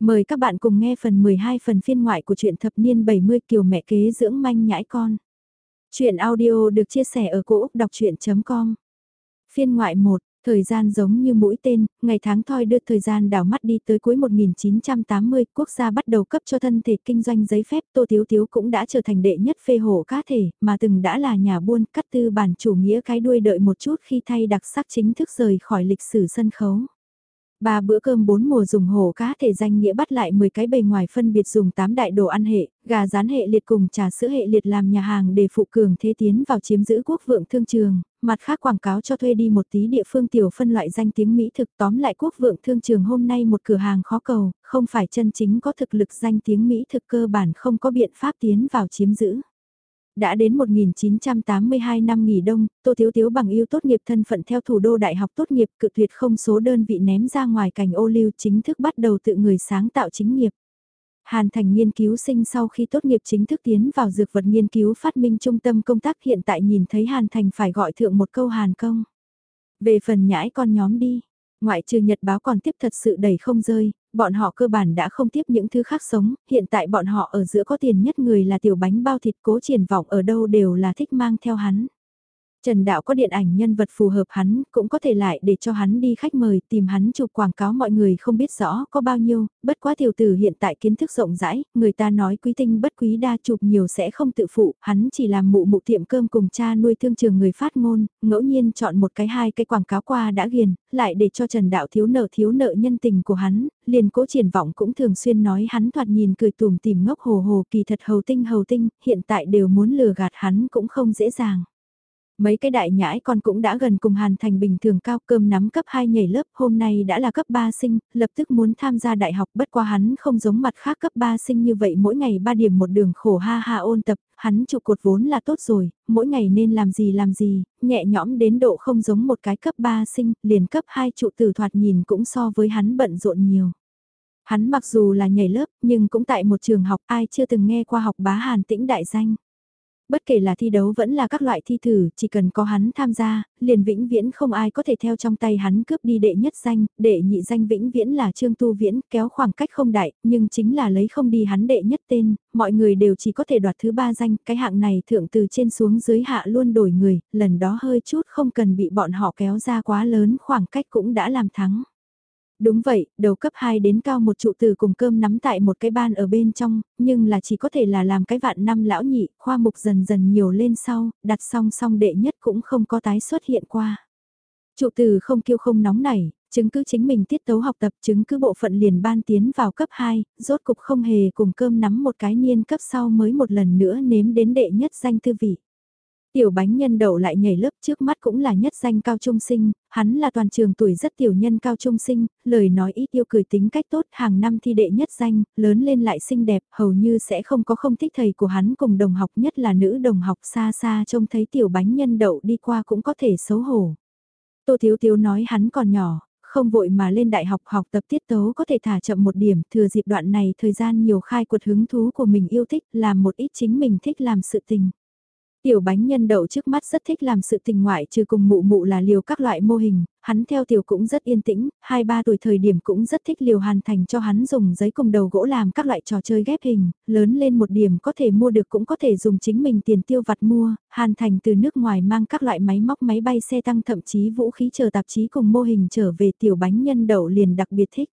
Mời các bạn cùng nghe phần 12 phần phiên ngoại của truyện thập niên 70 kiều mẹ kế dưỡng manh nhãi con. Chuyện audio được chia sẻ ở cỗ đọc chuyện.com Phiên ngoại 1, thời gian giống như mũi tên, ngày tháng thoi đưa thời gian đảo mắt đi tới cuối 1980, quốc gia bắt đầu cấp cho thân thể kinh doanh giấy phép Tô Tiếu Tiếu cũng đã trở thành đệ nhất phê hổ cá thể, mà từng đã là nhà buôn cắt tư bản chủ nghĩa cái đuôi đợi một chút khi thay đặc sắc chính thức rời khỏi lịch sử sân khấu. Ba bữa cơm bốn mùa dùng hổ cá thể danh nghĩa bắt lại 10 cái bề ngoài phân biệt dùng 8 đại đồ ăn hệ, gà rán hệ liệt cùng trà sữa hệ liệt làm nhà hàng để phụ cường thế tiến vào chiếm giữ quốc vượng thương trường, mặt khác quảng cáo cho thuê đi một tí địa phương tiểu phân loại danh tiếng Mỹ thực tóm lại quốc vượng thương trường hôm nay một cửa hàng khó cầu, không phải chân chính có thực lực danh tiếng Mỹ thực cơ bản không có biện pháp tiến vào chiếm giữ. Đã đến 1982 năm nghỉ đông, Tô Thiếu Thiếu bằng yêu tốt nghiệp thân phận theo thủ đô đại học tốt nghiệp cự tuyệt không số đơn vị ném ra ngoài cảnh ô lưu chính thức bắt đầu tự người sáng tạo chính nghiệp. Hàn Thành nghiên cứu sinh sau khi tốt nghiệp chính thức tiến vào dược vật nghiên cứu phát minh trung tâm công tác hiện tại nhìn thấy Hàn Thành phải gọi thượng một câu Hàn công. Về phần nhãi con nhóm đi, ngoại trừ nhật báo còn tiếp thật sự đẩy không rơi, bọn họ cơ bản đã không tiếp những thứ khác sống, hiện tại bọn họ ở giữa có tiền nhất người là tiểu bánh bao thịt cố triển vọng ở đâu đều là thích mang theo hắn. Trần Đạo có điện ảnh nhân vật phù hợp hắn, cũng có thể lại để cho hắn đi khách mời, tìm hắn chụp quảng cáo mọi người không biết rõ có bao nhiêu, bất quá tiểu tử hiện tại kiến thức rộng rãi, người ta nói quý tinh bất quý đa chụp nhiều sẽ không tự phụ, hắn chỉ làm mụ mụ tiệm cơm cùng cha nuôi thương trường người phát ngôn, ngẫu nhiên chọn một cái hai cái quảng cáo qua đã ghiền, lại để cho Trần Đạo thiếu nợ thiếu nợ nhân tình của hắn, liền cố triển vọng cũng thường xuyên nói hắn thoạt nhìn cười tùm tìm ngốc hồ hồ kỳ thật hầu tinh hầu tinh, hiện tại đều muốn lừa gạt hắn cũng không dễ dàng. Mấy cái đại nhãi con cũng đã gần cùng Hàn Thành bình thường cao cơm nắm cấp 2 nhảy lớp, hôm nay đã là cấp 3 sinh, lập tức muốn tham gia đại học bất qua hắn không giống mặt khác cấp 3 sinh như vậy mỗi ngày 3 điểm một đường khổ ha ha ôn tập, hắn trụ cột vốn là tốt rồi, mỗi ngày nên làm gì làm gì, nhẹ nhõm đến độ không giống một cái cấp 3 sinh, liền cấp 2 trụ tử thoạt nhìn cũng so với hắn bận rộn nhiều. Hắn mặc dù là nhảy lớp, nhưng cũng tại một trường học ai chưa từng nghe qua học bá Hàn tĩnh đại danh. Bất kể là thi đấu vẫn là các loại thi thử, chỉ cần có hắn tham gia, liền vĩnh viễn không ai có thể theo trong tay hắn cướp đi đệ nhất danh, đệ nhị danh vĩnh viễn là Trương Tu Viễn, kéo khoảng cách không đại, nhưng chính là lấy không đi hắn đệ nhất tên, mọi người đều chỉ có thể đoạt thứ ba danh, cái hạng này thượng từ trên xuống dưới hạ luôn đổi người, lần đó hơi chút không cần bị bọn họ kéo ra quá lớn khoảng cách cũng đã làm thắng. Đúng vậy, đầu cấp 2 đến cao một trụ từ cùng cơm nắm tại một cái ban ở bên trong, nhưng là chỉ có thể là làm cái vạn năm lão nhị, khoa mục dần dần nhiều lên sau, đặt song song đệ nhất cũng không có tái xuất hiện qua. Trụ từ không kêu không nóng nảy, chứng cứ chính mình tiết tấu học tập chứng cứ bộ phận liền ban tiến vào cấp 2, rốt cục không hề cùng cơm nắm một cái niên cấp sau mới một lần nữa nếm đến đệ nhất danh tư vị. Tiểu bánh nhân đậu lại nhảy lớp trước mắt cũng là nhất danh cao trung sinh, hắn là toàn trường tuổi rất tiểu nhân cao trung sinh, lời nói ít yêu cười tính cách tốt hàng năm thi đệ nhất danh, lớn lên lại xinh đẹp, hầu như sẽ không có không thích thầy của hắn cùng đồng học nhất là nữ đồng học xa xa trông thấy tiểu bánh nhân đậu đi qua cũng có thể xấu hổ. Tô Thiếu Thiếu nói hắn còn nhỏ, không vội mà lên đại học học tập tiết tấu có thể thả chậm một điểm, thừa dịp đoạn này thời gian nhiều khai quật hứng thú của mình yêu thích, làm một ít chính mình thích làm sự tình. Tiểu bánh nhân đậu trước mắt rất thích làm sự tình ngoại trừ cùng mụ mụ là liều các loại mô hình, hắn theo tiểu cũng rất yên tĩnh, 2-3 tuổi thời điểm cũng rất thích liều hàn thành cho hắn dùng giấy cùng đầu gỗ làm các loại trò chơi ghép hình, lớn lên một điểm có thể mua được cũng có thể dùng chính mình tiền tiêu vặt mua, hàn thành từ nước ngoài mang các loại máy móc máy bay xe tăng thậm chí vũ khí chờ tạp chí cùng mô hình trở về tiểu bánh nhân đậu liền đặc biệt thích.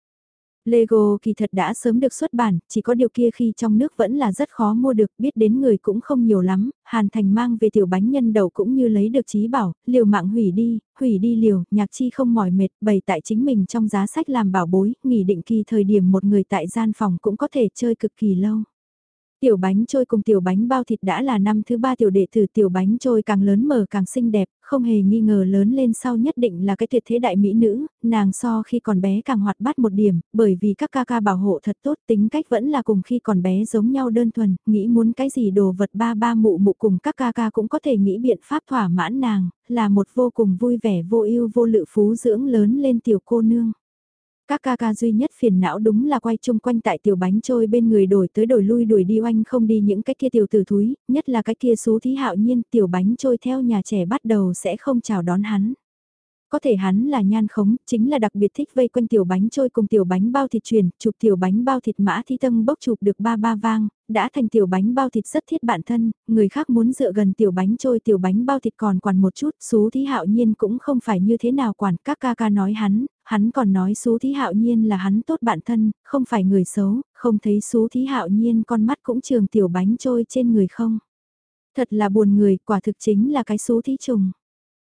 Lego kỳ thật đã sớm được xuất bản, chỉ có điều kia khi trong nước vẫn là rất khó mua được, biết đến người cũng không nhiều lắm, Hàn Thành mang về tiểu bánh nhân đầu cũng như lấy được trí bảo, liều mạng hủy đi, hủy đi liều, nhạc chi không mỏi mệt, bày tại chính mình trong giá sách làm bảo bối, nghỉ định kỳ thời điểm một người tại gian phòng cũng có thể chơi cực kỳ lâu. Tiểu bánh trôi cùng tiểu bánh bao thịt đã là năm thứ ba tiểu đệ tử tiểu bánh trôi càng lớn mở càng xinh đẹp, không hề nghi ngờ lớn lên sau nhất định là cái tuyệt thế đại mỹ nữ, nàng so khi còn bé càng hoạt bát một điểm, bởi vì các ca ca bảo hộ thật tốt tính cách vẫn là cùng khi còn bé giống nhau đơn thuần, nghĩ muốn cái gì đồ vật ba ba mụ mụ cùng các ca ca cũng có thể nghĩ biện pháp thỏa mãn nàng, là một vô cùng vui vẻ vô ưu vô lự phú dưỡng lớn lên tiểu cô nương. Các ca ca duy nhất phiền não đúng là quay chung quanh tại tiểu bánh trôi bên người đổi tới đổi lui đuổi đi oanh không đi những cái kia tiểu tử thúi, nhất là cái kia xú thí hạo nhiên tiểu bánh trôi theo nhà trẻ bắt đầu sẽ không chào đón hắn có thể hắn là nhan khống, chính là đặc biệt thích vây quanh tiểu bánh trôi cùng tiểu bánh bao thịt truyền, chụp tiểu bánh bao thịt mã thi tâm bốc chụp được ba ba vang, đã thành tiểu bánh bao thịt rất thiết bản thân, người khác muốn dựa gần tiểu bánh trôi tiểu bánh bao thịt còn quản một chút, xú thí hạo nhiên cũng không phải như thế nào quản, các ca ca nói hắn, hắn còn nói xú thí hạo nhiên là hắn tốt bản thân, không phải người xấu, không thấy xú thí hạo nhiên con mắt cũng trường tiểu bánh trôi trên người không. Thật là buồn người, quả thực chính là cái xú thí trùng.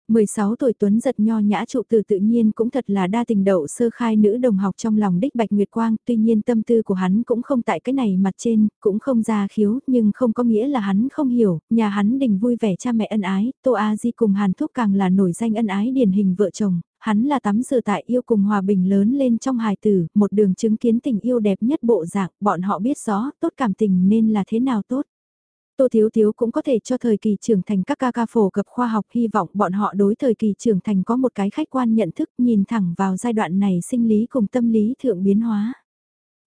16 tuổi Tuấn giật nho nhã trụ từ tự nhiên cũng thật là đa tình đậu sơ khai nữ đồng học trong lòng đích Bạch Nguyệt Quang, tuy nhiên tâm tư của hắn cũng không tại cái này mặt trên, cũng không ra khiếu, nhưng không có nghĩa là hắn không hiểu, nhà hắn đình vui vẻ cha mẹ ân ái, Tô A Di cùng Hàn Thúc càng là nổi danh ân ái điển hình vợ chồng, hắn là tắm rửa tại yêu cùng hòa bình lớn lên trong hài tử, một đường chứng kiến tình yêu đẹp nhất bộ dạng, bọn họ biết rõ, tốt cảm tình nên là thế nào tốt. Tô Thiếu Thiếu cũng có thể cho thời kỳ trưởng thành các ca ca phổ cập khoa học hy vọng bọn họ đối thời kỳ trưởng thành có một cái khách quan nhận thức, nhìn thẳng vào giai đoạn này sinh lý cùng tâm lý thượng biến hóa.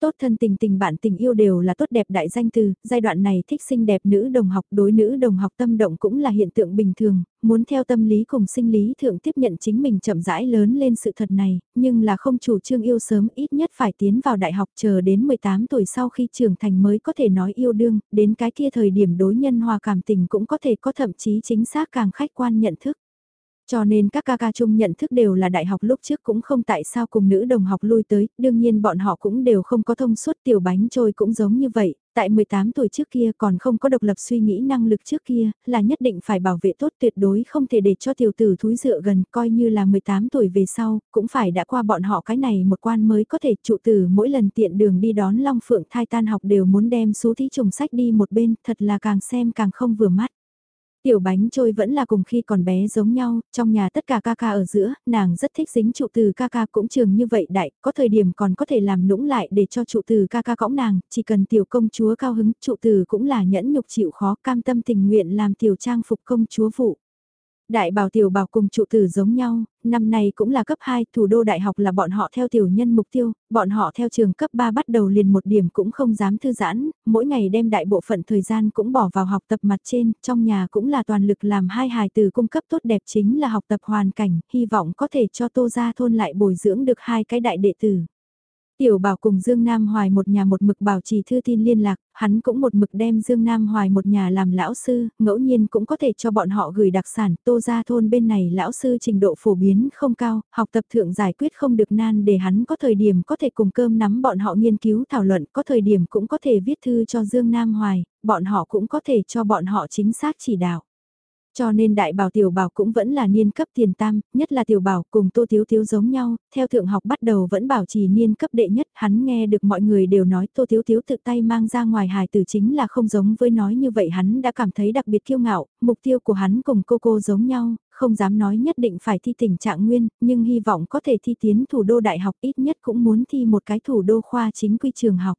Tốt thân tình tình bạn tình yêu đều là tốt đẹp đại danh từ, giai đoạn này thích xinh đẹp nữ đồng học đối nữ đồng học tâm động cũng là hiện tượng bình thường, muốn theo tâm lý cùng sinh lý thượng tiếp nhận chính mình chậm rãi lớn lên sự thật này, nhưng là không chủ trương yêu sớm ít nhất phải tiến vào đại học chờ đến 18 tuổi sau khi trưởng thành mới có thể nói yêu đương, đến cái kia thời điểm đối nhân hòa cảm tình cũng có thể có thậm chí chính xác càng khách quan nhận thức. Cho nên các ca ca chung nhận thức đều là đại học lúc trước cũng không tại sao cùng nữ đồng học lui tới, đương nhiên bọn họ cũng đều không có thông suốt tiểu bánh trôi cũng giống như vậy, tại 18 tuổi trước kia còn không có độc lập suy nghĩ năng lực trước kia, là nhất định phải bảo vệ tốt tuyệt đối không thể để cho tiểu tử thúi dựa gần coi như là 18 tuổi về sau, cũng phải đã qua bọn họ cái này một quan mới có thể trụ tử mỗi lần tiện đường đi đón Long Phượng thai tan học đều muốn đem số thí trùng sách đi một bên, thật là càng xem càng không vừa mắt. Tiểu bánh trôi vẫn là cùng khi còn bé giống nhau, trong nhà tất cả ca ca ở giữa, nàng rất thích dính trụ từ ca ca cũng trường như vậy đại, có thời điểm còn có thể làm nũng lại để cho trụ từ ca ca cõng nàng, chỉ cần tiểu công chúa cao hứng, trụ từ cũng là nhẫn nhục chịu khó cam tâm tình nguyện làm tiểu trang phục công chúa vụ. Đại bảo tiểu bảo cùng trụ tử giống nhau, năm nay cũng là cấp 2, thủ đô đại học là bọn họ theo tiểu nhân mục tiêu, bọn họ theo trường cấp 3 bắt đầu liền một điểm cũng không dám thư giãn, mỗi ngày đem đại bộ phận thời gian cũng bỏ vào học tập mặt trên, trong nhà cũng là toàn lực làm hai hài từ cung cấp tốt đẹp chính là học tập hoàn cảnh, hy vọng có thể cho tô gia thôn lại bồi dưỡng được hai cái đại đệ tử. Tiểu bảo cùng Dương Nam Hoài một nhà một mực bảo trì thư tin liên lạc, hắn cũng một mực đem Dương Nam Hoài một nhà làm lão sư, ngẫu nhiên cũng có thể cho bọn họ gửi đặc sản, tô ra thôn bên này lão sư trình độ phổ biến không cao, học tập thượng giải quyết không được nan để hắn có thời điểm có thể cùng cơm nắm bọn họ nghiên cứu thảo luận, có thời điểm cũng có thể viết thư cho Dương Nam Hoài, bọn họ cũng có thể cho bọn họ chính xác chỉ đạo. Cho nên đại bảo tiểu bảo cũng vẫn là niên cấp tiền tam, nhất là tiểu bảo cùng tô thiếu thiếu giống nhau, theo thượng học bắt đầu vẫn bảo trì niên cấp đệ nhất, hắn nghe được mọi người đều nói tô thiếu thiếu tự tay mang ra ngoài hài tử chính là không giống với nói như vậy hắn đã cảm thấy đặc biệt kiêu ngạo, mục tiêu của hắn cùng cô cô giống nhau, không dám nói nhất định phải thi tình trạng nguyên, nhưng hy vọng có thể thi tiến thủ đô đại học ít nhất cũng muốn thi một cái thủ đô khoa chính quy trường học.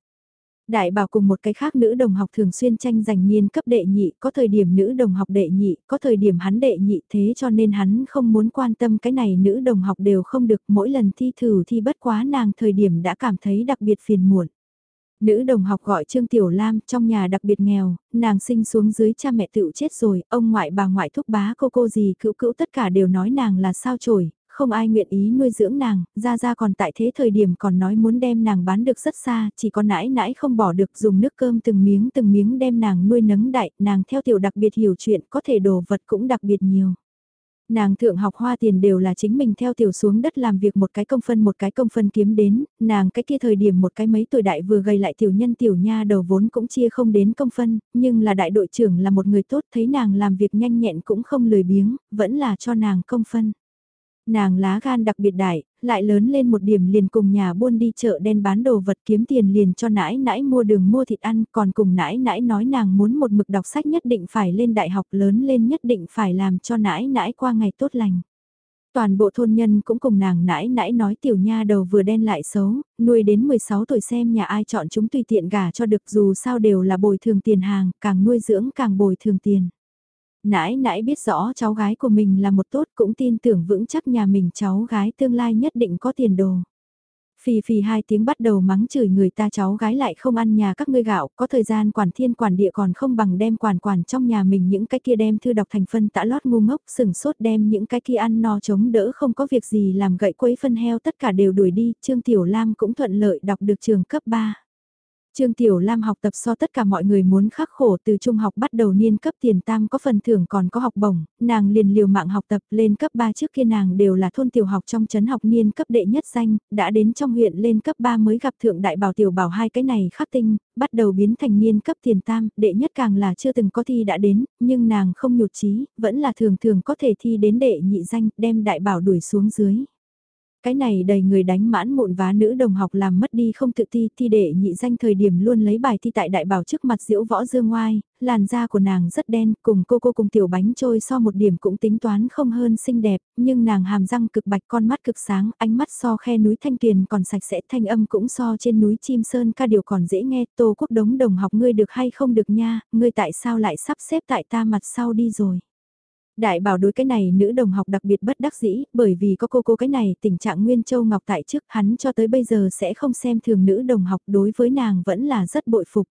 Đại bảo cùng một cái khác nữ đồng học thường xuyên tranh giành niên cấp đệ nhị, có thời điểm nữ đồng học đệ nhị, có thời điểm hắn đệ nhị thế cho nên hắn không muốn quan tâm cái này nữ đồng học đều không được mỗi lần thi thử thi bất quá nàng thời điểm đã cảm thấy đặc biệt phiền muộn. Nữ đồng học gọi Trương Tiểu Lam trong nhà đặc biệt nghèo, nàng sinh xuống dưới cha mẹ tự chết rồi, ông ngoại bà ngoại thúc bá cô cô gì cữu cữu tất cả đều nói nàng là sao chổi, không ai nguyện ý nuôi dưỡng nàng, ra ra còn tại thế thời điểm còn nói muốn đem nàng bán được rất xa, chỉ có nãi nãi không bỏ được dùng nước cơm từng miếng từng miếng đem nàng nuôi nấng đại, nàng theo tiểu đặc biệt hiểu chuyện có thể đồ vật cũng đặc biệt nhiều. Nàng thượng học hoa tiền đều là chính mình theo tiểu xuống đất làm việc một cái công phân một cái công phân kiếm đến, nàng cái kia thời điểm một cái mấy tuổi đại vừa gây lại tiểu nhân tiểu nha đầu vốn cũng chia không đến công phân, nhưng là đại đội trưởng là một người tốt thấy nàng làm việc nhanh nhẹn cũng không lười biếng, vẫn là cho nàng công phân. Nàng lá gan đặc biệt đại, lại lớn lên một điểm liền cùng nhà buôn đi chợ đen bán đồ vật kiếm tiền liền cho nãi nãi mua đường mua thịt ăn, còn cùng nãi nãi nói nàng muốn một mực đọc sách nhất định phải lên đại học lớn lên nhất định phải làm cho nãi nãi qua ngày tốt lành. Toàn bộ thôn nhân cũng cùng nàng nãi nãi nói tiểu nha đầu vừa đen lại xấu, nuôi đến 16 tuổi xem nhà ai chọn chúng tùy tiện gả cho được dù sao đều là bồi thường tiền hàng, càng nuôi dưỡng càng bồi thường tiền. Nãi nãi biết rõ cháu gái của mình là một tốt cũng tin tưởng vững chắc nhà mình cháu gái tương lai nhất định có tiền đồ. Phì phì hai tiếng bắt đầu mắng chửi người ta cháu gái lại không ăn nhà các ngươi gạo, có thời gian quản thiên quản địa còn không bằng đem quản quản trong nhà mình những cái kia đem thư đọc thành phân tã lót ngu ngốc sừng sốt đem những cái kia ăn no chống đỡ không có việc gì làm gậy quấy phân heo tất cả đều đuổi đi, Trương Tiểu Lam cũng thuận lợi đọc được trường cấp 3. Trương Tiểu Lam học tập so tất cả mọi người muốn khắc khổ từ trung học bắt đầu niên cấp tiền tam có phần thưởng còn có học bổng, nàng liền liều mạng học tập lên cấp 3 trước kia nàng đều là thôn tiểu học trong chấn học niên cấp đệ nhất danh, đã đến trong huyện lên cấp 3 mới gặp thượng đại bảo tiểu bảo hai cái này khắc tinh, bắt đầu biến thành niên cấp tiền tam, đệ nhất càng là chưa từng có thi đã đến, nhưng nàng không nhụt chí, vẫn là thường thường có thể thi đến đệ nhị danh, đem đại bảo đuổi xuống dưới. Cái này đầy người đánh mãn mụn vá nữ đồng học làm mất đi không tự ti thi đệ nhị danh thời điểm luôn lấy bài thi tại đại bảo trước mặt diễu võ dương ngoai, làn da của nàng rất đen cùng cô cô cùng tiểu bánh trôi so một điểm cũng tính toán không hơn xinh đẹp, nhưng nàng hàm răng cực bạch con mắt cực sáng, ánh mắt so khe núi thanh tuyền còn sạch sẽ thanh âm cũng so trên núi chim sơn ca điều còn dễ nghe tô quốc đống đồng học ngươi được hay không được nha, ngươi tại sao lại sắp xếp tại ta mặt sau đi rồi. Đại bảo đối cái này nữ đồng học đặc biệt bất đắc dĩ, bởi vì có cô cô cái này tình trạng Nguyên Châu Ngọc tại trước hắn cho tới bây giờ sẽ không xem thường nữ đồng học đối với nàng vẫn là rất bội phục.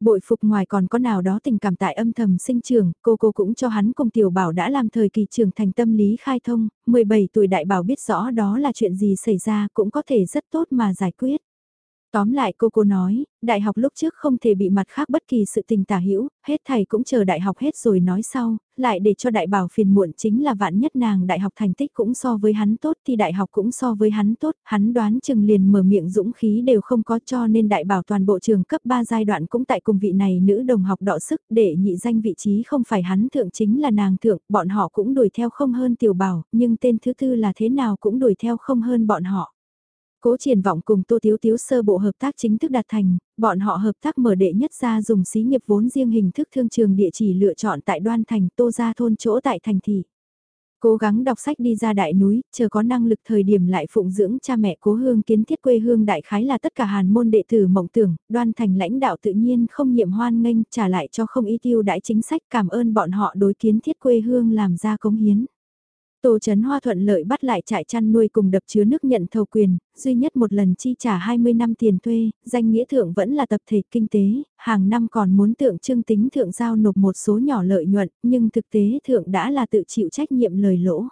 Bội phục ngoài còn có nào đó tình cảm tại âm thầm sinh trường, cô cô cũng cho hắn cùng tiểu bảo đã làm thời kỳ trưởng thành tâm lý khai thông, 17 tuổi đại bảo biết rõ đó là chuyện gì xảy ra cũng có thể rất tốt mà giải quyết. Tóm lại cô cô nói, đại học lúc trước không thể bị mặt khác bất kỳ sự tình tả hữu hết thầy cũng chờ đại học hết rồi nói sau, lại để cho đại bảo phiền muộn chính là vạn nhất nàng đại học thành tích cũng so với hắn tốt thì đại học cũng so với hắn tốt, hắn đoán chừng liền mở miệng dũng khí đều không có cho nên đại bảo toàn bộ trường cấp 3 giai đoạn cũng tại cùng vị này nữ đồng học đọ sức để nhị danh vị trí không phải hắn thượng chính là nàng thượng, bọn họ cũng đuổi theo không hơn tiểu bảo, nhưng tên thứ tư là thế nào cũng đuổi theo không hơn bọn họ. Cố triển vọng cùng Tô Tiếu Tiếu sơ bộ hợp tác chính thức đạt thành, bọn họ hợp tác mở đệ nhất ra dùng xí nghiệp vốn riêng hình thức thương trường địa chỉ lựa chọn tại đoan thành Tô Gia thôn chỗ tại thành thị. Cố gắng đọc sách đi ra đại núi, chờ có năng lực thời điểm lại phụng dưỡng cha mẹ cố hương kiến thiết quê hương đại khái là tất cả hàn môn đệ tử mộng tưởng, đoan thành lãnh đạo tự nhiên không nhiệm hoan nghênh trả lại cho không ý tiêu đại chính sách cảm ơn bọn họ đối kiến thiết quê hương làm ra cống hiến. Tô Trấn Hoa thuận lợi bắt lại trại chăn nuôi cùng đập chứa nước nhận thầu quyền, duy nhất một lần chi trả 20 năm tiền thuê, danh nghĩa thượng vẫn là tập thể kinh tế, hàng năm còn muốn tượng trưng tính thượng giao nộp một số nhỏ lợi nhuận, nhưng thực tế thượng đã là tự chịu trách nhiệm lời lỗ.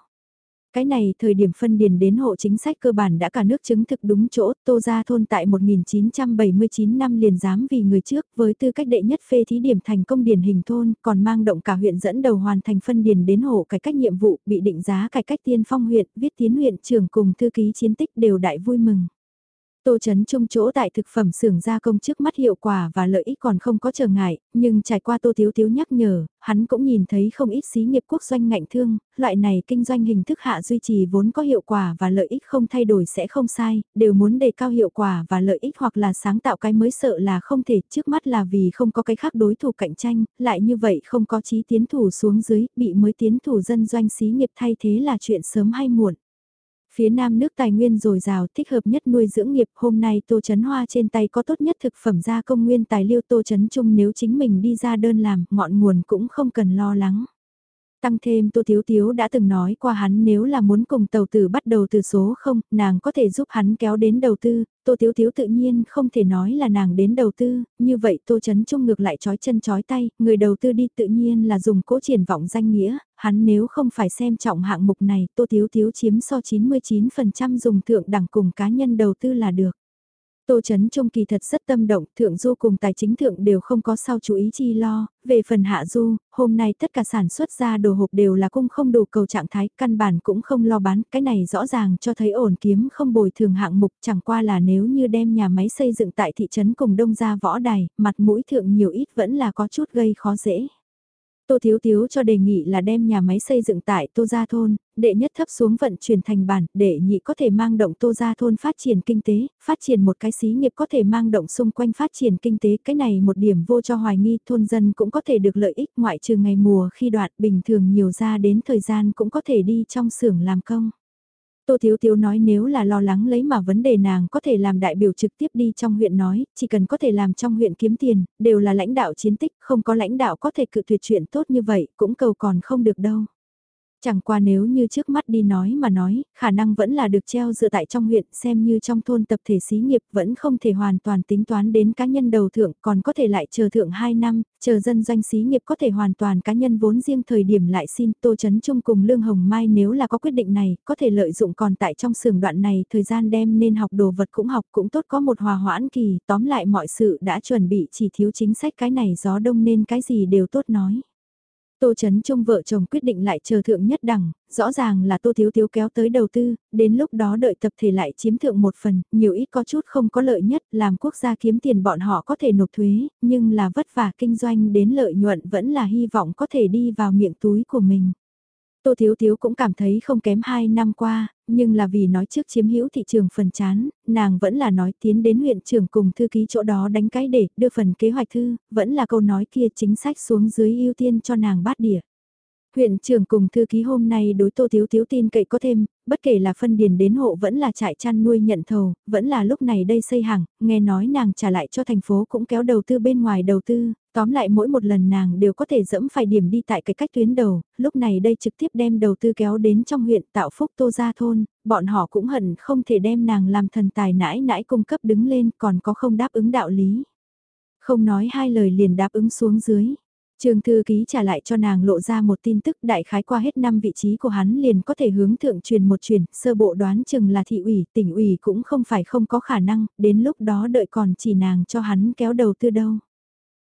Cái này thời điểm phân điền đến hộ chính sách cơ bản đã cả nước chứng thực đúng chỗ, Tô Gia Thôn tại 1979 năm liền dám vì người trước với tư cách đệ nhất phê thí điểm thành công điển hình thôn, còn mang động cả huyện dẫn đầu hoàn thành phân điền đến hộ cải cách nhiệm vụ, bị định giá cải cách tiên phong huyện, viết tiến huyện trưởng cùng thư ký chiến tích đều đại vui mừng. Tô Chấn Trung chỗ tại thực phẩm xưởng gia công trước mắt hiệu quả và lợi ích còn không có trở ngại, nhưng trải qua Tô Tiếu Tiếu nhắc nhở, hắn cũng nhìn thấy không ít xí nghiệp quốc doanh ngạnh thương, loại này kinh doanh hình thức hạ duy trì vốn có hiệu quả và lợi ích không thay đổi sẽ không sai, đều muốn đề cao hiệu quả và lợi ích hoặc là sáng tạo cái mới sợ là không thể, trước mắt là vì không có cái khác đối thủ cạnh tranh, lại như vậy không có chí tiến thủ xuống dưới, bị mới tiến thủ dân doanh xí nghiệp thay thế là chuyện sớm hay muộn. Phía nam nước tài nguyên dồi dào, thích hợp nhất nuôi dưỡng nghiệp hôm nay Tô Chấn Hoa trên tay có tốt nhất thực phẩm gia công nguyên tài liệu Tô Chấn Trung nếu chính mình đi ra đơn làm, ngọn nguồn cũng không cần lo lắng. Tăng thêm Tô Thiếu Thiếu đã từng nói qua hắn nếu là muốn cùng tàu tử bắt đầu từ số không nàng có thể giúp hắn kéo đến đầu tư, Tô Thiếu Thiếu tự nhiên không thể nói là nàng đến đầu tư, như vậy Tô Chấn Trung ngược lại chói chân chói tay, người đầu tư đi tự nhiên là dùng cố triển vọng danh nghĩa, hắn nếu không phải xem trọng hạng mục này, Tô Thiếu Thiếu chiếm so 99% dùng thượng đẳng cùng cá nhân đầu tư là được. Tô Chấn Trung kỳ thật rất tâm động, thượng du cùng tài chính thượng đều không có sao chú ý chi lo, về phần hạ du, hôm nay tất cả sản xuất ra đồ hộp đều là cung không đủ cầu trạng thái, căn bản cũng không lo bán, cái này rõ ràng cho thấy ổn kiếm không bồi thường hạng mục, chẳng qua là nếu như đem nhà máy xây dựng tại thị trấn cùng đông ra võ đài, mặt mũi thượng nhiều ít vẫn là có chút gây khó dễ. Tô Thiếu Thiếu cho đề nghị là đem nhà máy xây dựng tại Tô Gia Thôn, đệ nhất thấp xuống vận chuyển thành bản, để nhị có thể mang động Tô Gia Thôn phát triển kinh tế, phát triển một cái xí nghiệp có thể mang động xung quanh phát triển kinh tế, cái này một điểm vô cho hoài nghi, thôn dân cũng có thể được lợi ích ngoại trừ ngày mùa khi đoạn bình thường nhiều ra đến thời gian cũng có thể đi trong xưởng làm công. Tô Thiếu Thiếu nói nếu là lo lắng lấy mà vấn đề nàng có thể làm đại biểu trực tiếp đi trong huyện nói, chỉ cần có thể làm trong huyện kiếm tiền, đều là lãnh đạo chiến tích, không có lãnh đạo có thể cự tuyệt chuyện tốt như vậy, cũng cầu còn không được đâu. Chẳng qua nếu như trước mắt đi nói mà nói, khả năng vẫn là được treo dựa tại trong huyện xem như trong thôn tập thể xí nghiệp vẫn không thể hoàn toàn tính toán đến cá nhân đầu thượng còn có thể lại chờ thượng 2 năm, chờ dân doanh xí nghiệp có thể hoàn toàn cá nhân vốn riêng thời điểm lại xin Tô Chấn Trung cùng Lương Hồng Mai nếu là có quyết định này, có thể lợi dụng còn tại trong sườn đoạn này thời gian đem nên học đồ vật cũng học cũng tốt có một hòa hoãn kỳ, tóm lại mọi sự đã chuẩn bị chỉ thiếu chính sách cái này gió đông nên cái gì đều tốt nói. Tô Trấn Trung vợ chồng quyết định lại chờ thượng nhất đẳng, rõ ràng là Tô Thiếu Thiếu kéo tới đầu tư, đến lúc đó đợi tập thể lại chiếm thượng một phần, nhiều ít có chút không có lợi nhất, làm quốc gia kiếm tiền bọn họ có thể nộp thuế, nhưng là vất vả kinh doanh đến lợi nhuận vẫn là hy vọng có thể đi vào miệng túi của mình. Tô Thiếu Thiếu cũng cảm thấy không kém 2 năm qua, nhưng là vì nói trước chiếm hữu thị trường phần chán, nàng vẫn là nói tiến đến huyện trưởng cùng thư ký chỗ đó đánh cái để đưa phần kế hoạch thư, vẫn là câu nói kia chính sách xuống dưới ưu tiên cho nàng bát đĩa. Huyện trưởng cùng thư ký hôm nay đối tô thiếu thiếu tin cậy có thêm, bất kể là phân điền đến hộ vẫn là trại chăn nuôi nhận thầu, vẫn là lúc này đây xây hàng, nghe nói nàng trả lại cho thành phố cũng kéo đầu tư bên ngoài đầu tư, tóm lại mỗi một lần nàng đều có thể dẫm phải điểm đi tại cái cách tuyến đầu, lúc này đây trực tiếp đem đầu tư kéo đến trong huyện tạo phúc tô gia thôn, bọn họ cũng hận không thể đem nàng làm thần tài nãi nãi cung cấp đứng lên còn có không đáp ứng đạo lý. Không nói hai lời liền đáp ứng xuống dưới. Trường thư ký trả lại cho nàng lộ ra một tin tức đại khái qua hết năm vị trí của hắn liền có thể hướng thượng truyền một truyền, sơ bộ đoán chừng là thị ủy, tỉnh ủy cũng không phải không có khả năng, đến lúc đó đợi còn chỉ nàng cho hắn kéo đầu tư đâu.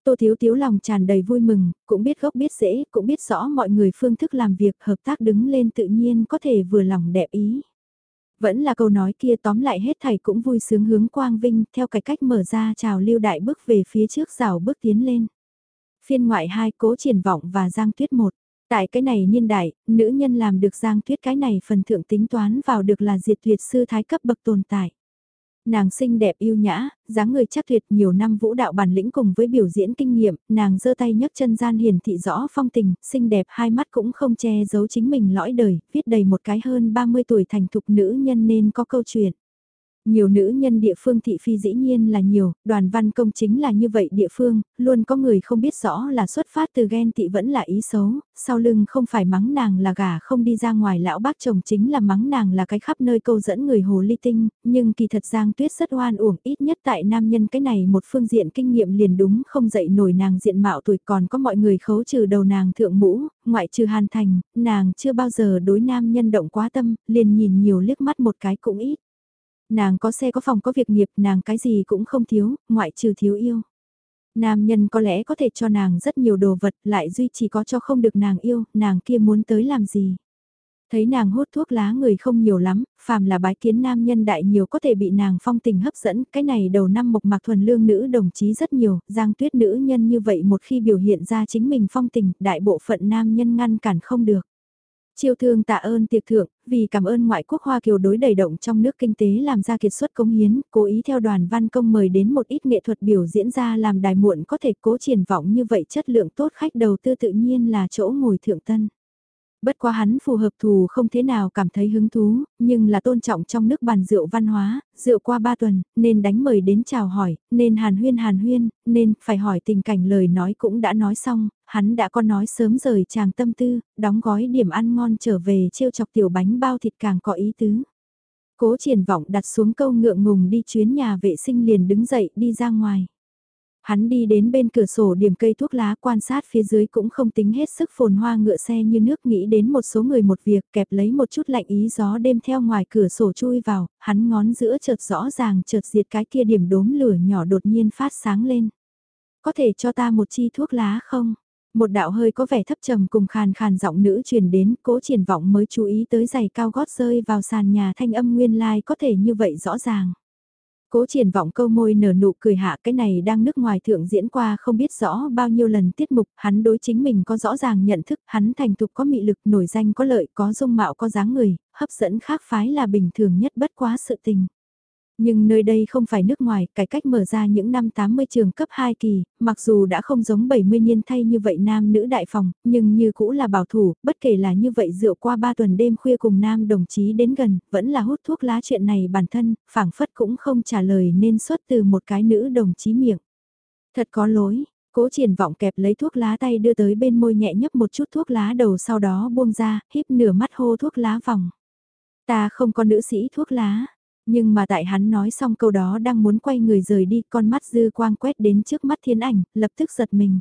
Tô Thiếu Thiếu lòng tràn đầy vui mừng, cũng biết gốc biết dễ, cũng biết rõ mọi người phương thức làm việc hợp tác đứng lên tự nhiên có thể vừa lòng đẹp ý. Vẫn là câu nói kia tóm lại hết thầy cũng vui sướng hướng quang vinh theo cái cách mở ra chào lưu đại bước về phía trước rào bước tiến lên. Phiên ngoại hai cố triển vọng và giang tuyết một. Tại cái này niên đại, nữ nhân làm được giang tuyết cái này phần thượng tính toán vào được là diệt tuyệt sư thái cấp bậc tồn tại. Nàng xinh đẹp yêu nhã, dáng người chắc tuyệt nhiều năm vũ đạo bản lĩnh cùng với biểu diễn kinh nghiệm, nàng giơ tay nhấc chân gian hiển thị rõ phong tình, xinh đẹp hai mắt cũng không che giấu chính mình lõi đời, viết đầy một cái hơn 30 tuổi thành thục nữ nhân nên có câu chuyện. Nhiều nữ nhân địa phương thị phi dĩ nhiên là nhiều, đoàn văn công chính là như vậy địa phương, luôn có người không biết rõ là xuất phát từ ghen tị vẫn là ý xấu, sau lưng không phải mắng nàng là gà không đi ra ngoài lão bác chồng chính là mắng nàng là cái khắp nơi câu dẫn người hồ ly tinh, nhưng kỳ thật Giang Tuyết rất oan uổng ít nhất tại nam nhân cái này một phương diện kinh nghiệm liền đúng không dậy nổi nàng diện mạo tuổi còn có mọi người khấu trừ đầu nàng thượng mũ, ngoại trừ hàn thành, nàng chưa bao giờ đối nam nhân động quá tâm, liền nhìn nhiều liếc mắt một cái cũng ít. Nàng có xe có phòng có việc nghiệp, nàng cái gì cũng không thiếu, ngoại trừ thiếu yêu. Nam nhân có lẽ có thể cho nàng rất nhiều đồ vật, lại duy chỉ có cho không được nàng yêu, nàng kia muốn tới làm gì. Thấy nàng hút thuốc lá người không nhiều lắm, phàm là bái kiến nam nhân đại nhiều có thể bị nàng phong tình hấp dẫn, cái này đầu năm mộc mạc thuần lương nữ đồng chí rất nhiều, giang tuyết nữ nhân như vậy một khi biểu hiện ra chính mình phong tình, đại bộ phận nam nhân ngăn cản không được. Chiêu thương tạ ơn tiệc thượng, vì cảm ơn ngoại quốc Hoa Kiều đối đầy động trong nước kinh tế làm ra kiệt xuất công hiến, cố ý theo đoàn văn công mời đến một ít nghệ thuật biểu diễn ra làm đài muộn có thể cố triển vọng như vậy chất lượng tốt khách đầu tư tự nhiên là chỗ ngồi thượng tân. Bất quá hắn phù hợp thù không thế nào cảm thấy hứng thú, nhưng là tôn trọng trong nước bàn rượu văn hóa, rượu qua ba tuần, nên đánh mời đến chào hỏi, nên hàn huyên hàn huyên, nên phải hỏi tình cảnh lời nói cũng đã nói xong, hắn đã có nói sớm rời chàng tâm tư, đóng gói điểm ăn ngon trở về trêu chọc tiểu bánh bao thịt càng có ý tứ. Cố triển vọng đặt xuống câu ngượng ngùng đi chuyến nhà vệ sinh liền đứng dậy đi ra ngoài. Hắn đi đến bên cửa sổ điểm cây thuốc lá quan sát phía dưới cũng không tính hết sức phồn hoa ngựa xe như nước nghĩ đến một số người một việc kẹp lấy một chút lạnh ý gió đêm theo ngoài cửa sổ chui vào, hắn ngón giữa chợt rõ ràng chợt diệt cái kia điểm đốm lửa nhỏ đột nhiên phát sáng lên. Có thể cho ta một chi thuốc lá không? Một đạo hơi có vẻ thấp trầm cùng khàn khàn giọng nữ truyền đến, cố triển vọng mới chú ý tới giày cao gót rơi vào sàn nhà thanh âm nguyên lai like có thể như vậy rõ ràng. Cố triển vọng câu môi nở nụ cười hạ cái này đang nước ngoài thượng diễn qua không biết rõ bao nhiêu lần tiết mục, hắn đối chính mình có rõ ràng nhận thức, hắn thành thục có mị lực, nổi danh có lợi, có dung mạo có dáng người, hấp dẫn khác phái là bình thường nhất bất quá sự tình. Nhưng nơi đây không phải nước ngoài, cải cách mở ra những năm 80 trường cấp 2 kỳ, mặc dù đã không giống 70 niên thay như vậy nam nữ đại phòng, nhưng như cũ là bảo thủ, bất kể là như vậy rượu qua 3 tuần đêm khuya cùng nam đồng chí đến gần, vẫn là hút thuốc lá chuyện này bản thân, phảng phất cũng không trả lời nên xuất từ một cái nữ đồng chí miệng. Thật có lỗi, Cố triển vọng kẹp lấy thuốc lá tay đưa tới bên môi nhẹ nhấp một chút thuốc lá đầu sau đó buông ra, híp nửa mắt hô thuốc lá vòng. Ta không có nữ sĩ thuốc lá, nhưng mà tại hắn nói xong câu đó đang muốn quay người rời đi, con mắt dư quang quét đến trước mắt thiên ảnh, lập tức giật mình.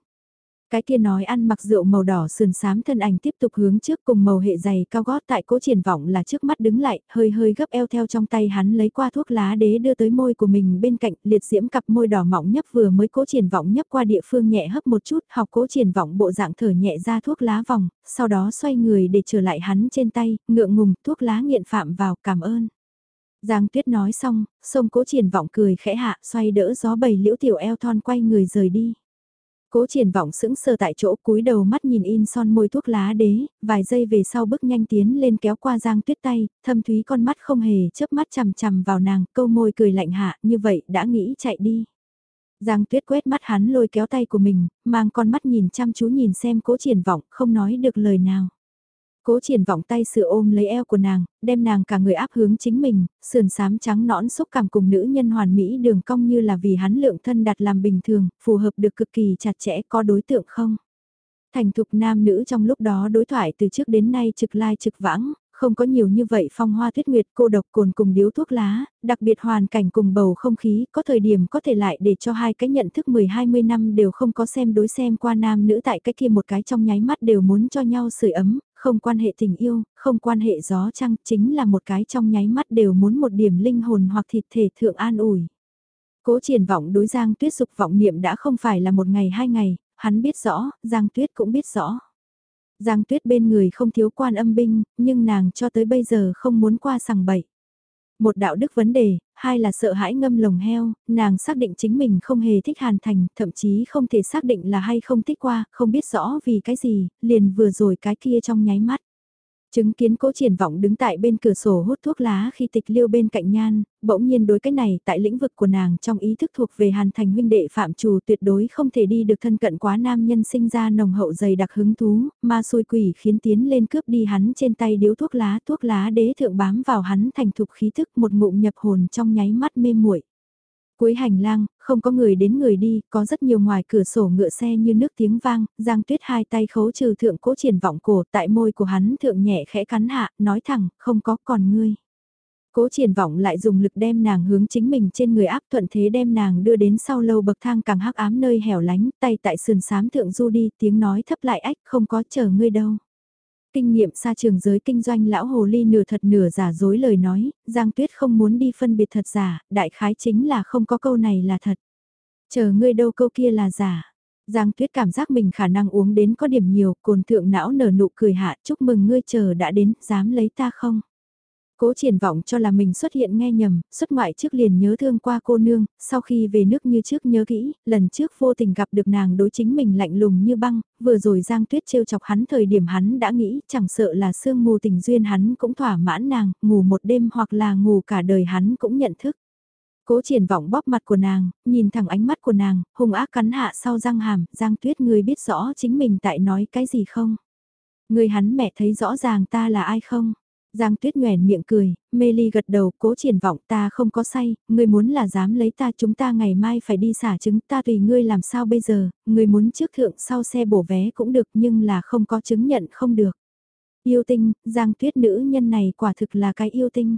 Cái kia nói ăn mặc rượu màu đỏ sườn xám thân ảnh tiếp tục hướng trước cùng màu hệ dày cao gót tại cố triển vọng là trước mắt đứng lại, hơi hơi gấp eo theo trong tay hắn lấy qua thuốc lá đế đưa tới môi của mình bên cạnh, liệt diễm cặp môi đỏ mỏng nhấp vừa mới cố triển vọng nhấp qua địa phương nhẹ hấp một chút, học cố triển vọng bộ dạng thở nhẹ ra thuốc lá vòng, sau đó xoay người để trở lại hắn trên tay, ngượng ngùng, thuốc lá nghiện phạm vào, cảm ơn. Giang Tuyết nói xong, sông cố triển vọng cười khẽ hạ, xoay đỡ gió bầy liễu tiểu eo thon quay người rời đi. Cố triển vọng sững sờ tại chỗ cúi đầu mắt nhìn in son môi thuốc lá đế, vài giây về sau bước nhanh tiến lên kéo qua Giang Tuyết tay, thâm thúy con mắt không hề chớp mắt chằm chằm vào nàng, câu môi cười lạnh hạ, như vậy đã nghĩ chạy đi. Giang Tuyết quét mắt hắn lôi kéo tay của mình, mang con mắt nhìn chăm chú nhìn xem cố triển vọng, không nói được lời nào. Cố triển vọng tay sửa ôm lấy eo của nàng, đem nàng cả người áp hướng chính mình, sườn sám trắng nõn xúc cảm cùng nữ nhân hoàn mỹ đường cong như là vì hắn lượng thân đặt làm bình thường, phù hợp được cực kỳ chặt chẽ có đối tượng không. Thành thục nam nữ trong lúc đó đối thoại từ trước đến nay trực lai trực vãng, không có nhiều như vậy phong hoa tuyết nguyệt cô độc cồn cùng điếu thuốc lá, đặc biệt hoàn cảnh cùng bầu không khí có thời điểm có thể lại để cho hai cái nhận thức 10-20 năm đều không có xem đối xem qua nam nữ tại cái kia một cái trong nháy mắt đều muốn cho nhau sưởi ấm, không quan hệ tình yêu, không quan hệ gió trăng, chính là một cái trong nháy mắt đều muốn một điểm linh hồn hoặc thịt thể thượng an ủi. Cố triển vọng đối Giang Tuyết dục vọng niệm đã không phải là một ngày hai ngày, hắn biết rõ, Giang Tuyết cũng biết rõ. Giang Tuyết bên người không thiếu quan âm binh, nhưng nàng cho tới bây giờ không muốn qua sằng bậy. Một đạo đức vấn đề, hai là sợ hãi ngâm lồng heo, nàng xác định chính mình không hề thích hàn thành, thậm chí không thể xác định là hay không thích qua, không biết rõ vì cái gì, liền vừa rồi cái kia trong nháy mắt. Chứng kiến cố triển vọng đứng tại bên cửa sổ hút thuốc lá khi tịch liêu bên cạnh nhan, bỗng nhiên đối cái này tại lĩnh vực của nàng trong ý thức thuộc về hàn thành huynh đệ phạm trù tuyệt đối không thể đi được thân cận quá nam nhân sinh ra nồng hậu dày đặc hứng thú, ma xôi quỷ khiến tiến lên cướp đi hắn trên tay điếu thuốc lá, thuốc lá đế thượng bám vào hắn thành thục khí thức một ngụm nhập hồn trong nháy mắt mê muội. Cuối hành lang, không có người đến người đi, có rất nhiều ngoài cửa sổ ngựa xe như nước tiếng vang, Giang Tuyết hai tay khấu trừ thượng cố triển vọng cổ tại môi của hắn thượng nhẹ khẽ cắn hạ, nói thẳng, không có còn ngươi. Cố triển vọng lại dùng lực đem nàng hướng chính mình trên người áp thuận thế đem nàng đưa đến sau lâu bậc thang càng hắc ám nơi hẻo lánh, tay tại sườn sám thượng du đi, tiếng nói thấp lại ách, không có chờ ngươi đâu. Kinh nghiệm xa trường giới kinh doanh lão hồ ly nửa thật nửa giả dối lời nói, Giang Tuyết không muốn đi phân biệt thật giả, đại khái chính là không có câu này là thật. Chờ ngươi đâu câu kia là giả. Giang Tuyết cảm giác mình khả năng uống đến có điểm nhiều, cồn thượng não nở nụ cười hạ, chúc mừng ngươi chờ đã đến, dám lấy ta không? Cố triển vọng cho là mình xuất hiện nghe nhầm, xuất ngoại trước liền nhớ thương qua cô nương, sau khi về nước như trước nhớ kỹ, lần trước vô tình gặp được nàng đối chính mình lạnh lùng như băng, vừa rồi Giang Tuyết trêu chọc hắn thời điểm hắn đã nghĩ chẳng sợ là sương mù tình duyên hắn cũng thỏa mãn nàng, ngủ một đêm hoặc là ngủ cả đời hắn cũng nhận thức. Cố triển vọng bóp mặt của nàng, nhìn thẳng ánh mắt của nàng, hung ác cắn hạ sau răng hàm, Giang Tuyết ngươi biết rõ chính mình tại nói cái gì không? Người hắn mẹ thấy rõ ràng ta là ai không? Giang Tuyết nhoẻn miệng cười, mê ly gật đầu, cố triển vọng ta không có say, ngươi muốn là dám lấy ta chúng ta ngày mai phải đi xả trứng ta tùy ngươi làm sao bây giờ, ngươi muốn trước thượng sau xe bổ vé cũng được nhưng là không có chứng nhận không được. Yêu tinh, Giang Tuyết nữ nhân này quả thực là cái yêu tinh.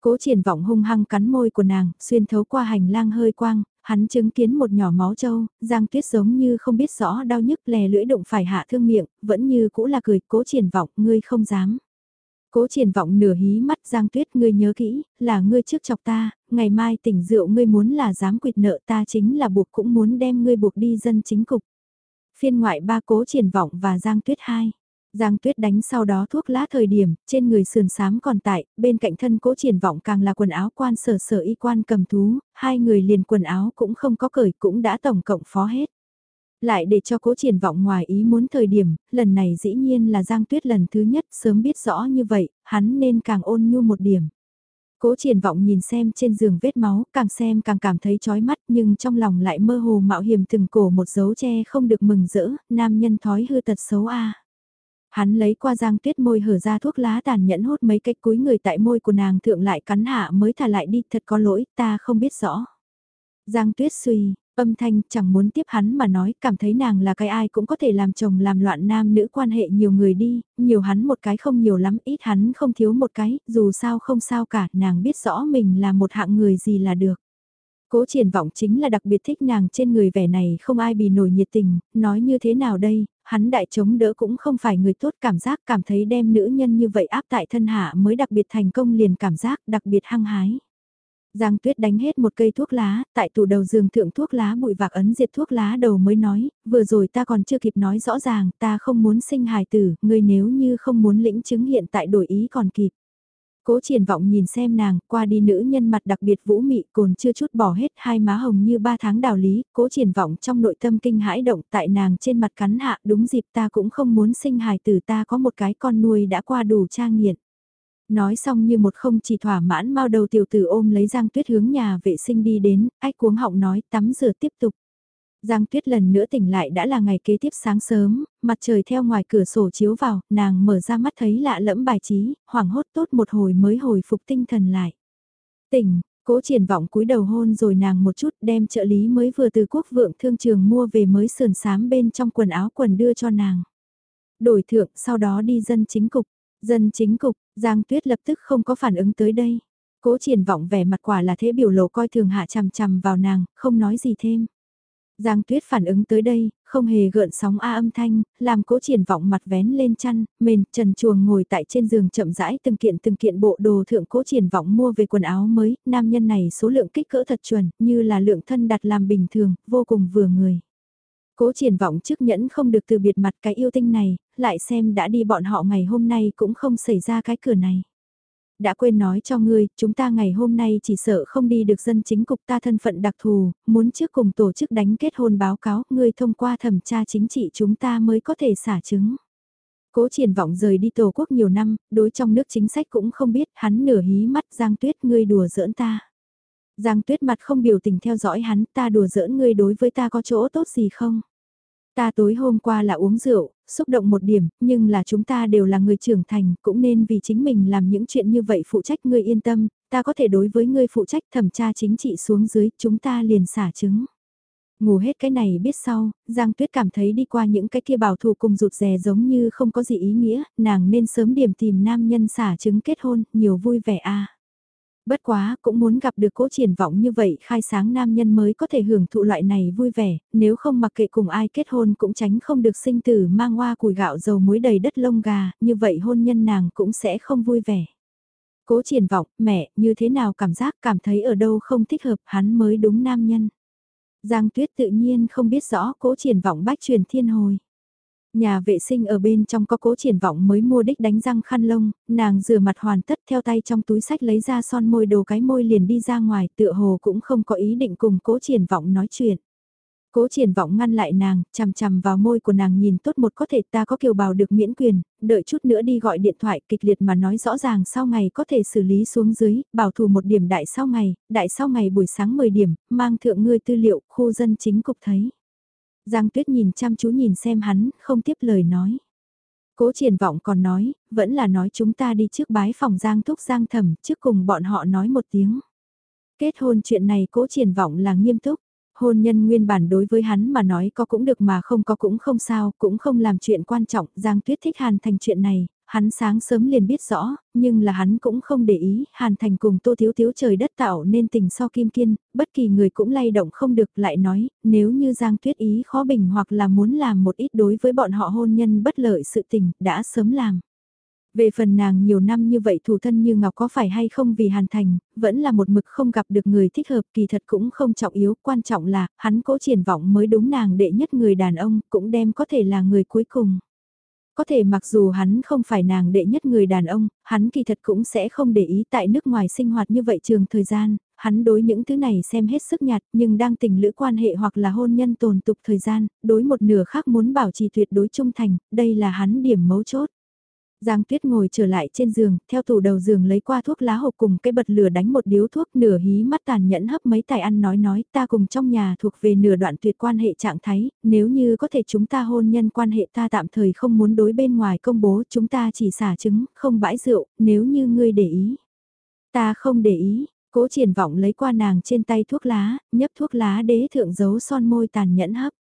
Cố triển vọng hung hăng cắn môi của nàng, xuyên thấu qua hành lang hơi quang, hắn chứng kiến một nhỏ máu trâu, Giang Tuyết giống như không biết rõ đau nhức lè lưỡi đụng phải hạ thương miệng, vẫn như cũ là cười, cố triển vọng, ngươi không dám. Cố triển vọng nửa hí mắt Giang Tuyết ngươi nhớ kỹ, là ngươi trước chọc ta, ngày mai tỉnh rượu ngươi muốn là dám quyệt nợ ta chính là buộc cũng muốn đem ngươi buộc đi dân chính cục. Phiên ngoại ba cố triển vọng và Giang Tuyết hai. Giang Tuyết đánh sau đó thuốc lá thời điểm, trên người sườn sám còn tại, bên cạnh thân cố triển vọng càng là quần áo quan sở sở y quan cầm thú, hai người liền quần áo cũng không có cởi cũng đã tổng cộng phó hết. Lại để cho cố triển vọng ngoài ý muốn thời điểm, lần này dĩ nhiên là Giang Tuyết lần thứ nhất sớm biết rõ như vậy, hắn nên càng ôn nhu một điểm. Cố triển vọng nhìn xem trên giường vết máu, càng xem càng cảm thấy chói mắt nhưng trong lòng lại mơ hồ mạo hiểm từng cổ một dấu che không được mừng rỡ, nam nhân thói hư tật xấu a. Hắn lấy qua giang tuyết môi hở ra thuốc lá tàn nhẫn hốt mấy cách cúi người tại môi của nàng thượng lại cắn hạ mới thả lại đi thật có lỗi ta không biết rõ. Giang tuyết suy, Âm thanh chẳng muốn tiếp hắn mà nói, cảm thấy nàng là cái ai cũng có thể làm chồng làm loạn nam nữ quan hệ nhiều người đi, nhiều hắn một cái không nhiều lắm, ít hắn không thiếu một cái, dù sao không sao cả, nàng biết rõ mình là một hạng người gì là được. Cố triển vọng chính là đặc biệt thích nàng trên người vẻ này không ai bị nổi nhiệt tình, nói như thế nào đây, hắn đại chống đỡ cũng không phải người tốt cảm giác cảm thấy đem nữ nhân như vậy áp tại thân hạ mới đặc biệt thành công liền cảm giác đặc biệt hăng hái. Giang Tuyết đánh hết một cây thuốc lá, tại tủ đầu giường thượng thuốc lá bụi vạc ấn diệt thuốc lá đầu mới nói, vừa rồi ta còn chưa kịp nói rõ ràng, ta không muốn sinh hài tử, Ngươi nếu như không muốn lĩnh chứng hiện tại đổi ý còn kịp. Cố triển vọng nhìn xem nàng, qua đi nữ nhân mặt đặc biệt vũ mị cồn chưa chút bỏ hết hai má hồng như ba tháng đào lý, cố triển vọng trong nội tâm kinh hãi động tại nàng trên mặt cắn hạ đúng dịp ta cũng không muốn sinh hài tử ta có một cái con nuôi đã qua đủ trang nghiện. Nói xong như một không chỉ thỏa mãn mau đầu tiểu tử ôm lấy Giang Tuyết hướng nhà vệ sinh đi đến, ách cuống họng nói tắm rửa tiếp tục. Giang Tuyết lần nữa tỉnh lại đã là ngày kế tiếp sáng sớm, mặt trời theo ngoài cửa sổ chiếu vào, nàng mở ra mắt thấy lạ lẫm bài trí, hoảng hốt tốt một hồi mới hồi phục tinh thần lại. Tỉnh, cố triển vọng cúi đầu hôn rồi nàng một chút đem trợ lý mới vừa từ quốc vượng thương trường mua về mới sườn sám bên trong quần áo quần đưa cho nàng. Đổi thượng sau đó đi dân chính cục, dân chính cục, Giang Tuyết lập tức không có phản ứng tới đây. Cố triển vọng vẻ mặt quả là thế biểu lộ coi thường hạ chằm chằm vào nàng, không nói gì thêm. Giang Tuyết phản ứng tới đây, không hề gợn sóng a âm thanh, làm cố triển vọng mặt vén lên chăn, mền, trần chuồng ngồi tại trên giường chậm rãi từng kiện từng kiện bộ đồ thượng cố triển vọng mua về quần áo mới, nam nhân này số lượng kích cỡ thật chuẩn, như là lượng thân đặt làm bình thường, vô cùng vừa người. Cố triển vọng trước nhẫn không được từ biệt mặt cái yêu tinh này, lại xem đã đi bọn họ ngày hôm nay cũng không xảy ra cái cửa này đã quên nói cho ngươi, chúng ta ngày hôm nay chỉ sợ không đi được dân chính cục ta thân phận đặc thù, muốn trước cùng tổ chức đánh kết hôn báo cáo, ngươi thông qua thẩm tra chính trị chúng ta mới có thể xả chứng. Cố triển vọng rời đi tổ quốc nhiều năm, đối trong nước chính sách cũng không biết, hắn nửa hí mắt Giang Tuyết ngươi đùa giỡn ta. Giang Tuyết mặt không biểu tình theo dõi hắn, ta đùa giỡn ngươi đối với ta có chỗ tốt gì không? Ta tối hôm qua là uống rượu, xúc động một điểm, nhưng là chúng ta đều là người trưởng thành, cũng nên vì chính mình làm những chuyện như vậy phụ trách ngươi yên tâm, ta có thể đối với ngươi phụ trách thẩm tra chính trị xuống dưới, chúng ta liền xả trứng. Ngủ hết cái này biết sau, Giang Tuyết cảm thấy đi qua những cái kia bảo thủ cùng rụt rè giống như không có gì ý nghĩa, nàng nên sớm điểm tìm nam nhân xả trứng kết hôn, nhiều vui vẻ a. Bất quá, cũng muốn gặp được cố triển vọng như vậy khai sáng nam nhân mới có thể hưởng thụ loại này vui vẻ, nếu không mặc kệ cùng ai kết hôn cũng tránh không được sinh tử mang hoa cùi gạo dầu muối đầy đất lông gà, như vậy hôn nhân nàng cũng sẽ không vui vẻ. Cố triển vọng, mẹ, như thế nào cảm giác cảm thấy ở đâu không thích hợp hắn mới đúng nam nhân. Giang tuyết tự nhiên không biết rõ cố triển vọng bách truyền thiên hồi. Nhà vệ sinh ở bên trong có cố triển vọng mới mua đích đánh răng khăn lông, nàng rửa mặt hoàn tất theo tay trong túi sách lấy ra son môi đồ cái môi liền đi ra ngoài tựa hồ cũng không có ý định cùng cố triển vọng nói chuyện. Cố triển vọng ngăn lại nàng, chằm chằm vào môi của nàng nhìn tốt một có thể ta có kiều bào được miễn quyền, đợi chút nữa đi gọi điện thoại kịch liệt mà nói rõ ràng sau ngày có thể xử lý xuống dưới, bảo thủ một điểm đại sau ngày, đại sau ngày buổi sáng 10 điểm, mang thượng ngươi tư liệu, khu dân chính cục thấy. Giang Tuyết nhìn chăm chú nhìn xem hắn, không tiếp lời nói. Cố triển vọng còn nói, vẫn là nói chúng ta đi trước bái phòng Giang Thúc Giang Thẩm trước cùng bọn họ nói một tiếng. Kết hôn chuyện này cố triển vọng là nghiêm túc. Hôn nhân nguyên bản đối với hắn mà nói có cũng được mà không có cũng không sao, cũng không làm chuyện quan trọng, Giang Tuyết thích hàn thành chuyện này, hắn sáng sớm liền biết rõ, nhưng là hắn cũng không để ý, Hàn Thành cùng Tô Thiếu Thiếu trời đất tạo nên tình so kim kiên, bất kỳ người cũng lay động không được lại nói, nếu như Giang Tuyết ý khó bình hoặc là muốn làm một ít đối với bọn họ hôn nhân bất lợi sự tình, đã sớm làm. Về phần nàng nhiều năm như vậy thủ thân như Ngọc có phải hay không vì Hàn Thành, vẫn là một mực không gặp được người thích hợp kỳ thật cũng không trọng yếu, quan trọng là, hắn cố triển vọng mới đúng nàng đệ nhất người đàn ông, cũng đem có thể là người cuối cùng. Có thể mặc dù hắn không phải nàng đệ nhất người đàn ông, hắn kỳ thật cũng sẽ không để ý tại nước ngoài sinh hoạt như vậy trường thời gian, hắn đối những thứ này xem hết sức nhạt nhưng đang tình lữ quan hệ hoặc là hôn nhân tồn tục thời gian, đối một nửa khác muốn bảo trì tuyệt đối trung thành, đây là hắn điểm mấu chốt. Giang Tuyết ngồi trở lại trên giường, theo tủ đầu giường lấy qua thuốc lá hộp cùng cái bật lửa đánh một điếu thuốc nửa hí mắt tàn nhẫn hấp mấy tài ăn nói nói ta cùng trong nhà thuộc về nửa đoạn tuyệt quan hệ trạng thái, nếu như có thể chúng ta hôn nhân quan hệ ta tạm thời không muốn đối bên ngoài công bố chúng ta chỉ xả trứng, không bãi rượu, nếu như ngươi để ý. Ta không để ý, Cố triển vọng lấy qua nàng trên tay thuốc lá, nhấp thuốc lá đế thượng dấu son môi tàn nhẫn hấp.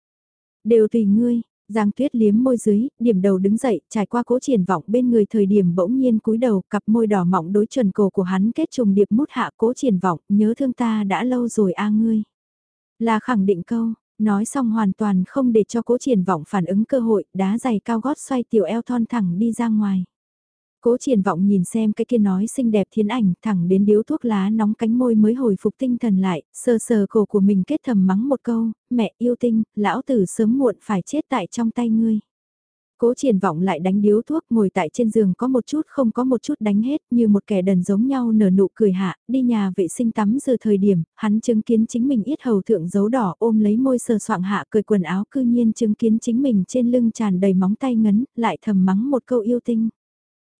Đều tùy ngươi, Giang Tuyết liếm môi dưới, điểm đầu đứng dậy, trải qua cố triển vọng bên người thời điểm bỗng nhiên cúi đầu, cặp môi đỏ mọng đối chuẩn cổ của hắn kết trùng điệp mút hạ cố triển vọng, nhớ thương ta đã lâu rồi a ngươi. Là khẳng định câu, nói xong hoàn toàn không để cho cố triển vọng phản ứng cơ hội, đá giày cao gót xoay tiểu eo thon thẳng đi ra ngoài. Cố triển vọng nhìn xem cái kia nói xinh đẹp thiên ảnh thẳng đến điếu thuốc lá nóng cánh môi mới hồi phục tinh thần lại, sờ sờ cổ của mình kết thầm mắng một câu, mẹ yêu tinh, lão tử sớm muộn phải chết tại trong tay ngươi. Cố triển vọng lại đánh điếu thuốc ngồi tại trên giường có một chút không có một chút đánh hết như một kẻ đần giống nhau nở nụ cười hạ, đi nhà vệ sinh tắm giờ thời điểm, hắn chứng kiến chính mình yết hầu thượng dấu đỏ ôm lấy môi sờ soạng hạ cười quần áo cư nhiên chứng kiến chính mình trên lưng tràn đầy móng tay ngấn, lại thầm mắng một câu yêu tinh.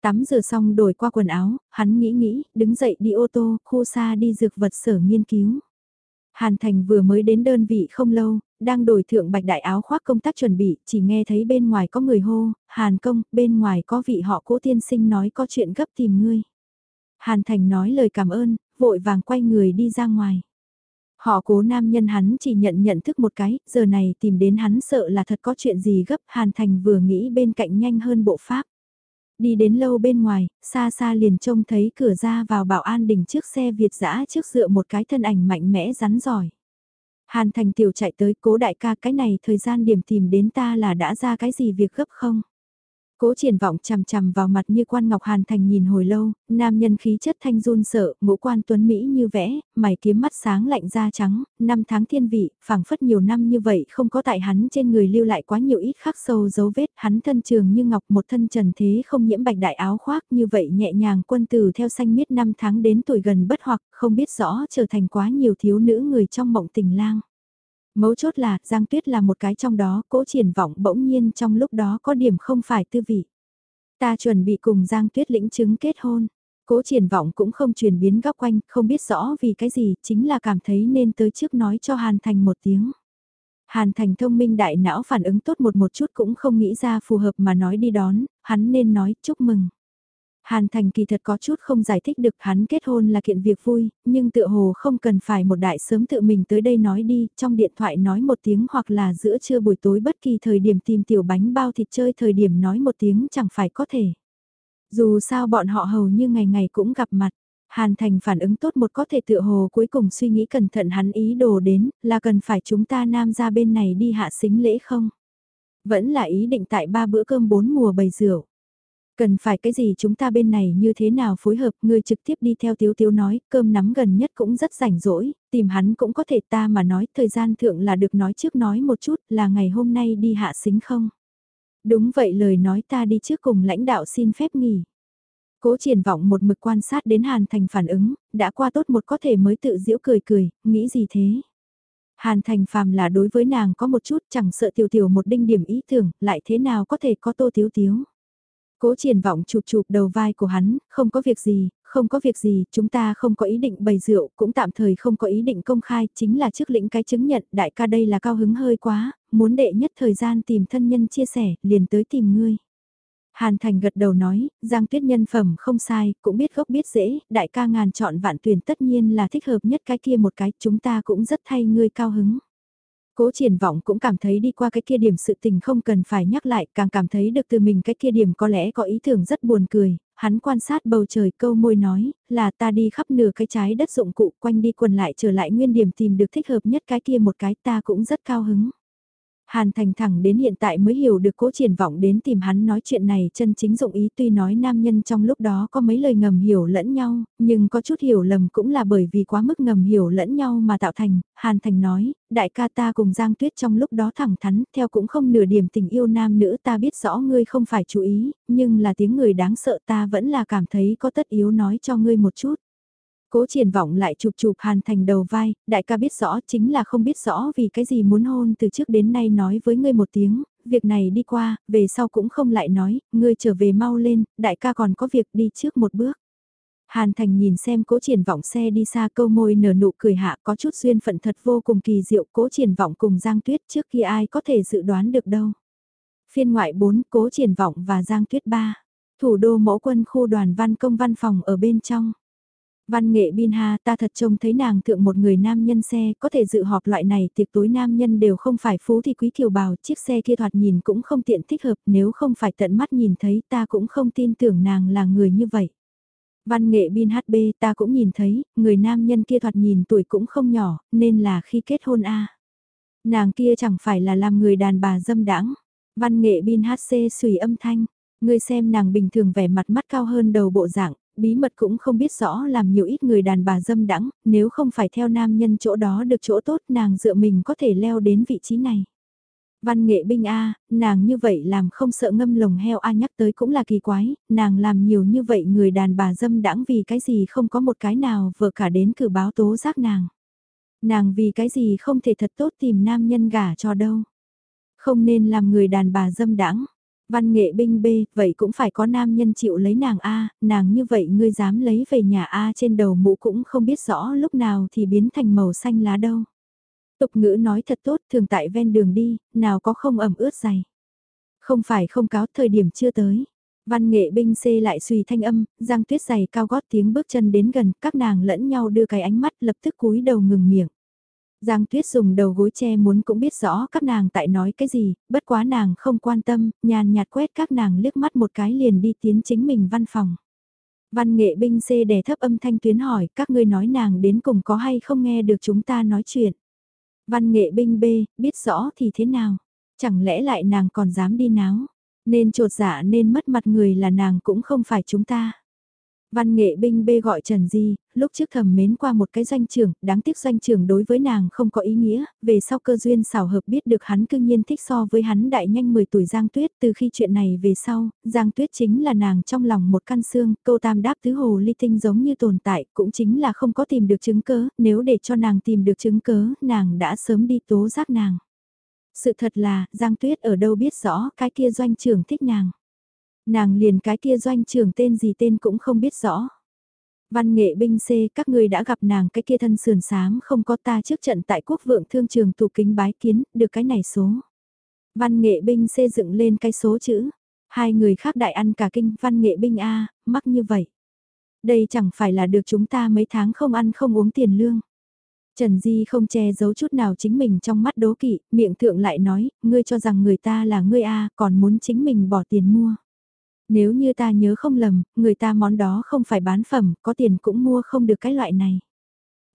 Tắm rửa xong đổi qua quần áo, hắn nghĩ nghĩ, đứng dậy đi ô tô, khu xa đi dược vật sở nghiên cứu. Hàn Thành vừa mới đến đơn vị không lâu, đang đổi thượng bạch đại áo khoác công tác chuẩn bị, chỉ nghe thấy bên ngoài có người hô, Hàn công, bên ngoài có vị họ cố tiên sinh nói có chuyện gấp tìm ngươi. Hàn Thành nói lời cảm ơn, vội vàng quay người đi ra ngoài. Họ cố nam nhân hắn chỉ nhận nhận thức một cái, giờ này tìm đến hắn sợ là thật có chuyện gì gấp, Hàn Thành vừa nghĩ bên cạnh nhanh hơn bộ pháp. Đi đến lâu bên ngoài, xa xa liền trông thấy cửa ra vào bảo an đỉnh trước xe Việt dã trước dựa một cái thân ảnh mạnh mẽ rắn giỏi. Hàn Thành Tiểu chạy tới cố đại ca cái này thời gian điểm tìm đến ta là đã ra cái gì việc gấp không? Cố triển vọng chằm chằm vào mặt như quan ngọc hàn thành nhìn hồi lâu, nam nhân khí chất thanh run sợ, ngũ quan tuấn Mỹ như vẽ, mày kiếm mắt sáng lạnh da trắng, năm tháng thiên vị, phảng phất nhiều năm như vậy không có tại hắn trên người lưu lại quá nhiều ít khắc sâu dấu vết, hắn thân trường như ngọc một thân trần thế không nhiễm bạch đại áo khoác như vậy nhẹ nhàng quân tử theo xanh miết năm tháng đến tuổi gần bất hoặc không biết rõ trở thành quá nhiều thiếu nữ người trong mộng tình lang. Mấu chốt là, Giang Tuyết là một cái trong đó, cố triển vọng bỗng nhiên trong lúc đó có điểm không phải tư vị. Ta chuẩn bị cùng Giang Tuyết lĩnh chứng kết hôn. Cố triển vọng cũng không chuyển biến góc quanh, không biết rõ vì cái gì, chính là cảm thấy nên tới trước nói cho Hàn Thành một tiếng. Hàn Thành thông minh đại não phản ứng tốt một một chút cũng không nghĩ ra phù hợp mà nói đi đón, hắn nên nói chúc mừng. Hàn Thành kỳ thật có chút không giải thích được hắn kết hôn là kiện việc vui, nhưng tựa hồ không cần phải một đại sớm tự mình tới đây nói đi, trong điện thoại nói một tiếng hoặc là giữa trưa buổi tối bất kỳ thời điểm tìm tiểu bánh bao thịt chơi thời điểm nói một tiếng chẳng phải có thể. Dù sao bọn họ hầu như ngày ngày cũng gặp mặt. Hàn Thành phản ứng tốt một có thể tựa hồ cuối cùng suy nghĩ cẩn thận hắn ý đồ đến là cần phải chúng ta nam ra bên này đi hạ xính lễ không? Vẫn là ý định tại ba bữa cơm bốn mùa bày rượu. Cần phải cái gì chúng ta bên này như thế nào phối hợp, ngươi trực tiếp đi theo Tiếu Tiếu nói, cơm nắm gần nhất cũng rất rảnh rỗi, tìm hắn cũng có thể ta mà nói, thời gian thượng là được nói trước nói một chút, là ngày hôm nay đi hạ xính không? Đúng vậy lời nói ta đi trước cùng lãnh đạo xin phép nghỉ. Cố triển vọng một mực quan sát đến Hàn Thành phản ứng, đã qua tốt một có thể mới tự giễu cười cười, nghĩ gì thế? Hàn Thành phàm là đối với nàng có một chút chẳng sợ tiểu tiểu một đinh điểm ý tưởng, lại thế nào có thể có tô tiếu tiếu. Cố triển vọng chụp chụp đầu vai của hắn, không có việc gì, không có việc gì, chúng ta không có ý định bày rượu, cũng tạm thời không có ý định công khai, chính là trước lĩnh cái chứng nhận, đại ca đây là cao hứng hơi quá, muốn đệ nhất thời gian tìm thân nhân chia sẻ, liền tới tìm ngươi. Hàn Thành gật đầu nói, Giang Tuyết nhân phẩm không sai, cũng biết gốc biết dễ, đại ca ngàn chọn vạn tuyển tất nhiên là thích hợp nhất cái kia một cái, chúng ta cũng rất thay ngươi cao hứng. Cố triển vọng cũng cảm thấy đi qua cái kia điểm sự tình không cần phải nhắc lại, càng cảm thấy được từ mình cái kia điểm có lẽ có ý tưởng rất buồn cười, hắn quan sát bầu trời câu môi nói, là ta đi khắp nửa cái trái đất dụng cụ quanh đi quần lại trở lại nguyên điểm tìm được thích hợp nhất cái kia một cái ta cũng rất cao hứng. Hàn Thành thẳng đến hiện tại mới hiểu được cố triển vọng đến tìm hắn nói chuyện này chân chính dụng ý tuy nói nam nhân trong lúc đó có mấy lời ngầm hiểu lẫn nhau, nhưng có chút hiểu lầm cũng là bởi vì quá mức ngầm hiểu lẫn nhau mà tạo thành, Hàn Thành nói, đại ca ta cùng Giang Tuyết trong lúc đó thẳng thắn, theo cũng không nửa điểm tình yêu nam nữ ta biết rõ ngươi không phải chú ý, nhưng là tiếng người đáng sợ ta vẫn là cảm thấy có tất yếu nói cho ngươi một chút. Cố triển vọng lại chụp chụp hàn thành đầu vai, đại ca biết rõ chính là không biết rõ vì cái gì muốn hôn từ trước đến nay nói với ngươi một tiếng, việc này đi qua, về sau cũng không lại nói, ngươi trở về mau lên, đại ca còn có việc đi trước một bước. Hàn Thành nhìn xem cố triển vọng xe đi xa câu môi nở nụ cười hạ có chút duyên phận thật vô cùng kỳ diệu cố triển vọng cùng Giang Tuyết trước khi ai có thể dự đoán được đâu. Phiên ngoại 4 cố triển vọng và Giang Tuyết 3, thủ đô mẫu quân khu đoàn văn công văn phòng ở bên trong. Văn nghệ bin ha ta thật trông thấy nàng thượng một người nam nhân xe có thể dự họp loại này tiệc tối nam nhân đều không phải phú thì quý kiều bào chiếc xe kia thoạt nhìn cũng không tiện thích hợp nếu không phải tận mắt nhìn thấy ta cũng không tin tưởng nàng là người như vậy. Văn nghệ bin HB ta cũng nhìn thấy, người nam nhân kia thoạt nhìn tuổi cũng không nhỏ, nên là khi kết hôn a. Nàng kia chẳng phải là làm người đàn bà dâm đãng. Văn nghệ bin HC sùy âm thanh, ngươi xem nàng bình thường vẻ mặt mắt cao hơn đầu bộ dạng, bí mật cũng không biết rõ làm nhiều ít người đàn bà dâm đắng, nếu không phải theo nam nhân chỗ đó được chỗ tốt nàng dựa mình có thể leo đến vị trí này. Văn nghệ binh A, nàng như vậy làm không sợ ngâm lồng heo A nhắc tới cũng là kỳ quái, nàng làm nhiều như vậy người đàn bà dâm đãng vì cái gì không có một cái nào vợ cả đến cử báo tố giác nàng. Nàng vì cái gì không thể thật tốt tìm nam nhân gả cho đâu. Không nên làm người đàn bà dâm đãng Văn nghệ binh B, vậy cũng phải có nam nhân chịu lấy nàng A, nàng như vậy ngươi dám lấy về nhà A trên đầu mũ cũng không biết rõ lúc nào thì biến thành màu xanh lá đâu. Tục ngữ nói thật tốt thường tại ven đường đi, nào có không ẩm ướt dày. Không phải không cáo thời điểm chưa tới. Văn nghệ binh C lại suy thanh âm, giang tuyết giày cao gót tiếng bước chân đến gần, các nàng lẫn nhau đưa cái ánh mắt lập tức cúi đầu ngừng miệng. Giang Tuyết dùng đầu gối che muốn cũng biết rõ các nàng tại nói cái gì, bất quá nàng không quan tâm, nhàn nhạt quét các nàng liếc mắt một cái liền đi tiến chính mình văn phòng. Văn nghệ binh C đè thấp âm thanh tuyến hỏi các ngươi nói nàng đến cùng có hay không nghe được chúng ta nói chuyện. Văn nghệ binh B, biết rõ thì thế nào? Chẳng lẽ lại nàng còn dám đi náo? Nên trột dạ nên mất mặt người là nàng cũng không phải chúng ta. Văn nghệ binh bê gọi Trần Di, lúc trước thầm mến qua một cái doanh trưởng, đáng tiếc doanh trưởng đối với nàng không có ý nghĩa, về sau cơ duyên xảo hợp biết được hắn cương nhiên thích so với hắn đại nhanh 10 tuổi Giang Tuyết, từ khi chuyện này về sau, Giang Tuyết chính là nàng trong lòng một căn xương, câu tam đáp tứ hồ ly tinh giống như tồn tại, cũng chính là không có tìm được chứng cớ, nếu để cho nàng tìm được chứng cớ, nàng đã sớm đi tố giác nàng. Sự thật là, Giang Tuyết ở đâu biết rõ cái kia doanh trưởng thích nàng. Nàng liền cái kia doanh trưởng tên gì tên cũng không biết rõ. Văn nghệ binh C các người đã gặp nàng cái kia thân sườn sám không có ta trước trận tại quốc vượng thương trường tù kính bái kiến, được cái này số. Văn nghệ binh C dựng lên cái số chữ. Hai người khác đại ăn cả kinh văn nghệ binh A, mắc như vậy. Đây chẳng phải là được chúng ta mấy tháng không ăn không uống tiền lương. Trần Di không che giấu chút nào chính mình trong mắt đố kỵ, miệng thượng lại nói, ngươi cho rằng người ta là ngươi A còn muốn chính mình bỏ tiền mua. Nếu như ta nhớ không lầm, người ta món đó không phải bán phẩm, có tiền cũng mua không được cái loại này.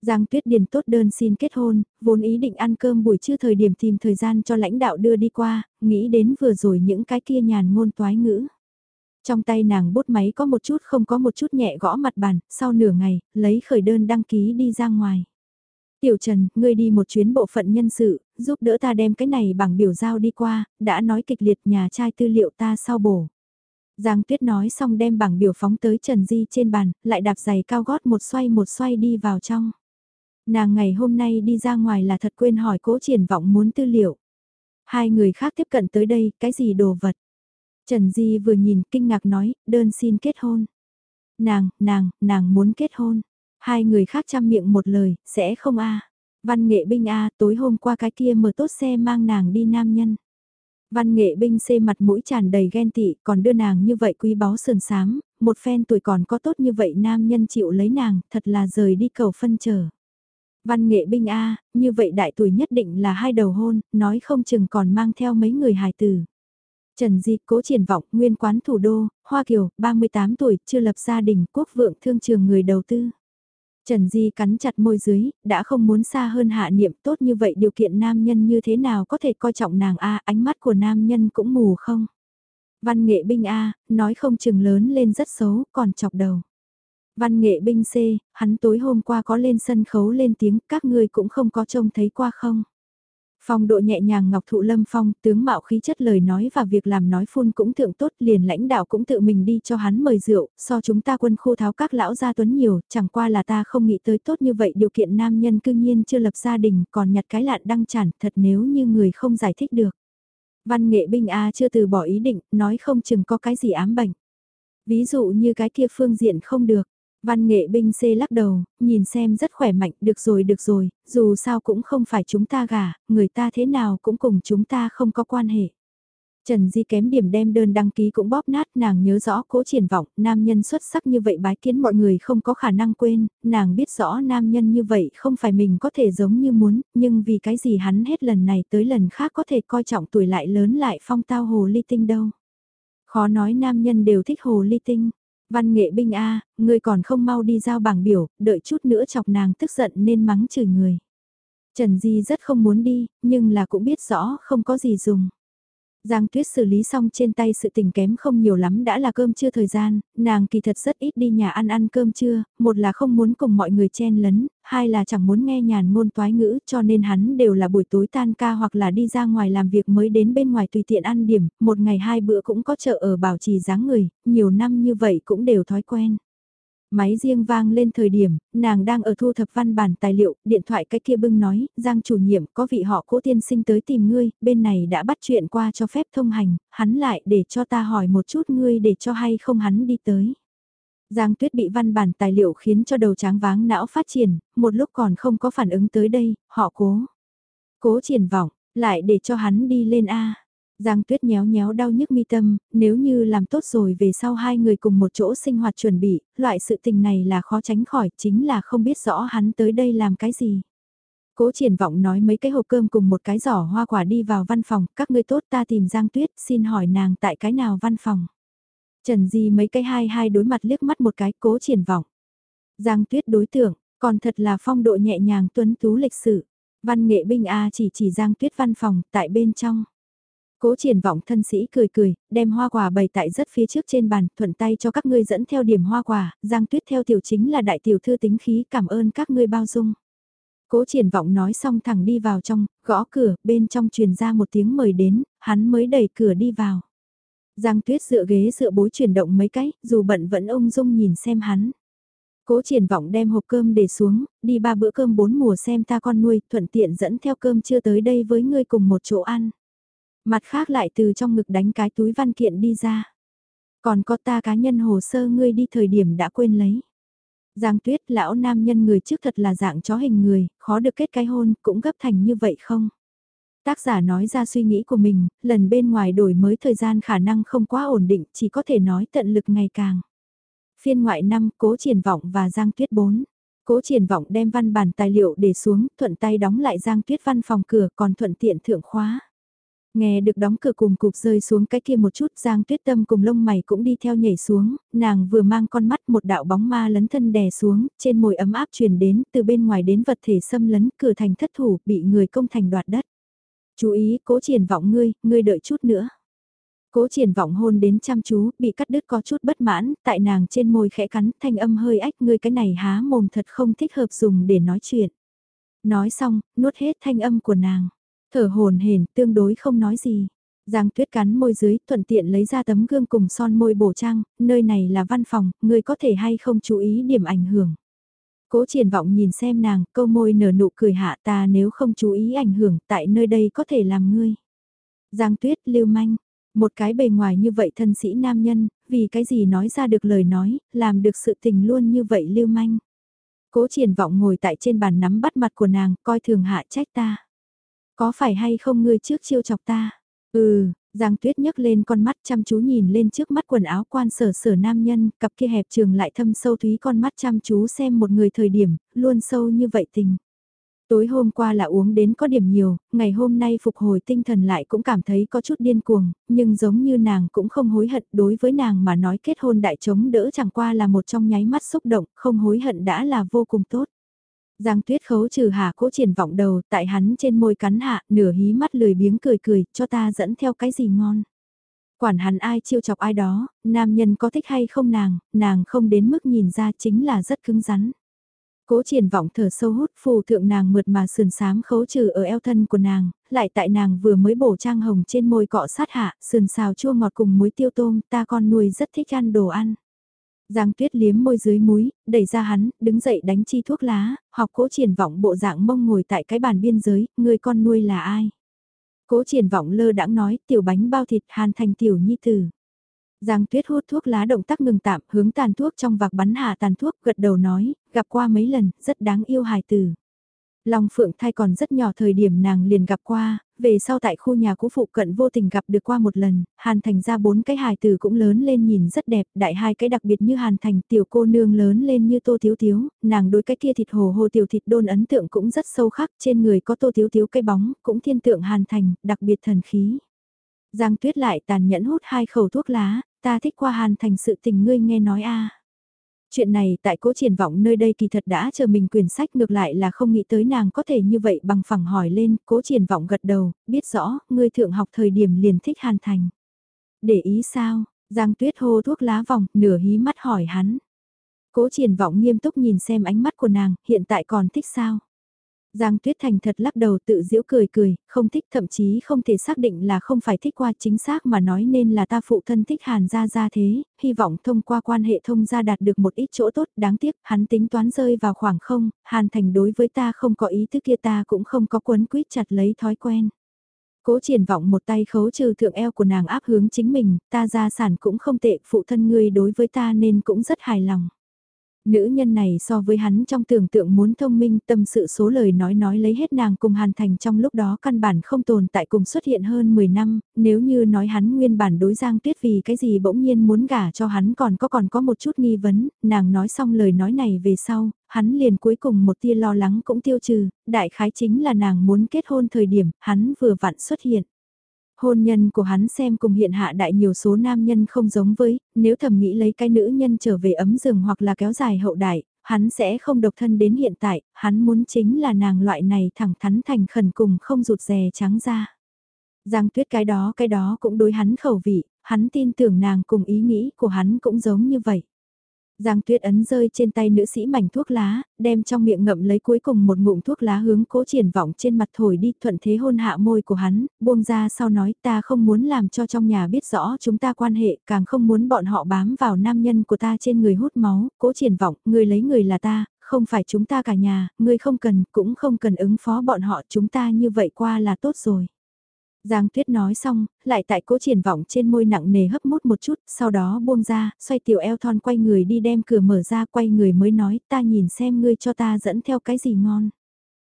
Giang Tuyết Điền tốt đơn xin kết hôn, vốn ý định ăn cơm buổi trưa thời điểm tìm thời gian cho lãnh đạo đưa đi qua, nghĩ đến vừa rồi những cái kia nhàn ngôn toái ngữ. Trong tay nàng bút máy có một chút không có một chút nhẹ gõ mặt bàn, sau nửa ngày, lấy khởi đơn đăng ký đi ra ngoài. Tiểu Trần, ngươi đi một chuyến bộ phận nhân sự, giúp đỡ ta đem cái này bằng biểu giao đi qua, đã nói kịch liệt nhà trai tư liệu ta sau bổ. Giang Tuyết nói xong đem bảng biểu phóng tới Trần Di trên bàn, lại đạp giày cao gót một xoay một xoay đi vào trong. Nàng ngày hôm nay đi ra ngoài là thật quên hỏi cố triển vọng muốn tư liệu. Hai người khác tiếp cận tới đây, cái gì đồ vật? Trần Di vừa nhìn kinh ngạc nói, đơn xin kết hôn. Nàng, nàng, nàng muốn kết hôn. Hai người khác chăm miệng một lời, sẽ không a Văn nghệ binh a tối hôm qua cái kia mở tốt xe mang nàng đi nam nhân. Văn nghệ binh xê mặt mũi tràn đầy ghen tị, còn đưa nàng như vậy quý báu sườn sám, một phen tuổi còn có tốt như vậy nam nhân chịu lấy nàng, thật là rời đi cầu phân trở. Văn nghệ binh A, như vậy đại tuổi nhất định là hai đầu hôn, nói không chừng còn mang theo mấy người hài tử. Trần Di, cố triển vọng, nguyên quán thủ đô, Hoa Kiều, 38 tuổi, chưa lập gia đình, quốc vượng thương trường người đầu tư. Trần Di cắn chặt môi dưới, đã không muốn xa hơn hạ niệm tốt như vậy điều kiện nam nhân như thế nào có thể coi trọng nàng A, ánh mắt của nam nhân cũng mù không? Văn nghệ binh A, nói không chừng lớn lên rất xấu, còn chọc đầu. Văn nghệ binh C, hắn tối hôm qua có lên sân khấu lên tiếng, các ngươi cũng không có trông thấy qua không? Phong độ nhẹ nhàng ngọc thụ lâm phong, tướng mạo khí chất lời nói và việc làm nói phun cũng thượng tốt, liền lãnh đạo cũng tự mình đi cho hắn mời rượu, so chúng ta quân khu tháo các lão gia tuấn nhiều, chẳng qua là ta không nghĩ tới tốt như vậy điều kiện nam nhân cư nhiên chưa lập gia đình, còn nhặt cái lạn đăng chản, thật nếu như người không giải thích được. Văn nghệ binh A chưa từ bỏ ý định, nói không chừng có cái gì ám bệnh. Ví dụ như cái kia phương diện không được. Văn nghệ binh xê lắc đầu, nhìn xem rất khỏe mạnh, được rồi được rồi, dù sao cũng không phải chúng ta gả, người ta thế nào cũng cùng chúng ta không có quan hệ. Trần Di kém điểm đem đơn đăng ký cũng bóp nát, nàng nhớ rõ cố triển vọng, nam nhân xuất sắc như vậy bái kiến mọi người không có khả năng quên, nàng biết rõ nam nhân như vậy không phải mình có thể giống như muốn, nhưng vì cái gì hắn hết lần này tới lần khác có thể coi trọng tuổi lại lớn lại phong tao hồ ly tinh đâu. Khó nói nam nhân đều thích hồ ly tinh. Văn nghệ binh A, người còn không mau đi giao bảng biểu, đợi chút nữa chọc nàng tức giận nên mắng chửi người. Trần Di rất không muốn đi, nhưng là cũng biết rõ không có gì dùng. Giang Tuyết xử lý xong trên tay sự tình kém không nhiều lắm đã là cơm trưa thời gian, nàng kỳ thật rất ít đi nhà ăn ăn cơm trưa, một là không muốn cùng mọi người chen lấn, hai là chẳng muốn nghe nhàn ngôn toái ngữ cho nên hắn đều là buổi tối tan ca hoặc là đi ra ngoài làm việc mới đến bên ngoài tùy tiện ăn điểm, một ngày hai bữa cũng có chợ ở bảo trì dáng người, nhiều năm như vậy cũng đều thói quen. Máy riêng vang lên thời điểm, nàng đang ở thu thập văn bản tài liệu, điện thoại cái kia bưng nói, Giang chủ nhiệm có vị họ cố tiên sinh tới tìm ngươi, bên này đã bắt chuyện qua cho phép thông hành, hắn lại để cho ta hỏi một chút ngươi để cho hay không hắn đi tới. Giang tuyết bị văn bản tài liệu khiến cho đầu tráng váng não phát triển, một lúc còn không có phản ứng tới đây, họ cố. Cố triển vọng, lại để cho hắn đi lên A. Giang Tuyết nhéo nhéo đau nhức mi tâm, nếu như làm tốt rồi về sau hai người cùng một chỗ sinh hoạt chuẩn bị, loại sự tình này là khó tránh khỏi, chính là không biết rõ hắn tới đây làm cái gì. Cố triển vọng nói mấy cái hộp cơm cùng một cái giỏ hoa quả đi vào văn phòng, các ngươi tốt ta tìm Giang Tuyết, xin hỏi nàng tại cái nào văn phòng. Trần Di mấy cái hai hai đối mặt liếc mắt một cái cố triển vọng. Giang Tuyết đối tượng, còn thật là phong độ nhẹ nhàng tuấn tú lịch sự. Văn nghệ binh A chỉ chỉ Giang Tuyết văn phòng, tại bên trong. Cố triển vọng thân sĩ cười cười, đem hoa quả bày tại rất phía trước trên bàn, thuận tay cho các ngươi dẫn theo điểm hoa quả, Giang Tuyết theo tiểu chính là đại tiểu thư tính khí cảm ơn các ngươi bao dung. Cố triển vọng nói xong thẳng đi vào trong, gõ cửa, bên trong truyền ra một tiếng mời đến, hắn mới đẩy cửa đi vào. Giang Tuyết dựa ghế dựa bối chuyển động mấy cái, dù bận vẫn ông dung nhìn xem hắn. Cố triển vọng đem hộp cơm để xuống, đi ba bữa cơm bốn mùa xem ta con nuôi, thuận tiện dẫn theo cơm chưa tới đây với ngươi cùng một chỗ ăn. Mặt khác lại từ trong ngực đánh cái túi văn kiện đi ra. Còn có ta cá nhân hồ sơ ngươi đi thời điểm đã quên lấy. Giang tuyết lão nam nhân người trước thật là dạng chó hình người, khó được kết cái hôn, cũng gấp thành như vậy không? Tác giả nói ra suy nghĩ của mình, lần bên ngoài đổi mới thời gian khả năng không quá ổn định, chỉ có thể nói tận lực ngày càng. Phiên ngoại năm Cố Triển Vọng và Giang Tuyết 4. Cố Triển Vọng đem văn bản tài liệu để xuống, thuận tay đóng lại Giang Tuyết văn phòng cửa còn thuận tiện thượng khóa. Nghe được đóng cửa cùng cục rơi xuống cái kia một chút Giang tuyết tâm cùng lông mày cũng đi theo nhảy xuống, nàng vừa mang con mắt một đạo bóng ma lấn thân đè xuống, trên môi ấm áp truyền đến từ bên ngoài đến vật thể xâm lấn cửa thành thất thủ bị người công thành đoạt đất. Chú ý, cố triển vọng ngươi, ngươi đợi chút nữa. Cố triển vọng hôn đến chăm chú, bị cắt đứt có chút bất mãn, tại nàng trên môi khẽ cắn, thanh âm hơi ách ngươi cái này há mồm thật không thích hợp dùng để nói chuyện. Nói xong, nuốt hết thanh âm của nàng. Thở hồn hển, tương đối không nói gì. Giang tuyết cắn môi dưới, thuận tiện lấy ra tấm gương cùng son môi bổ trang, nơi này là văn phòng, người có thể hay không chú ý điểm ảnh hưởng. Cố triển vọng nhìn xem nàng, câu môi nở nụ cười hạ ta nếu không chú ý ảnh hưởng, tại nơi đây có thể làm ngươi. Giang tuyết lưu manh, một cái bề ngoài như vậy thân sĩ nam nhân, vì cái gì nói ra được lời nói, làm được sự tình luôn như vậy lưu manh. Cố triển vọng ngồi tại trên bàn nắm bắt mặt của nàng, coi thường hạ trách ta. Có phải hay không ngươi trước chiêu chọc ta? Ừ, Giang Tuyết nhấc lên con mắt chăm chú nhìn lên trước mắt quần áo quan sở sở nam nhân, cặp kia hẹp trường lại thâm sâu thúy con mắt chăm chú xem một người thời điểm, luôn sâu như vậy tình. Tối hôm qua là uống đến có điểm nhiều, ngày hôm nay phục hồi tinh thần lại cũng cảm thấy có chút điên cuồng, nhưng giống như nàng cũng không hối hận đối với nàng mà nói kết hôn đại chống đỡ chẳng qua là một trong nháy mắt xúc động, không hối hận đã là vô cùng tốt. Giang tuyết khấu trừ hạ cố triển vọng đầu tại hắn trên môi cắn hạ nửa hí mắt lười biếng cười cười cho ta dẫn theo cái gì ngon. Quản hắn ai chiêu chọc ai đó, nam nhân có thích hay không nàng, nàng không đến mức nhìn ra chính là rất cứng rắn. Cố triển vọng thở sâu hút phù thượng nàng mượt mà sườn sám khấu trừ ở eo thân của nàng, lại tại nàng vừa mới bổ trang hồng trên môi cọ sát hạ, sườn xào chua ngọt cùng muối tiêu tôm, ta con nuôi rất thích ăn đồ ăn. Giang tuyết liếm môi dưới múi, đẩy ra hắn, đứng dậy đánh chi thuốc lá, học cố triển vọng bộ dạng mông ngồi tại cái bàn biên giới, người con nuôi là ai? Cố triển vọng lơ đãng nói, tiểu bánh bao thịt hàn thành tiểu nhi tử. Giang tuyết hút thuốc lá động tác ngừng tạm, hướng tàn thuốc trong vạc bắn hạ tàn thuốc, gật đầu nói, gặp qua mấy lần, rất đáng yêu hài tử. Long Phượng thai còn rất nhỏ thời điểm nàng liền gặp qua, về sau tại khu nhà cũ phụ cận vô tình gặp được qua một lần, Hàn Thành ra bốn cái hài tử cũng lớn lên nhìn rất đẹp, đại hai cái đặc biệt như Hàn Thành tiểu cô nương lớn lên như Tô Thiếu Thiếu, nàng đối cái kia thịt hồ hồ tiểu thịt đôn ấn tượng cũng rất sâu khắc, trên người có Tô Thiếu Thiếu cái bóng, cũng thiên tượng Hàn Thành, đặc biệt thần khí. Giang Tuyết lại tàn nhẫn hút hai khẩu thuốc lá, ta thích qua Hàn Thành sự tình ngươi nghe nói a. Chuyện này tại cố triển vọng nơi đây kỳ thật đã chờ mình quyển sách ngược lại là không nghĩ tới nàng có thể như vậy bằng phẳng hỏi lên, cố triển vọng gật đầu, biết rõ, ngươi thượng học thời điểm liền thích Hàn Thành. Để ý sao, Giang Tuyết hô thuốc lá vòng, nửa hí mắt hỏi hắn. Cố triển vọng nghiêm túc nhìn xem ánh mắt của nàng, hiện tại còn thích sao? Giang Tuyết Thành thật lắc đầu tự giễu cười cười, không thích thậm chí không thể xác định là không phải thích qua chính xác mà nói nên là ta phụ thân thích Hàn gia gia thế, hy vọng thông qua quan hệ thông gia đạt được một ít chỗ tốt, đáng tiếc hắn tính toán rơi vào khoảng không, Hàn Thành đối với ta không có ý thức kia ta cũng không có quấn quýt chặt lấy thói quen. Cố triển vọng một tay khấu trừ thượng eo của nàng áp hướng chính mình, ta gia sản cũng không tệ, phụ thân ngươi đối với ta nên cũng rất hài lòng. Nữ nhân này so với hắn trong tưởng tượng muốn thông minh tâm sự số lời nói nói lấy hết nàng cùng Hàn Thành trong lúc đó căn bản không tồn tại cùng xuất hiện hơn 10 năm, nếu như nói hắn nguyên bản đối Giang Tuyết vì cái gì bỗng nhiên muốn gả cho hắn còn có còn có một chút nghi vấn, nàng nói xong lời nói này về sau, hắn liền cuối cùng một tia lo lắng cũng tiêu trừ, đại khái chính là nàng muốn kết hôn thời điểm hắn vừa vặn xuất hiện. Hôn nhân của hắn xem cùng hiện hạ đại nhiều số nam nhân không giống với, nếu thầm nghĩ lấy cái nữ nhân trở về ấm giường hoặc là kéo dài hậu đại, hắn sẽ không độc thân đến hiện tại, hắn muốn chính là nàng loại này thẳng thắn thành khẩn cùng không rụt rè trắng ra. Giang tuyết cái đó cái đó cũng đối hắn khẩu vị, hắn tin tưởng nàng cùng ý nghĩ của hắn cũng giống như vậy. Giang Tuyết ấn rơi trên tay nữ sĩ mảnh thuốc lá, đem trong miệng ngậm lấy cuối cùng một ngụm thuốc lá hướng cố triển vọng trên mặt thổi đi thuận thế hôn hạ môi của hắn, buông ra sau nói ta không muốn làm cho trong nhà biết rõ chúng ta quan hệ, càng không muốn bọn họ bám vào nam nhân của ta trên người hút máu, cố triển vọng, người lấy người là ta, không phải chúng ta cả nhà, người không cần, cũng không cần ứng phó bọn họ chúng ta như vậy qua là tốt rồi. Giang Tuyết nói xong, lại tại cố triển vọng trên môi nặng nề hấp mút một chút, sau đó buông ra, xoay tiểu eo thon quay người đi đem cửa mở ra quay người mới nói ta nhìn xem ngươi cho ta dẫn theo cái gì ngon.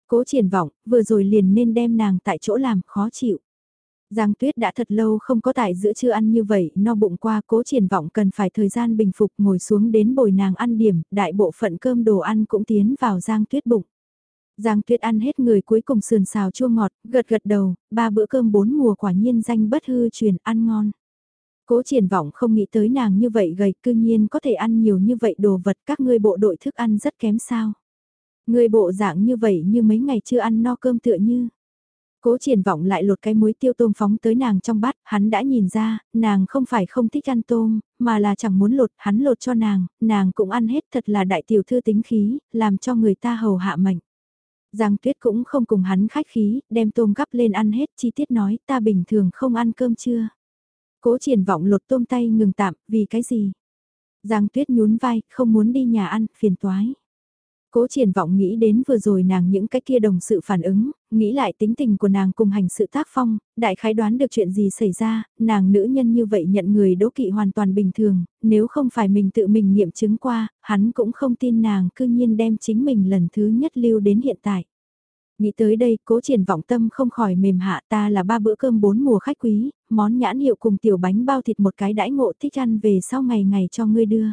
Cố triển vọng, vừa rồi liền nên đem nàng tại chỗ làm khó chịu. Giang Tuyết đã thật lâu không có tại giữa trưa ăn như vậy, no bụng qua cố triển vọng cần phải thời gian bình phục ngồi xuống đến bồi nàng ăn điểm, đại bộ phận cơm đồ ăn cũng tiến vào Giang Tuyết bụng. Giang Tuyết ăn hết người cuối cùng sườn xào chua ngọt, gật gật đầu, ba bữa cơm bốn mùa quả nhiên danh bất hư truyền ăn ngon. Cố triển vọng không nghĩ tới nàng như vậy gầy cư nhiên có thể ăn nhiều như vậy đồ vật các ngươi bộ đội thức ăn rất kém sao. Người bộ dạng như vậy như mấy ngày chưa ăn no cơm tựa như. Cố triển vọng lại lột cái muối tiêu tôm phóng tới nàng trong bát, hắn đã nhìn ra, nàng không phải không thích ăn tôm, mà là chẳng muốn lột, hắn lột cho nàng, nàng cũng ăn hết thật là đại tiểu thư tính khí, làm cho người ta hầu hạ mệnh. Giang Tuyết cũng không cùng hắn khách khí, đem tôm gắp lên ăn hết chi tiết nói ta bình thường không ăn cơm chưa. Cố triển vọng lột tôm tay ngừng tạm, vì cái gì? Giang Tuyết nhún vai, không muốn đi nhà ăn, phiền toái. Cố triển vọng nghĩ đến vừa rồi nàng những cái kia đồng sự phản ứng, nghĩ lại tính tình của nàng cùng hành sự tác phong, đại khái đoán được chuyện gì xảy ra, nàng nữ nhân như vậy nhận người đố kỵ hoàn toàn bình thường, nếu không phải mình tự mình nghiệm chứng qua, hắn cũng không tin nàng cư nhiên đem chính mình lần thứ nhất lưu đến hiện tại. Nghĩ tới đây, cố triển vọng tâm không khỏi mềm hạ ta là ba bữa cơm bốn mùa khách quý, món nhãn hiệu cùng tiểu bánh bao thịt một cái đãi ngộ thích ăn về sau ngày ngày cho ngươi đưa.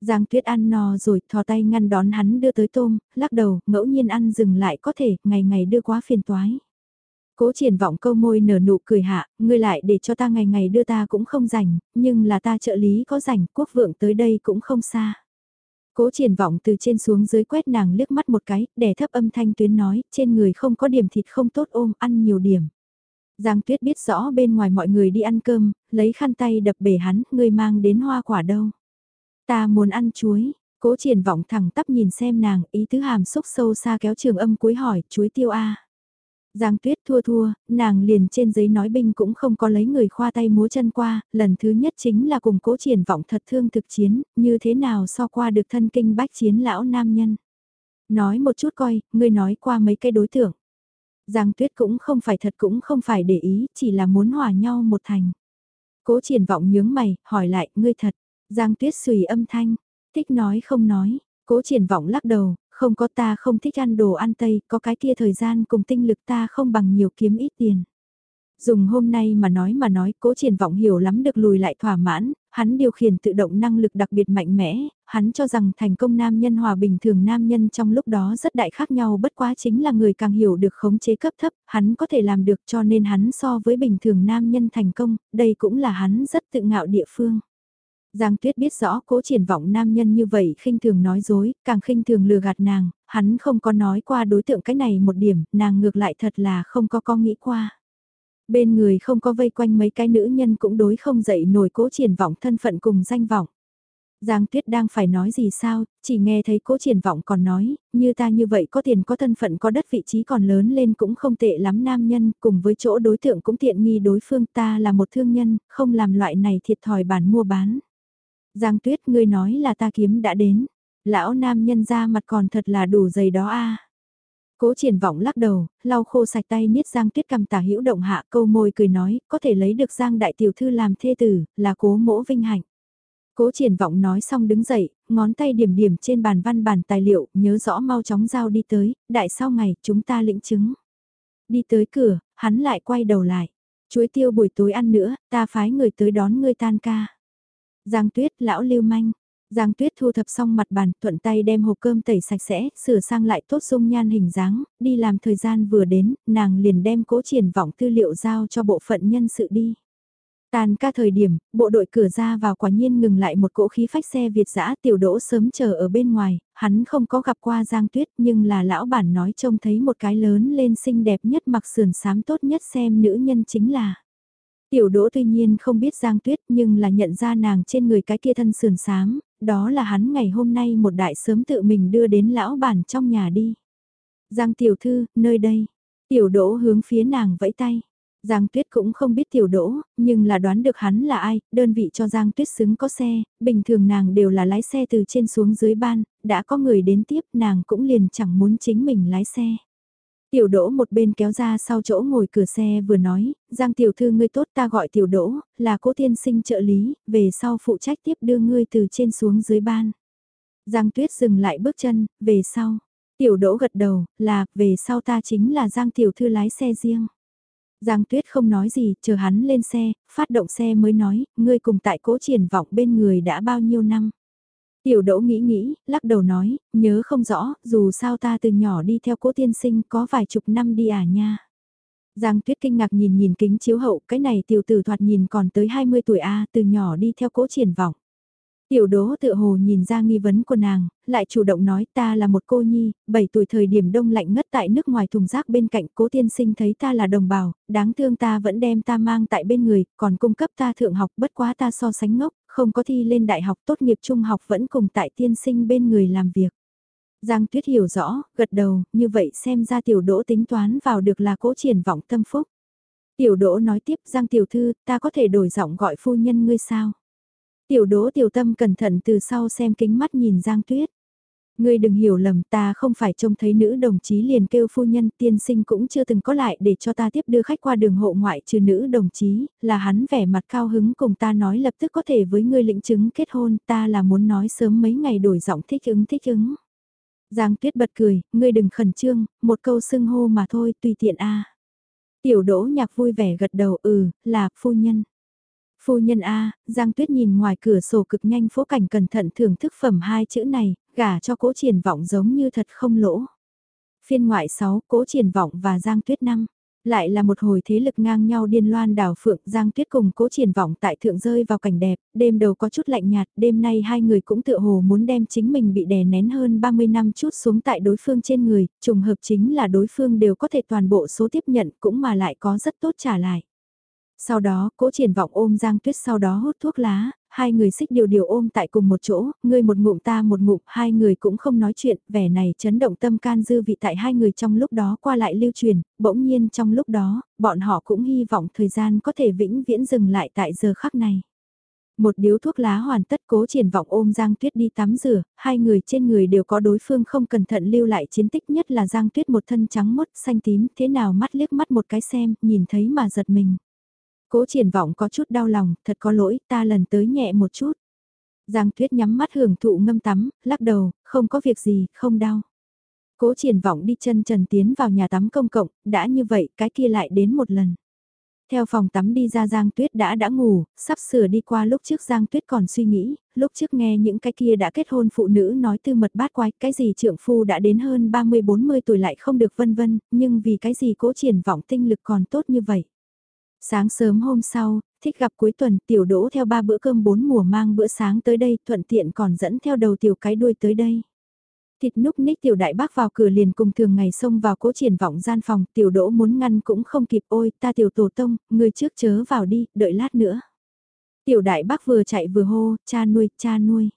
Giang Tuyết ăn no rồi, thò tay ngăn đón hắn đưa tới tôm, lắc đầu, ngẫu nhiên ăn dừng lại có thể, ngày ngày đưa quá phiền toái. Cố triển vọng câu môi nở nụ cười hạ, ngươi lại để cho ta ngày ngày đưa ta cũng không rảnh, nhưng là ta trợ lý có rảnh, quốc vượng tới đây cũng không xa. Cố triển vọng từ trên xuống dưới quét nàng liếc mắt một cái, đè thấp âm thanh tuyến nói, trên người không có điểm thịt không tốt ôm, ăn nhiều điểm. Giang Tuyết biết rõ bên ngoài mọi người đi ăn cơm, lấy khăn tay đập bể hắn, ngươi mang đến hoa quả đâu. Ta muốn ăn chuối, cố triển vọng thẳng tắp nhìn xem nàng, ý tứ hàm xúc sâu xa kéo trường âm cuối hỏi, chuối tiêu a Giang tuyết thua thua, nàng liền trên giấy nói binh cũng không có lấy người khoa tay múa chân qua, lần thứ nhất chính là cùng cố triển vọng thật thương thực chiến, như thế nào so qua được thân kinh bách chiến lão nam nhân. Nói một chút coi, ngươi nói qua mấy cái đối tượng. Giang tuyết cũng không phải thật cũng không phải để ý, chỉ là muốn hòa nhau một thành. Cố triển vọng nhướng mày, hỏi lại, ngươi thật, Giang Tuyết xùy âm thanh, thích nói không nói, cố triển vọng lắc đầu, Không có ta không thích ăn đồ ăn Tây, có cái kia thời gian cùng tinh lực ta không bằng nhiều kiếm ít tiền. Dùng hôm nay mà nói mà nói, cố triển vọng hiểu lắm được lùi lại thỏa mãn, hắn điều khiển tự động năng lực đặc biệt mạnh mẽ, hắn cho rằng thành công nam nhân hòa bình thường nam nhân trong lúc đó rất đại khác nhau bất quá chính là người càng hiểu được khống chế cấp thấp, hắn có thể làm được cho nên hắn so với bình thường nam nhân thành công, đây cũng là hắn rất tự ngạo địa phương. Giang Tuyết biết rõ cố triển vọng nam nhân như vậy khinh thường nói dối, càng khinh thường lừa gạt nàng, hắn không có nói qua đối tượng cái này một điểm, nàng ngược lại thật là không có có nghĩ qua. Bên người không có vây quanh mấy cái nữ nhân cũng đối không dậy nổi cố triển vọng thân phận cùng danh vọng. Giang Tuyết đang phải nói gì sao, chỉ nghe thấy cố triển vọng còn nói, như ta như vậy có tiền có thân phận có đất vị trí còn lớn lên cũng không tệ lắm nam nhân, cùng với chỗ đối tượng cũng tiện nghi đối phương ta là một thương nhân, không làm loại này thiệt thòi bản mua bán. Giang Tuyết ngươi nói là ta kiếm đã đến, lão nam nhân ra mặt còn thật là đủ dày đó a. Cố triển vọng lắc đầu, lau khô sạch tay niết Giang Tuyết cầm tả hữu động hạ câu môi cười nói, có thể lấy được Giang đại tiểu thư làm thê tử, là cố mỗ vinh hạnh. Cố triển vọng nói xong đứng dậy, ngón tay điểm điểm trên bàn văn bản tài liệu, nhớ rõ mau chóng giao đi tới, đại sau ngày chúng ta lĩnh chứng. Đi tới cửa, hắn lại quay đầu lại. Chuối tiêu buổi tối ăn nữa, ta phái người tới đón ngươi tan ca. Giang tuyết lão lưu manh, Giang Tuyết thu thập xong mặt bàn, thuận tay đem hộp cơm tẩy sạch sẽ, sửa sang lại tốt dung nhan hình dáng, đi làm thời gian vừa đến, nàng liền đem cố triển vọng tư liệu giao cho bộ phận nhân sự đi. Tàn ca thời điểm, bộ đội cửa ra vào quả nhiên ngừng lại một cỗ khí phách xe Việt dã tiểu đỗ sớm chờ ở bên ngoài, hắn không có gặp qua Giang Tuyết nhưng là lão bản nói trông thấy một cái lớn lên xinh đẹp nhất mặc sườn sám tốt nhất xem nữ nhân chính là. Tiểu đỗ tuy nhiên không biết Giang Tuyết nhưng là nhận ra nàng trên người cái kia thân sườn sám, đó là hắn ngày hôm nay một đại sớm tự mình đưa đến lão bản trong nhà đi. Giang tiểu thư, nơi đây. Tiểu đỗ hướng phía nàng vẫy tay. Giang Tuyết cũng không biết tiểu đỗ, nhưng là đoán được hắn là ai, đơn vị cho Giang Tuyết xứng có xe, bình thường nàng đều là lái xe từ trên xuống dưới ban, đã có người đến tiếp nàng cũng liền chẳng muốn chính mình lái xe. Tiểu đỗ một bên kéo ra sau chỗ ngồi cửa xe vừa nói, Giang tiểu thư ngươi tốt ta gọi tiểu đỗ, là cố tiên sinh trợ lý, về sau phụ trách tiếp đưa ngươi từ trên xuống dưới ban. Giang tuyết dừng lại bước chân, về sau. Tiểu đỗ gật đầu, là, về sau ta chính là Giang tiểu thư lái xe riêng. Giang tuyết không nói gì, chờ hắn lên xe, phát động xe mới nói, ngươi cùng tại cố triển vọng bên người đã bao nhiêu năm. Tiểu đỗ nghĩ nghĩ, lắc đầu nói, nhớ không rõ, dù sao ta từ nhỏ đi theo cố tiên sinh có vài chục năm đi à nha. Giang tuyết kinh ngạc nhìn nhìn kính chiếu hậu, cái này tiểu tử thoạt nhìn còn tới 20 tuổi A từ nhỏ đi theo cố triển vọng. Tiểu đố tự hồ nhìn ra nghi vấn của nàng, lại chủ động nói ta là một cô nhi, 7 tuổi thời điểm đông lạnh ngất tại nước ngoài thùng rác bên cạnh cố tiên sinh thấy ta là đồng bào, đáng thương ta vẫn đem ta mang tại bên người, còn cung cấp ta thượng học bất quá ta so sánh ngốc, không có thi lên đại học tốt nghiệp trung học vẫn cùng tại tiên sinh bên người làm việc. Giang Tuyết hiểu rõ, gật đầu, như vậy xem ra tiểu đỗ tính toán vào được là cố triển vọng tâm phúc. Tiểu đỗ nói tiếp Giang tiểu thư, ta có thể đổi giọng gọi phu nhân ngươi sao? Tiểu đỗ tiểu tâm cẩn thận từ sau xem kính mắt nhìn Giang Tuyết. Ngươi đừng hiểu lầm ta không phải trông thấy nữ đồng chí liền kêu phu nhân tiên sinh cũng chưa từng có lại để cho ta tiếp đưa khách qua đường hộ ngoại trừ nữ đồng chí, là hắn vẻ mặt cao hứng cùng ta nói lập tức có thể với ngươi lĩnh chứng kết hôn ta là muốn nói sớm mấy ngày đổi giọng thích ứng thích ứng. Giang tuyết bật cười, ngươi đừng khẩn trương, một câu xưng hô mà thôi tùy tiện a Tiểu đỗ nhạc vui vẻ gật đầu ừ, là phu nhân. Phu nhân A, Giang Tuyết nhìn ngoài cửa sổ cực nhanh phố cảnh cẩn thận thưởng thức phẩm hai chữ này, gả cho cố triển vọng giống như thật không lỗ. Phiên ngoại 6, cố triển vọng và Giang Tuyết 5. Lại là một hồi thế lực ngang nhau điên loan đào phượng Giang Tuyết cùng cố triển vọng tại thượng rơi vào cảnh đẹp, đêm đầu có chút lạnh nhạt, đêm nay hai người cũng tựa hồ muốn đem chính mình bị đè nén hơn 30 năm chút xuống tại đối phương trên người, trùng hợp chính là đối phương đều có thể toàn bộ số tiếp nhận cũng mà lại có rất tốt trả lại. Sau đó, cố triển vọng ôm Giang Tuyết sau đó hút thuốc lá, hai người xích điều điều ôm tại cùng một chỗ, ngươi một ngụm ta một ngụm, hai người cũng không nói chuyện, vẻ này chấn động tâm can dư vị tại hai người trong lúc đó qua lại lưu truyền, bỗng nhiên trong lúc đó, bọn họ cũng hy vọng thời gian có thể vĩnh viễn dừng lại tại giờ khắc này. Một điếu thuốc lá hoàn tất cố triển vọng ôm Giang Tuyết đi tắm rửa, hai người trên người đều có đối phương không cẩn thận lưu lại chiến tích nhất là Giang Tuyết một thân trắng mốt xanh tím thế nào mắt liếc mắt một cái xem, nhìn thấy mà giật mình. Cố triển vọng có chút đau lòng, thật có lỗi, ta lần tới nhẹ một chút. Giang Tuyết nhắm mắt hưởng thụ ngâm tắm, lắc đầu, không có việc gì, không đau. Cố triển vọng đi chân trần tiến vào nhà tắm công cộng, đã như vậy cái kia lại đến một lần. Theo phòng tắm đi ra Giang Tuyết đã đã ngủ, sắp sửa đi qua lúc trước Giang Tuyết còn suy nghĩ, lúc trước nghe những cái kia đã kết hôn phụ nữ nói tư mật bát quái, cái gì trượng phu đã đến hơn 30-40 tuổi lại không được vân vân, nhưng vì cái gì cố triển vọng tinh lực còn tốt như vậy. Sáng sớm hôm sau, thích gặp cuối tuần tiểu đỗ theo ba bữa cơm bốn mùa mang bữa sáng tới đây thuận tiện còn dẫn theo đầu tiểu cái đuôi tới đây. Thịt núc ních tiểu đại bác vào cửa liền cùng thường ngày xông vào cố triển vọng gian phòng, tiểu đỗ muốn ngăn cũng không kịp ôi ta tiểu tổ tông, người trước chớ vào đi, đợi lát nữa. Tiểu đại bác vừa chạy vừa hô, cha nuôi, cha nuôi.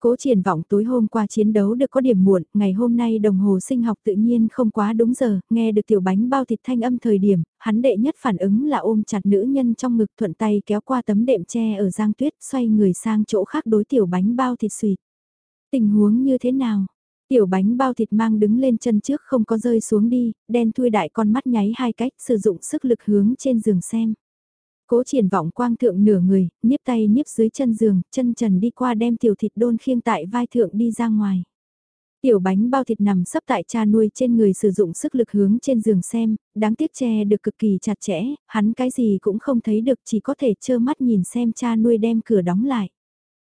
Cố triển vọng tối hôm qua chiến đấu được có điểm muộn, ngày hôm nay đồng hồ sinh học tự nhiên không quá đúng giờ, nghe được tiểu bánh bao thịt thanh âm thời điểm, hắn đệ nhất phản ứng là ôm chặt nữ nhân trong ngực thuận tay kéo qua tấm đệm tre ở giang tuyết xoay người sang chỗ khác đối tiểu bánh bao thịt suyệt. Tình huống như thế nào? Tiểu bánh bao thịt mang đứng lên chân trước không có rơi xuống đi, đen thui đại con mắt nháy hai cách sử dụng sức lực hướng trên giường xem. Cố triển vọng quang thượng nửa người, niếp tay niếp dưới chân giường, chân trần đi qua đem tiểu thịt đôn khiêng tại vai thượng đi ra ngoài. Tiểu bánh bao thịt nằm sấp tại cha nuôi trên người sử dụng sức lực hướng trên giường xem, đáng tiếc che được cực kỳ chặt chẽ, hắn cái gì cũng không thấy được chỉ có thể trơ mắt nhìn xem cha nuôi đem cửa đóng lại.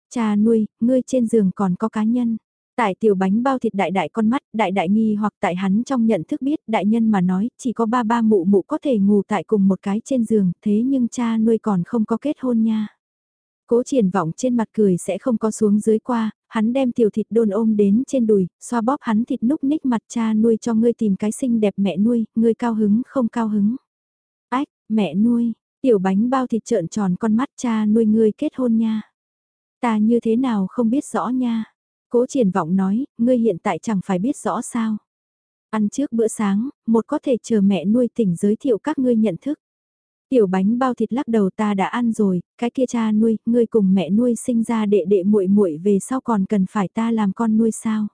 Cha nuôi, ngươi trên giường còn có cá nhân. Tại tiểu bánh bao thịt đại đại con mắt, đại đại nghi hoặc tại hắn trong nhận thức biết đại nhân mà nói chỉ có ba ba mụ mụ có thể ngủ tại cùng một cái trên giường, thế nhưng cha nuôi còn không có kết hôn nha. Cố triển vọng trên mặt cười sẽ không có xuống dưới qua, hắn đem tiểu thịt đôn ôm đến trên đùi, xoa bóp hắn thịt núc ních mặt cha nuôi cho ngươi tìm cái xinh đẹp mẹ nuôi, ngươi cao hứng không cao hứng. Ách, mẹ nuôi, tiểu bánh bao thịt trợn tròn con mắt cha nuôi ngươi kết hôn nha. Ta như thế nào không biết rõ nha. Cố triển vọng nói, ngươi hiện tại chẳng phải biết rõ sao. Ăn trước bữa sáng, một có thể chờ mẹ nuôi tỉnh giới thiệu các ngươi nhận thức. Tiểu bánh bao thịt lắc đầu ta đã ăn rồi, cái kia cha nuôi, ngươi cùng mẹ nuôi sinh ra đệ đệ muội muội về sau còn cần phải ta làm con nuôi sao?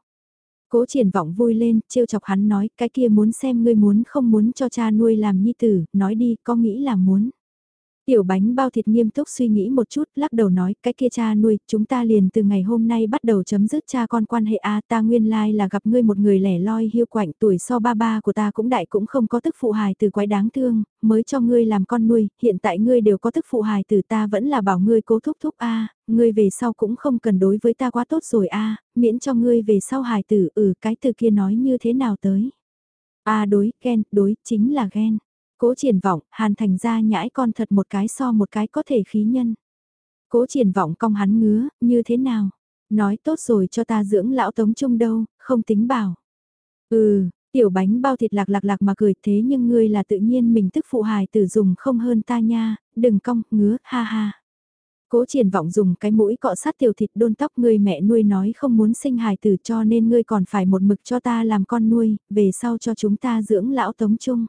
Cố triển vọng vui lên, trêu chọc hắn nói, cái kia muốn xem ngươi muốn không muốn cho cha nuôi làm nhi tử, nói đi, có nghĩ là muốn. Tiểu bánh bao thịt nghiêm túc suy nghĩ một chút, lắc đầu nói, cái kia cha nuôi, chúng ta liền từ ngày hôm nay bắt đầu chấm dứt cha con quan hệ a ta nguyên lai là gặp ngươi một người lẻ loi hiu quạnh tuổi so ba ba của ta cũng đại cũng không có tức phụ hài từ quái đáng thương, mới cho ngươi làm con nuôi, hiện tại ngươi đều có tức phụ hài từ ta vẫn là bảo ngươi cố thúc thúc a ngươi về sau cũng không cần đối với ta quá tốt rồi a miễn cho ngươi về sau hài tử, ừ cái từ kia nói như thế nào tới. a đối, ghen, đối, chính là ghen. Cố triển vọng, hàn thành ra nhãi con thật một cái so một cái có thể khí nhân. Cố triển vọng cong hắn ngứa, như thế nào? Nói tốt rồi cho ta dưỡng lão tống trung đâu, không tính bảo. Ừ, tiểu bánh bao thịt lạc lạc lạc mà cười thế nhưng ngươi là tự nhiên mình tức phụ hài tử dùng không hơn ta nha, đừng cong, ngứa, ha ha. Cố triển vọng dùng cái mũi cọ sát tiểu thịt đôn tóc ngươi mẹ nuôi nói không muốn sinh hài tử cho nên ngươi còn phải một mực cho ta làm con nuôi, về sau cho chúng ta dưỡng lão tống trung.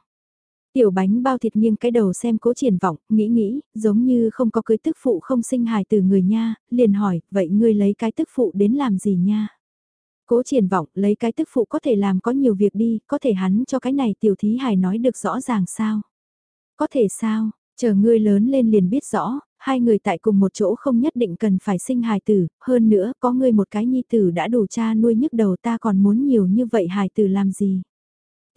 Tiểu bánh bao thịt nghiêng cái đầu xem cố triển vọng, nghĩ nghĩ, giống như không có cưới tức phụ không sinh hài từ người nha, liền hỏi, vậy ngươi lấy cái tức phụ đến làm gì nha? Cố triển vọng, lấy cái tức phụ có thể làm có nhiều việc đi, có thể hắn cho cái này tiểu thí hài nói được rõ ràng sao? Có thể sao, chờ ngươi lớn lên liền biết rõ, hai người tại cùng một chỗ không nhất định cần phải sinh hài tử, hơn nữa có ngươi một cái nhi tử đã đủ cha nuôi nhức đầu ta còn muốn nhiều như vậy hài tử làm gì?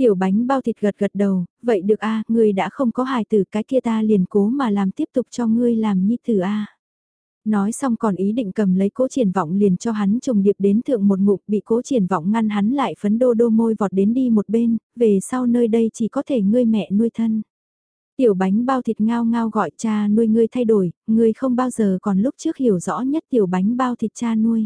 Tiểu bánh bao thịt gật gật đầu, vậy được a ngươi đã không có hài tử cái kia ta liền cố mà làm tiếp tục cho ngươi làm nhi tử a Nói xong còn ý định cầm lấy cố triển vọng liền cho hắn trùng điệp đến thượng một ngục bị cố triển vọng ngăn hắn lại phấn đô đô môi vọt đến đi một bên, về sau nơi đây chỉ có thể ngươi mẹ nuôi thân. Tiểu bánh bao thịt ngao ngao gọi cha nuôi ngươi thay đổi, ngươi không bao giờ còn lúc trước hiểu rõ nhất tiểu bánh bao thịt cha nuôi.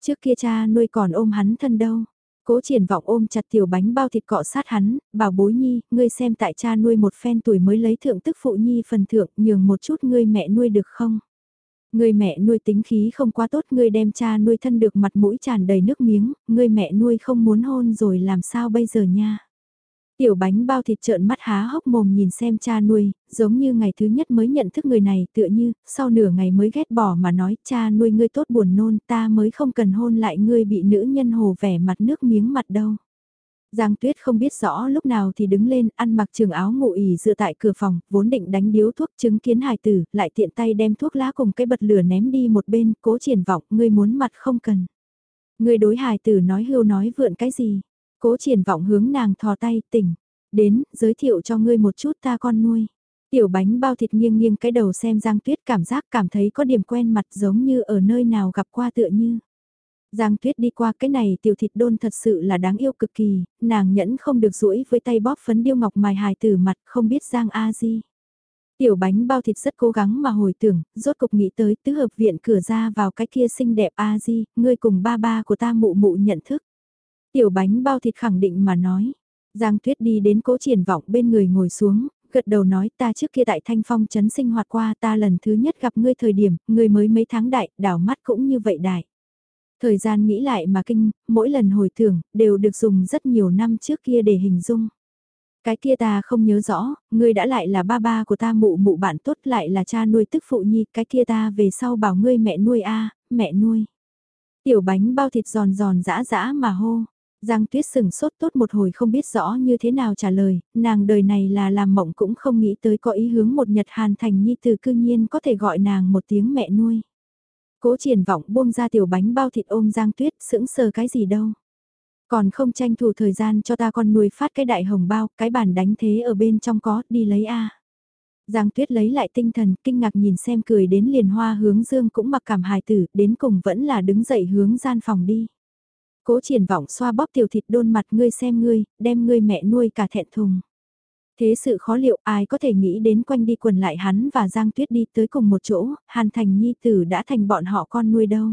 Trước kia cha nuôi còn ôm hắn thân đâu, Cố triển vọng ôm chặt tiểu bánh bao thịt cọ sát hắn, bảo bối nhi, ngươi xem tại cha nuôi một phen tuổi mới lấy thượng tức phụ nhi phần thượng nhường một chút ngươi mẹ nuôi được không? Ngươi mẹ nuôi tính khí không quá tốt ngươi đem cha nuôi thân được mặt mũi tràn đầy nước miếng, ngươi mẹ nuôi không muốn hôn rồi làm sao bây giờ nha? Tiểu bánh bao thịt trợn mắt há hốc mồm nhìn xem cha nuôi, giống như ngày thứ nhất mới nhận thức người này tựa như, sau nửa ngày mới ghét bỏ mà nói cha nuôi ngươi tốt buồn nôn ta mới không cần hôn lại ngươi bị nữ nhân hồ vẻ mặt nước miếng mặt đâu. Giang Tuyết không biết rõ lúc nào thì đứng lên ăn mặc trường áo ngụ ỉ dựa tại cửa phòng, vốn định đánh điếu thuốc chứng kiến hài tử, lại tiện tay đem thuốc lá cùng cái bật lửa ném đi một bên, cố triển vọng, ngươi muốn mặt không cần. Ngươi đối hài tử nói hưu nói vượn cái gì, Cố triển vọng hướng nàng thò tay tỉnh. Đến, giới thiệu cho ngươi một chút ta con nuôi. Tiểu bánh bao thịt nghiêng nghiêng cái đầu xem Giang Tuyết cảm giác cảm thấy có điểm quen mặt giống như ở nơi nào gặp qua tựa như. Giang Tuyết đi qua cái này tiểu thịt đôn thật sự là đáng yêu cực kỳ, nàng nhẫn không được rũi với tay bóp phấn điêu ngọc mài hài từ mặt không biết Giang A Di. Tiểu bánh bao thịt rất cố gắng mà hồi tưởng, rốt cục nghĩ tới tứ hợp viện cửa ra vào cái kia xinh đẹp A Di, ngươi cùng ba ba của ta mụ mụ nhận thức. Tiểu bánh bao thịt khẳng định mà nói. Giang Tuyết đi đến cố triển vọng bên người ngồi xuống, gật đầu nói ta trước kia tại Thanh Phong trấn sinh hoạt qua ta lần thứ nhất gặp ngươi thời điểm, ngươi mới mấy tháng đại, đảo mắt cũng như vậy đại. Thời gian nghĩ lại mà kinh, mỗi lần hồi tưởng, đều được dùng rất nhiều năm trước kia để hình dung. Cái kia ta không nhớ rõ, ngươi đã lại là ba ba của ta mụ mụ bạn tốt lại là cha nuôi tức phụ nhi, cái kia ta về sau bảo ngươi mẹ nuôi a mẹ nuôi. Tiểu bánh bao thịt giòn giòn dã dã mà hô. Giang Tuyết sừng sốt tốt một hồi không biết rõ như thế nào trả lời, nàng đời này là làm mộng cũng không nghĩ tới có ý hướng một nhật hàn thành nhi từ cư nhiên có thể gọi nàng một tiếng mẹ nuôi. Cố triển vọng buông ra tiểu bánh bao thịt ôm Giang Tuyết sững sờ cái gì đâu. Còn không tranh thủ thời gian cho ta con nuôi phát cái đại hồng bao, cái bàn đánh thế ở bên trong có, đi lấy a. Giang Tuyết lấy lại tinh thần, kinh ngạc nhìn xem cười đến liền hoa hướng dương cũng mặc cảm hài tử, đến cùng vẫn là đứng dậy hướng gian phòng đi. Cố triển vọng xoa bóp tiểu thịt đôn mặt ngươi xem ngươi, đem ngươi mẹ nuôi cả thẹn thùng. Thế sự khó liệu ai có thể nghĩ đến quanh đi quần lại hắn và Giang Tuyết đi tới cùng một chỗ, Hàn Thành Nhi Tử đã thành bọn họ con nuôi đâu.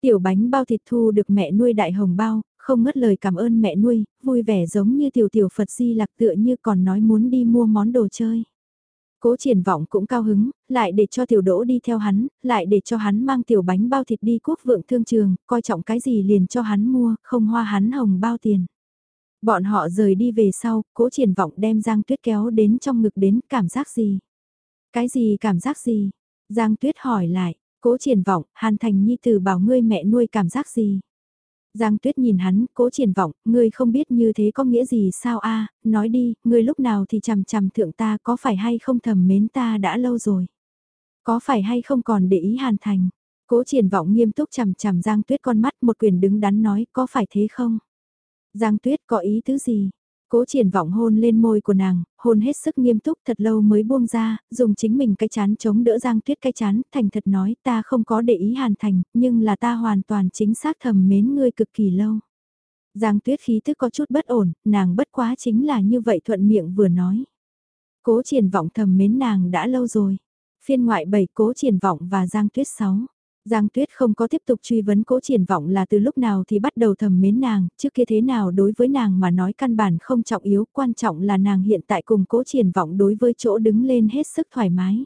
Tiểu bánh bao thịt thu được mẹ nuôi đại hồng bao, không ngất lời cảm ơn mẹ nuôi, vui vẻ giống như tiểu tiểu Phật di lạc tựa như còn nói muốn đi mua món đồ chơi. Cố triển vọng cũng cao hứng, lại để cho tiểu đỗ đi theo hắn, lại để cho hắn mang tiểu bánh bao thịt đi quốc vượng thương trường, coi trọng cái gì liền cho hắn mua, không hoa hắn hồng bao tiền. Bọn họ rời đi về sau, cố triển vọng đem Giang Tuyết kéo đến trong ngực đến cảm giác gì? Cái gì cảm giác gì? Giang Tuyết hỏi lại, cố triển vọng, Hàn Thành Nhi từ bảo ngươi mẹ nuôi cảm giác gì? Giang Tuyết nhìn hắn, cố triển vọng, ngươi không biết như thế có nghĩa gì sao a nói đi, ngươi lúc nào thì chằm chằm thượng ta có phải hay không thầm mến ta đã lâu rồi. Có phải hay không còn để ý hàn thành. Cố triển vọng nghiêm túc chằm chằm Giang Tuyết con mắt một quyền đứng đắn nói có phải thế không? Giang Tuyết có ý tứ gì? Cố triển vọng hôn lên môi của nàng, hôn hết sức nghiêm túc thật lâu mới buông ra, dùng chính mình cái chán chống đỡ Giang Tuyết cái chán, thành thật nói ta không có để ý hàn thành, nhưng là ta hoàn toàn chính xác thầm mến ngươi cực kỳ lâu. Giang Tuyết khí thức có chút bất ổn, nàng bất quá chính là như vậy thuận miệng vừa nói. Cố triển vọng thầm mến nàng đã lâu rồi. Phiên ngoại 7 cố triển vọng và Giang Tuyết 6. Giang Tuyết không có tiếp tục truy vấn cố triển vọng là từ lúc nào thì bắt đầu thầm mến nàng, trước kia thế nào đối với nàng mà nói căn bản không trọng yếu, quan trọng là nàng hiện tại cùng cố triển vọng đối với chỗ đứng lên hết sức thoải mái.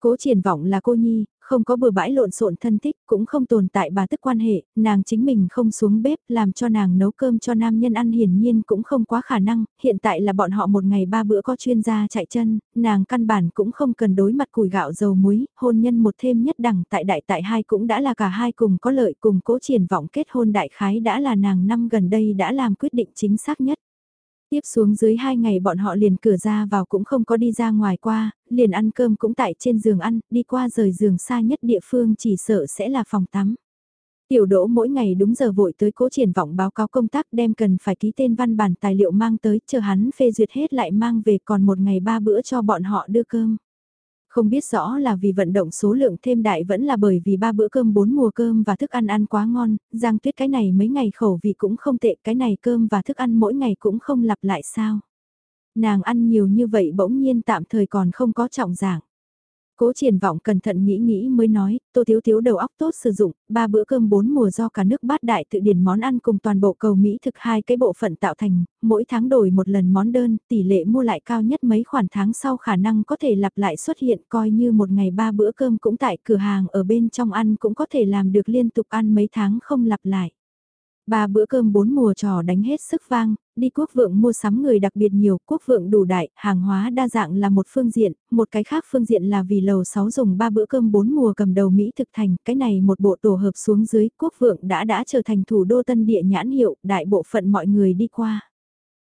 Cố triển vọng là cô nhi, không có bừa bãi lộn xộn thân thích, cũng không tồn tại bà tức quan hệ, nàng chính mình không xuống bếp làm cho nàng nấu cơm cho nam nhân ăn hiển nhiên cũng không quá khả năng, hiện tại là bọn họ một ngày ba bữa có chuyên gia chạy chân, nàng căn bản cũng không cần đối mặt củi gạo dầu muối, hôn nhân một thêm nhất đẳng tại đại tại hai cũng đã là cả hai cùng có lợi cùng cố triển vọng kết hôn đại khái đã là nàng năm gần đây đã làm quyết định chính xác nhất. Tiếp xuống dưới hai ngày bọn họ liền cửa ra vào cũng không có đi ra ngoài qua, liền ăn cơm cũng tại trên giường ăn, đi qua rời giường xa nhất địa phương chỉ sợ sẽ là phòng tắm. Tiểu đỗ mỗi ngày đúng giờ vội tới cố triển vọng báo cáo công tác đem cần phải ký tên văn bản tài liệu mang tới, chờ hắn phê duyệt hết lại mang về còn một ngày ba bữa cho bọn họ đưa cơm. Không biết rõ là vì vận động số lượng thêm đại vẫn là bởi vì ba bữa cơm bốn mùa cơm và thức ăn ăn quá ngon, Giang Tuyết cái này mấy ngày khẩu vị cũng không tệ, cái này cơm và thức ăn mỗi ngày cũng không lặp lại sao. Nàng ăn nhiều như vậy bỗng nhiên tạm thời còn không có trọng giảng. Cố triển vọng cẩn thận nghĩ nghĩ mới nói, tô thiếu thiếu đầu óc tốt sử dụng, ba bữa cơm bốn mùa do cả nước bát đại tự điển món ăn cùng toàn bộ cầu Mỹ thực hai cái bộ phận tạo thành, mỗi tháng đổi một lần món đơn, tỷ lệ mua lại cao nhất mấy khoản tháng sau khả năng có thể lặp lại xuất hiện coi như một ngày ba bữa cơm cũng tại cửa hàng ở bên trong ăn cũng có thể làm được liên tục ăn mấy tháng không lặp lại. Ba bữa cơm bốn mùa trò đánh hết sức vang, đi quốc vượng mua sắm người đặc biệt nhiều, quốc vượng đủ đại, hàng hóa đa dạng là một phương diện, một cái khác phương diện là vì lầu 6 dùng ba bữa cơm bốn mùa cầm đầu Mỹ thực thành, cái này một bộ tổ hợp xuống dưới, quốc vượng đã đã trở thành thủ đô tân địa nhãn hiệu, đại bộ phận mọi người đi qua.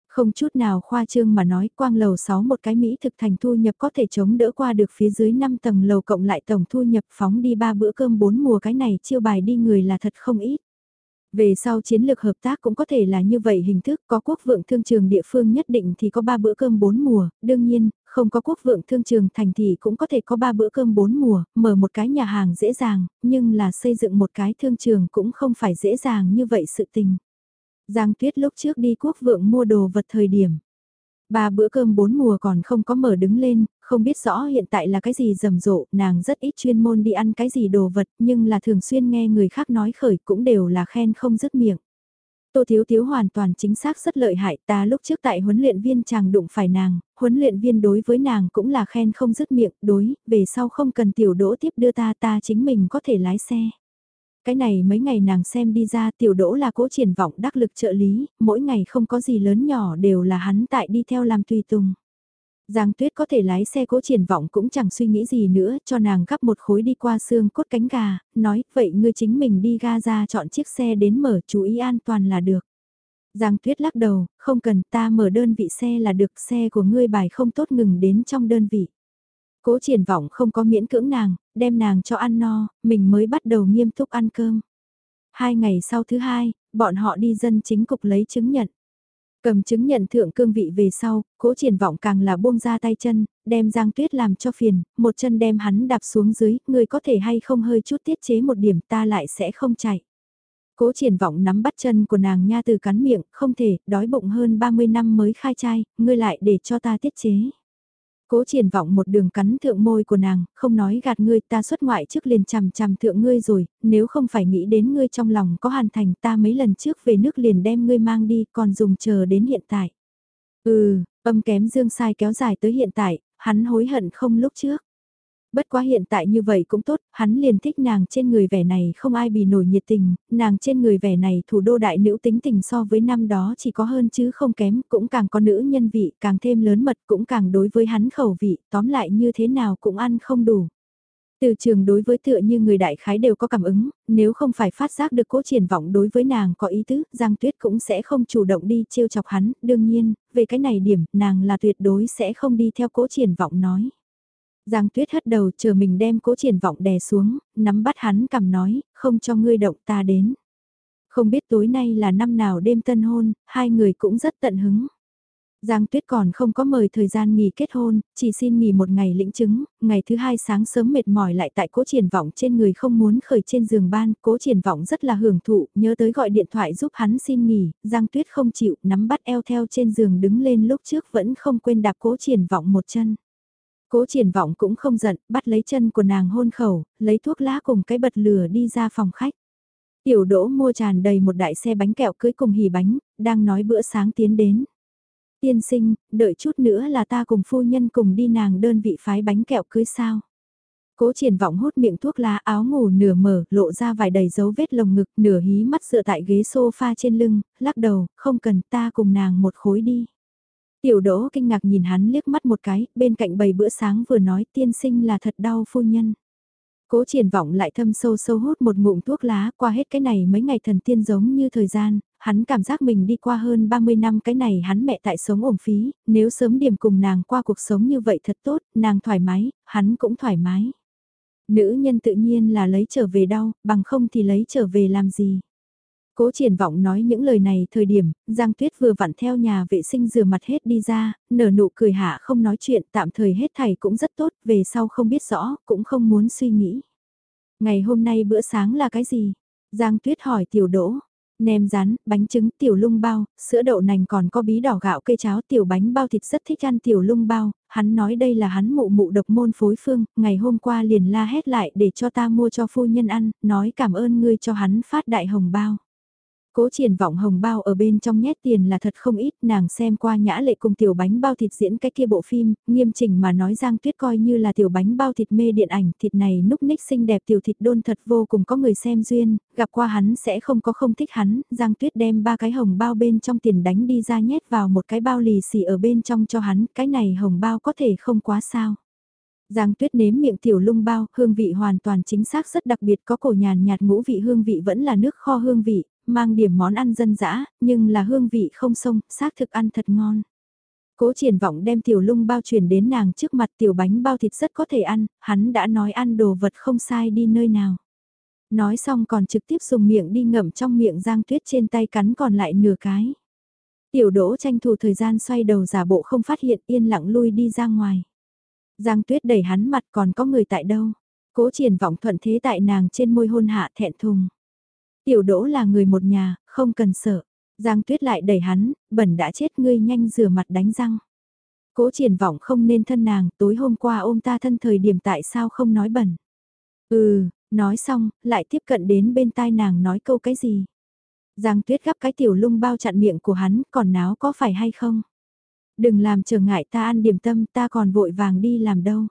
Không chút nào khoa trương mà nói quang lầu 6 một cái Mỹ thực thành thu nhập có thể chống đỡ qua được phía dưới 5 tầng lầu cộng lại tổng thu nhập phóng đi ba bữa cơm bốn mùa cái này chiêu bài đi người là thật không ít. Về sau chiến lược hợp tác cũng có thể là như vậy hình thức, có quốc vượng thương trường địa phương nhất định thì có 3 bữa cơm 4 mùa, đương nhiên, không có quốc vượng thương trường thành thì cũng có thể có 3 bữa cơm 4 mùa, mở một cái nhà hàng dễ dàng, nhưng là xây dựng một cái thương trường cũng không phải dễ dàng như vậy sự tình. Giang Tuyết lúc trước đi quốc vượng mua đồ vật thời điểm. Ba bữa cơm bốn mùa còn không có mở đứng lên, không biết rõ hiện tại là cái gì rầm rộ, nàng rất ít chuyên môn đi ăn cái gì đồ vật, nhưng là thường xuyên nghe người khác nói khởi cũng đều là khen không dứt miệng. Tô Thiếu Thiếu hoàn toàn chính xác rất lợi hại, ta lúc trước tại huấn luyện viên chàng đụng phải nàng, huấn luyện viên đối với nàng cũng là khen không dứt miệng, đối, về sau không cần tiểu đỗ tiếp đưa ta ta chính mình có thể lái xe. Cái này mấy ngày nàng xem đi ra tiểu đỗ là cố triển vọng đắc lực trợ lý, mỗi ngày không có gì lớn nhỏ đều là hắn tại đi theo làm tùy tùng. Giang Tuyết có thể lái xe cố triển vọng cũng chẳng suy nghĩ gì nữa, cho nàng gắp một khối đi qua xương cốt cánh gà, nói, vậy ngươi chính mình đi ga ra chọn chiếc xe đến mở, chú ý an toàn là được. Giang Tuyết lắc đầu, không cần ta mở đơn vị xe là được, xe của ngươi bài không tốt ngừng đến trong đơn vị. Cố triển vọng không có miễn cưỡng nàng, đem nàng cho ăn no, mình mới bắt đầu nghiêm túc ăn cơm. Hai ngày sau thứ hai, bọn họ đi dân chính cục lấy chứng nhận. Cầm chứng nhận thượng cương vị về sau, cố triển vọng càng là buông ra tay chân, đem Giang Tuyết làm cho phiền, một chân đem hắn đạp xuống dưới, người có thể hay không hơi chút tiết chế một điểm ta lại sẽ không chạy. Cố triển vọng nắm bắt chân của nàng nha từ cắn miệng, không thể, đói bụng hơn 30 năm mới khai trai, ngươi lại để cho ta tiết chế. Cố triển vọng một đường cắn thượng môi của nàng, không nói gạt ngươi ta xuất ngoại trước liền chằm chằm thượng ngươi rồi, nếu không phải nghĩ đến ngươi trong lòng có hàn thành ta mấy lần trước về nước liền đem ngươi mang đi còn dùng chờ đến hiện tại. Ừ, âm kém dương sai kéo dài tới hiện tại, hắn hối hận không lúc trước. Bất quá hiện tại như vậy cũng tốt, hắn liền thích nàng trên người vẻ này không ai bị nổi nhiệt tình, nàng trên người vẻ này thủ đô đại nữ tính tình so với năm đó chỉ có hơn chứ không kém, cũng càng có nữ nhân vị, càng thêm lớn mật cũng càng đối với hắn khẩu vị, tóm lại như thế nào cũng ăn không đủ. Từ trường đối với tựa như người đại khái đều có cảm ứng, nếu không phải phát giác được cố triển vọng đối với nàng có ý tứ, Giang Tuyết cũng sẽ không chủ động đi trêu chọc hắn, đương nhiên, về cái này điểm, nàng là tuyệt đối sẽ không đi theo cố triển vọng nói. Giang Tuyết hất đầu chờ mình đem cố triển vọng đè xuống, nắm bắt hắn cầm nói, không cho ngươi động ta đến. Không biết tối nay là năm nào đêm tân hôn, hai người cũng rất tận hứng. Giang Tuyết còn không có mời thời gian nghỉ kết hôn, chỉ xin nghỉ một ngày lĩnh chứng, ngày thứ hai sáng sớm mệt mỏi lại tại cố triển vọng trên người không muốn khởi trên giường ban, cố triển vọng rất là hưởng thụ, nhớ tới gọi điện thoại giúp hắn xin nghỉ, Giang Tuyết không chịu, nắm bắt eo theo trên giường đứng lên lúc trước vẫn không quên đạp cố triển vọng một chân. Cố triển vọng cũng không giận, bắt lấy chân của nàng hôn khẩu, lấy thuốc lá cùng cái bật lửa đi ra phòng khách. Tiểu đỗ mua tràn đầy một đại xe bánh kẹo cưới cùng hỉ bánh, đang nói bữa sáng tiến đến. Tiên sinh, đợi chút nữa là ta cùng phu nhân cùng đi nàng đơn vị phái bánh kẹo cưới sao. Cố triển vọng hút miệng thuốc lá áo ngủ nửa mở, lộ ra vài đầy dấu vết lồng ngực, nửa hí mắt dựa tại ghế sofa trên lưng, lắc đầu, không cần ta cùng nàng một khối đi. Tiểu đỗ kinh ngạc nhìn hắn liếc mắt một cái, bên cạnh bầy bữa sáng vừa nói tiên sinh là thật đau phu nhân. Cố triển vọng lại thâm sâu sâu hút một ngụm thuốc lá qua hết cái này mấy ngày thần tiên giống như thời gian, hắn cảm giác mình đi qua hơn 30 năm cái này hắn mẹ tại sống ổn phí, nếu sớm điểm cùng nàng qua cuộc sống như vậy thật tốt, nàng thoải mái, hắn cũng thoải mái. Nữ nhân tự nhiên là lấy trở về đau, bằng không thì lấy trở về làm gì. Cố triển vọng nói những lời này thời điểm, Giang Tuyết vừa vặn theo nhà vệ sinh rửa mặt hết đi ra, nở nụ cười hạ không nói chuyện tạm thời hết thầy cũng rất tốt, về sau không biết rõ, cũng không muốn suy nghĩ. Ngày hôm nay bữa sáng là cái gì? Giang Tuyết hỏi tiểu đỗ. Nem rán, bánh trứng, tiểu lung bao, sữa đậu nành còn có bí đỏ gạo cây cháo tiểu bánh bao thịt rất thích ăn tiểu lung bao, hắn nói đây là hắn mụ mụ độc môn phối phương, ngày hôm qua liền la hét lại để cho ta mua cho phu nhân ăn, nói cảm ơn ngươi cho hắn phát đại hồng bao. Cố triển vọng hồng bao ở bên trong nhét tiền là thật không ít, nàng xem qua nhã lệ cùng tiểu bánh bao thịt diễn cái kia bộ phim, nghiêm chỉnh mà nói Giang Tuyết coi như là tiểu bánh bao thịt mê điện ảnh, thịt này núc ních xinh đẹp tiểu thịt đôn thật vô cùng có người xem duyên, gặp qua hắn sẽ không có không thích hắn, Giang Tuyết đem ba cái hồng bao bên trong tiền đánh đi ra nhét vào một cái bao lì xì ở bên trong cho hắn, cái này hồng bao có thể không quá sao. Giang tuyết nếm miệng tiểu lung bao, hương vị hoàn toàn chính xác rất đặc biệt có cổ nhàn nhạt ngũ vị hương vị vẫn là nước kho hương vị, mang điểm món ăn dân dã, nhưng là hương vị không sông, xác thực ăn thật ngon. Cố triển vọng đem tiểu lung bao chuyển đến nàng trước mặt tiểu bánh bao thịt rất có thể ăn, hắn đã nói ăn đồ vật không sai đi nơi nào. Nói xong còn trực tiếp dùng miệng đi ngậm trong miệng Giang Tuyết trên tay cắn còn lại nửa cái. Tiểu đỗ tranh thủ thời gian xoay đầu giả bộ không phát hiện yên lặng lui đi ra ngoài. Giang Tuyết đẩy hắn mặt còn có người tại đâu. Cố triển vọng thuận thế tại nàng trên môi hôn hạ thẹn thùng. Tiểu đỗ là người một nhà, không cần sợ. Giang Tuyết lại đẩy hắn, bẩn đã chết ngươi nhanh rửa mặt đánh răng. Cố triển vọng không nên thân nàng, tối hôm qua ôm ta thân thời điểm tại sao không nói bẩn. Ừ, nói xong, lại tiếp cận đến bên tai nàng nói câu cái gì. Giang Tuyết gắp cái tiểu lung bao chặn miệng của hắn, còn náo có phải hay không? Đừng làm trở ngại ta ăn điểm tâm, ta còn vội vàng đi làm đâu.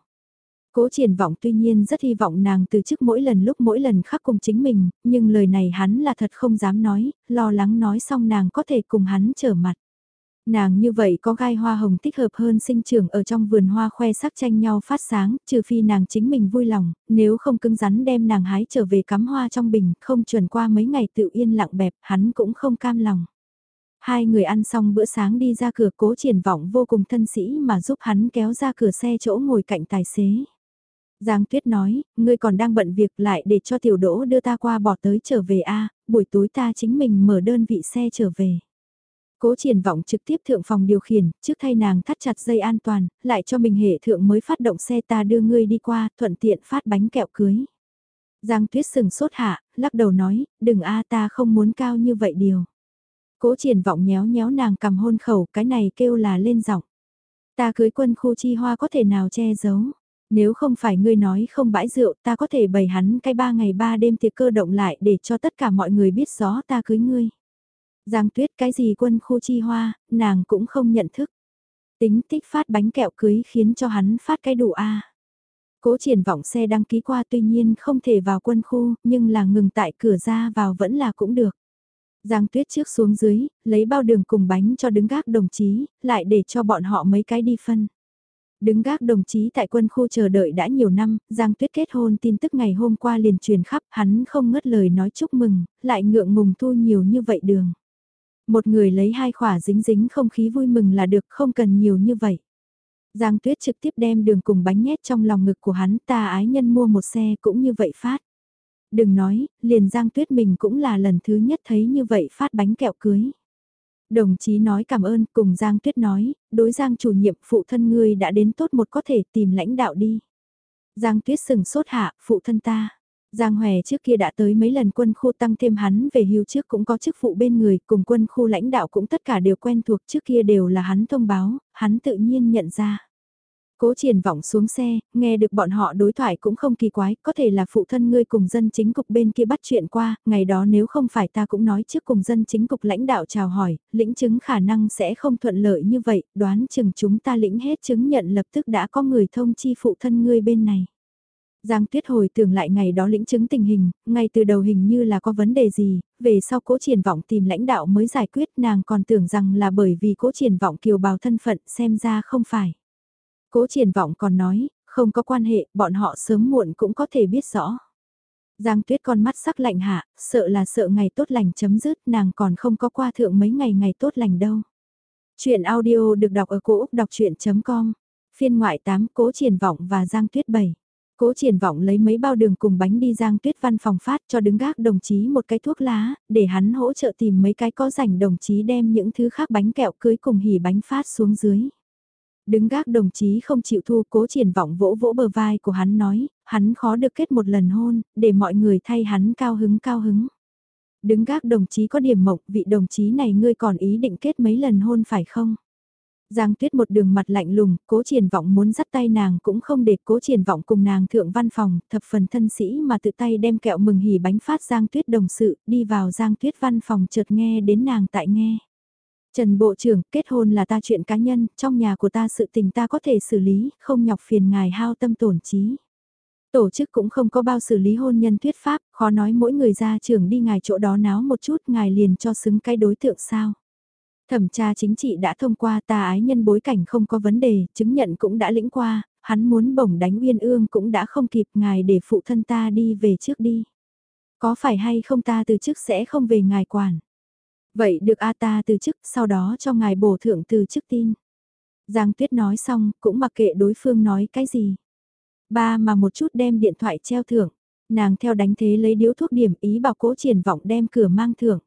Cố triển vọng tuy nhiên rất hy vọng nàng từ chức mỗi lần lúc mỗi lần khắc cùng chính mình, nhưng lời này hắn là thật không dám nói, lo lắng nói xong nàng có thể cùng hắn trở mặt. Nàng như vậy có gai hoa hồng thích hợp hơn sinh trưởng ở trong vườn hoa khoe sắc tranh nhau phát sáng, trừ phi nàng chính mình vui lòng, nếu không cứng rắn đem nàng hái trở về cắm hoa trong bình, không chuẩn qua mấy ngày tự yên lặng bẹp, hắn cũng không cam lòng. Hai người ăn xong bữa sáng đi ra cửa cố triển vọng vô cùng thân sĩ mà giúp hắn kéo ra cửa xe chỗ ngồi cạnh tài xế. Giang Tuyết nói, ngươi còn đang bận việc lại để cho tiểu đỗ đưa ta qua bỏ tới trở về a buổi tối ta chính mình mở đơn vị xe trở về. Cố triển vọng trực tiếp thượng phòng điều khiển, trước thay nàng thắt chặt dây an toàn, lại cho mình hệ thượng mới phát động xe ta đưa ngươi đi qua, thuận tiện phát bánh kẹo cưới. Giang tuyết sừng sốt hạ, lắc đầu nói, đừng a ta không muốn cao như vậy điều. Cố triển vọng nhéo nhéo nàng cầm hôn khẩu, cái này kêu là lên giọng. Ta cưới quân khu chi hoa có thể nào che giấu. Nếu không phải ngươi nói không bãi rượu ta có thể bày hắn cái ba ngày ba đêm tiệc cơ động lại để cho tất cả mọi người biết rõ ta cưới ngươi. Giang tuyết cái gì quân khu chi hoa, nàng cũng không nhận thức. Tính tích phát bánh kẹo cưới khiến cho hắn phát cái đủ A. Cố triển vọng xe đăng ký qua tuy nhiên không thể vào quân khu, nhưng là ngừng tại cửa ra vào vẫn là cũng được. Giang tuyết trước xuống dưới, lấy bao đường cùng bánh cho đứng gác đồng chí, lại để cho bọn họ mấy cái đi phân. Đứng gác đồng chí tại quân khu chờ đợi đã nhiều năm, Giang Tuyết kết hôn tin tức ngày hôm qua liền truyền khắp, hắn không ngớt lời nói chúc mừng, lại ngượng ngùng thu nhiều như vậy đường. Một người lấy hai khỏa dính dính không khí vui mừng là được không cần nhiều như vậy. Giang Tuyết trực tiếp đem đường cùng bánh nhét trong lòng ngực của hắn ta ái nhân mua một xe cũng như vậy phát. Đừng nói, liền Giang Tuyết mình cũng là lần thứ nhất thấy như vậy phát bánh kẹo cưới. Đồng chí nói cảm ơn cùng Giang Tuyết nói, đối Giang chủ nhiệm phụ thân ngươi đã đến tốt một có thể tìm lãnh đạo đi. Giang Tuyết sừng sốt hạ, phụ thân ta. Giang Hòe trước kia đã tới mấy lần quân khu tăng thêm hắn về hưu trước cũng có chức vụ bên người, cùng quân khu lãnh đạo cũng tất cả đều quen thuộc trước kia đều là hắn thông báo, hắn tự nhiên nhận ra. Cố triển vọng xuống xe, nghe được bọn họ đối thoại cũng không kỳ quái, có thể là phụ thân ngươi cùng dân chính cục bên kia bắt chuyện qua, ngày đó nếu không phải ta cũng nói trước cùng dân chính cục lãnh đạo chào hỏi, lĩnh chứng khả năng sẽ không thuận lợi như vậy, đoán chừng chúng ta lĩnh hết chứng nhận lập tức đã có người thông chi phụ thân ngươi bên này. Giang Tuyết hồi tưởng lại ngày đó lĩnh chứng tình hình, ngay từ đầu hình như là có vấn đề gì, về sau cố triển vọng tìm lãnh đạo mới giải quyết nàng còn tưởng rằng là bởi vì cố triển vọng kiều bào thân phận xem ra không phải. Cố triển vọng còn nói, không có quan hệ, bọn họ sớm muộn cũng có thể biết rõ. Giang Tuyết con mắt sắc lạnh hạ, sợ là sợ ngày tốt lành chấm dứt, nàng còn không có qua thượng mấy ngày ngày tốt lành đâu. Chuyện audio được đọc ở cổ Úc đọc chuyện.com, phiên ngoại 8 Cố Triển Vọng và Giang Tuyết 7. Cố triển vọng lấy mấy bao đường cùng bánh đi giang tuyết văn phòng phát cho đứng gác đồng chí một cái thuốc lá, để hắn hỗ trợ tìm mấy cái có rảnh đồng chí đem những thứ khác bánh kẹo cưới cùng hỉ bánh phát xuống dưới. Đứng gác đồng chí không chịu thu cố triển vọng vỗ vỗ bờ vai của hắn nói, hắn khó được kết một lần hôn, để mọi người thay hắn cao hứng cao hứng. Đứng gác đồng chí có điểm mộng, vị đồng chí này ngươi còn ý định kết mấy lần hôn phải không? Giang Tuyết một đường mặt lạnh lùng, cố triển vọng muốn dắt tay nàng cũng không để cố triển vọng cùng nàng thượng văn phòng, thập phần thân sĩ mà tự tay đem kẹo mừng hỉ bánh phát Giang Tuyết đồng sự, đi vào Giang Tuyết văn phòng chợt nghe đến nàng tại nghe. Trần Bộ trưởng, kết hôn là ta chuyện cá nhân, trong nhà của ta sự tình ta có thể xử lý, không nhọc phiền ngài hao tâm tổn trí. Tổ chức cũng không có bao xử lý hôn nhân thuyết pháp, khó nói mỗi người ra trưởng đi ngài chỗ đó náo một chút ngài liền cho xứng cái đối tượng sao. Thẩm tra chính trị đã thông qua ta ái nhân bối cảnh không có vấn đề, chứng nhận cũng đã lĩnh qua, hắn muốn bổng đánh uyên ương cũng đã không kịp ngài để phụ thân ta đi về trước đi. Có phải hay không ta từ chức sẽ không về ngài quản. Vậy được A ta từ chức, sau đó cho ngài bổ thượng từ chức tin. Giang Tuyết nói xong, cũng mặc kệ đối phương nói cái gì. Ba mà một chút đem điện thoại treo thưởng. Nàng theo đánh thế lấy điếu thuốc điểm ý bảo cố triển vọng đem cửa mang thưởng.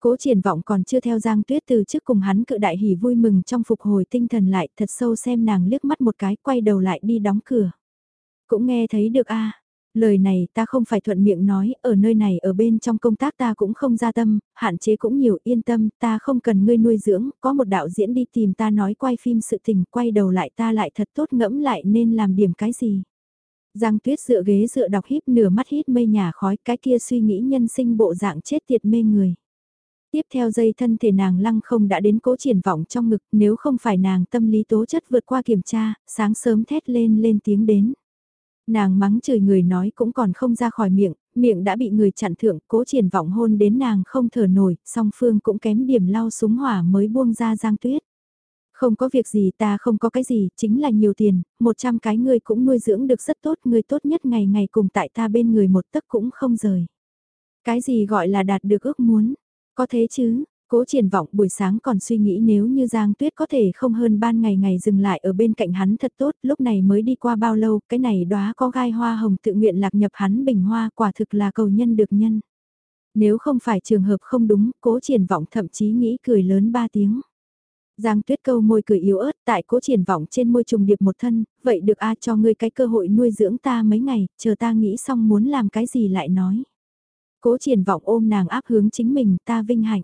Cố triển vọng còn chưa theo Giang Tuyết từ trước cùng hắn cự đại hỉ vui mừng trong phục hồi tinh thần lại, thật sâu xem nàng liếc mắt một cái, quay đầu lại đi đóng cửa. Cũng nghe thấy được a lời này ta không phải thuận miệng nói, ở nơi này ở bên trong công tác ta cũng không ra tâm, hạn chế cũng nhiều yên tâm, ta không cần ngươi nuôi dưỡng, có một đạo diễn đi tìm ta nói quay phim sự tình, quay đầu lại ta lại thật tốt ngẫm lại nên làm điểm cái gì. Giang tuyết dựa ghế dựa đọc híp nửa mắt hít mây nhà khói, cái kia suy nghĩ nhân sinh bộ dạng chết tiệt mê người. Tiếp theo dây thân thể nàng lăng không đã đến cố triển vọng trong ngực, nếu không phải nàng tâm lý tố chất vượt qua kiểm tra, sáng sớm thét lên lên tiếng đến. Nàng mắng chửi người nói cũng còn không ra khỏi miệng, miệng đã bị người chặn thượng, cố triển vọng hôn đến nàng không thở nổi, song phương cũng kém điểm lau súng hỏa mới buông ra giang tuyết. Không có việc gì ta không có cái gì, chính là nhiều tiền, 100 cái người cũng nuôi dưỡng được rất tốt, người tốt nhất ngày ngày cùng tại ta bên người một tấc cũng không rời. Cái gì gọi là đạt được ước muốn, có thế chứ, Cố triển vọng buổi sáng còn suy nghĩ nếu như Giang Tuyết có thể không hơn ban ngày ngày dừng lại ở bên cạnh hắn thật tốt, lúc này mới đi qua bao lâu, cái này đóa có gai hoa hồng tự nguyện lạc nhập hắn bình hoa quả thực là cầu nhân được nhân. Nếu không phải trường hợp không đúng, cố triển vọng thậm chí nghĩ cười lớn ba tiếng. Giang Tuyết câu môi cười yếu ớt tại cố triển vọng trên môi trùng điệp một thân, vậy được a cho ngươi cái cơ hội nuôi dưỡng ta mấy ngày, chờ ta nghĩ xong muốn làm cái gì lại nói. Cố triển vọng ôm nàng áp hướng chính mình ta vinh hạnh.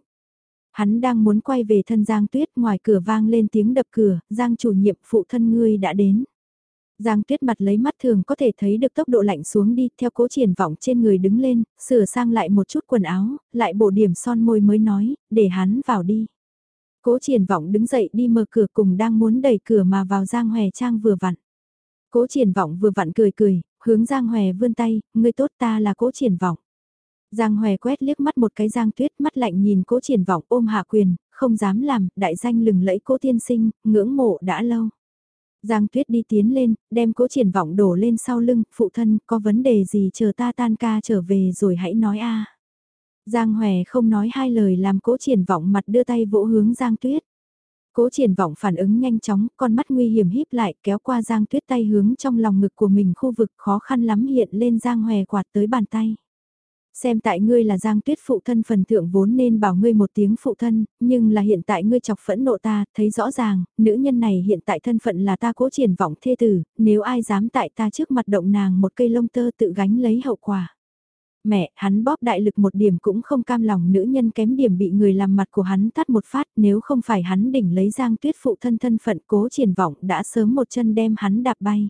Hắn đang muốn quay về thân Giang Tuyết ngoài cửa vang lên tiếng đập cửa, Giang chủ nhiệm phụ thân ngươi đã đến. Giang Tuyết mặt lấy mắt thường có thể thấy được tốc độ lạnh xuống đi, theo cố triển vọng trên người đứng lên, sửa sang lại một chút quần áo, lại bộ điểm son môi mới nói, để hắn vào đi. Cố triển vọng đứng dậy đi mở cửa cùng đang muốn đẩy cửa mà vào Giang Hòe Trang vừa vặn. Cố triển vọng vừa vặn cười cười, hướng Giang Hòe vươn tay, ngươi tốt ta là cố triển vọng. Giang hoè quét liếc mắt một cái Giang Tuyết mắt lạnh nhìn cố triển vọng ôm hạ quyền, không dám làm, đại danh lừng lẫy cố tiên sinh, ngưỡng mộ đã lâu. Giang Tuyết đi tiến lên, đem cố triển vọng đổ lên sau lưng, phụ thân, có vấn đề gì chờ ta tan ca trở về rồi hãy nói a. Giang hoè không nói hai lời làm cố triển vọng mặt đưa tay vỗ hướng Giang Tuyết. Cố triển vọng phản ứng nhanh chóng, con mắt nguy hiểm híp lại kéo qua Giang Tuyết tay hướng trong lòng ngực của mình khu vực khó khăn lắm hiện lên Giang Hòe quạt tới bàn tay. Xem tại ngươi là giang tuyết phụ thân phần thượng vốn nên bảo ngươi một tiếng phụ thân, nhưng là hiện tại ngươi chọc phẫn nộ ta, thấy rõ ràng, nữ nhân này hiện tại thân phận là ta cố triển vọng thê tử, nếu ai dám tại ta trước mặt động nàng một cây lông tơ tự gánh lấy hậu quả. Mẹ, hắn bóp đại lực một điểm cũng không cam lòng nữ nhân kém điểm bị người làm mặt của hắn tắt một phát nếu không phải hắn đỉnh lấy giang tuyết phụ thân thân phận cố triển vọng đã sớm một chân đem hắn đạp bay.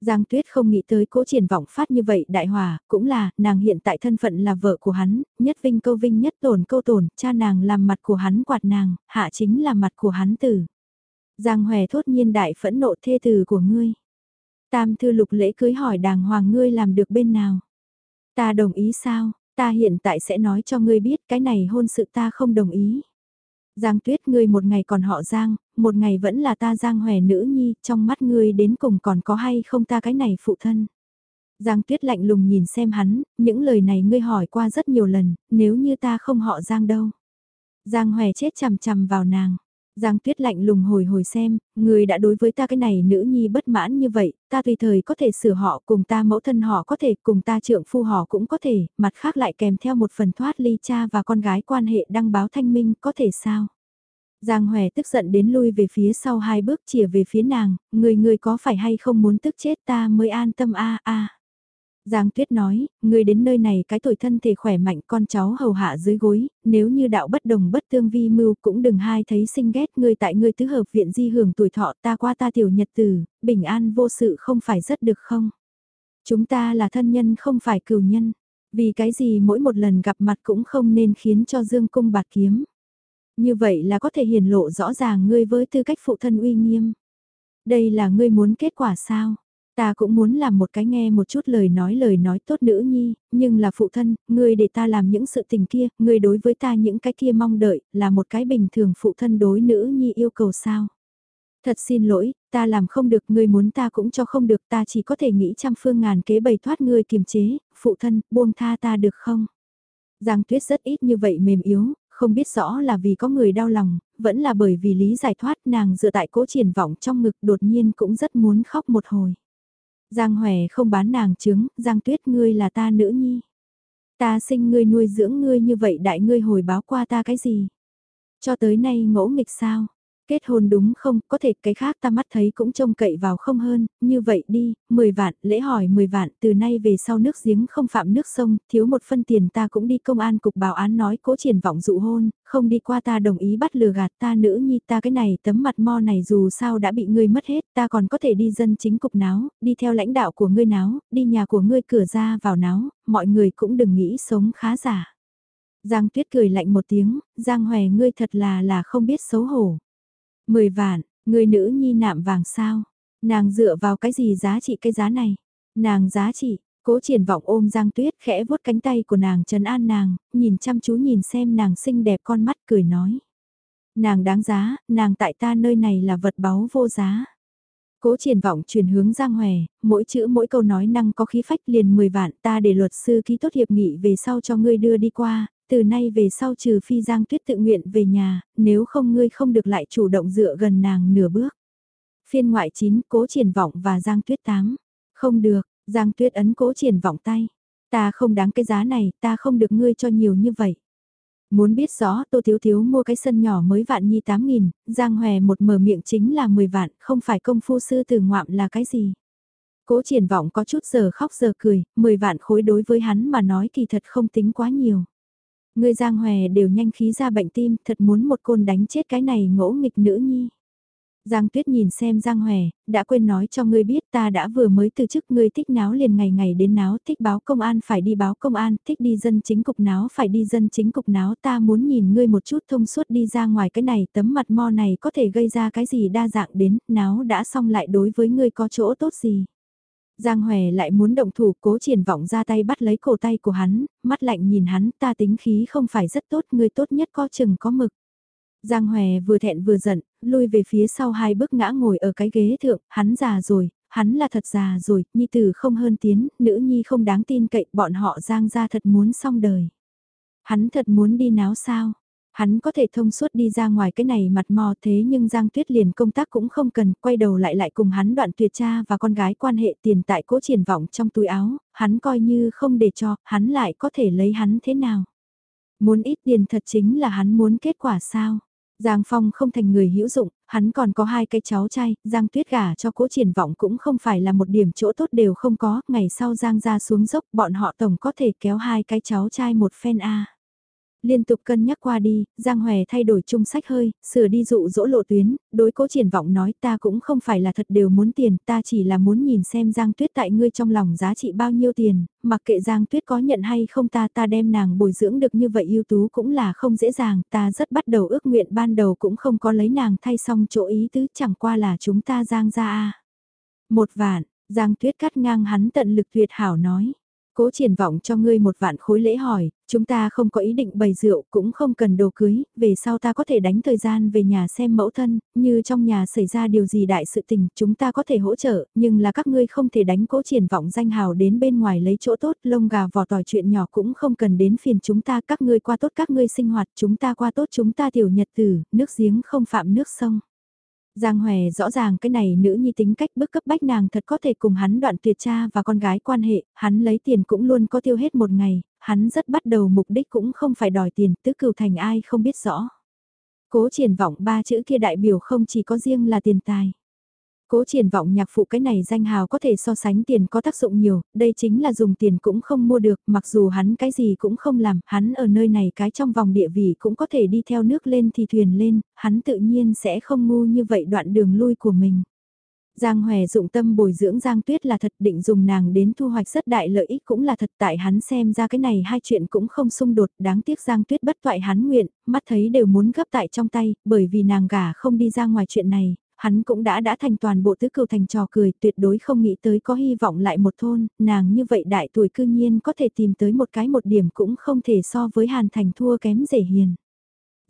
Giang Tuyết không nghĩ tới cố triển vọng phát như vậy đại hòa, cũng là, nàng hiện tại thân phận là vợ của hắn, nhất vinh câu vinh nhất tổn câu tổn, cha nàng làm mặt của hắn quạt nàng, hạ chính là mặt của hắn tử. Giang Hòe thốt nhiên đại phẫn nộ thê tử của ngươi. Tam thư lục lễ cưới hỏi đàng hoàng ngươi làm được bên nào. Ta đồng ý sao, ta hiện tại sẽ nói cho ngươi biết cái này hôn sự ta không đồng ý. Giang tuyết ngươi một ngày còn họ Giang, một ngày vẫn là ta Giang hòe nữ nhi, trong mắt ngươi đến cùng còn có hay không ta cái này phụ thân. Giang tuyết lạnh lùng nhìn xem hắn, những lời này ngươi hỏi qua rất nhiều lần, nếu như ta không họ Giang đâu. Giang hòe chết chằm chằm vào nàng. Giang tuyết lạnh lùng hồi hồi xem, người đã đối với ta cái này nữ nhi bất mãn như vậy, ta tùy thời có thể sửa họ cùng ta mẫu thân họ có thể cùng ta trượng phu họ cũng có thể, mặt khác lại kèm theo một phần thoát ly cha và con gái quan hệ đăng báo thanh minh có thể sao. Giang Hòe tức giận đến lui về phía sau hai bước chìa về phía nàng, người người có phải hay không muốn tức chết ta mới an tâm a a. Giang Tuyết nói, người đến nơi này cái tuổi thân thể khỏe mạnh con cháu hầu hạ dưới gối, nếu như đạo bất đồng bất tương vi mưu cũng đừng hai thấy sinh ghét người tại người tứ hợp viện di hưởng tuổi thọ ta qua ta tiểu nhật tử, bình an vô sự không phải rất được không? Chúng ta là thân nhân không phải cừu nhân, vì cái gì mỗi một lần gặp mặt cũng không nên khiến cho dương cung bạt kiếm. Như vậy là có thể hiển lộ rõ ràng ngươi với tư cách phụ thân uy nghiêm. Đây là ngươi muốn kết quả sao? Ta cũng muốn làm một cái nghe một chút lời nói lời nói tốt nữ nhi, nhưng là phụ thân, ngươi để ta làm những sự tình kia, ngươi đối với ta những cái kia mong đợi, là một cái bình thường phụ thân đối nữ nhi yêu cầu sao. Thật xin lỗi, ta làm không được, ngươi muốn ta cũng cho không được, ta chỉ có thể nghĩ trăm phương ngàn kế bày thoát ngươi kiềm chế, phụ thân, buông tha ta được không? Giang tuyết rất ít như vậy mềm yếu, không biết rõ là vì có người đau lòng, vẫn là bởi vì lý giải thoát nàng dựa tại cố triển vọng trong ngực đột nhiên cũng rất muốn khóc một hồi. Giang Hòe không bán nàng trứng, Giang Tuyết ngươi là ta nữ nhi. Ta sinh ngươi nuôi dưỡng ngươi như vậy đại ngươi hồi báo qua ta cái gì? Cho tới nay ngỗ nghịch sao? Kết hôn đúng không, có thể cái khác ta mắt thấy cũng trông cậy vào không hơn, như vậy đi, 10 vạn, lễ hỏi 10 vạn, từ nay về sau nước giếng không phạm nước sông, thiếu một phân tiền ta cũng đi công an cục bảo án nói cố triển vọng dụ hôn, không đi qua ta đồng ý bắt lừa gạt ta nữ nhi ta cái này tấm mặt mo này dù sao đã bị ngươi mất hết, ta còn có thể đi dân chính cục náo, đi theo lãnh đạo của ngươi náo, đi nhà của ngươi cửa ra vào náo, mọi người cũng đừng nghĩ sống khá giả. Giang Tuyết cười lạnh một tiếng, Giang Hòe ngươi thật là là không biết xấu hổ. Mười vạn, người nữ nhi nạm vàng sao? Nàng dựa vào cái gì giá trị cái giá này? Nàng giá trị, cố triển vọng ôm Giang Tuyết khẽ vuốt cánh tay của nàng trấn an nàng, nhìn chăm chú nhìn xem nàng xinh đẹp con mắt cười nói. Nàng đáng giá, nàng tại ta nơi này là vật báu vô giá. Cố triển vọng chuyển hướng Giang Hòe, mỗi chữ mỗi câu nói năng có khí phách liền 10 vạn ta để luật sư ký tốt hiệp nghị về sau cho ngươi đưa đi qua, từ nay về sau trừ phi Giang Tuyết tự nguyện về nhà, nếu không ngươi không được lại chủ động dựa gần nàng nửa bước. Phiên ngoại 9 cố triển vọng và Giang Tuyết 8. Không được, Giang Tuyết ấn cố triển vọng tay. Ta không đáng cái giá này, ta không được ngươi cho nhiều như vậy. Muốn biết rõ Tô Thiếu Thiếu mua cái sân nhỏ mới vạn nhi 8.000, Giang Hòe một mở miệng chính là 10 vạn, không phải công phu sư từ ngoạm là cái gì. Cố triển vọng có chút giờ khóc giờ cười, 10 vạn khối đối với hắn mà nói kỳ thật không tính quá nhiều. Người Giang Hòe đều nhanh khí ra bệnh tim, thật muốn một côn đánh chết cái này ngỗ nghịch nữ nhi. Giang Tuyết nhìn xem Giang Hòe, đã quên nói cho ngươi biết ta đã vừa mới từ chức ngươi thích náo liền ngày ngày đến náo, thích báo công an phải đi báo công an, thích đi dân chính cục náo phải đi dân chính cục náo, ta muốn nhìn ngươi một chút thông suốt đi ra ngoài cái này, tấm mặt mo này có thể gây ra cái gì đa dạng đến, náo đã xong lại đối với ngươi có chỗ tốt gì. Giang Hòe lại muốn động thủ cố triển vọng ra tay bắt lấy cổ tay của hắn, mắt lạnh nhìn hắn ta tính khí không phải rất tốt người tốt nhất có chừng có mực. Giang Hòe vừa thẹn vừa giận, lui về phía sau hai bước ngã ngồi ở cái ghế thượng, hắn già rồi, hắn là thật già rồi, nhi tử không hơn tiến, nữ nhi không đáng tin cậy, bọn họ Giang ra thật muốn xong đời. Hắn thật muốn đi náo sao, Hắn có thể thông suốt đi ra ngoài cái này mặt mò thế nhưng Giang Tuyết liền công tác cũng không cần, quay đầu lại lại cùng hắn đoạn tuyệt cha và con gái quan hệ tiền tại cố triển vọng trong túi áo, hắn coi như không để cho, hắn lại có thể lấy hắn thế nào. Muốn ít tiền thật chính là hắn muốn kết quả sao. Giang Phong không thành người hữu dụng, hắn còn có hai cái cháu trai, Giang Tuyết gả cho cố triển vọng cũng không phải là một điểm chỗ tốt đều không có, ngày sau Giang ra xuống dốc bọn họ tổng có thể kéo hai cái cháu trai một phen A liên tục cân nhắc qua đi, Giang Hòe thay đổi chung sách hơi, sửa đi dụ dỗ lộ tuyến, đối cố triển vọng nói ta cũng không phải là thật đều muốn tiền, ta chỉ là muốn nhìn xem Giang Tuyết tại ngươi trong lòng giá trị bao nhiêu tiền, mặc kệ Giang Tuyết có nhận hay không ta ta đem nàng bồi dưỡng được như vậy ưu tú cũng là không dễ dàng, ta rất bắt đầu ước nguyện ban đầu cũng không có lấy nàng thay xong chỗ ý tứ chẳng qua là chúng ta Giang ra a. Một vạn, Giang Tuyết cắt ngang hắn tận lực tuyệt hảo nói cố triển vọng cho ngươi một vạn khối lễ hỏi, chúng ta không có ý định bày rượu, cũng không cần đồ cưới, về sau ta có thể đánh thời gian về nhà xem mẫu thân, như trong nhà xảy ra điều gì đại sự tình, chúng ta có thể hỗ trợ, nhưng là các ngươi không thể đánh cố triển vọng danh hào đến bên ngoài lấy chỗ tốt, lông gà vò tỏi chuyện nhỏ cũng không cần đến phiền chúng ta, các ngươi qua tốt các ngươi sinh hoạt, chúng ta qua tốt chúng ta tiểu nhật tử, nước giếng không phạm nước sông. Giang Hòe rõ ràng cái này nữ nhi tính cách bức cấp bách nàng thật có thể cùng hắn đoạn tuyệt cha và con gái quan hệ, hắn lấy tiền cũng luôn có tiêu hết một ngày, hắn rất bắt đầu mục đích cũng không phải đòi tiền, tứ cửu thành ai không biết rõ. Cố triển vọng ba chữ kia đại biểu không chỉ có riêng là tiền tài. Cố triển vọng nhạc phụ cái này danh hào có thể so sánh tiền có tác dụng nhiều, đây chính là dùng tiền cũng không mua được, mặc dù hắn cái gì cũng không làm, hắn ở nơi này cái trong vòng địa vị cũng có thể đi theo nước lên thì thuyền lên, hắn tự nhiên sẽ không ngu như vậy đoạn đường lui của mình. Giang Hòe dụng tâm bồi dưỡng Giang Tuyết là thật định dùng nàng đến thu hoạch rất đại lợi ích cũng là thật tại hắn xem ra cái này hai chuyện cũng không xung đột, đáng tiếc Giang Tuyết bất toại hắn nguyện, mắt thấy đều muốn gấp tại trong tay, bởi vì nàng gả không đi ra ngoài chuyện này, hắn cũng đã đã thành toàn bộ tứ cầu thành trò cười, tuyệt đối không nghĩ tới có hy vọng lại một thôn, nàng như vậy đại tuổi cư nhiên có thể tìm tới một cái một điểm cũng không thể so với hàn thành thua kém dễ hiền.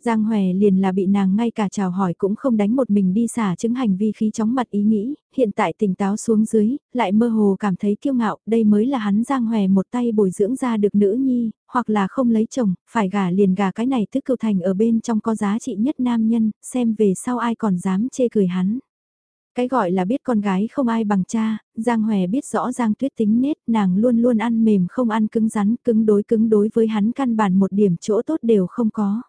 Giang Hòe liền là bị nàng ngay cả chào hỏi cũng không đánh một mình đi xả chứng hành vi khí chóng mặt ý nghĩ, hiện tại tỉnh táo xuống dưới, lại mơ hồ cảm thấy kiêu ngạo, đây mới là hắn Giang Hòe một tay bồi dưỡng ra được nữ nhi, hoặc là không lấy chồng, phải gả liền gả cái này tức cựu thành ở bên trong có giá trị nhất nam nhân, xem về sau ai còn dám chê cười hắn. Cái gọi là biết con gái không ai bằng cha, Giang Hòe biết rõ Giang Tuyết tính nết, nàng luôn luôn ăn mềm không ăn cứng rắn, cứng đối cứng đối với hắn căn bản một điểm chỗ tốt đều không có.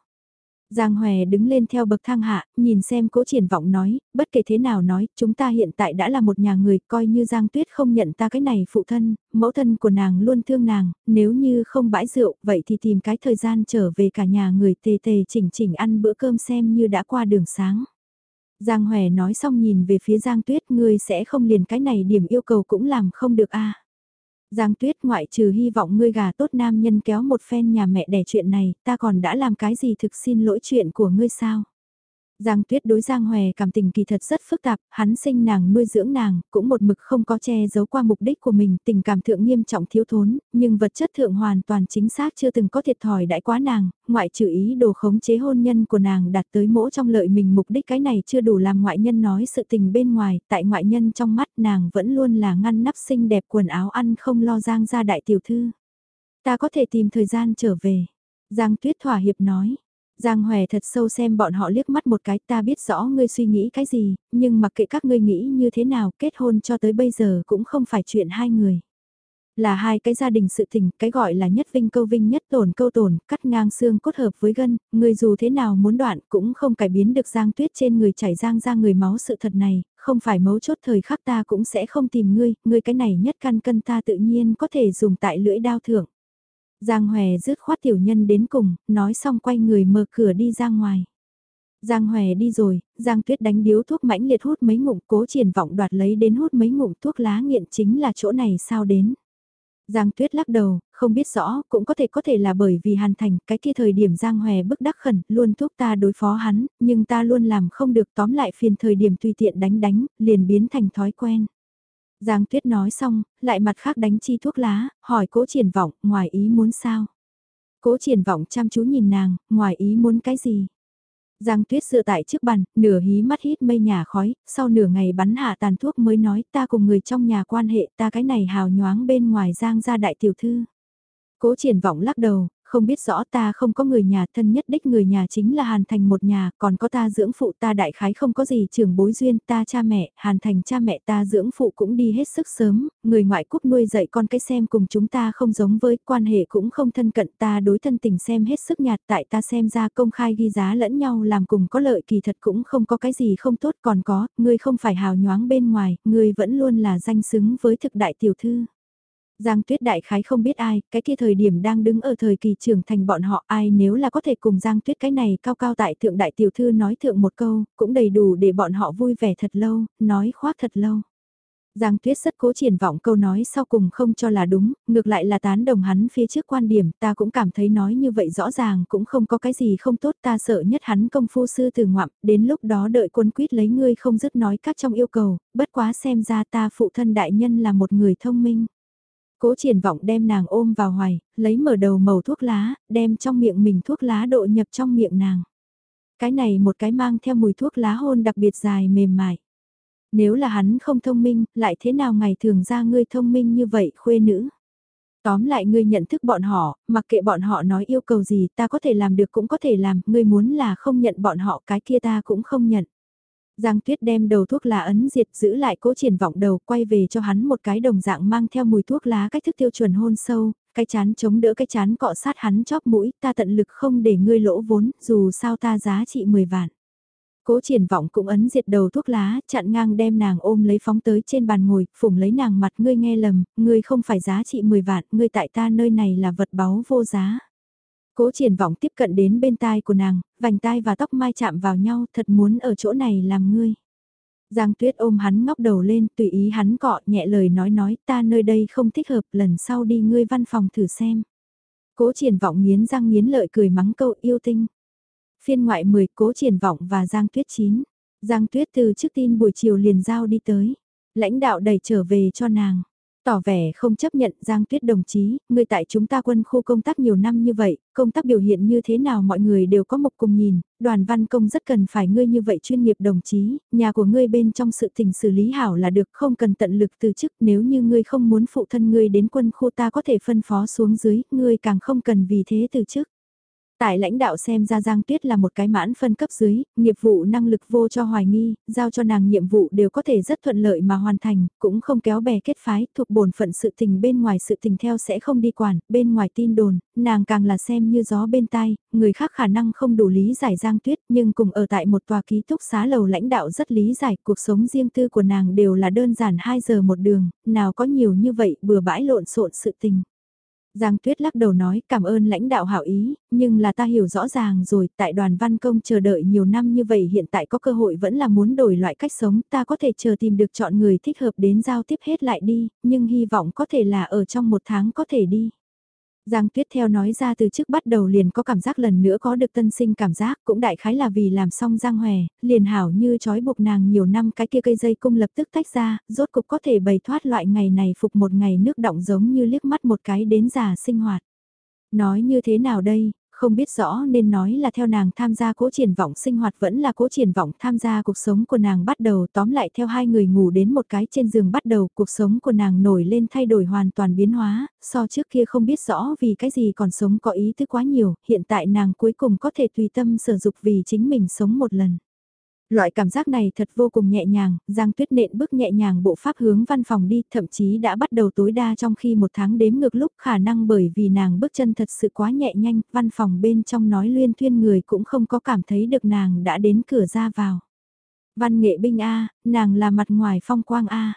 Giang Hòe đứng lên theo bậc thang hạ, nhìn xem cố triển vọng nói, bất kể thế nào nói, chúng ta hiện tại đã là một nhà người, coi như Giang Tuyết không nhận ta cái này phụ thân, mẫu thân của nàng luôn thương nàng, nếu như không bãi rượu, vậy thì tìm cái thời gian trở về cả nhà người tề tề chỉnh chỉnh ăn bữa cơm xem như đã qua đường sáng. Giang Hòe nói xong nhìn về phía Giang Tuyết, ngươi sẽ không liền cái này điểm yêu cầu cũng làm không được a. Giang Tuyết ngoại trừ hy vọng ngươi gà tốt nam nhân kéo một phen nhà mẹ đẻ chuyện này, ta còn đã làm cái gì thực xin lỗi chuyện của ngươi sao? Giang Tuyết đối Giang Hoè cảm tình kỳ thật rất phức tạp, hắn sinh nàng nuôi dưỡng nàng, cũng một mực không có che giấu qua mục đích của mình, tình cảm thượng nghiêm trọng thiếu thốn, nhưng vật chất thượng hoàn toàn chính xác chưa từng có thiệt thòi đãi quá nàng, ngoại trừ ý đồ khống chế hôn nhân của nàng đạt tới mỗ trong lợi mình mục đích cái này chưa đủ làm ngoại nhân nói sự tình bên ngoài, tại ngoại nhân trong mắt nàng vẫn luôn là ngăn nắp xinh đẹp quần áo ăn không lo Giang ra đại tiểu thư. Ta có thể tìm thời gian trở về. Giang Tuyết thỏa hiệp nói, Giang Hoè thật sâu xem bọn họ liếc mắt một cái ta biết rõ ngươi suy nghĩ cái gì, nhưng mặc kệ các ngươi nghĩ như thế nào kết hôn cho tới bây giờ cũng không phải chuyện hai người. Là hai cái gia đình sự tình, cái gọi là nhất vinh câu vinh nhất tổn câu tổn, cắt ngang xương cốt hợp với gân, người dù thế nào muốn đoạn cũng không cải biến được giang tuyết trên người chảy giang ra người máu sự thật này, không phải mấu chốt thời khắc ta cũng sẽ không tìm ngươi, ngươi cái này nhất căn cân ta tự nhiên có thể dùng tại lưỡi đao thưởng. Giang Hòe rứt khoát tiểu nhân đến cùng, nói xong quay người mở cửa đi ra ngoài. Giang Hòe đi rồi, Giang Tuyết đánh điếu thuốc mãnh liệt hút mấy ngụm cố triển vọng đoạt lấy đến hút mấy ngụm thuốc lá nghiện chính là chỗ này sao đến. Giang Tuyết lắc đầu, không biết rõ, cũng có thể có thể là bởi vì Hàn Thành, cái kia thời điểm Giang Hòe bức đắc khẩn, luôn thuốc ta đối phó hắn, nhưng ta luôn làm không được tóm lại phiền thời điểm tùy tiện đánh đánh, liền biến thành thói quen. Giang Tuyết nói xong, lại mặt khác đánh chi thuốc lá, hỏi cố triển vọng, ngoài ý muốn sao? Cố triển vọng chăm chú nhìn nàng, ngoài ý muốn cái gì? Giang Tuyết dựa tại trước bàn, nửa hí mắt hít mây nhà khói, sau nửa ngày bắn hạ tàn thuốc mới nói ta cùng người trong nhà quan hệ ta cái này hào nhoáng bên ngoài Giang ra đại tiểu thư. Cố triển vọng lắc đầu, không biết rõ ta không có người nhà thân nhất đích người nhà chính là Hàn Thành một nhà, còn có ta dưỡng phụ ta đại khái không có gì trưởng bối duyên ta cha mẹ, Hàn Thành cha mẹ ta dưỡng phụ cũng đi hết sức sớm, người ngoại quốc nuôi dạy con cái xem cùng chúng ta không giống với quan hệ cũng không thân cận ta đối thân tình xem hết sức nhạt tại ta xem ra công khai ghi giá lẫn nhau làm cùng có lợi kỳ thật cũng không có cái gì không tốt còn có, ngươi không phải hào nhoáng bên ngoài, ngươi vẫn luôn là danh xứng với thực đại tiểu thư. Giang Tuyết đại khái không biết ai, cái kia thời điểm đang đứng ở thời kỳ trưởng thành bọn họ ai nếu là có thể cùng Giang Tuyết cái này cao cao tại thượng đại tiểu thư nói thượng một câu, cũng đầy đủ để bọn họ vui vẻ thật lâu, nói khoác thật lâu. Giang Tuyết rất cố triển vọng câu nói sau cùng không cho là đúng, ngược lại là tán đồng hắn phía trước quan điểm, ta cũng cảm thấy nói như vậy rõ ràng cũng không có cái gì không tốt ta sợ nhất hắn công phu sư từ ngoạm, đến lúc đó đợi quân quyết lấy ngươi không dứt nói các trong yêu cầu, bất quá xem ra ta phụ thân đại nhân là một người thông minh. Cố triển vọng đem nàng ôm vào hoài, lấy mở đầu màu thuốc lá, đem trong miệng mình thuốc lá độ nhập trong miệng nàng. Cái này một cái mang theo mùi thuốc lá hôn đặc biệt dài mềm mại. Nếu là hắn không thông minh, lại thế nào ngày thường ra ngươi thông minh như vậy khuê nữ. Tóm lại ngươi nhận thức bọn họ, mặc kệ bọn họ nói yêu cầu gì ta có thể làm được cũng có thể làm, ngươi muốn là không nhận bọn họ cái kia ta cũng không nhận. Giang Tuyết đem đầu thuốc lá ấn diệt giữ lại cố triển vọng đầu quay về cho hắn một cái đồng dạng mang theo mùi thuốc lá cách thức tiêu chuẩn hôn sâu, cái chán chống đỡ cái chán cọ sát hắn chóp mũi ta tận lực không để ngươi lỗ vốn dù sao ta giá trị 10 vạn. Cố triển vọng cũng ấn diệt đầu thuốc lá, chặn ngang đem nàng ôm lấy phóng tới trên bàn ngồi, phủng lấy nàng mặt ngươi nghe lầm, ngươi không phải giá trị 10 vạn, ngươi tại ta nơi này là vật báu vô giá. Cố triển vọng tiếp cận đến bên tai của nàng, vành tai và tóc mai chạm vào nhau thật muốn ở chỗ này làm ngươi. Giang tuyết ôm hắn ngóc đầu lên tùy ý hắn cọ nhẹ lời nói nói ta nơi đây không thích hợp lần sau đi ngươi văn phòng thử xem. Cố triển vọng nghiến răng nghiến lợi cười mắng câu yêu tinh. Phiên ngoại 10 cố triển vọng và Giang tuyết 9. Giang tuyết từ trước tin buổi chiều liền giao đi tới. Lãnh đạo đẩy trở về cho nàng. Tỏ vẻ không chấp nhận Giang Tuyết đồng chí, người tại chúng ta quân khu công tác nhiều năm như vậy, công tác biểu hiện như thế nào mọi người đều có một cùng nhìn, đoàn văn công rất cần phải ngươi như vậy chuyên nghiệp đồng chí, nhà của ngươi bên trong sự tình xử lý hảo là được không cần tận lực từ chức nếu như ngươi không muốn phụ thân ngươi đến quân khu ta có thể phân phó xuống dưới, ngươi càng không cần vì thế từ chức. Tại lãnh đạo xem ra Giang Tuyết là một cái mãn phân cấp dưới, nghiệp vụ năng lực vô cho hoài nghi, giao cho nàng nhiệm vụ đều có thể rất thuận lợi mà hoàn thành, cũng không kéo bè kết phái, thuộc bổn phận sự tình bên ngoài sự tình theo sẽ không đi quản, bên ngoài tin đồn, nàng càng là xem như gió bên tai, người khác khả năng không đủ lý giải Giang Tuyết, nhưng cùng ở tại một tòa ký túc xá lầu lãnh đạo rất lý giải, cuộc sống riêng tư của nàng đều là đơn giản 2 giờ một đường, nào có nhiều như vậy bừa bãi lộn xộn sự tình. Giang Tuyết lắc đầu nói cảm ơn lãnh đạo hảo ý, nhưng là ta hiểu rõ ràng rồi, tại đoàn văn công chờ đợi nhiều năm như vậy hiện tại có cơ hội vẫn là muốn đổi loại cách sống, ta có thể chờ tìm được chọn người thích hợp đến giao tiếp hết lại đi, nhưng hy vọng có thể là ở trong một tháng có thể đi. Giang Tuyết theo nói ra từ trước bắt đầu liền có cảm giác lần nữa có được tân sinh cảm giác cũng đại khái là vì làm xong Giang Hòe, liền hảo như trói buộc nàng nhiều năm cái kia cây dây cung lập tức tách ra, rốt cục có thể bày thoát loại ngày này phục một ngày nước động giống như liếc mắt một cái đến già sinh hoạt. Nói như thế nào đây, không biết rõ nên nói là theo nàng tham gia cố triển vọng sinh hoạt vẫn là cố triển vọng tham gia cuộc sống của nàng bắt đầu tóm lại theo hai người ngủ đến một cái trên giường bắt đầu cuộc sống của nàng nổi lên thay đổi hoàn toàn biến hóa, so trước kia không biết rõ vì cái gì còn sống có ý thức quá nhiều, hiện tại nàng cuối cùng có thể tùy tâm sử dụng vì chính mình sống một lần. Loại cảm giác này thật vô cùng nhẹ nhàng, Giang Tuyết nện bước nhẹ nhàng bộ pháp hướng văn phòng đi, thậm chí đã bắt đầu tối đa trong khi một tháng đếm ngược lúc khả năng bởi vì nàng bước chân thật sự quá nhẹ nhanh, văn phòng bên trong nói luyên thuyên người cũng không có cảm thấy được nàng đã đến cửa ra vào. Văn nghệ binh A, nàng là mặt ngoài phong quang A.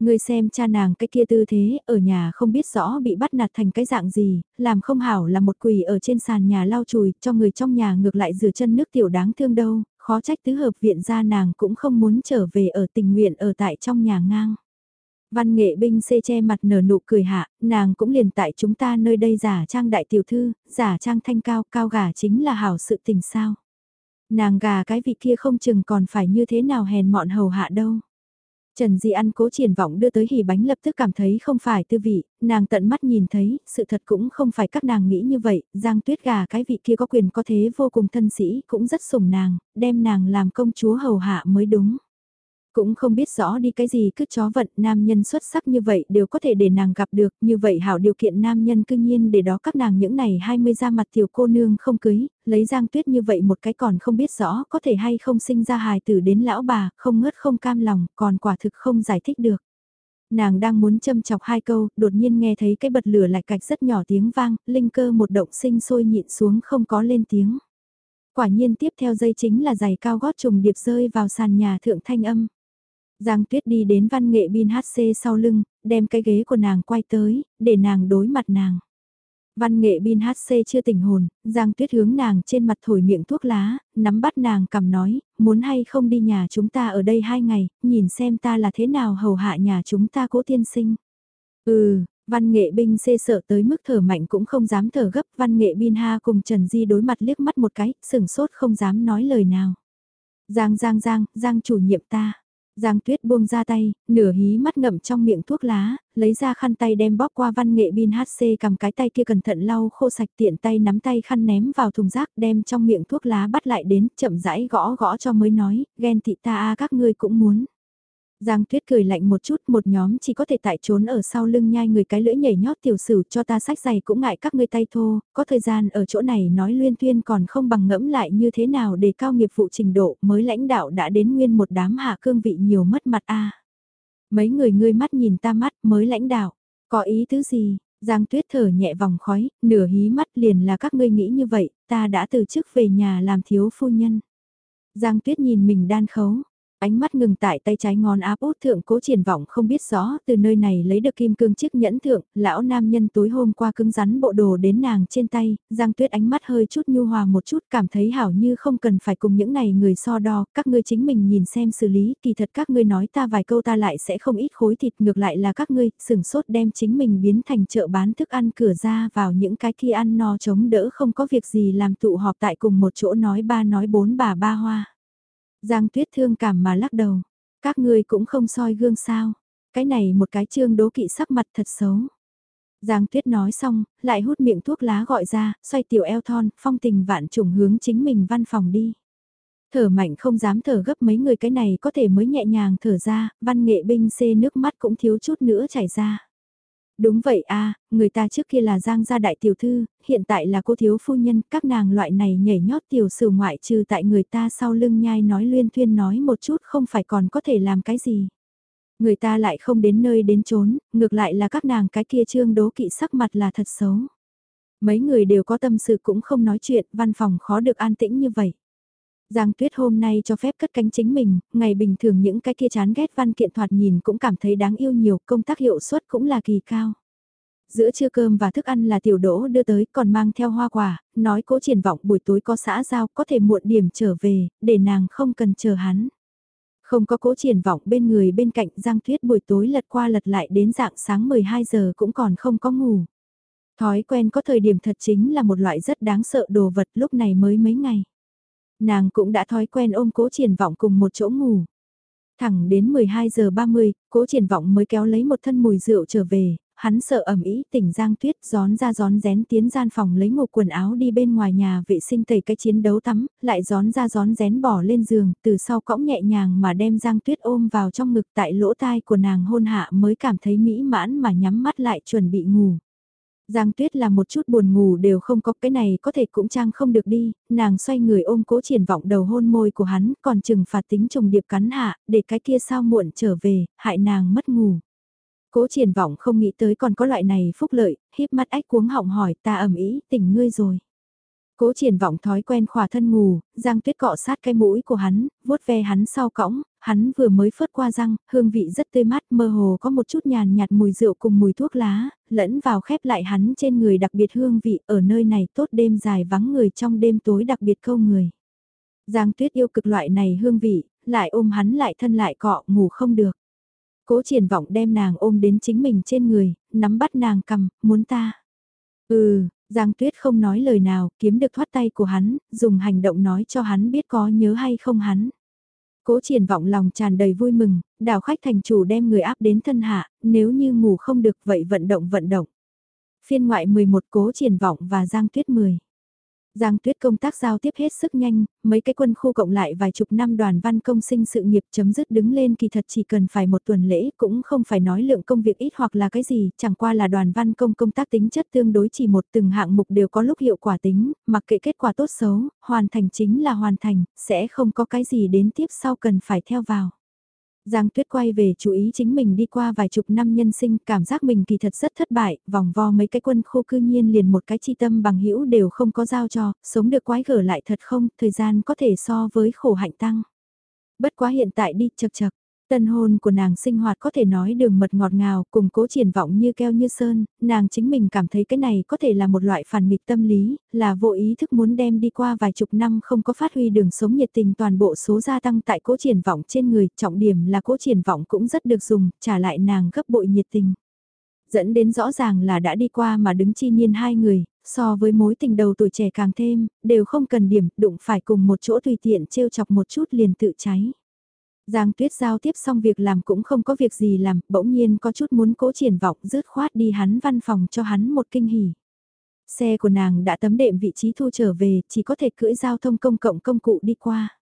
Người xem cha nàng cái kia tư thế, ở nhà không biết rõ bị bắt nạt thành cái dạng gì, làm không hảo là một quỳ ở trên sàn nhà lau chùi, cho người trong nhà ngược lại rửa chân nước tiểu đáng thương đâu, khó trách tứ hợp viện ra nàng cũng không muốn trở về ở tình nguyện ở tại trong nhà ngang. Văn nghệ binh xê che mặt nở nụ cười hạ, nàng cũng liền tại chúng ta nơi đây giả trang đại tiểu thư, giả trang thanh cao, cao gà chính là hảo sự tình sao. Nàng gà cái vị kia không chừng còn phải như thế nào hèn mọn hầu hạ đâu. Trần Di ăn cố triển vọng đưa tới hỉ bánh lập tức cảm thấy không phải tư vị, nàng tận mắt nhìn thấy, sự thật cũng không phải các nàng nghĩ như vậy, Giang Tuyết gà cái vị kia có quyền có thế vô cùng thân sĩ, cũng rất sủng nàng, đem nàng làm công chúa hầu hạ mới đúng. Cũng không biết rõ đi cái gì cứ chó vận nam nhân xuất sắc như vậy đều có thể để nàng gặp được, như vậy hảo điều kiện nam nhân cư nhiên để đó các nàng những này 20 ra mặt tiểu cô nương không cưới, lấy giang tuyết như vậy một cái còn không biết rõ có thể hay không sinh ra hài tử đến lão bà, không ngớt không cam lòng, còn quả thực không giải thích được nàng đang muốn châm chọc hai câu, đột nhiên nghe thấy cái bật lửa lại cạch rất nhỏ tiếng vang, linh cơ một động sinh sôi nhịn xuống không có lên tiếng. Quả nhiên tiếp theo dây chính là giày cao gót trùng điệp rơi vào sàn nhà thượng thanh âm. Giang Tuyết đi đến văn nghệ bin HC sau lưng, đem cái ghế của nàng quay tới, để nàng đối mặt nàng. Văn nghệ bin HC chưa tỉnh hồn, Giang Tuyết hướng nàng trên mặt thổi miệng thuốc lá, nắm bắt nàng cầm nói, muốn hay không đi nhà chúng ta ở đây hai ngày, nhìn xem ta là thế nào hầu hạ nhà chúng ta cố tiên sinh. Ừ, văn nghệ binh xê sợ tới mức thở mạnh cũng không dám thở gấp, văn nghệ bin ha cùng Trần Di đối mặt liếc mắt một cái, sừng sốt không dám nói lời nào. Giang Giang Giang, Giang chủ nhiệm ta. Giang Tuyết buông ra tay, nửa hí mắt ngậm trong miệng thuốc lá, lấy ra khăn tay đem bóp qua văn nghệ bin HC cầm cái tay kia cẩn thận lau khô sạch tiện tay nắm tay khăn ném vào thùng rác đem trong miệng thuốc lá bắt lại đến chậm rãi gõ gõ cho mới nói, ghen thị ta a các ngươi cũng muốn. Giang Tuyết cười lạnh một chút, một nhóm chỉ có thể tại trốn ở sau lưng nhai người cái lưỡi nhảy nhót tiểu sử cho ta sách giày cũng ngại các ngươi tay thô, có thời gian ở chỗ này nói luyên tuyên còn không bằng ngẫm lại như thế nào để cao nghiệp vụ trình độ mới lãnh đạo đã đến nguyên một đám hạ cương vị nhiều mất mặt a Mấy người ngươi mắt nhìn ta mắt mới lãnh đạo, có ý tứ gì? Giang Tuyết thở nhẹ vòng khói, nửa hí mắt liền là các ngươi nghĩ như vậy, ta đã từ chức về nhà làm thiếu phu nhân. Giang Tuyết nhìn mình đan khấu, Ánh mắt ngừng tại tay trái ngón áp út thượng cố triển vọng không biết rõ từ nơi này lấy được kim cương chiếc nhẫn thượng, lão nam nhân tối hôm qua cứng rắn bộ đồ đến nàng trên tay, giang tuyết ánh mắt hơi chút nhu hòa một chút cảm thấy hảo như không cần phải cùng những này người so đo, các ngươi chính mình nhìn xem xử lý, kỳ thật các ngươi nói ta vài câu ta lại sẽ không ít khối thịt ngược lại là các ngươi, sừng sốt đem chính mình biến thành chợ bán thức ăn cửa ra vào những cái kia ăn no chống đỡ không có việc gì làm tụ họp tại cùng một chỗ nói ba nói bốn bà ba hoa. Giang Tuyết thương cảm mà lắc đầu. Các ngươi cũng không soi gương sao. Cái này một cái trương đố kỵ sắc mặt thật xấu. Giang Tuyết nói xong, lại hút miệng thuốc lá gọi ra, xoay tiểu eo thon, phong tình vạn trùng hướng chính mình văn phòng đi. Thở mạnh không dám thở gấp mấy người cái này có thể mới nhẹ nhàng thở ra, văn nghệ binh xê nước mắt cũng thiếu chút nữa chảy ra. Đúng vậy a người ta trước kia là Giang gia đại tiểu thư, hiện tại là cô thiếu phu nhân, các nàng loại này nhảy nhót tiểu sử ngoại trừ tại người ta sau lưng nhai nói luyên thuyên nói một chút không phải còn có thể làm cái gì. Người ta lại không đến nơi đến trốn ngược lại là các nàng cái kia trương đố kỵ sắc mặt là thật xấu. Mấy người đều có tâm sự cũng không nói chuyện, văn phòng khó được an tĩnh như vậy. Giang Tuyết hôm nay cho phép cất cánh chính mình, ngày bình thường những cái kia chán ghét văn kiện thoạt nhìn cũng cảm thấy đáng yêu nhiều, công tác hiệu suất cũng là kỳ cao. Giữa trưa cơm và thức ăn là tiểu đỗ đưa tới còn mang theo hoa quả, nói cố triển vọng buổi tối có xã giao có thể muộn điểm trở về, để nàng không cần chờ hắn. Không có cố triển vọng bên người bên cạnh Giang Tuyết buổi tối lật qua lật lại đến dạng sáng 12 giờ cũng còn không có ngủ. Thói quen có thời điểm thật chính là một loại rất đáng sợ đồ vật lúc này mới mấy ngày. Nàng cũng đã thói quen ôm cố triển vọng cùng một chỗ ngủ. Thẳng đến 12 giờ 30, cố triển vọng mới kéo lấy một thân mùi rượu trở về, hắn sợ ẩm ý tỉnh Giang Tuyết gión ra gión rén tiến gian phòng lấy một quần áo đi bên ngoài nhà vệ sinh tẩy cái chiến đấu tắm, lại gión ra gión rén bỏ lên giường, từ sau cõng nhẹ nhàng mà đem Giang Tuyết ôm vào trong ngực tại lỗ tai của nàng hôn hạ mới cảm thấy mỹ mãn mà nhắm mắt lại chuẩn bị ngủ. Giang Tuyết là một chút buồn ngủ đều không có cái này có thể cũng trang không được đi, nàng xoay người ôm cố triển vọng đầu hôn môi của hắn còn chừng phạt tính trùng điệp cắn hạ, để cái kia sao muộn trở về, hại nàng mất ngủ. Cố triển vọng không nghĩ tới còn có loại này phúc lợi, híp mắt ách cuống họng hỏi ta ẩm ý tỉnh ngươi rồi. Cố triển vọng thói quen khỏa thân ngủ, Giang Tuyết cọ sát cái mũi của hắn, vuốt ve hắn sau cõng, hắn vừa mới phớt qua răng, hương vị rất tươi mát, mơ hồ có một chút nhàn nhạt mùi rượu cùng mùi thuốc lá, lẫn vào khép lại hắn trên người đặc biệt hương vị, ở nơi này tốt đêm dài vắng người trong đêm tối đặc biệt câu người. Giang Tuyết yêu cực loại này hương vị, lại ôm hắn lại thân lại cọ, ngủ không được. Cố triển vọng đem nàng ôm đến chính mình trên người, nắm bắt nàng cầm, muốn ta. Ừ, Giang Tuyết không nói lời nào, kiếm được thoát tay của hắn, dùng hành động nói cho hắn biết có nhớ hay không hắn. Cố triển vọng lòng tràn đầy vui mừng, đào khách thành chủ đem người áp đến thân hạ, nếu như ngủ không được vậy vận động vận động. Phiên ngoại 11 cố triển vọng và Giang Tuyết 10. Giang Tuyết công tác giao tiếp hết sức nhanh, mấy cái quân khu cộng lại vài chục năm đoàn văn công sinh sự nghiệp chấm dứt đứng lên kỳ thật chỉ cần phải một tuần lễ cũng không phải nói lượng công việc ít hoặc là cái gì, chẳng qua là đoàn văn công công tác tính chất tương đối chỉ một từng hạng mục đều có lúc hiệu quả tính, mặc kệ kết quả tốt xấu, hoàn thành chính là hoàn thành, sẽ không có cái gì đến tiếp sau cần phải theo vào. Giang Tuyết quay về chú ý chính mình đi qua vài chục năm nhân sinh, cảm giác mình kỳ thật rất thất bại, vòng vo mấy cái quân khu cư nhiên liền một cái chi tâm bằng hữu đều không có giao cho, sống được quái gở lại thật không, thời gian có thể so với khổ hạnh tăng. Bất quá hiện tại đi chật chật, Tân hôn của nàng sinh hoạt có thể nói đường mật ngọt ngào, cùng cố triển vọng như keo như sơn, nàng chính mình cảm thấy cái này có thể là một loại phản nghịch tâm lý, là vô ý thức muốn đem đi qua vài chục năm không có phát huy đường sống nhiệt tình toàn bộ số gia tăng tại cố triển vọng trên người, trọng điểm là cố triển vọng cũng rất được dùng, trả lại nàng gấp bội nhiệt tình. Dẫn đến rõ ràng là đã đi qua mà đứng chi niên hai người, so với mối tình đầu tuổi trẻ càng thêm, đều không cần điểm, đụng phải cùng một chỗ tùy tiện trêu chọc một chút liền tự cháy. Giang Tuyết giao tiếp xong việc làm cũng không có việc gì làm, bỗng nhiên có chút muốn cố triển vọng rứt khoát đi hắn văn phòng cho hắn một kinh hỉ. Xe của nàng đã tấm đệm vị trí thu trở về, chỉ có thể cưỡi giao thông công cộng công cụ đi qua.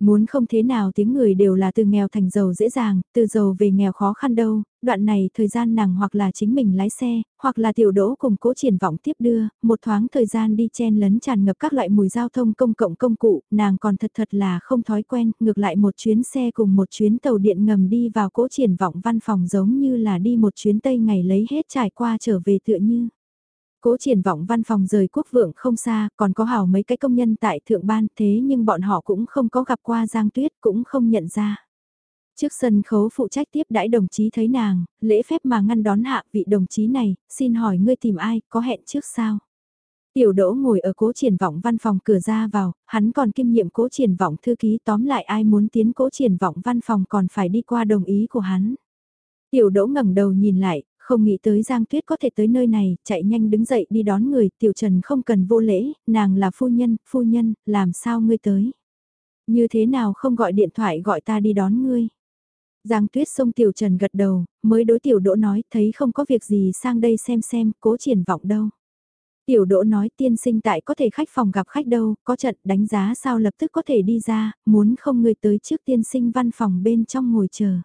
Muốn không thế nào tiếng người đều là từ nghèo thành giàu dễ dàng, từ giàu về nghèo khó khăn đâu, đoạn này thời gian nàng hoặc là chính mình lái xe, hoặc là tiểu đỗ cùng cố triển vọng tiếp đưa, một thoáng thời gian đi chen lấn tràn ngập các loại mùi giao thông công cộng công cụ, nàng còn thật thật là không thói quen, ngược lại một chuyến xe cùng một chuyến tàu điện ngầm đi vào cố triển vọng văn phòng giống như là đi một chuyến tây ngày lấy hết trải qua trở về tựa như. Cố triển vọng văn phòng rời quốc vượng không xa, còn có hào mấy cái công nhân tại thượng ban thế nhưng bọn họ cũng không có gặp qua Giang Tuyết cũng không nhận ra. Trước sân khấu phụ trách tiếp đãi đồng chí thấy nàng, lễ phép mà ngăn đón hạ vị đồng chí này, xin hỏi ngươi tìm ai, có hẹn trước sao? Tiểu đỗ ngồi ở cố triển vọng văn phòng cửa ra vào, hắn còn kiêm nhiệm cố triển vọng thư ký tóm lại ai muốn tiến cố triển vọng văn phòng còn phải đi qua đồng ý của hắn. Tiểu đỗ ngẩng đầu nhìn lại, không nghĩ tới Giang Tuyết có thể tới nơi này, chạy nhanh đứng dậy đi đón người, Tiểu Trần không cần vô lễ, nàng là phu nhân, phu nhân, làm sao ngươi tới? Như thế nào không gọi điện thoại gọi ta đi đón ngươi? Giang Tuyết xông Tiểu Trần gật đầu, mới đối Tiểu Đỗ nói, thấy không có việc gì sang đây xem xem, cố triển vọng đâu. Tiểu Đỗ nói tiên sinh tại có thể khách phòng gặp khách đâu, có trận đánh giá sao lập tức có thể đi ra, muốn không người tới trước tiên sinh văn phòng bên trong ngồi chờ.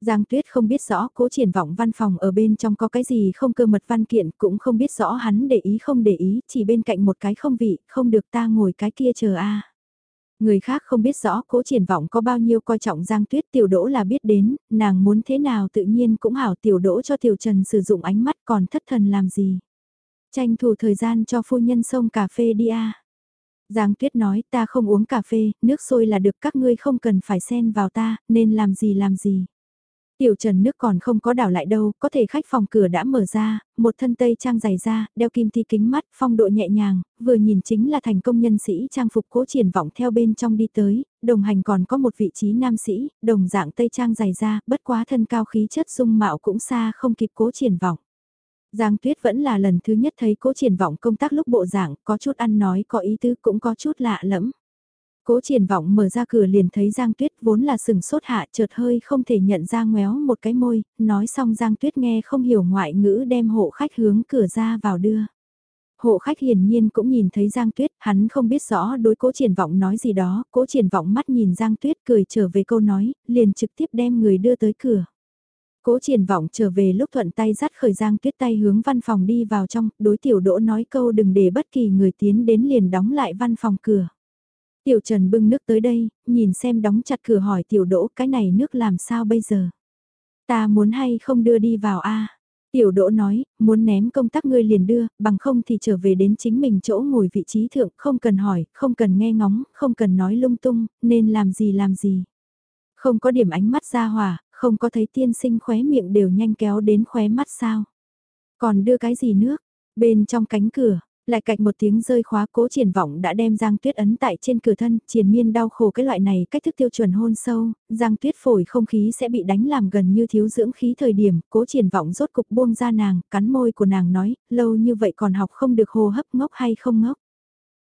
Giang Tuyết không biết rõ cố triển vọng văn phòng ở bên trong có cái gì không cơ mật văn kiện cũng không biết rõ hắn để ý không để ý, chỉ bên cạnh một cái không vị, không được ta ngồi cái kia chờ a. Người khác không biết rõ cố triển vọng có bao nhiêu coi trọng Giang Tuyết tiểu đỗ là biết đến, nàng muốn thế nào tự nhiên cũng hảo tiểu đỗ cho tiểu trần sử dụng ánh mắt còn thất thần làm gì. Tranh thủ thời gian cho phu nhân sông cà phê đi a. Giang Tuyết nói ta không uống cà phê, nước sôi là được các ngươi không cần phải xen vào ta, nên làm gì làm gì. Tiểu trần nước còn không có đảo lại đâu, có thể khách phòng cửa đã mở ra, một thân tây trang dày da, đeo kim ti kính mắt, phong độ nhẹ nhàng, vừa nhìn chính là thành công nhân sĩ trang phục cố triển vọng theo bên trong đi tới, đồng hành còn có một vị trí nam sĩ, đồng dạng tây trang dày da, bất quá thân cao khí chất dung mạo cũng xa không kịp cố triển vọng. Giang Tuyết vẫn là lần thứ nhất thấy cố triển vọng công tác lúc bộ dạng, có chút ăn nói có ý tứ cũng có chút lạ lẫm. Cố triển vọng mở ra cửa liền thấy Giang Tuyết vốn là sừng sốt hạ chợt hơi không thể nhận ra ngoéo một cái môi, nói xong Giang Tuyết nghe không hiểu ngoại ngữ đem hộ khách hướng cửa ra vào đưa. Hộ khách hiển nhiên cũng nhìn thấy Giang Tuyết, hắn không biết rõ đối cố triển vọng nói gì đó, cố triển vọng mắt nhìn Giang Tuyết cười trở về câu nói, liền trực tiếp đem người đưa tới cửa. Cố triển vọng trở về lúc thuận tay dắt khởi Giang Tuyết tay hướng văn phòng đi vào trong, đối tiểu đỗ nói câu đừng để bất kỳ người tiến đến liền đóng lại văn phòng cửa. Tiểu Trần bưng nước tới đây, nhìn xem đóng chặt cửa hỏi tiểu đỗ cái này nước làm sao bây giờ. Ta muốn hay không đưa đi vào a Tiểu đỗ nói, muốn ném công tác ngươi liền đưa, bằng không thì trở về đến chính mình chỗ ngồi vị trí thượng, không cần hỏi, không cần nghe ngóng, không cần nói lung tung, nên làm gì làm gì. Không có điểm ánh mắt ra hòa, không có thấy tiên sinh khóe miệng đều nhanh kéo đến khóe mắt sao. Còn đưa cái gì nước, bên trong cánh cửa, lại cạch một tiếng rơi khóa cố triển vọng đã đem Giang Tuyết ấn tại trên cửa thân, triển miên đau khổ cái loại này cách thức tiêu chuẩn hôn sâu, Giang Tuyết phổi không khí sẽ bị đánh làm gần như thiếu dưỡng khí thời điểm, cố triển vọng rốt cục buông ra nàng, cắn môi của nàng nói, lâu như vậy còn học không được hô hấp ngốc hay không ngốc.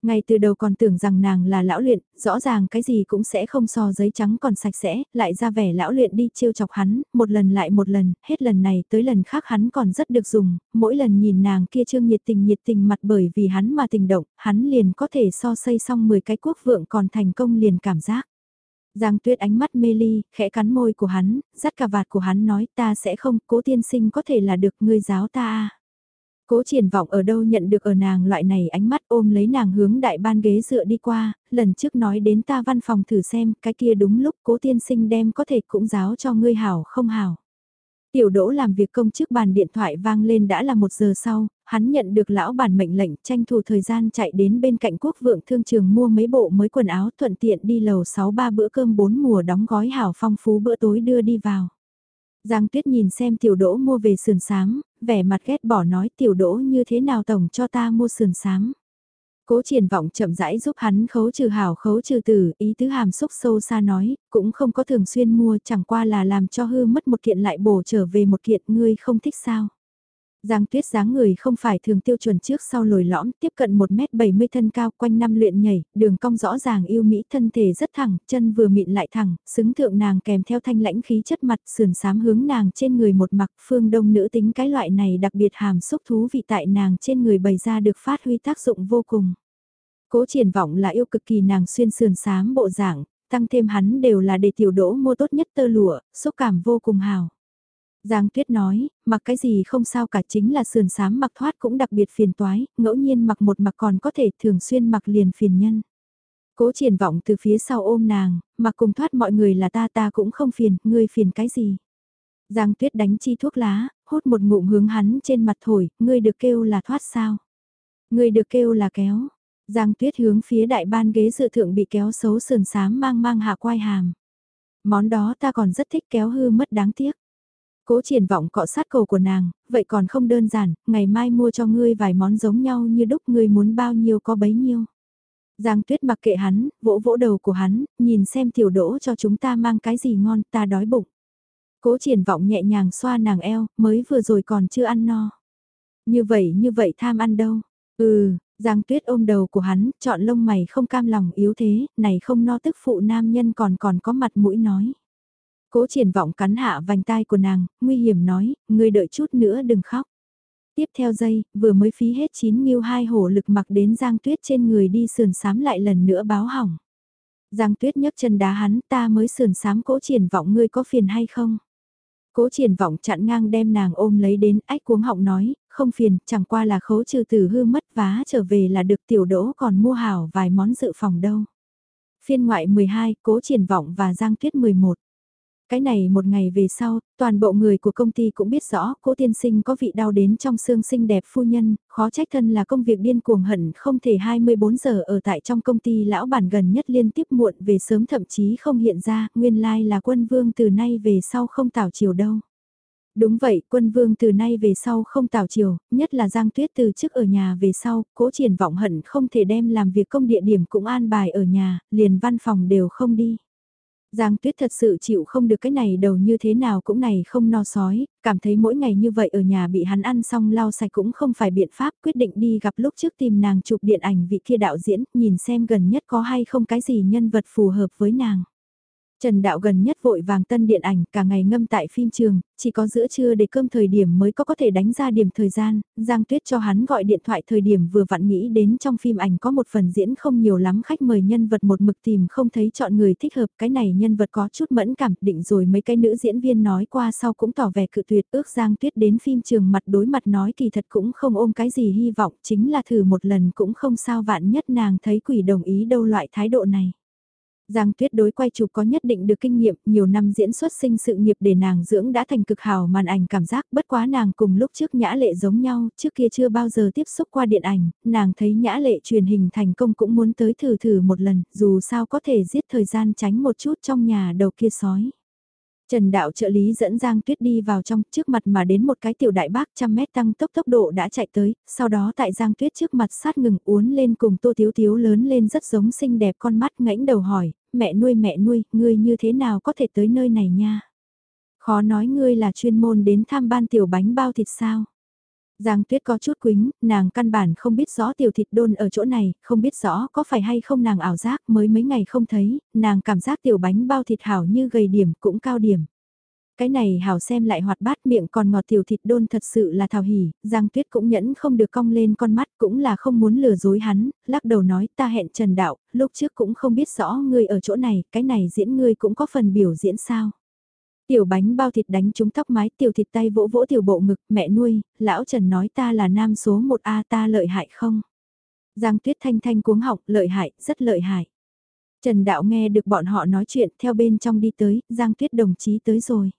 Ngay từ đầu còn tưởng rằng nàng là lão luyện, rõ ràng cái gì cũng sẽ không so giấy trắng còn sạch sẽ, lại ra vẻ lão luyện đi trêu chọc hắn, một lần lại một lần, hết lần này tới lần khác hắn còn rất được dùng, mỗi lần nhìn nàng kia trương nhiệt tình nhiệt tình mặt bởi vì hắn mà tình động, hắn liền có thể so xây xong 10 cái quốc vượng còn thành công liền cảm giác. Giang tuyết ánh mắt mê ly, khẽ cắn môi của hắn, dắt cà vạt của hắn nói ta sẽ không, cố tiên sinh có thể là được ngươi giáo ta à. Cố triển vọng ở đâu nhận được ở nàng loại này ánh mắt ôm lấy nàng hướng đại ban ghế dựa đi qua, lần trước nói đến ta văn phòng thử xem, cái kia đúng lúc cố tiên sinh đem có thể cũng giáo cho ngươi hảo không hảo. Tiểu đỗ làm việc công chức bàn điện thoại vang lên đã là một giờ sau, hắn nhận được lão bản mệnh lệnh tranh thủ thời gian chạy đến bên cạnh quốc vượng thương trường mua mấy bộ mới quần áo thuận tiện đi lầu 6 ba bữa cơm 4 mùa đóng gói hảo phong phú bữa tối đưa đi vào. Giang Tuyết nhìn xem tiểu đỗ mua về sườn sám, vẻ mặt ghét bỏ nói tiểu đỗ như thế nào tổng cho ta mua sườn sám. Cố triển vọng chậm rãi giúp hắn khấu trừ hảo khấu trừ tử, ý tứ hàm xúc sâu xa nói, cũng không có thường xuyên mua chẳng qua là làm cho hư mất một kiện lại bổ trở về một kiện ngươi không thích sao. Giang tuyết dáng người không phải thường tiêu chuẩn trước sau lồi lõm, tiếp cận 1m70 thân cao quanh năm luyện nhảy, đường cong rõ ràng yêu mỹ thân thể rất thẳng, chân vừa mịn lại thẳng, xứng thượng nàng kèm theo thanh lãnh khí chất mặt sườn sám hướng nàng trên người một mặc phương đông nữ tính cái loại này đặc biệt hàm xúc thú vị tại nàng trên người bày ra được phát huy tác dụng vô cùng. Cố triển vọng là yêu cực kỳ nàng xuyên sườn sám bộ dạng, tăng thêm hắn đều là để tiểu đỗ mua tốt nhất tơ lụa, xúc cảm vô cùng hào. Giang Tuyết nói, mặc cái gì không sao cả chính là sườn sám mặc thoát cũng đặc biệt phiền toái, ngẫu nhiên mặc một mặc còn có thể thường xuyên mặc liền phiền nhân. Cố triển vọng từ phía sau ôm nàng, mặc cùng thoát mọi người là ta ta cũng không phiền, ngươi phiền cái gì. Giang Tuyết đánh chi thuốc lá, hốt một ngụm hướng hắn trên mặt thổi, ngươi được kêu là thoát sao. Ngươi được kêu là kéo. Giang Tuyết hướng phía đại ban ghế dự thượng bị kéo xấu sườn sám mang mang hạ quai hàm. Món đó ta còn rất thích kéo hư mất đáng tiếc. Cố triển vọng cọ sát cầu của nàng, vậy còn không đơn giản, ngày mai mua cho ngươi vài món giống nhau như đúc ngươi muốn bao nhiêu có bấy nhiêu. Giang tuyết mặc kệ hắn, vỗ vỗ đầu của hắn, nhìn xem tiểu đỗ cho chúng ta mang cái gì ngon, ta đói bụng. Cố triển vọng nhẹ nhàng xoa nàng eo, mới vừa rồi còn chưa ăn no. Như vậy như vậy tham ăn đâu. Ừ, Giang tuyết ôm đầu của hắn, chọn lông mày không cam lòng yếu thế, này không no tức phụ nam nhân còn còn có mặt mũi nói. Cố triển vọng cắn hạ vành tai của nàng, nguy hiểm nói, ngươi đợi chút nữa đừng khóc. Tiếp theo giây, vừa mới phí hết chín nghiêu hai hổ lực mặc đến Giang Tuyết trên người đi sườn sám lại lần nữa báo hỏng. Giang Tuyết nhấc chân đá hắn ta mới sườn sám cố triển vọng ngươi có phiền hay không? Cố triển vọng chặn ngang đem nàng ôm lấy đến ách cuống họng nói, không phiền, chẳng qua là khấu trừ từ hư mất vá trở về là được tiểu đỗ còn mua hảo vài món dự phòng đâu. Phiên ngoại 12, cố triển vọng và giang tuyết 11. Cái này một ngày về sau, toàn bộ người của công ty cũng biết rõ cố tiên sinh có vị đau đến trong xương xinh đẹp phu nhân, khó trách thân là công việc điên cuồng hận không thể 24 giờ ở tại trong công ty lão bản gần nhất liên tiếp muộn về sớm thậm chí không hiện ra, nguyên lai là quân vương từ nay về sau không tảo chiều đâu. Đúng vậy, quân vương từ nay về sau không tảo chiều, nhất là Giang Tuyết từ trước ở nhà về sau, cố triển vọng hận không thể đem làm việc công địa điểm cũng an bài ở nhà, liền văn phòng đều không đi. Giang Tuyết thật sự chịu không được cái này đầu như thế nào cũng này không no sói, cảm thấy mỗi ngày như vậy ở nhà bị hắn ăn xong lau sạch cũng không phải biện pháp quyết định đi gặp lúc trước tìm nàng chụp điện ảnh vị kia đạo diễn, nhìn xem gần nhất có hay không cái gì nhân vật phù hợp với nàng. Trần Đạo gần nhất vội vàng tân điện ảnh cả ngày ngâm tại phim trường, chỉ có giữa trưa để cơm thời điểm mới có có thể đánh ra điểm thời gian, Giang Tuyết cho hắn gọi điện thoại thời điểm vừa vặn nghĩ đến trong phim ảnh có một phần diễn không nhiều lắm khách mời nhân vật một mực tìm không thấy chọn người thích hợp. Cái này nhân vật có chút mẫn cảm định rồi mấy cái nữ diễn viên nói qua sau cũng tỏ vẻ cự tuyệt. Ước Giang Tuyết đến phim trường mặt đối mặt nói kỳ thật cũng không ôm cái gì hy vọng chính là thử một lần cũng không sao vạn nhất nàng thấy quỷ đồng ý đâu loại thái độ này. Giang Tuyết đối quay chụp có nhất định được kinh nghiệm, nhiều năm diễn xuất sinh sự nghiệp để nàng dưỡng đã thành cực hào màn ảnh cảm giác bất quá nàng cùng lúc trước nhã lệ giống nhau, trước kia chưa bao giờ tiếp xúc qua điện ảnh, nàng thấy nhã lệ truyền hình thành công cũng muốn tới thử thử một lần, dù sao có thể giết thời gian tránh một chút trong nhà đầu kia sói. Trần đạo trợ lý dẫn Giang Tuyết đi vào trong trước mặt mà đến một cái tiểu đại bác trăm mét tăng tốc tốc độ đã chạy tới, sau đó tại Giang Tuyết trước mặt sát ngừng uốn lên cùng tô thiếu thiếu lớn lên rất giống xinh đẹp con mắt ngãnh đầu hỏi, mẹ nuôi mẹ nuôi, ngươi như thế nào có thể tới nơi này nha? Khó nói ngươi là chuyên môn đến tham ban tiểu bánh bao thịt sao? Giang Tuyết có chút quính, nàng căn bản không biết rõ tiểu thịt đôn ở chỗ này, không biết rõ có phải hay không nàng ảo giác mới mấy ngày không thấy, nàng cảm giác tiểu bánh bao thịt hảo như gầy điểm cũng cao điểm. Cái này hảo xem lại hoạt bát miệng còn ngọt tiểu thịt đôn thật sự là thảo hỉ, Giang Tuyết cũng nhẫn không được cong lên con mắt cũng là không muốn lừa dối hắn, lắc đầu nói ta hẹn Trần Đạo, lúc trước cũng không biết rõ ngươi ở chỗ này, cái này diễn ngươi cũng có phần biểu diễn sao. Tiểu bánh bao thịt đánh trúng tóc mái tiểu thịt tay vỗ vỗ tiểu bộ ngực mẹ nuôi, lão Trần nói ta là nam số 1A ta lợi hại không? Giang tuyết thanh thanh cuống học lợi hại, rất lợi hại. Trần Đạo nghe được bọn họ nói chuyện theo bên trong đi tới, Giang tuyết đồng chí tới rồi.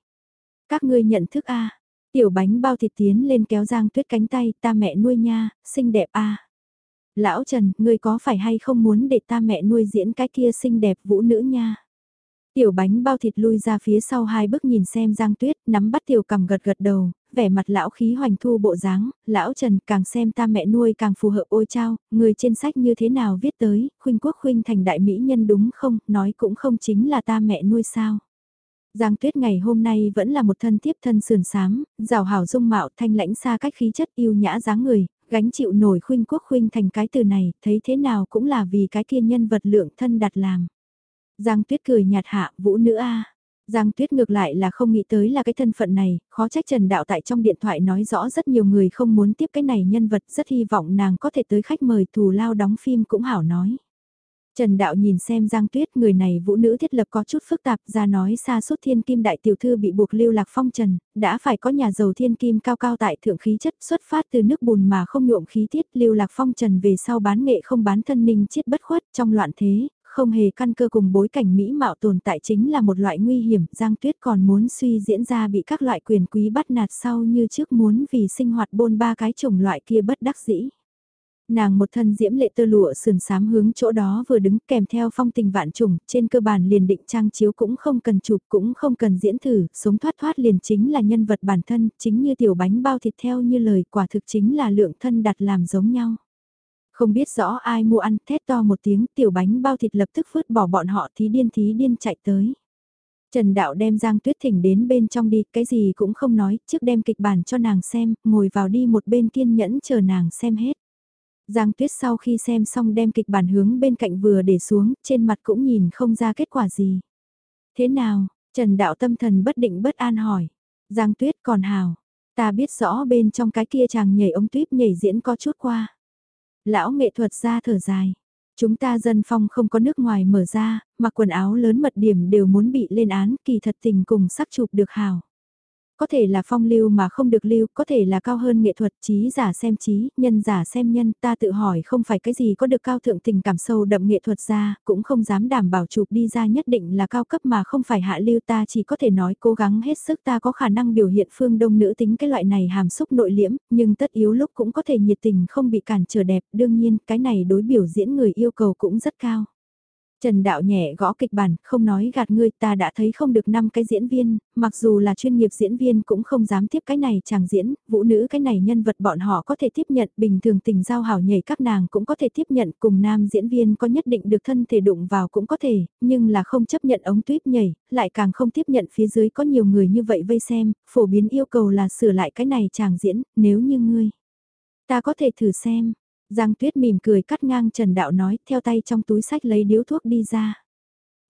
Các ngươi nhận thức A, tiểu bánh bao thịt tiến lên kéo Giang tuyết cánh tay ta mẹ nuôi nha, xinh đẹp A. Lão Trần, ngươi có phải hay không muốn để ta mẹ nuôi diễn cái kia xinh đẹp vũ nữ nha? Tiểu bánh bao thịt lui ra phía sau hai bước nhìn xem Giang Tuyết, nắm bắt tiểu cầm gật gật đầu, vẻ mặt lão khí hoành thu bộ dáng, lão Trần càng xem ta mẹ nuôi càng phù hợp ôi trao, người trên sách như thế nào viết tới, khuynh quốc khuynh thành đại mỹ nhân đúng không, nói cũng không chính là ta mẹ nuôi sao. Giang Tuyết ngày hôm nay vẫn là một thân tiếp thân sườn sám, rào hảo dung mạo thanh lãnh xa cách khí chất yêu nhã dáng người, gánh chịu nổi khuynh quốc khuynh thành cái từ này, thấy thế nào cũng là vì cái kia nhân vật lượng thân đặt làm. Giang Tuyết cười nhạt hạ, vũ nữ a. Giang Tuyết ngược lại là không nghĩ tới là cái thân phận này, khó trách Trần Đạo tại trong điện thoại nói rõ rất nhiều người không muốn tiếp cái này nhân vật, rất hy vọng nàng có thể tới khách mời thù lao đóng phim cũng hảo nói. Trần Đạo nhìn xem Giang Tuyết người này vũ nữ thiết lập có chút phức tạp ra nói xa suốt thiên kim đại tiểu thư bị buộc lưu lạc phong trần, đã phải có nhà giàu thiên kim cao cao tại thượng khí chất xuất phát từ nước bùn mà không nhuộm khí tiết lưu lạc phong trần về sau bán nghệ không bán thân ninh chiết bất khuất trong loạn thế, không hề căn cơ cùng bối cảnh mỹ mạo tồn tại chính là một loại nguy hiểm, Giang Tuyết còn muốn suy diễn ra bị các loại quyền quý bắt nạt sau như trước muốn vì sinh hoạt bôn ba cái chủng loại kia bất đắc dĩ. Nàng một thân diễm lệ tơ lụa sườn sám hướng chỗ đó vừa đứng kèm theo phong tình vạn trùng, trên cơ bản liền định trang chiếu cũng không cần chụp cũng không cần diễn thử, sống thoát thoát liền chính là nhân vật bản thân, chính như tiểu bánh bao thịt theo như lời quả thực chính là lượng thân đặt làm giống nhau. Không biết rõ ai mua ăn, thét to một tiếng, tiểu bánh bao thịt lập tức vứt bỏ bọn họ thí điên thí điên chạy tới. Trần Đạo đem Giang Tuyết Thỉnh đến bên trong đi, cái gì cũng không nói, trước đem kịch bản cho nàng xem, ngồi vào đi một bên kiên nhẫn chờ nàng xem hết. Giang Tuyết sau khi xem xong đem kịch bản hướng bên cạnh vừa để xuống, trên mặt cũng nhìn không ra kết quả gì. Thế nào, Trần Đạo tâm thần bất định bất an hỏi. Giang Tuyết còn hào, ta biết rõ bên trong cái kia chàng nhảy ống tuyếp nhảy diễn có chút qua. Lão nghệ thuật ra thở dài. Chúng ta dân phong không có nước ngoài mở ra, mặc quần áo lớn mật điểm đều muốn bị lên án kỳ thật tình cùng sắc chụp được hào. Có thể là phong lưu mà không được lưu, có thể là cao hơn nghệ thuật, trí giả xem trí, nhân giả xem nhân, ta tự hỏi không phải cái gì có được cao thượng tình cảm sâu đậm nghệ thuật ra, cũng không dám đảm bảo chụp đi ra nhất định là cao cấp mà không phải hạ lưu ta chỉ có thể nói cố gắng hết sức ta có khả năng biểu hiện phương đông nữ tính cái loại này hàm xúc nội liễm, nhưng tất yếu lúc cũng có thể nhiệt tình không bị cản trở đẹp, đương nhiên cái này đối biểu diễn người yêu cầu cũng rất cao. Trần Đạo nhẹ gõ kịch bản, không nói gạt ngươi ta đã thấy không được năm cái diễn viên, mặc dù là chuyên nghiệp diễn viên cũng không dám tiếp cái này chàng diễn, vũ nữ cái này nhân vật bọn họ có thể tiếp nhận, bình thường tình giao hảo nhảy các nàng cũng có thể tiếp nhận, cùng nam diễn viên có nhất định được thân thể đụng vào cũng có thể, nhưng là không chấp nhận ống tuyếp nhảy, lại càng không tiếp nhận phía dưới có nhiều người như vậy vây xem, phổ biến yêu cầu là sửa lại cái này chàng diễn, nếu như ngươi. Ta có thể thử xem, Giang Tuyết mỉm cười cắt ngang Trần Đạo nói, theo tay trong túi sách lấy điếu thuốc đi ra.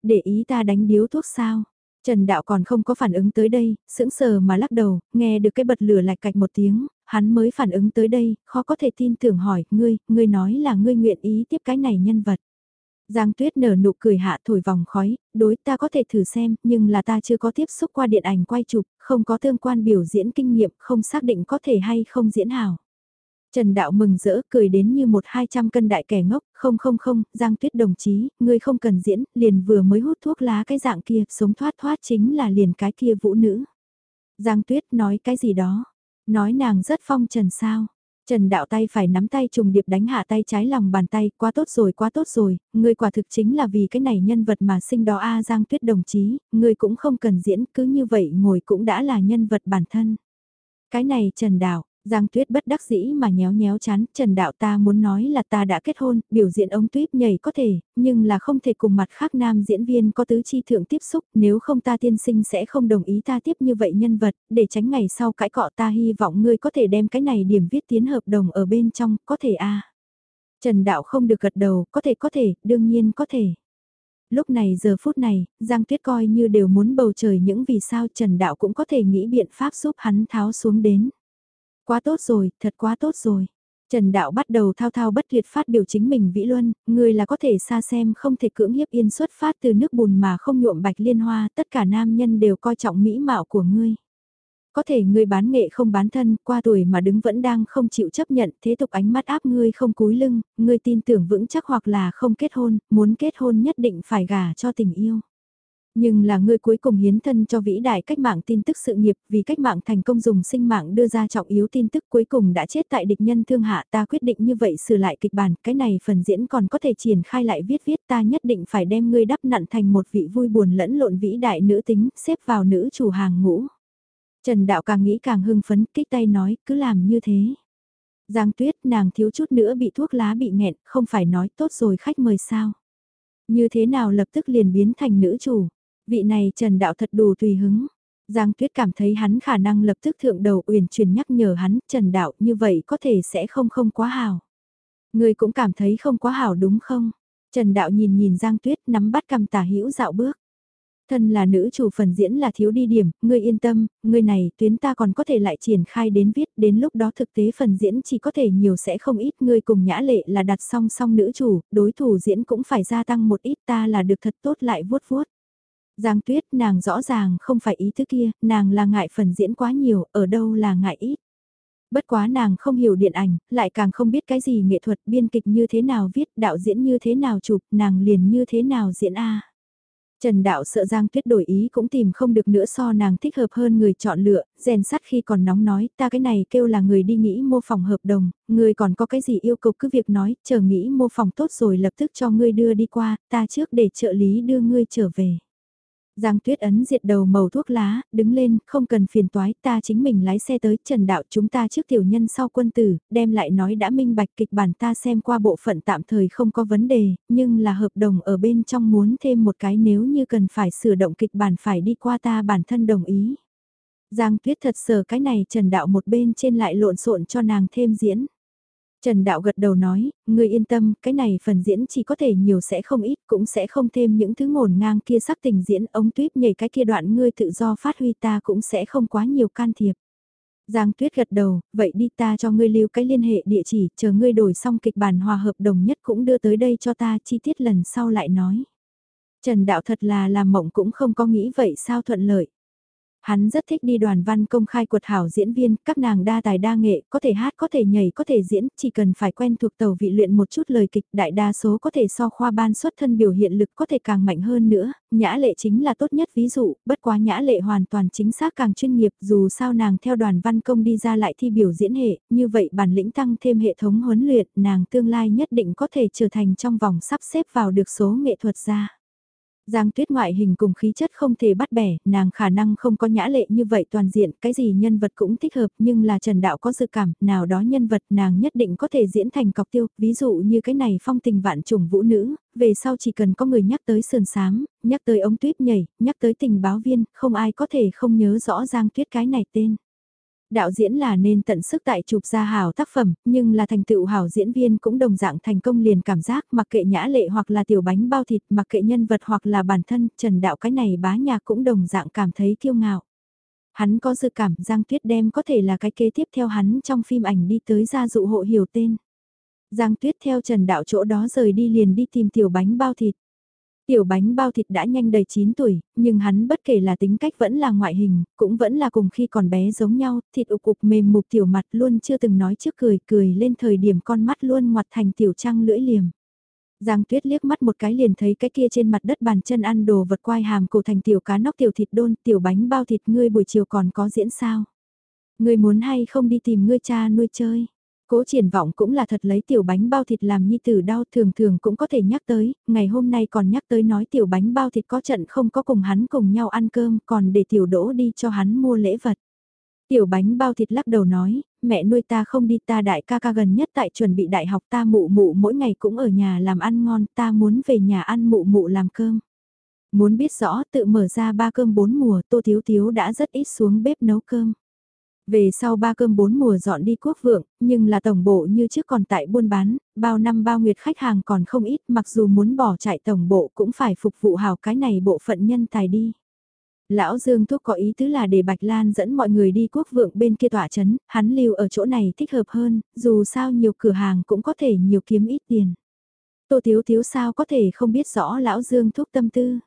Để ý ta đánh điếu thuốc sao? Trần Đạo còn không có phản ứng tới đây, sững sờ mà lắc đầu, nghe được cái bật lửa lạch cạch một tiếng, hắn mới phản ứng tới đây, khó có thể tin tưởng hỏi, ngươi, ngươi nói là ngươi nguyện ý tiếp cái này nhân vật. Giang Tuyết nở nụ cười hạ thổi vòng khói, đối ta có thể thử xem, nhưng là ta chưa có tiếp xúc qua điện ảnh quay chụp, không có tương quan biểu diễn kinh nghiệm, không xác định có thể hay không diễn hảo. Trần Đạo mừng rỡ cười đến như một hai trăm cân đại kẻ ngốc, không không không, Giang Tuyết đồng chí, ngươi không cần diễn, liền vừa mới hút thuốc lá cái dạng kia, sống thoát thoát chính là liền cái kia vũ nữ. Giang Tuyết nói cái gì đó, nói nàng rất phong trần sao. Trần Đạo tay phải nắm tay trùng điệp đánh hạ tay trái lòng bàn tay, quá tốt rồi quá tốt rồi, ngươi quả thực chính là vì cái này nhân vật mà sinh đó A Giang Tuyết đồng chí, ngươi cũng không cần diễn, cứ như vậy ngồi cũng đã là nhân vật bản thân. Cái này Trần Đạo, Giang Tuyết bất đắc dĩ mà nhéo nhéo chán, Trần Đạo ta muốn nói là ta đã kết hôn, biểu diễn ống tuyết nhảy có thể, nhưng là không thể cùng mặt khác nam diễn viên có tứ chi thượng tiếp xúc, nếu không ta tiên sinh sẽ không đồng ý ta tiếp như vậy nhân vật, để tránh ngày sau cãi cọ ta hy vọng ngươi có thể đem cái này điểm viết tiến hợp đồng ở bên trong, có thể a Trần Đạo không được gật đầu, có thể có thể, đương nhiên có thể. Lúc này giờ phút này, Giang Tuyết coi như đều muốn bầu trời những vì sao Trần Đạo cũng có thể nghĩ biện pháp giúp hắn tháo xuống đến. Quá tốt rồi, thật quá tốt rồi. Trần Đạo bắt đầu thao thao bất tuyệt phát biểu chính mình vĩ luân, người là có thể xa xem không thể cưỡng hiếp yên xuất phát từ nước bùn mà không nhuộm bạch liên hoa, tất cả nam nhân đều coi trọng mỹ mạo của ngươi. Có thể ngươi bán nghệ không bán thân, qua tuổi mà đứng vẫn đang không chịu chấp nhận, thế tục ánh mắt áp ngươi không cúi lưng, ngươi tin tưởng vững chắc hoặc là không kết hôn, muốn kết hôn nhất định phải gả cho tình yêu. Nhưng là người cuối cùng hiến thân cho vĩ đại cách mạng tin tức sự nghiệp, vì cách mạng thành công dùng sinh mạng đưa ra trọng yếu tin tức cuối cùng đã chết tại địch nhân thương hạ, ta quyết định như vậy sửa lại kịch bản, cái này phần diễn còn có thể triển khai lại viết viết, ta nhất định phải đem ngươi đắp nặn thành một vị vui buồn lẫn lộn vĩ đại nữ tính, xếp vào nữ chủ hàng ngũ. Trần Đạo càng nghĩ càng hưng phấn, kích tay nói, cứ làm như thế. Giang tuyết, nàng thiếu chút nữa bị thuốc lá bị nghẹn, không phải nói, tốt rồi, khách mời sao. Như thế nào lập tức liền biến thành nữ chủ Vị này Trần Đạo thật đủ tùy hứng. Giang Tuyết cảm thấy hắn khả năng lập tức thượng đầu uyển chuyển nhắc nhở hắn, Trần Đạo như vậy có thể sẽ không không quá hảo. Người cũng cảm thấy không quá hảo đúng không? Trần Đạo nhìn nhìn Giang Tuyết nắm bắt cầm tả hữu dạo bước. Thân là nữ chủ phần diễn là thiếu đi điểm, ngươi yên tâm, ngươi này tuyến ta còn có thể lại triển khai đến viết, đến lúc đó thực tế phần diễn chỉ có thể nhiều sẽ không ít, ngươi cùng nhã lệ là đặt song song nữ chủ, đối thủ diễn cũng phải gia tăng một ít ta là được thật tốt lại vuốt vuốt. Giang Tuyết nàng rõ ràng không phải ý thứ kia, nàng là ngại phần diễn quá nhiều, ở đâu là ngại ít. Bất quá nàng không hiểu điện ảnh, lại càng không biết cái gì nghệ thuật biên kịch như thế nào viết, đạo diễn như thế nào chụp, nàng liền như thế nào diễn A. Trần Đạo sợ Giang Tuyết đổi ý cũng tìm không được nữa so nàng thích hợp hơn người chọn lựa, rèn sắt khi còn nóng nói, ta cái này kêu là người đi nghĩ mô phỏng hợp đồng, người còn có cái gì yêu cầu cứ việc nói, chờ nghĩ mô phỏng tốt rồi lập tức cho ngươi đưa đi qua, ta trước để trợ lý đưa ngươi trở về. Giang Tuyết ấn diệt đầu màu thuốc lá, đứng lên, không cần phiền toái, ta chính mình lái xe tới Trần Đạo chúng ta trước tiểu nhân sau quân tử, đem lại nói đã minh bạch kịch bản ta xem qua bộ phận tạm thời không có vấn đề, nhưng là hợp đồng ở bên trong muốn thêm một cái nếu như cần phải sửa động kịch bản phải đi qua ta bản thân đồng ý. Giang Tuyết thật sờ cái này Trần Đạo một bên trên lại lộn xộn cho nàng thêm diễn. Trần Đạo gật đầu nói, ngươi yên tâm, cái này phần diễn chỉ có thể nhiều sẽ không ít, cũng sẽ không thêm những thứ ngổn ngang kia sắc tình diễn, ống tuyết nhảy cái kia đoạn ngươi tự do phát huy ta cũng sẽ không quá nhiều can thiệp. Giang Tuyết gật đầu, vậy đi ta cho ngươi lưu cái liên hệ địa chỉ, chờ ngươi đổi xong kịch bản hòa hợp đồng nhất cũng đưa tới đây cho ta chi tiết lần sau lại nói. Trần Đạo thật là làm mộng cũng không có nghĩ vậy sao thuận lợi. Hắn rất thích đi đoàn văn công khai quật hảo diễn viên, các nàng đa tài đa nghệ, có thể hát, có thể nhảy, có thể diễn, chỉ cần phải quen thuộc tàu vị luyện một chút lời kịch, đại đa số có thể so khoa ban xuất thân biểu hiện lực có thể càng mạnh hơn nữa, nhã lệ chính là tốt nhất ví dụ, bất quá nhã lệ hoàn toàn chính xác càng chuyên nghiệp, dù sao nàng theo đoàn văn công đi ra lại thi biểu diễn hệ, như vậy bản lĩnh tăng thêm hệ thống huấn luyện, nàng tương lai nhất định có thể trở thành trong vòng sắp xếp vào được số nghệ thuật gia. Giang tuyết ngoại hình cùng khí chất không thể bắt bẻ, nàng khả năng không có nhã lệ như vậy toàn diện, cái gì nhân vật cũng thích hợp nhưng là Trần Đạo có dự cảm, nào đó nhân vật nàng nhất định có thể diễn thành cọc tiêu, ví dụ như cái này phong tình vạn trùng vũ nữ, về sau chỉ cần có người nhắc tới sườn sám, nhắc tới ống tuyết nhảy, nhắc tới tình báo viên, không ai có thể không nhớ rõ Giang tuyết cái này tên. Đạo diễn là nên tận sức tại chụp ra hảo tác phẩm, nhưng là thành tựu hảo diễn viên cũng đồng dạng thành công liền cảm giác mặc kệ nhã lệ hoặc là tiểu bánh bao thịt, mặc kệ nhân vật hoặc là bản thân, trần đạo cái này bá nhạc cũng đồng dạng cảm thấy kiêu ngạo. Hắn có dự cảm Giang Tuyết đem có thể là cái kế tiếp theo hắn trong phim ảnh đi tới gia dụ hộ hiểu tên. Giang Tuyết theo Trần Đạo chỗ đó rời đi liền đi tìm tiểu bánh bao thịt. Tiểu bánh bao thịt đã nhanh đầy 9 tuổi, nhưng hắn bất kể là tính cách vẫn là ngoại hình, cũng vẫn là cùng khi còn bé giống nhau, thịt ục ục mềm mục tiểu mặt luôn chưa từng nói trước cười, cười lên thời điểm con mắt luôn ngoặt thành tiểu trăng lưỡi liềm. Giang tuyết liếc mắt một cái liền thấy cái kia trên mặt đất bàn chân ăn đồ vật quai hàm cổ thành tiểu cá nóc tiểu thịt đôn, tiểu bánh bao thịt ngươi buổi chiều còn có diễn sao? Ngươi muốn hay không đi tìm ngươi cha nuôi chơi? Cố triển vọng cũng là thật lấy tiểu bánh bao thịt làm nhi tử đau thường thường cũng có thể nhắc tới, ngày hôm nay còn nhắc tới nói tiểu bánh bao thịt có trận không có cùng hắn cùng nhau ăn cơm còn để tiểu đỗ đi cho hắn mua lễ vật. Tiểu bánh bao thịt lắc đầu nói, mẹ nuôi ta không đi ta đại ca ca gần nhất tại chuẩn bị đại học ta mụ mụ mỗi ngày cũng ở nhà làm ăn ngon ta muốn về nhà ăn mụ mụ làm cơm. Muốn biết rõ tự mở ra ba cơm bốn mùa tô thiếu thiếu đã rất ít xuống bếp nấu cơm. Về sau ba cơm bốn mùa dọn đi quốc vượng, nhưng là tổng bộ như trước còn tại buôn bán, bao năm bao nguyệt khách hàng còn không ít mặc dù muốn bỏ chạy tổng bộ cũng phải phục vụ hào cái này bộ phận nhân tài đi. Lão Dương Thúc có ý tứ là để Bạch Lan dẫn mọi người đi quốc vượng bên kia tỏa chấn, hắn lưu ở chỗ này thích hợp hơn, dù sao nhiều cửa hàng cũng có thể nhiều kiếm ít tiền. Tô thiếu thiếu sao có thể không biết rõ Lão Dương Thúc tâm tư.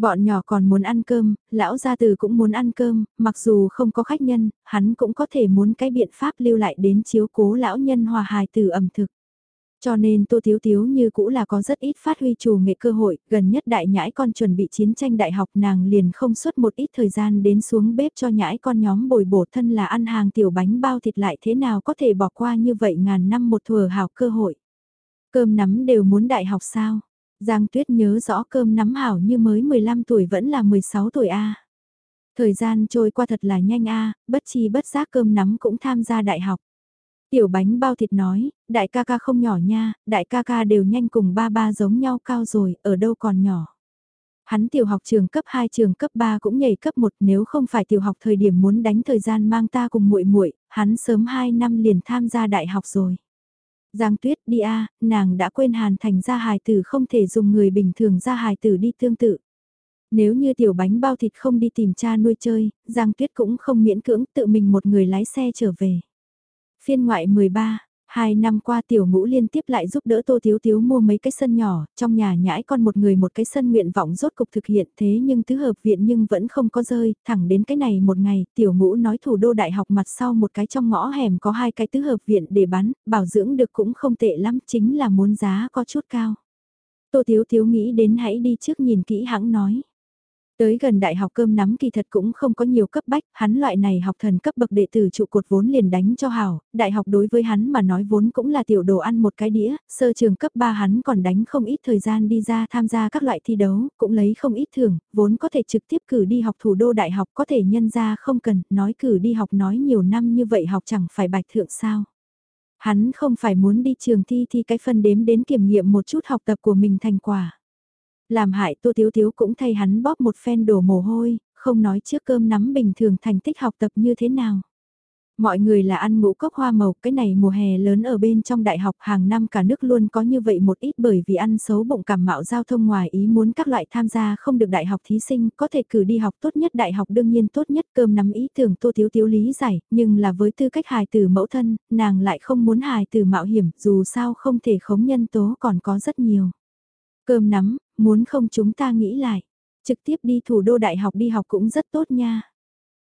Bọn nhỏ còn muốn ăn cơm, lão gia từ cũng muốn ăn cơm, mặc dù không có khách nhân, hắn cũng có thể muốn cái biện pháp lưu lại đến chiếu cố lão nhân hòa hài từ ẩm thực. Cho nên Tô Thiếu Thiếu như cũ là có rất ít phát huy chủ nghệ cơ hội, gần nhất đại nhãi con chuẩn bị chiến tranh đại học nàng liền không suốt một ít thời gian đến xuống bếp cho nhãi con nhóm bồi bổ thân là ăn hàng tiểu bánh bao thịt lại thế nào có thể bỏ qua như vậy ngàn năm một thừa hào cơ hội. Cơm nắm đều muốn đại học sao? Giang Tuyết nhớ rõ cơm nắm hảo như mới 15 tuổi vẫn là 16 tuổi A. Thời gian trôi qua thật là nhanh A, bất chi bất giác cơm nắm cũng tham gia đại học. Tiểu bánh bao thịt nói, đại ca ca không nhỏ nha, đại ca ca đều nhanh cùng ba ba giống nhau cao rồi, ở đâu còn nhỏ. Hắn tiểu học trường cấp 2 trường cấp 3 cũng nhảy cấp 1 nếu không phải tiểu học thời điểm muốn đánh thời gian mang ta cùng muội muội hắn sớm 2 năm liền tham gia đại học rồi. Giang tuyết đi a nàng đã quên hàn thành ra hài tử không thể dùng người bình thường ra hài tử đi tương tự. Nếu như tiểu bánh bao thịt không đi tìm cha nuôi chơi, Giang tuyết cũng không miễn cưỡng tự mình một người lái xe trở về. Phiên ngoại 13, Hai năm qua tiểu ngũ liên tiếp lại giúp đỡ Tô Thiếu Thiếu mua mấy cái sân nhỏ, trong nhà nhãi con một người một cái sân nguyện vọng rốt cục thực hiện thế nhưng tứ hợp viện nhưng vẫn không có rơi, thẳng đến cái này một ngày, tiểu ngũ nói thủ đô đại học mặt sau một cái trong ngõ hẻm có hai cái tứ hợp viện để bán, bảo dưỡng được cũng không tệ lắm, chính là muốn giá có chút cao. Tô Thiếu Thiếu nghĩ đến hãy đi trước nhìn kỹ hãng nói. Tới gần đại học cơm nắm kỳ thật cũng không có nhiều cấp bách, hắn loại này học thần cấp bậc đệ tử trụ cột vốn liền đánh cho hảo, đại học đối với hắn mà nói vốn cũng là tiểu đồ ăn một cái đĩa, sơ trường cấp 3 hắn còn đánh không ít thời gian đi ra tham gia các loại thi đấu, cũng lấy không ít thưởng, vốn có thể trực tiếp cử đi học thủ đô đại học có thể nhân ra không cần, nói cử đi học nói nhiều năm như vậy học chẳng phải bạch thượng sao. Hắn không phải muốn đi trường thi thì cái phân đếm đến kiểm nghiệm một chút học tập của mình thành quả làm hại Tô Thiếu Thiếu cũng thay hắn bóp một phen đổ mồ hôi, không nói trước cơm nắm bình thường thành tích học tập như thế nào. Mọi người là ăn ngũ cốc hoa màu, cái này mùa hè lớn ở bên trong đại học hàng năm cả nước luôn có như vậy một ít bởi vì ăn xấu bụng cảm mạo giao thông ngoài ý muốn các loại tham gia không được đại học thí sinh có thể cử đi học tốt nhất đại học đương nhiên tốt nhất cơm nắm ý tưởng tô thiếu thiếu lý giải, nhưng là với tư cách hài từ mẫu thân, nàng lại không muốn hài từ mạo hiểm dù sao không thể khống nhân tố còn có rất nhiều. Cơm nắm, muốn không chúng ta nghĩ lại. Trực tiếp đi thủ đô đại học đi học cũng rất tốt nha.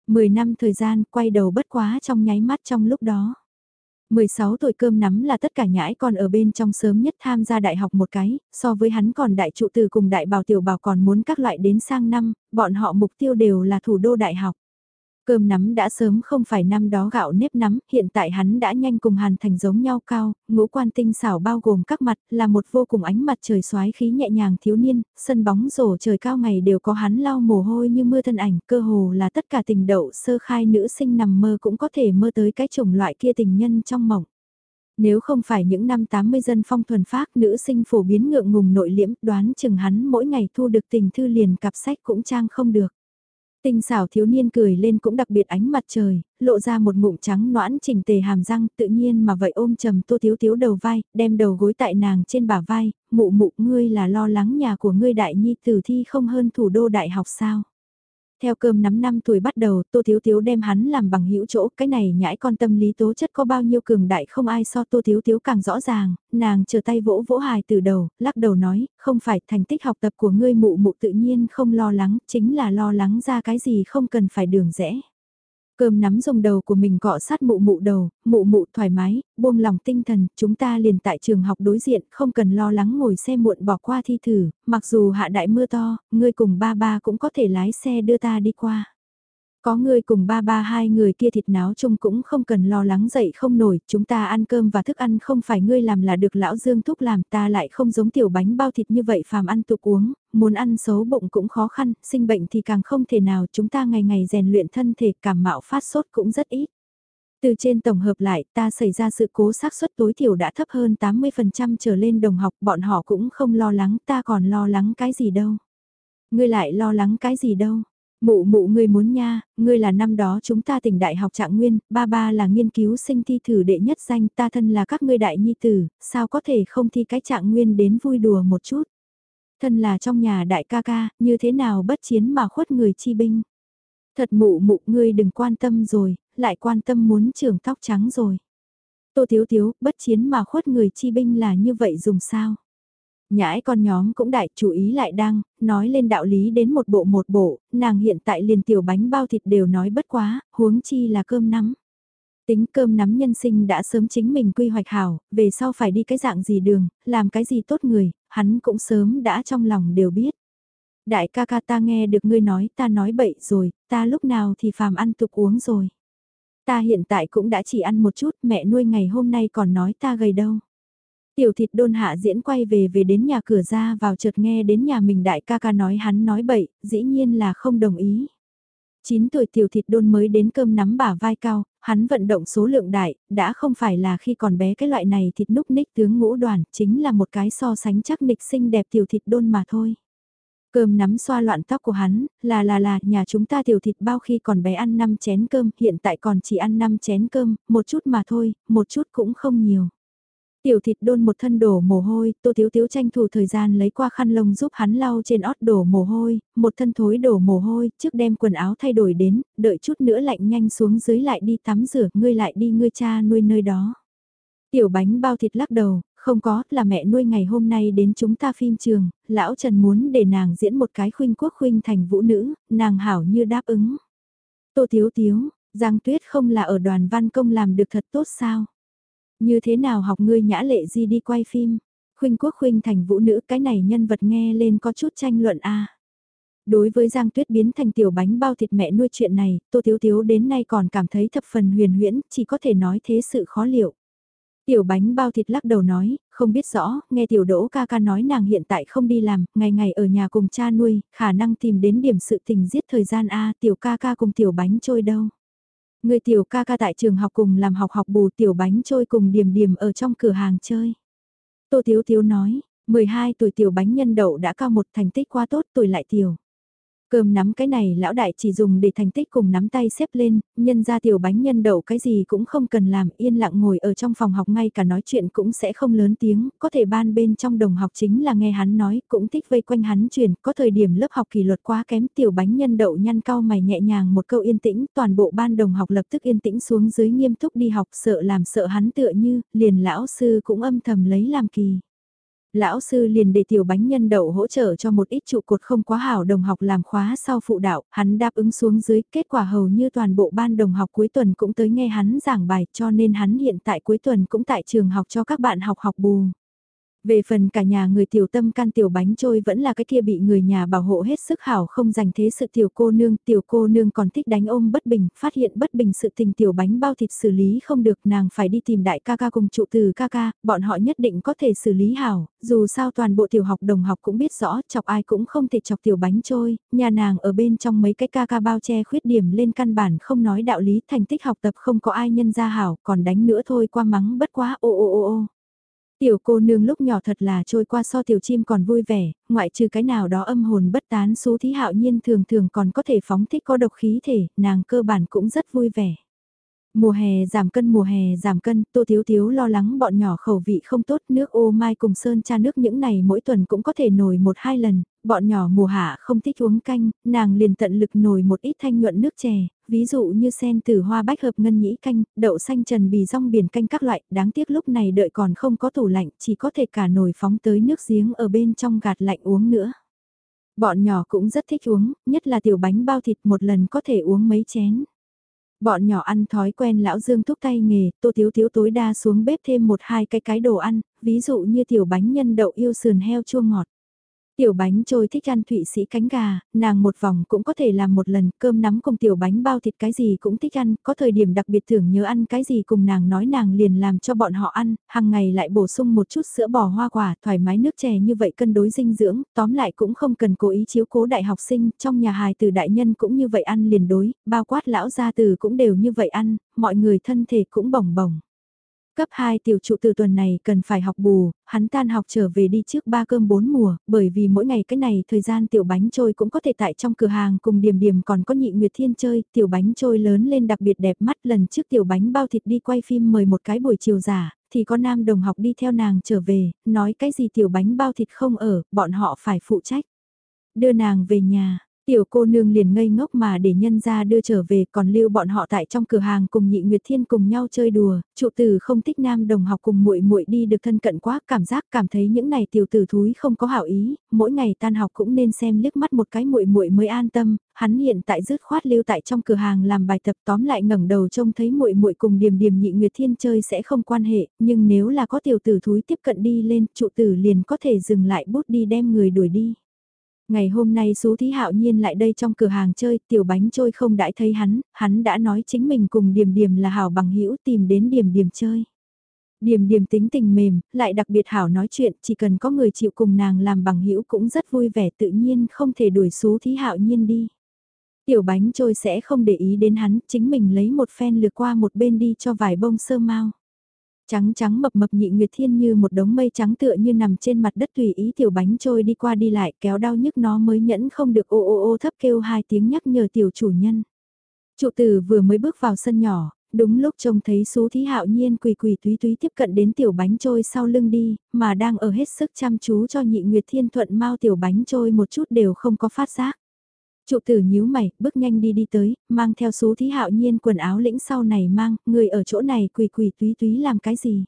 10 năm thời gian quay đầu bất quá trong nháy mắt trong lúc đó. 16 tuổi cơm nắm là tất cả nhãi con ở bên trong sớm nhất tham gia đại học một cái, so với hắn còn đại trụ từ cùng đại bảo tiểu bảo còn muốn các loại đến sang năm, bọn họ mục tiêu đều là thủ đô đại học. Cơm nắm đã sớm không phải năm đó gạo nếp nắm, hiện tại hắn đã nhanh cùng hàn thành giống nhau cao, ngũ quan tinh xảo bao gồm các mặt, là một vô cùng ánh mặt trời xoái khí nhẹ nhàng thiếu niên, sân bóng rổ trời cao ngày đều có hắn lau mồ hôi như mưa thân ảnh, cơ hồ là tất cả tình đậu sơ khai nữ sinh nằm mơ cũng có thể mơ tới cái chủng loại kia tình nhân trong mộng. Nếu không phải những năm 80 dân phong thuần phác nữ sinh phổ biến ngượng ngùng nội liễm đoán chừng hắn mỗi ngày thu được tình thư liền cặp sách cũng trang không được. Tinh xảo thiếu niên cười lên cũng đặc biệt ánh mặt trời, lộ ra một ngụm trắng noãn chỉnh tề hàm răng tự nhiên mà vậy ôm trầm tô thiếu thiếu đầu vai, đem đầu gối tại nàng trên bả vai, mụ mụ ngươi là lo lắng nhà của ngươi đại nhi tử thi không hơn thủ đô đại học sao. Theo cơm nắm năm tuổi bắt đầu, Tô Thiếu Thiếu đem hắn làm bằng hữu chỗ, cái này nhãi con tâm lý tố chất có bao nhiêu cường đại không ai so Tô Thiếu Thiếu càng rõ ràng, nàng chờ tay vỗ vỗ hài từ đầu, lắc đầu nói, không phải thành tích học tập của ngươi mụ mụ tự nhiên không lo lắng, chính là lo lắng ra cái gì không cần phải đường rẽ. Cơm nắm dùng đầu của mình cọ sát mụ mụ đầu, mụ mụ thoải mái, buông lòng tinh thần, chúng ta liền tại trường học đối diện, không cần lo lắng ngồi xe muộn bỏ qua thi thử, mặc dù hạ đại mưa to, ngươi cùng ba ba cũng có thể lái xe đưa ta đi qua. Có người cùng ba ba hai người kia thịt náo chung cũng không cần lo lắng dậy không nổi, chúng ta ăn cơm và thức ăn không phải ngươi làm là được lão Dương thúc làm ta lại không giống tiểu bánh bao thịt như vậy phàm ăn tục uống, muốn ăn xấu bụng cũng khó khăn, sinh bệnh thì càng không thể nào chúng ta ngày ngày rèn luyện thân thể cảm mạo phát sốt cũng rất ít. Từ trên tổng hợp lại, ta xảy ra sự cố xác suất tối thiểu đã thấp hơn 80% trở lên đồng học, bọn họ cũng không lo lắng, ta còn lo lắng cái gì đâu. Ngươi lại lo lắng cái gì đâu. Mụ mụ ngươi muốn nha, ngươi là năm đó chúng ta tỉnh đại học trạng nguyên, ba ba là nghiên cứu sinh thi thử đệ nhất danh ta thân là các ngươi đại nhi tử, sao có thể không thi cái trạng nguyên đến vui đùa một chút. Thân là trong nhà đại ca ca, như thế nào bất chiến mà khuất người chi binh. Thật mụ mụ ngươi đừng quan tâm rồi, lại quan tâm muốn trưởng tóc trắng rồi. Tô Thiếu Thiếu, bất chiến mà khuất người chi binh là như vậy dùng sao? Nhãi con nhóm cũng đại chú ý lại đang, nói lên đạo lý đến một bộ một bộ, nàng hiện tại liền tiểu bánh bao thịt đều nói bất quá, huống chi là cơm nắm. Tính cơm nắm nhân sinh đã sớm chính mình quy hoạch hảo, về sau phải đi cái dạng gì đường, làm cái gì tốt người, hắn cũng sớm đã trong lòng đều biết. Đại ca ca ta nghe được ngươi nói ta nói bậy rồi, ta lúc nào thì phàm ăn tục uống rồi. Ta hiện tại cũng đã chỉ ăn một chút, mẹ nuôi ngày hôm nay còn nói ta gầy đâu. Tiểu thịt đôn hạ diễn quay về về đến nhà cửa ra vào chợt nghe đến nhà mình đại ca ca nói hắn nói bậy, dĩ nhiên là không đồng ý. 9 tuổi tiểu thịt đôn mới đến cơm nắm bả vai cao, hắn vận động số lượng đại, đã không phải là khi còn bé cái loại này thịt núc ních tướng ngũ đoàn, chính là một cái so sánh chắc nịch xinh đẹp tiểu thịt đôn mà thôi. Cơm nắm xoa loạn tóc của hắn, là là là, nhà chúng ta tiểu thịt bao khi còn bé ăn 5 chén cơm, hiện tại còn chỉ ăn 5 chén cơm, một chút mà thôi, một chút cũng không nhiều. Tiểu thịt đôn một thân đổ mồ hôi, tô thiếu thiếu tranh thủ thời gian lấy qua khăn lông giúp hắn lau trên ót đổ mồ hôi, một thân thối đổ mồ hôi, trước đem quần áo thay đổi đến, đợi chút nữa lạnh nhanh xuống dưới lại đi tắm rửa, ngươi lại đi ngươi cha nuôi nơi đó. Tiểu bánh bao thịt lắc đầu, không có, là mẹ nuôi ngày hôm nay đến chúng ta phim trường, lão Trần muốn để nàng diễn một cái khuynh quốc khuynh thành vũ nữ, nàng hảo như đáp ứng. Tô thiếu thiếu, Giang Tuyết không là ở đoàn văn công làm được thật tốt sao? Như thế nào học ngươi nhã lệ gì đi quay phim? Khuynh quốc khuynh thành vũ nữ cái này nhân vật nghe lên có chút tranh luận a. Đối với Giang Tuyết biến thành tiểu bánh bao thịt mẹ nuôi chuyện này, Tô Thiếu Thiếu đến nay còn cảm thấy thập phần huyền huyễn, chỉ có thể nói thế sự khó liệu. Tiểu bánh bao thịt lắc đầu nói, không biết rõ, nghe tiểu đỗ ca ca nói nàng hiện tại không đi làm, ngày ngày ở nhà cùng cha nuôi, khả năng tìm đến điểm sự tình giết thời gian A tiểu ca ca cùng tiểu bánh trôi đâu. Người tiểu ca ca tại trường học cùng làm học học bù tiểu bánh trôi cùng điểm điểm ở trong cửa hàng chơi. Tô Tiếu Tiếu nói, 12 tuổi tiểu bánh nhân đậu đã cao một thành tích quá tốt tuổi lại tiểu. Cơm nắm cái này lão đại chỉ dùng để thành tích cùng nắm tay xếp lên, nhân ra tiểu bánh nhân đậu cái gì cũng không cần làm, yên lặng ngồi ở trong phòng học ngay cả nói chuyện cũng sẽ không lớn tiếng, có thể ban bên trong đồng học chính là nghe hắn nói, cũng thích vây quanh hắn truyền, có thời điểm lớp học kỷ luật quá kém tiểu bánh nhân đậu nhăn cao mày nhẹ nhàng một câu yên tĩnh, toàn bộ ban đồng học lập tức yên tĩnh xuống dưới nghiêm túc đi học sợ làm sợ hắn tựa như, liền lão sư cũng âm thầm lấy làm kỳ. Lão sư liền để tiểu bánh nhân đậu hỗ trợ cho một ít trụ cột không quá hảo đồng học làm khóa sau phụ đạo, hắn đáp ứng xuống dưới, kết quả hầu như toàn bộ ban đồng học cuối tuần cũng tới nghe hắn giảng bài cho nên hắn hiện tại cuối tuần cũng tại trường học cho các bạn học học bù. Về phần cả nhà người tiểu tâm can tiểu bánh trôi vẫn là cái kia bị người nhà bảo hộ hết sức hảo không dành thế sự tiểu cô nương, tiểu cô nương còn thích đánh ôm bất bình, phát hiện bất bình sự tình tiểu bánh bao thịt xử lý không được nàng phải đi tìm đại ca ca cùng trụ từ ca ca, bọn họ nhất định có thể xử lý hảo, dù sao toàn bộ tiểu học đồng học cũng biết rõ chọc ai cũng không thể chọc tiểu bánh trôi, nhà nàng ở bên trong mấy cái ca ca bao che khuyết điểm lên căn bản không nói đạo lý thành tích học tập không có ai nhân ra hảo còn đánh nữa thôi qua mắng bất quá ô ô ô ô. Tiểu cô nương lúc nhỏ thật là trôi qua so tiểu chim còn vui vẻ, ngoại trừ cái nào đó âm hồn bất tán số thí hạo nhiên thường thường còn có thể phóng thích có độc khí thể, nàng cơ bản cũng rất vui vẻ. Mùa hè giảm cân mùa hè giảm cân, Tô Thiếu Thiếu lo lắng bọn nhỏ khẩu vị không tốt, nước ô mai cùng sơn cha nước những này mỗi tuần cũng có thể nổi một hai lần, bọn nhỏ mùa hạ không thích uống canh, nàng liền tận lực nồi một ít thanh nhuận nước chè, ví dụ như sen tử hoa bách hợp ngân nhĩ canh, đậu xanh trần bì rong biển canh các loại, đáng tiếc lúc này đợi còn không có tủ lạnh, chỉ có thể cả nồi phóng tới nước giếng ở bên trong gạt lạnh uống nữa. Bọn nhỏ cũng rất thích uống, nhất là tiểu bánh bao thịt một lần có thể uống mấy chén. Bọn nhỏ ăn thói quen lão Dương thúc tay nghề, tô thiếu thiếu tối đa xuống bếp thêm một hai cái cái đồ ăn, ví dụ như tiểu bánh nhân đậu yêu sườn heo chua ngọt. Tiểu bánh trôi thích ăn thụy sĩ cánh gà, nàng một vòng cũng có thể làm một lần, cơm nắm cùng tiểu bánh bao thịt cái gì cũng thích ăn, có thời điểm đặc biệt thưởng nhớ ăn cái gì cùng nàng nói nàng liền làm cho bọn họ ăn, hàng ngày lại bổ sung một chút sữa bò hoa quả, thoải mái nước chè như vậy cân đối dinh dưỡng, tóm lại cũng không cần cố ý chiếu cố đại học sinh, trong nhà hài từ đại nhân cũng như vậy ăn liền đối, bao quát lão gia từ cũng đều như vậy ăn, mọi người thân thể cũng bồng bồng. Cấp 2 tiểu trụ từ tuần này cần phải học bù, hắn tan học trở về đi trước ba cơm bốn mùa, bởi vì mỗi ngày cái này thời gian tiểu bánh trôi cũng có thể tại trong cửa hàng cùng điểm điểm còn có nhị nguyệt thiên chơi, tiểu bánh trôi lớn lên đặc biệt đẹp mắt lần trước tiểu bánh bao thịt đi quay phim mời một cái buổi chiều giả, thì có nam đồng học đi theo nàng trở về, nói cái gì tiểu bánh bao thịt không ở, bọn họ phải phụ trách. Đưa nàng về nhà, Tiểu cô nương liền ngây ngốc mà để nhân ra đưa trở về còn lưu bọn họ tại trong cửa hàng cùng nhị Nguyệt Thiên cùng nhau chơi đùa, trụ tử không thích nam đồng học cùng muội muội đi được thân cận quá cảm giác cảm thấy những này tiểu tử thúi không có hảo ý, mỗi ngày tan học cũng nên xem liếc mắt một cái muội muội mới an tâm, hắn hiện tại dứt khoát lưu tại trong cửa hàng làm bài tập tóm lại ngẩng đầu trông thấy muội muội cùng điềm điềm nhị Nguyệt Thiên chơi sẽ không quan hệ, nhưng nếu là có tiểu tử thúi tiếp cận đi lên, trụ tử liền có thể dừng lại bút đi đem người đuổi đi. Ngày hôm nay Sú thí hạo nhiên lại đây trong cửa hàng chơi, tiểu bánh trôi không đãi thấy hắn, hắn đã nói chính mình cùng điểm điểm là hảo bằng hữu tìm đến điểm điểm chơi. Điểm điểm tính tình mềm, lại đặc biệt hảo nói chuyện, chỉ cần có người chịu cùng nàng làm bằng hữu cũng rất vui vẻ tự nhiên không thể đuổi Sú thí hạo nhiên đi. Tiểu bánh trôi sẽ không để ý đến hắn, chính mình lấy một phen lược qua một bên đi cho vài bông sơ mau. Trắng trắng mập mập nhị nguyệt thiên như một đống mây trắng tựa như nằm trên mặt đất tùy ý tiểu bánh trôi đi qua đi lại kéo đau nhức nó mới nhẫn không được ô ô ô thấp kêu hai tiếng nhắc nhở tiểu chủ nhân. Trụ tử vừa mới bước vào sân nhỏ, đúng lúc trông thấy số thí hạo nhiên quỳ quỳ túy túy tiếp cận đến tiểu bánh trôi sau lưng đi, mà đang ở hết sức chăm chú cho nhị nguyệt thiên thuận mau tiểu bánh trôi một chút đều không có phát giác. Trụ tử nhíu mày, bước nhanh đi đi tới, mang theo số thí hạo nhiên quần áo lĩnh sau này mang, người ở chỗ này quỳ quỳ túy túy làm cái gì.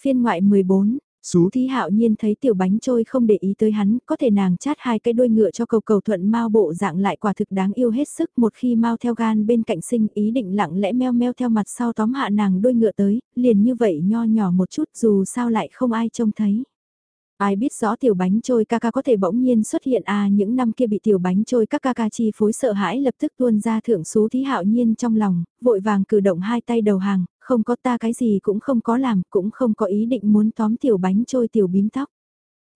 Phiên ngoại 14, Sú thí hạo nhiên thấy tiểu bánh trôi không để ý tới hắn, có thể nàng chát hai cái đuôi ngựa cho cầu cầu thuận mau bộ dạng lại quả thực đáng yêu hết sức một khi mau theo gan bên cạnh sinh ý định lặng lẽ meo meo theo mặt sau tóm hạ nàng đuôi ngựa tới, liền như vậy nho nhỏ một chút dù sao lại không ai trông thấy. Ai biết rõ tiểu bánh trôi ca ca có thể bỗng nhiên xuất hiện à những năm kia bị tiểu bánh trôi các ca ca chi phối sợ hãi lập tức tuôn ra thượng số thí hạo nhiên trong lòng, vội vàng cử động hai tay đầu hàng, không có ta cái gì cũng không có làm, cũng không có ý định muốn tóm tiểu bánh trôi tiểu bím tóc.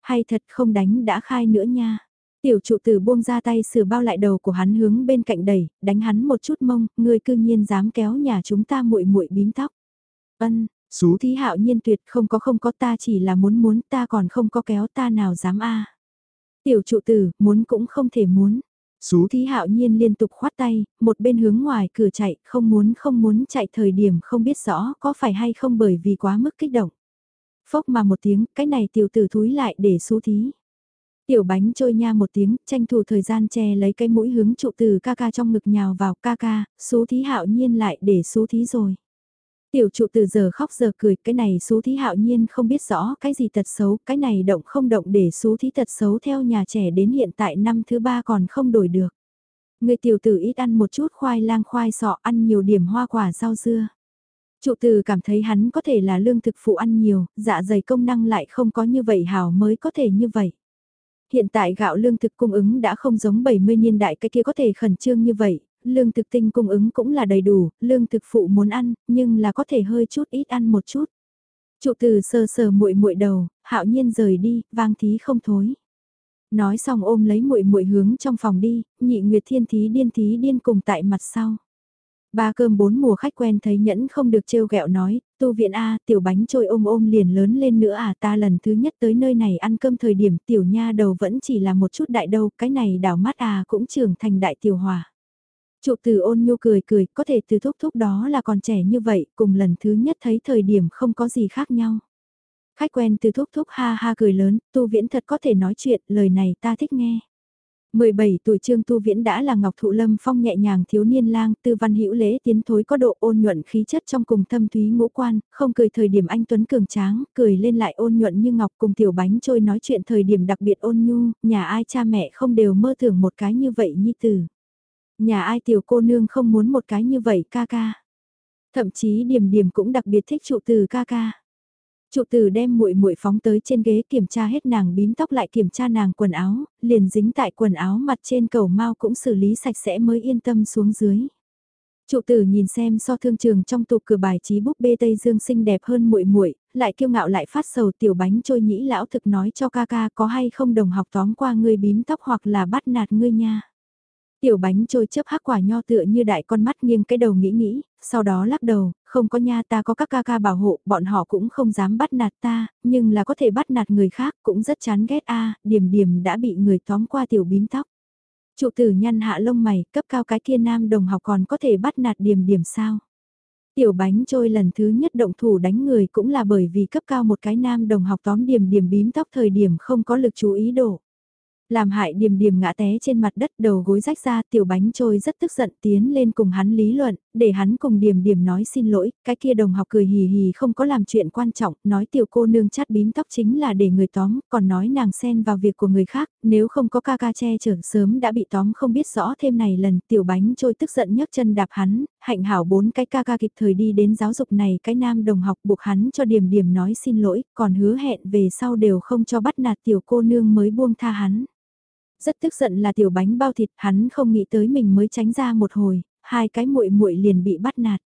Hay thật không đánh đã khai nữa nha. Tiểu trụ tử buông ra tay sửa bao lại đầu của hắn hướng bên cạnh đẩy, đánh hắn một chút mông, ngươi cư nhiên dám kéo nhà chúng ta muội muội bím tóc. Ân, Xú thí hạo nhiên tuyệt không có không có ta chỉ là muốn muốn ta còn không có kéo ta nào dám a Tiểu trụ tử, muốn cũng không thể muốn. Xú thí hạo nhiên liên tục khoát tay, một bên hướng ngoài cửa chạy, không muốn không muốn chạy thời điểm không biết rõ có phải hay không bởi vì quá mức kích động. Phốc mà một tiếng, cái này tiểu tử thúi lại để xú thí. Tiểu bánh trôi nha một tiếng, tranh thủ thời gian che lấy cái mũi hướng trụ từ ca ca trong ngực nhào vào ca ca, xú thí hạo nhiên lại để xú thí rồi. Tiểu trụ từ giờ khóc giờ cười, cái này xú thí hạo nhiên không biết rõ cái gì tật xấu, cái này động không động để xú thí tật xấu theo nhà trẻ đến hiện tại năm thứ ba còn không đổi được. Người tiểu tử ít ăn một chút khoai lang khoai sọ ăn nhiều điểm hoa quả rau dưa. Trụ từ cảm thấy hắn có thể là lương thực phụ ăn nhiều, dạ dày công năng lại không có như vậy hảo mới có thể như vậy. Hiện tại gạo lương thực cung ứng đã không giống 70 niên đại cái kia có thể khẩn trương như vậy, lương thực tinh cung ứng cũng là đầy đủ, lương thực phụ muốn ăn, nhưng là có thể hơi chút ít ăn một chút. Trụ từ sờ sờ muội muội đầu, hạo nhiên rời đi, vang thí không thối. Nói xong ôm lấy muội muội hướng trong phòng đi, nhị nguyệt thiên thí điên thí điên cùng tại mặt sau. Ba cơm bốn mùa khách quen thấy nhẫn không được trêu ghẹo nói, tu viện A, tiểu bánh trôi ôm ôm liền lớn lên nữa à ta lần thứ nhất tới nơi này ăn cơm thời điểm tiểu nha đầu vẫn chỉ là một chút đại đâu, cái này đảo mắt à cũng trưởng thành đại tiểu hòa. Trụ từ ôn nhu cười cười, có thể từ thúc thúc đó là còn trẻ như vậy, cùng lần thứ nhất thấy thời điểm không có gì khác nhau. Khách quen từ thúc thúc ha ha cười lớn, tu viễn thật có thể nói chuyện, lời này ta thích nghe. 17 tuổi Trương Tu Viễn đã là Ngọc Thụ Lâm phong nhẹ nhàng thiếu niên lang, tư văn hữu lễ tiến thối có độ ôn nhuận khí chất trong cùng thâm thúy ngũ quan, không cười thời điểm anh Tuấn cường tráng, cười lên lại ôn nhuận như ngọc cùng tiểu bánh trôi nói chuyện thời điểm đặc biệt ôn nhu, nhà ai cha mẹ không đều mơ tưởng một cái như vậy như từ. Nhà ai tiểu cô nương không muốn một cái như vậy ca ca. Thậm chí điểm điểm cũng đặc biệt thích trụ từ ca ca. Trụ từ đem muội muội phóng tới trên ghế kiểm tra hết nàng bím tóc lại kiểm tra nàng quần áo, liền dính tại quần áo mặt trên cầu mau cũng xử lý sạch sẽ mới yên tâm xuống dưới. Trụ tử nhìn xem so thương trường trong tụ cửa bài trí búp bê Tây Dương xinh đẹp hơn muội muội, lại kiêu ngạo lại phát sầu tiểu bánh trôi nhĩ lão thực nói cho ca ca có hay không đồng học tóm qua ngươi bím tóc hoặc là bắt nạt ngươi nha. Tiểu bánh trôi chớp hắc quả nho tựa như đại con mắt nghiêng cái đầu nghĩ nghĩ, sau đó lắc đầu, không có nha ta có các ca ca bảo hộ, bọn họ cũng không dám bắt nạt ta, nhưng là có thể bắt nạt người khác cũng rất chán ghét a điểm điểm đã bị người tóm qua tiểu bím tóc. Trụ tử nhăn hạ lông mày, cấp cao cái kia nam đồng học còn có thể bắt nạt điểm điểm sao? Tiểu bánh trôi lần thứ nhất động thủ đánh người cũng là bởi vì cấp cao một cái nam đồng học tóm điểm điểm bím tóc thời điểm không có lực chú ý đổ làm hại điềm điềm ngã té trên mặt đất đầu gối rách ra tiểu bánh trôi rất tức giận tiến lên cùng hắn lý luận, để hắn cùng điềm điềm nói xin lỗi, cái kia đồng học cười hì hì không có làm chuyện quan trọng, nói tiểu cô nương chát bím tóc chính là để người tóm, còn nói nàng xen vào việc của người khác, nếu không có ca ca che chở sớm đã bị tóm không biết rõ thêm này lần tiểu bánh trôi tức giận nhấc chân đạp hắn, hạnh hảo bốn cái ca ca kịp thời đi đến giáo dục này cái nam đồng học buộc hắn cho điềm điềm nói xin lỗi, còn hứa hẹn về sau đều không cho bắt nạt tiểu cô nương mới buông tha hắn. Rất tức giận là tiểu bánh bao thịt, hắn không nghĩ tới mình mới tránh ra một hồi, hai cái muội muội liền bị bắt nạt.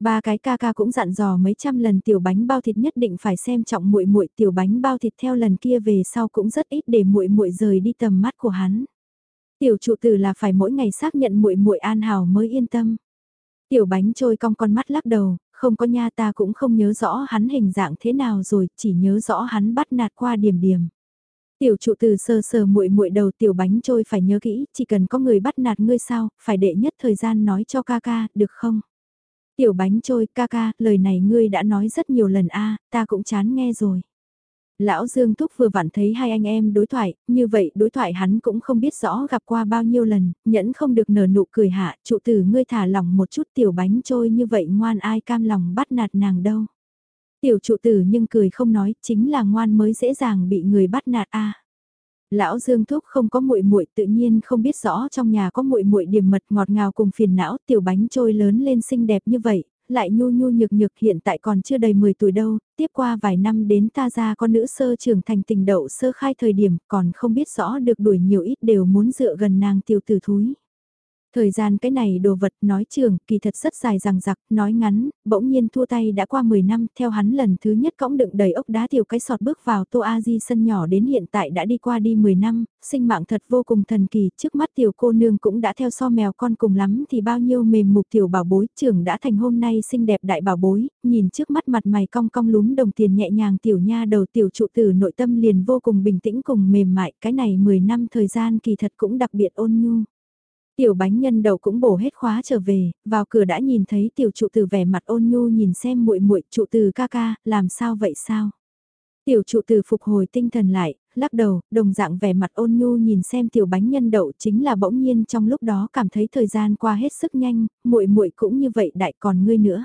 Ba cái ca ca cũng dặn dò mấy trăm lần tiểu bánh bao thịt nhất định phải xem trọng muội muội, tiểu bánh bao thịt theo lần kia về sau cũng rất ít để muội muội rời đi tầm mắt của hắn. Tiểu trụ tử là phải mỗi ngày xác nhận muội muội an hảo mới yên tâm. Tiểu bánh trôi cong con mắt lắc đầu, không có nha ta cũng không nhớ rõ hắn hình dạng thế nào rồi, chỉ nhớ rõ hắn bắt nạt qua điểm điểm. Tiểu trụ từ sơ sờ muội muội đầu tiểu bánh trôi phải nhớ kỹ, chỉ cần có người bắt nạt ngươi sao, phải đệ nhất thời gian nói cho ca ca, được không? Tiểu bánh trôi, ca ca, lời này ngươi đã nói rất nhiều lần a ta cũng chán nghe rồi. Lão Dương Túc vừa vặn thấy hai anh em đối thoại, như vậy đối thoại hắn cũng không biết rõ gặp qua bao nhiêu lần, nhẫn không được nở nụ cười hạ, trụ tử ngươi thả lòng một chút tiểu bánh trôi như vậy ngoan ai cam lòng bắt nạt nàng đâu. Tiểu trụ tử nhưng cười không nói, chính là ngoan mới dễ dàng bị người bắt nạt a. Lão Dương Thúc không có muội muội, tự nhiên không biết rõ trong nhà có muội muội điểm mật ngọt ngào cùng phiền não, tiểu bánh trôi lớn lên xinh đẹp như vậy, lại nhu nhu nhược nhược hiện tại còn chưa đầy 10 tuổi đâu, tiếp qua vài năm đến ta ra con nữ sơ trưởng thành tình đậu sơ khai thời điểm, còn không biết rõ được đuổi nhiều ít đều muốn dựa gần nàng tiểu tử thúi. Thời gian cái này đồ vật nói trường, kỳ thật rất dài rằng giặc, nói ngắn, bỗng nhiên thua tay đã qua 10 năm, theo hắn lần thứ nhất cõng đựng đầy ốc đá tiểu cái sọt bước vào Tô A Di sân nhỏ đến hiện tại đã đi qua đi 10 năm, sinh mạng thật vô cùng thần kỳ, trước mắt tiểu cô nương cũng đã theo so mèo con cùng lắm thì bao nhiêu mềm mục tiểu bảo bối, trưởng đã thành hôm nay xinh đẹp đại bảo bối, nhìn trước mắt mặt mày cong cong lúm đồng tiền nhẹ nhàng tiểu nha đầu tiểu trụ tử nội tâm liền vô cùng bình tĩnh cùng mềm mại, cái này 10 năm thời gian kỳ thật cũng đặc biệt ôn nhu. Tiểu bánh nhân đầu cũng bổ hết khóa trở về, vào cửa đã nhìn thấy tiểu trụ từ vẻ mặt ôn nhu nhìn xem muội muội trụ từ ca ca, làm sao vậy sao? Tiểu trụ từ phục hồi tinh thần lại, lắc đầu, đồng dạng vẻ mặt ôn nhu nhìn xem tiểu bánh nhân đậu chính là bỗng nhiên trong lúc đó cảm thấy thời gian qua hết sức nhanh, muội muội cũng như vậy đại còn ngươi nữa.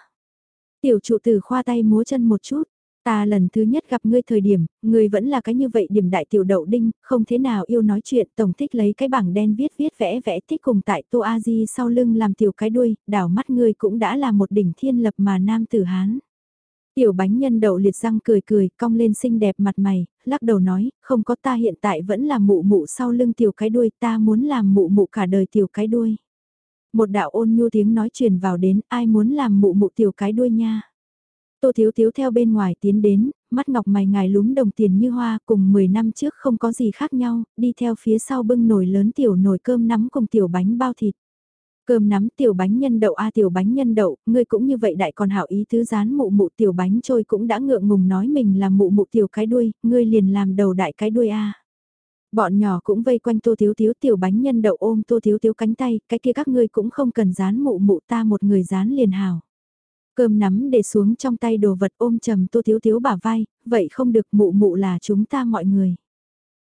Tiểu trụ từ khoa tay múa chân một chút. Ta lần thứ nhất gặp ngươi thời điểm, ngươi vẫn là cái như vậy điểm đại tiểu đậu đinh, không thế nào yêu nói chuyện, tổng thích lấy cái bảng đen viết viết vẽ vẽ thích cùng tại Tô A Di sau lưng làm tiểu cái đuôi, đảo mắt ngươi cũng đã là một đỉnh thiên lập mà nam tử Hán. Tiểu bánh nhân đậu liệt răng cười cười, cong lên xinh đẹp mặt mày, lắc đầu nói, không có ta hiện tại vẫn là mụ mụ sau lưng tiểu cái đuôi, ta muốn làm mụ mụ cả đời tiểu cái đuôi. Một đạo ôn nhu tiếng nói truyền vào đến, ai muốn làm mụ mụ tiểu cái đuôi nha. Tô Thiếu Thiếu theo bên ngoài tiến đến, mắt ngọc mày ngài lúm đồng tiền như hoa cùng 10 năm trước không có gì khác nhau, đi theo phía sau bưng nồi lớn tiểu nồi cơm nắm cùng tiểu bánh bao thịt. Cơm nắm tiểu bánh nhân đậu a à, tiểu bánh nhân đậu, ngươi cũng như vậy đại còn hảo ý thứ dán mụ mụ tiểu bánh trôi cũng đã ngượng ngùng nói mình là mụ mụ tiểu cái đuôi, ngươi liền làm đầu đại cái đuôi a. Bọn nhỏ cũng vây quanh tô thiếu thiếu tiểu bánh nhân đậu ôm tô thiếu thiếu cánh tay, cái kia các ngươi cũng không cần dán mụ mụ ta một người dán liền hảo. Cơm nắm để xuống trong tay đồ vật ôm trầm tô thiếu thiếu bả vai, vậy không được mụ mụ là chúng ta mọi người.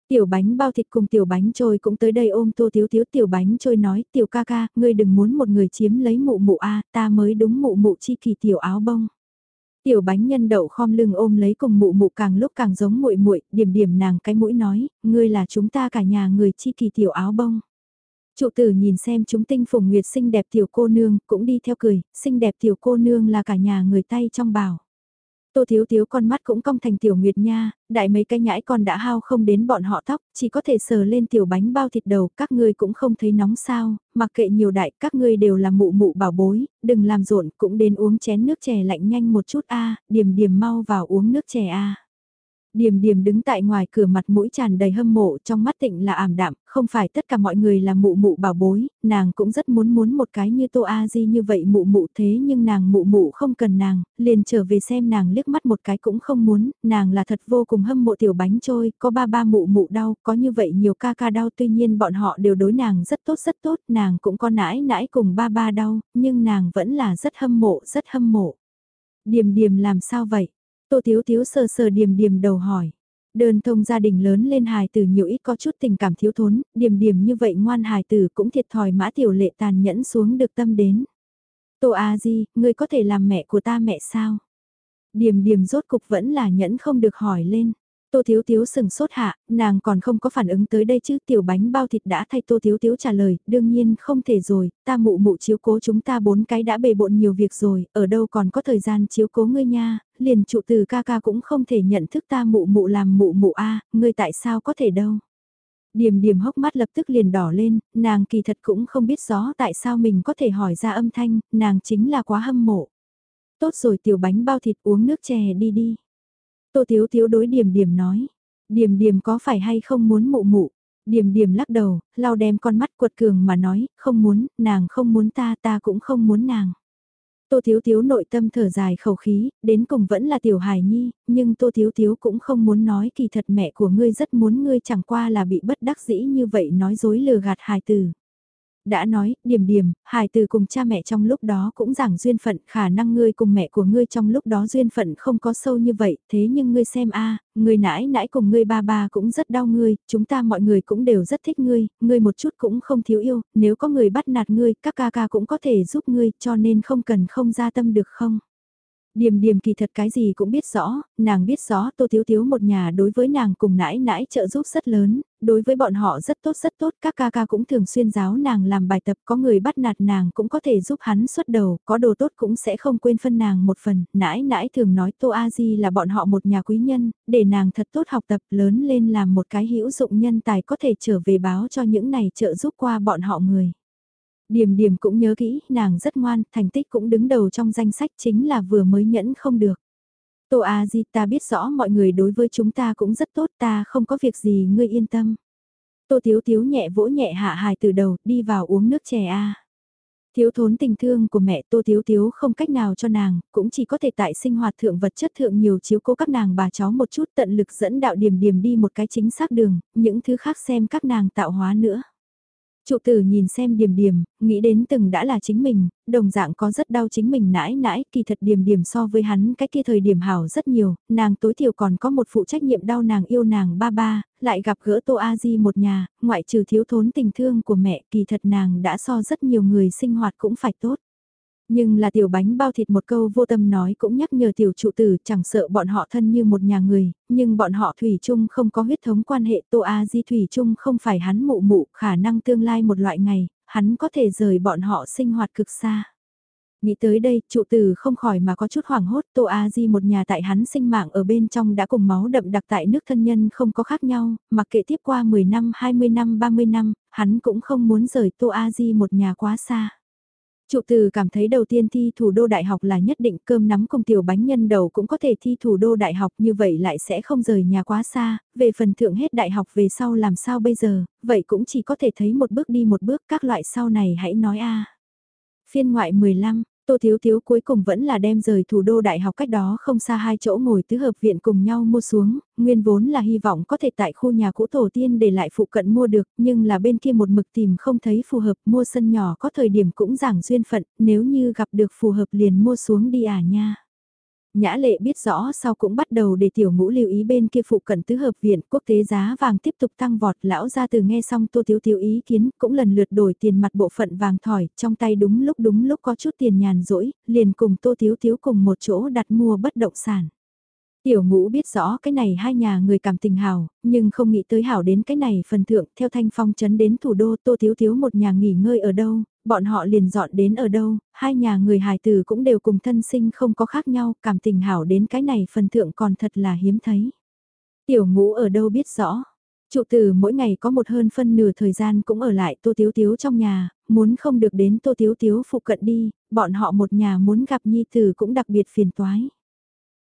Tiểu bánh bao thịt cùng tiểu bánh trôi cũng tới đây ôm tô thiếu thiếu tiểu bánh trôi nói tiểu ca ca, ngươi đừng muốn một người chiếm lấy mụ mụ a ta mới đúng mụ mụ chi kỳ tiểu áo bông. Tiểu bánh nhân đậu khom lưng ôm lấy cùng mụ mụ càng lúc càng giống muội muội điểm điểm nàng cái mũi nói, ngươi là chúng ta cả nhà người chi kỳ tiểu áo bông. Trụ tử nhìn xem chúng tinh phùng nguyệt xinh đẹp tiểu cô nương, cũng đi theo cười, xinh đẹp tiểu cô nương là cả nhà người tay trong bảo. Tô thiếu thiếu con mắt cũng cong thành tiểu nguyệt nha, đại mấy cái nhãi con đã hao không đến bọn họ tóc, chỉ có thể sờ lên tiểu bánh bao thịt đầu, các ngươi cũng không thấy nóng sao, mặc kệ nhiều đại, các ngươi đều là mụ mụ bảo bối, đừng làm rộn, cũng đến uống chén nước chè lạnh nhanh một chút a, điểm điểm mau vào uống nước chè a. Điềm điềm đứng tại ngoài cửa mặt mũi tràn đầy hâm mộ trong mắt tịnh là ảm đạm, không phải tất cả mọi người là mụ mụ bảo bối, nàng cũng rất muốn muốn một cái như Tô A Di như vậy mụ mụ thế nhưng nàng mụ mụ không cần nàng, liền trở về xem nàng liếc mắt một cái cũng không muốn, nàng là thật vô cùng hâm mộ tiểu bánh trôi, có ba ba mụ mụ đau, có như vậy nhiều ca ca đau tuy nhiên bọn họ đều đối nàng rất tốt rất tốt, nàng cũng có nãi nãi cùng ba ba đau, nhưng nàng vẫn là rất hâm mộ, rất hâm mộ. Điềm điềm làm sao vậy? Tô Thiếu Thiếu sờ sờ điềm điềm đầu hỏi. Đơn thông gia đình lớn lên hài tử nhiều ít có chút tình cảm thiếu thốn, điềm điềm như vậy ngoan hài tử cũng thiệt thòi mã tiểu lệ tàn nhẫn xuống được tâm đến. Tô A Di, ngươi có thể làm mẹ của ta mẹ sao? Điềm điềm rốt cục vẫn là nhẫn không được hỏi lên. Tô Thiếu Thiếu sừng sốt hạ, nàng còn không có phản ứng tới đây chứ tiểu bánh bao thịt đã thay Tô Thiếu Thiếu trả lời, đương nhiên không thể rồi, ta mụ mụ chiếu cố chúng ta bốn cái đã bề bộn nhiều việc rồi, ở đâu còn có thời gian chiếu cố ngươi nha, liền trụ từ ca ca cũng không thể nhận thức ta mụ mụ làm mụ mụ a ngươi tại sao có thể đâu. Điềm điềm hốc mắt lập tức liền đỏ lên, nàng kỳ thật cũng không biết rõ tại sao mình có thể hỏi ra âm thanh, nàng chính là quá hâm mộ. Tốt rồi tiểu bánh bao thịt uống nước chè đi đi. Tô Thiếu Thiếu đối Điềm Điềm nói, Điềm Điềm có phải hay không muốn mụ mụ? Điềm Điềm lắc đầu, lau đem con mắt quật cường mà nói, không muốn, nàng không muốn ta, ta cũng không muốn nàng. Tô Thiếu Thiếu nội tâm thở dài khẩu khí, đến cùng vẫn là tiểu hài nhi, nhưng Tô Thiếu Thiếu cũng không muốn nói kỳ thật mẹ của ngươi rất muốn ngươi chẳng qua là bị bất đắc dĩ như vậy nói dối lừa gạt hài tử đã nói, điểm điểm, hài từ cùng cha mẹ trong lúc đó cũng giảng duyên phận, khả năng ngươi cùng mẹ của ngươi trong lúc đó duyên phận không có sâu như vậy, thế nhưng ngươi xem a, à, ngươi nãi nãi cùng ngươi ba ba cũng rất đau ngươi, chúng ta mọi người cũng đều rất thích ngươi, ngươi một chút cũng không thiếu yêu, nếu có người bắt nạt ngươi, các ca ca cũng có thể giúp ngươi, cho nên không cần không ra tâm được không? Điềm điềm kỳ thật cái gì cũng biết rõ, nàng biết rõ Tô Thiếu Thiếu một nhà đối với nàng cùng nãi nãi trợ giúp rất lớn, đối với bọn họ rất tốt rất tốt, các ca ca cũng thường xuyên giáo nàng làm bài tập, có người bắt nạt nàng cũng có thể giúp hắn xuất đầu, có đồ tốt cũng sẽ không quên phân nàng một phần, nãi nãi thường nói Tô A Di là bọn họ một nhà quý nhân, để nàng thật tốt học tập lớn lên làm một cái hữu dụng nhân tài có thể trở về báo cho những này trợ giúp qua bọn họ người. Điềm điềm cũng nhớ kỹ, nàng rất ngoan, thành tích cũng đứng đầu trong danh sách chính là vừa mới nhẫn không được. Tô A Di ta biết rõ mọi người đối với chúng ta cũng rất tốt ta không có việc gì ngươi yên tâm. Tô Thiếu Thiếu nhẹ vỗ nhẹ hạ hài từ đầu đi vào uống nước chè A. Thiếu thốn tình thương của mẹ Tô Thiếu Thiếu không cách nào cho nàng, cũng chỉ có thể tại sinh hoạt thượng vật chất thượng nhiều chiếu cố các nàng bà cháu một chút tận lực dẫn đạo điểm điểm đi một cái chính xác đường, những thứ khác xem các nàng tạo hóa nữa. Trụ tử nhìn xem điềm điềm, nghĩ đến từng đã là chính mình, đồng dạng có rất đau chính mình nãi nãi, kỳ thật điềm điềm so với hắn cái kia thời điểm hảo rất nhiều, nàng tối thiểu còn có một phụ trách nhiệm đau nàng yêu nàng ba ba, lại gặp gỡ Tô A Di một nhà, ngoại trừ thiếu thốn tình thương của mẹ, kỳ thật nàng đã so rất nhiều người sinh hoạt cũng phải tốt. Nhưng là tiểu bánh bao thịt một câu vô tâm nói cũng nhắc nhở tiểu trụ tử chẳng sợ bọn họ thân như một nhà người, nhưng bọn họ Thủy chung không có huyết thống quan hệ Tô A Di Thủy chung không phải hắn mụ mụ, khả năng tương lai một loại ngày, hắn có thể rời bọn họ sinh hoạt cực xa. Nghĩ tới đây, trụ tử không khỏi mà có chút hoảng hốt, Tô A Di một nhà tại hắn sinh mạng ở bên trong đã cùng máu đậm đặc tại nước thân nhân không có khác nhau, mặc kệ tiếp qua 10 năm, 20 năm, 30 năm, hắn cũng không muốn rời Tô A Di một nhà quá xa. Trụ từ cảm thấy đầu tiên thi thủ đô đại học là nhất định cơm nắm cùng tiểu bánh nhân đầu cũng có thể thi thủ đô đại học như vậy lại sẽ không rời nhà quá xa, về phần thượng hết đại học về sau làm sao bây giờ, vậy cũng chỉ có thể thấy một bước đi một bước các loại sau này hãy nói a. Phiên ngoại 15, Tô Thiếu Thiếu cuối cùng vẫn là đem rời thủ đô đại học cách đó không xa hai chỗ ngồi tứ hợp viện cùng nhau mua xuống, nguyên vốn là hy vọng có thể tại khu nhà cũ tổ tiên để lại phụ cận mua được, nhưng là bên kia một mực tìm không thấy phù hợp mua sân nhỏ có thời điểm cũng giảng duyên phận, nếu như gặp được phù hợp liền mua xuống đi à nha. Nhã lệ biết rõ sau cũng bắt đầu để tiểu ngũ lưu ý bên kia phụ cận tứ hợp viện, quốc tế giá vàng tiếp tục tăng vọt, lão ra từ nghe xong tô thiếu thiếu ý kiến, cũng lần lượt đổi tiền mặt bộ phận vàng thỏi, trong tay đúng lúc đúng lúc có chút tiền nhàn rỗi, liền cùng tô thiếu thiếu cùng một chỗ đặt mua bất động sản. Tiểu ngũ biết rõ cái này hai nhà người cảm tình hảo, nhưng không nghĩ tới hảo đến cái này phần thượng theo thanh phong chấn đến thủ đô tô thiếu thiếu một nhà nghỉ ngơi ở đâu, bọn họ liền dọn đến ở đâu, hai nhà người hài tử cũng đều cùng thân sinh không có khác nhau, cảm tình hảo đến cái này phần thượng còn thật là hiếm thấy. Tiểu ngũ ở đâu biết rõ. Trụ tử mỗi ngày có một hơn phân nửa thời gian cũng ở lại tô tiếu tiếu trong nhà, muốn không được đến tô tiếu tiếu phụ cận đi, bọn họ một nhà muốn gặp nhi tử cũng đặc biệt phiền toái.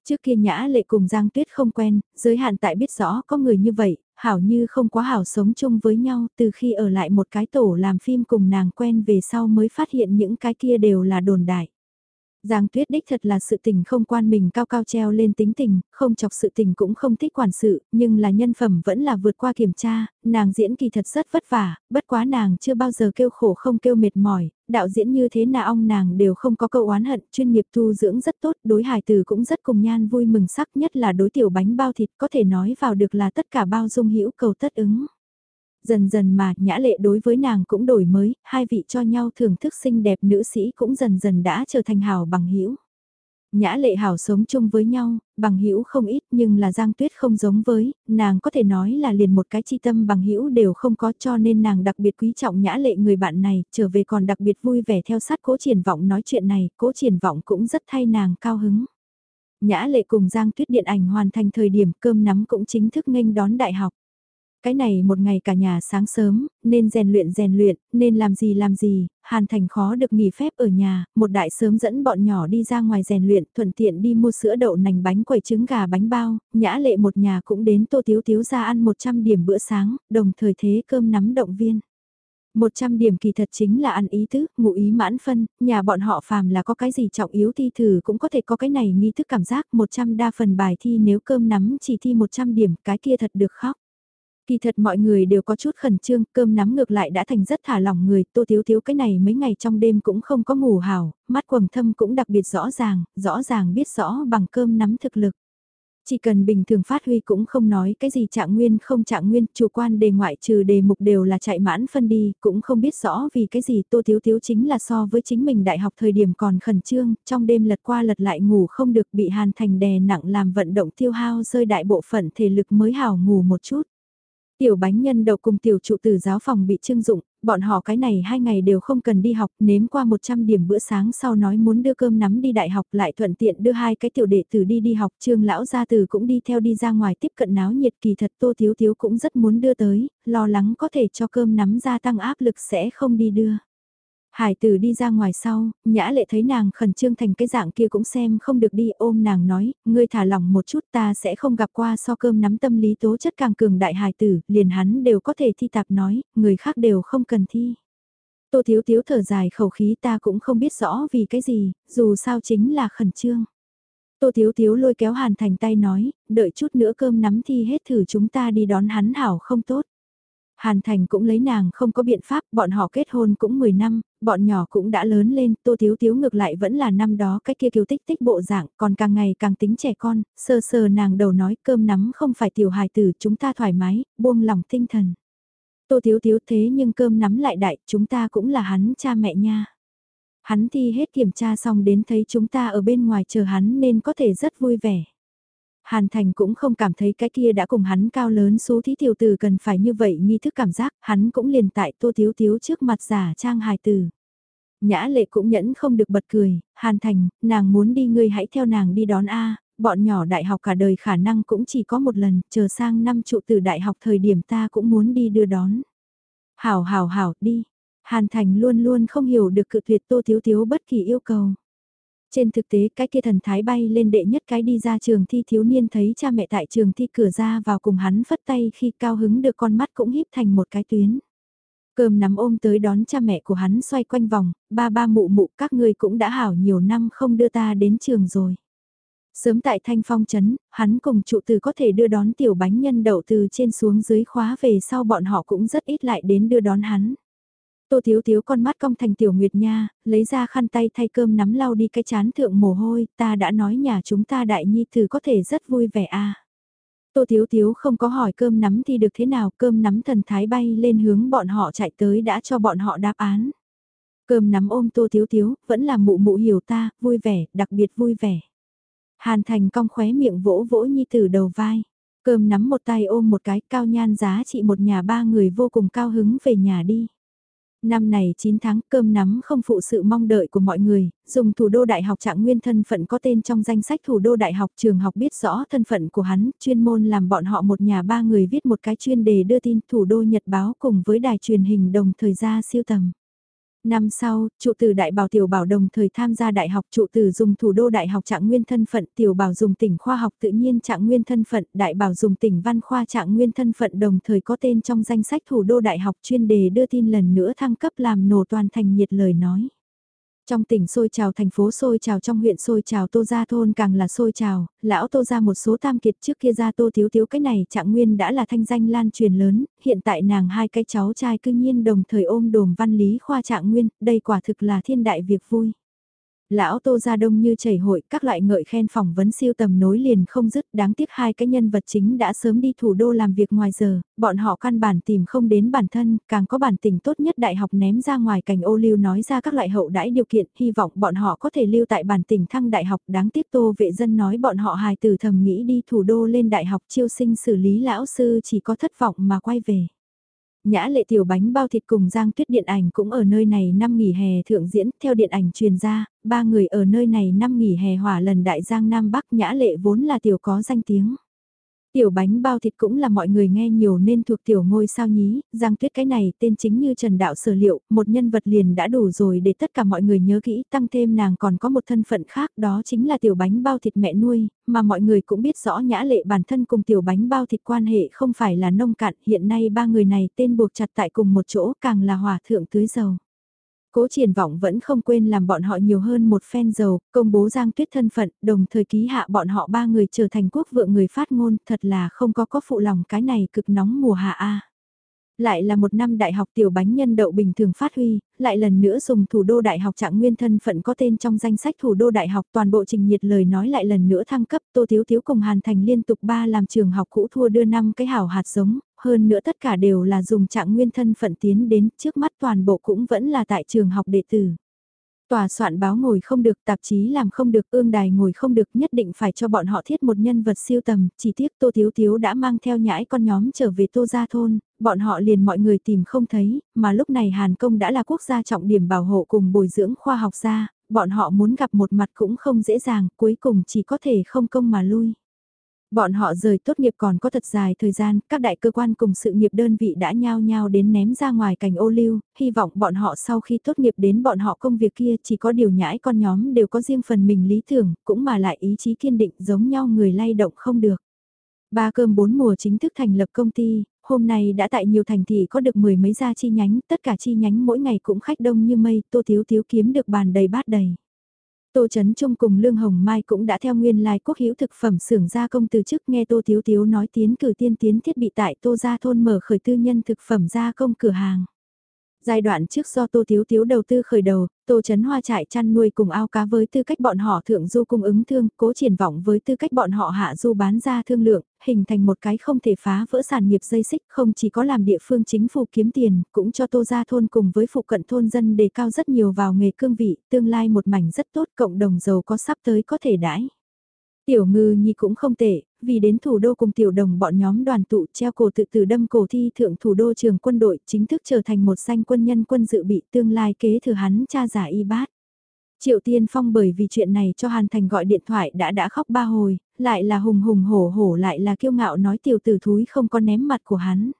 Trước kia nhã lệ cùng Giang Tuyết không quen, giới hạn tại biết rõ có người như vậy, hảo như không quá hảo sống chung với nhau từ khi ở lại một cái tổ làm phim cùng nàng quen về sau mới phát hiện những cái kia đều là đồn đại. Giang Tuyết đích thật là sự tình không quan mình cao cao treo lên tính tình, không chọc sự tình cũng không thích quản sự, nhưng là nhân phẩm vẫn là vượt qua kiểm tra, nàng diễn kỳ thật rất vất vả, bất quá nàng chưa bao giờ kêu khổ không kêu mệt mỏi, đạo diễn như thế nào ông nàng đều không có câu oán hận, chuyên nghiệp tu dưỡng rất tốt, đối hài từ cũng rất cùng nhan vui mừng sắc nhất là đối tiểu bánh bao thịt có thể nói vào được là tất cả bao dung hữu cầu tất ứng. Dần dần mà nhã lệ đối với nàng cũng đổi mới, hai vị cho nhau thưởng thức xinh đẹp nữ sĩ cũng dần dần đã trở thành hào bằng hữu Nhã lệ hảo sống chung với nhau, bằng hữu không ít nhưng là Giang Tuyết không giống với, nàng có thể nói là liền một cái chi tâm bằng hữu đều không có cho nên nàng đặc biệt quý trọng nhã lệ người bạn này, trở về còn đặc biệt vui vẻ theo sát cố triển vọng nói chuyện này, cố triển vọng cũng rất thay nàng cao hứng. Nhã lệ cùng Giang Tuyết điện ảnh hoàn thành thời điểm cơm nắm cũng chính thức nghênh đón đại học. Cái này một ngày cả nhà sáng sớm, nên rèn luyện rèn luyện, nên làm gì làm gì, Hàn Thành khó được nghỉ phép ở nhà, một đại sớm dẫn bọn nhỏ đi ra ngoài rèn luyện, thuận tiện đi mua sữa đậu nành bánh quẩy trứng gà bánh bao, nhã lệ một nhà cũng đến tô tiếu tiếu ra ăn 100 điểm bữa sáng, đồng thời thế cơm nắm động viên. 100 điểm kỳ thật chính là ăn ý tứ, ngụ ý mãn phân, nhà bọn họ phàm là có cái gì trọng yếu thi thử cũng có thể có cái này nghi thức cảm giác 100 đa phần bài thi nếu cơm nắm chỉ thi 100 điểm cái kia thật được khóc. Kỳ thật mọi người đều có chút khẩn trương, cơm nắm ngược lại đã thành rất thả lỏng người, tô thiếu thiếu cái này mấy ngày trong đêm cũng không có ngủ hào mắt quầng thâm cũng đặc biệt rõ ràng, rõ ràng biết rõ bằng cơm nắm thực lực. Chỉ cần bình thường phát huy cũng không nói cái gì trạng nguyên không trạng nguyên, chủ quan đề ngoại trừ đề mục đều là chạy mãn phân đi, cũng không biết rõ vì cái gì tô thiếu thiếu chính là so với chính mình đại học thời điểm còn khẩn trương, trong đêm lật qua lật lại ngủ không được bị hàn thành đè nặng làm vận động tiêu hao rơi đại bộ phận thể lực mới hào ngủ một chút. Tiểu bánh nhân đậu cùng tiểu trụ tử giáo phòng bị trưng dụng, bọn họ cái này hai ngày đều không cần đi học, nếm qua 100 điểm bữa sáng sau nói muốn đưa cơm nắm đi đại học lại thuận tiện đưa hai cái tiểu đệ tử đi đi học, trương lão gia tử cũng đi theo đi ra ngoài tiếp cận náo nhiệt kỳ thật tô thiếu thiếu cũng rất muốn đưa tới, lo lắng có thể cho cơm nắm gia tăng áp lực sẽ không đi đưa. Hải tử đi ra ngoài sau, nhã lệ thấy nàng khẩn trương thành cái dạng kia cũng xem không được đi ôm nàng nói, ngươi thả lỏng một chút ta sẽ không gặp qua so cơm nắm tâm lý tố chất càng cường đại hải tử, liền hắn đều có thể thi tạp nói, người khác đều không cần thi. Tô thiếu thiếu thở dài khẩu khí ta cũng không biết rõ vì cái gì, dù sao chính là khẩn trương. Tô thiếu thiếu lôi kéo hàn thành tay nói, đợi chút nữa cơm nắm thi hết thử chúng ta đi đón hắn hảo không tốt. Hàn Thành cũng lấy nàng không có biện pháp, bọn họ kết hôn cũng 10 năm, bọn nhỏ cũng đã lớn lên, Tô Thiếu Thiếu ngược lại vẫn là năm đó cái kia kiều tích tích bộ dạng, còn càng ngày càng tính trẻ con, sơ sơ nàng đầu nói cơm nắm không phải tiểu hài tử, chúng ta thoải mái, buông lòng tinh thần. Tô Thiếu Thiếu thế nhưng cơm nắm lại đại, chúng ta cũng là hắn cha mẹ nha. Hắn thi hết kiểm tra xong đến thấy chúng ta ở bên ngoài chờ hắn nên có thể rất vui vẻ. Hàn Thành cũng không cảm thấy cái kia đã cùng hắn cao lớn số thí tiểu tử cần phải như vậy nghi thức cảm giác, hắn cũng liền tại tô thiếu thiếu trước mặt giả trang hài tử. Nhã lệ cũng nhẫn không được bật cười, Hàn Thành, nàng muốn đi ngươi hãy theo nàng đi đón A, bọn nhỏ đại học cả đời khả năng cũng chỉ có một lần, chờ sang năm trụ từ đại học thời điểm ta cũng muốn đi đưa đón. Hảo hảo hảo, đi. Hàn Thành luôn luôn không hiểu được cự tuyệt tô thiếu thiếu bất kỳ yêu cầu. Trên thực tế cái kia thần thái bay lên đệ nhất cái đi ra trường thi thiếu niên thấy cha mẹ tại trường thi cửa ra vào cùng hắn phất tay khi cao hứng được con mắt cũng híp thành một cái tuyến. Cơm nắm ôm tới đón cha mẹ của hắn xoay quanh vòng, ba ba mụ mụ các ngươi cũng đã hảo nhiều năm không đưa ta đến trường rồi. Sớm tại Thanh Phong Trấn, hắn cùng trụ từ có thể đưa đón tiểu bánh nhân đậu từ trên xuống dưới khóa về sau bọn họ cũng rất ít lại đến đưa đón hắn. Tô Thiếu Thiếu con mắt cong thành tiểu nguyệt nha, lấy ra khăn tay thay cơm nắm lau đi cái chán thượng mồ hôi, ta đã nói nhà chúng ta đại nhi tử có thể rất vui vẻ à. Tô Thiếu Thiếu không có hỏi cơm nắm thì được thế nào, cơm nắm thần thái bay lên hướng bọn họ chạy tới đã cho bọn họ đáp án. Cơm nắm ôm Tô Thiếu Thiếu, vẫn là mụ mụ hiểu ta, vui vẻ, đặc biệt vui vẻ. Hàn Thành cong khóe miệng vỗ vỗ nhi tử đầu vai. Cơm nắm một tay ôm một cái cao nhan giá trị một nhà ba người vô cùng cao hứng về nhà đi. Năm này 9 tháng cơm nắm không phụ sự mong đợi của mọi người, dùng thủ đô đại học trạng nguyên thân phận có tên trong danh sách thủ đô đại học trường học biết rõ thân phận của hắn, chuyên môn làm bọn họ một nhà ba người viết một cái chuyên đề đưa tin thủ đô nhật báo cùng với đài truyền hình đồng thời ra siêu tầm. Năm sau, trụ tử đại bảo tiểu bảo đồng thời tham gia đại học trụ tử dùng thủ đô đại học trạng nguyên thân phận tiểu bảo dùng tỉnh khoa học tự nhiên trạng nguyên thân phận đại bảo dùng tỉnh văn khoa trạng nguyên thân phận đồng thời có tên trong danh sách thủ đô đại học chuyên đề đưa tin lần nữa thăng cấp làm nổ toàn thành nhiệt lời nói. Trong tỉnh sôi trào thành phố sôi trào trong huyện sôi trào tô gia thôn càng là sôi trào, lão tô ra một số tam kiệt trước kia ra tô thiếu thiếu cái này trạng nguyên đã là thanh danh lan truyền lớn, hiện tại nàng hai cái cháu trai cư nhiên đồng thời ôm đồm văn lý khoa trạng nguyên, đây quả thực là thiên đại việc vui. Lão Tô Gia Đông như chảy hội, các loại ngợi khen phỏng vấn siêu tầm nối liền không dứt, đáng tiếc hai cái nhân vật chính đã sớm đi thủ đô làm việc ngoài giờ, bọn họ căn bản tìm không đến bản thân, càng có bản tình tốt nhất đại học ném ra ngoài cảnh ô lưu nói ra các loại hậu đãi điều kiện, hy vọng bọn họ có thể lưu tại bản tỉnh thăng đại học, đáng tiếc Tô Vệ Dân nói bọn họ hài từ thầm nghĩ đi thủ đô lên đại học chiêu sinh xử lý lão sư chỉ có thất vọng mà quay về. Nhã lệ tiểu bánh bao thịt cùng Giang Tuyết điện ảnh cũng ở nơi này năm nghỉ hè thượng diễn, theo điện ảnh truyền ra, ba người ở nơi này năm nghỉ hè hỏa lần đại Giang Nam Bắc Nhã lệ vốn là tiểu có danh tiếng. Tiểu bánh bao thịt cũng là mọi người nghe nhiều nên thuộc tiểu ngôi sao nhí, Giang Tuyết cái này tên chính như Trần Đạo Sở Liệu, một nhân vật liền đã đủ rồi để tất cả mọi người nhớ kỹ, tăng thêm nàng còn có một thân phận khác đó chính là tiểu bánh bao thịt mẹ nuôi, mà mọi người cũng biết rõ nhã lệ bản thân cùng tiểu bánh bao thịt quan hệ không phải là nông cạn, hiện nay ba người này tên buộc chặt tại cùng một chỗ càng là hòa thượng tưới dầu. Cố triển vọng vẫn không quên làm bọn họ nhiều hơn một phen dầu, công bố Giang Tuyết thân phận, đồng thời ký hạ bọn họ ba người trở thành quốc vượng người phát ngôn, thật là không có có phụ lòng cái này cực nóng mùa hạ a. Lại là một năm đại học tiểu bánh nhân đậu bình thường phát huy, lại lần nữa dùng thủ đô đại học trạng nguyên thân phận có tên trong danh sách thủ đô đại học toàn bộ trình nhiệt lời nói lại lần nữa thăng cấp Tô Thiếu Thiếu cùng Hàn Thành liên tục ba làm trường học cũ thua đưa năm cái hảo hạt giống, hơn nữa tất cả đều là dùng trạng nguyên thân phận tiến đến trước mắt toàn bộ cũng vẫn là tại trường học đệ tử. Tòa soạn báo ngồi không được, tạp chí làm không được, ương đài ngồi không được, nhất định phải cho bọn họ thiết một nhân vật siêu tầm, chỉ tiếc Tô Thiếu Thiếu đã mang theo nhãi con nhóm trở về Tô Gia Thôn, bọn họ liền mọi người tìm không thấy, mà lúc này Hàn Công đã là quốc gia trọng điểm bảo hộ cùng bồi dưỡng khoa học gia, bọn họ muốn gặp một mặt cũng không dễ dàng, cuối cùng chỉ có thể không công mà lui. Bọn họ rời tốt nghiệp còn có thật dài thời gian, các đại cơ quan cùng sự nghiệp đơn vị đã nhao nhao đến ném ra ngoài cảnh ô lưu, hy vọng bọn họ sau khi tốt nghiệp đến bọn họ công việc kia chỉ có điều nhãi con nhóm đều có riêng phần mình lý tưởng, cũng mà lại ý chí kiên định giống nhau người lay động không được. Ba cơm bốn mùa chính thức thành lập công ty, hôm nay đã tại nhiều thành thị có được mười mấy gia chi nhánh, tất cả chi nhánh mỗi ngày cũng khách đông như mây, tô thiếu thiếu kiếm được bàn đầy bát đầy. Tô Trấn Trung cùng Lương Hồng Mai cũng đã theo nguyên lai quốc hữu thực phẩm xưởng gia công từ chức, nghe Tô Thiếu Thiếu nói tiến cử tiên tiến thiết bị tại Tô Gia Thôn mở khởi tư nhân thực phẩm gia công cửa hàng. Giai đoạn trước do Tô Thiếu Thiếu đầu tư khởi đầu, Tô Trấn Hoa trại chăn nuôi cùng ao cá với tư cách bọn họ thượng du cung ứng thương, cố triển vọng với tư cách bọn họ hạ du bán ra thương lượng, hình thành một cái không thể phá vỡ sản nghiệp dây xích không chỉ có làm địa phương chính phủ kiếm tiền, cũng cho Tô Gia Thôn cùng với phụ cận thôn dân đề cao rất nhiều vào nghề cương vị, tương lai một mảnh rất tốt cộng đồng giàu có sắp tới có thể đãi. Tiểu ngư nhi cũng không tệ, vì đến thủ đô cùng tiểu đồng bọn nhóm đoàn tụ treo cổ tự tử đâm cổ thi thượng thủ đô trường quân đội chính thức trở thành một danh quân nhân quân dự bị tương lai kế thừa hắn cha giả y bát. Triệu Tiên Phong bởi vì chuyện này cho Hàn Thành gọi điện thoại đã đã khóc ba hồi, lại là hùng hùng hổ hổ lại là kiêu ngạo nói tiểu tử thúi không có ném mặt của hắn.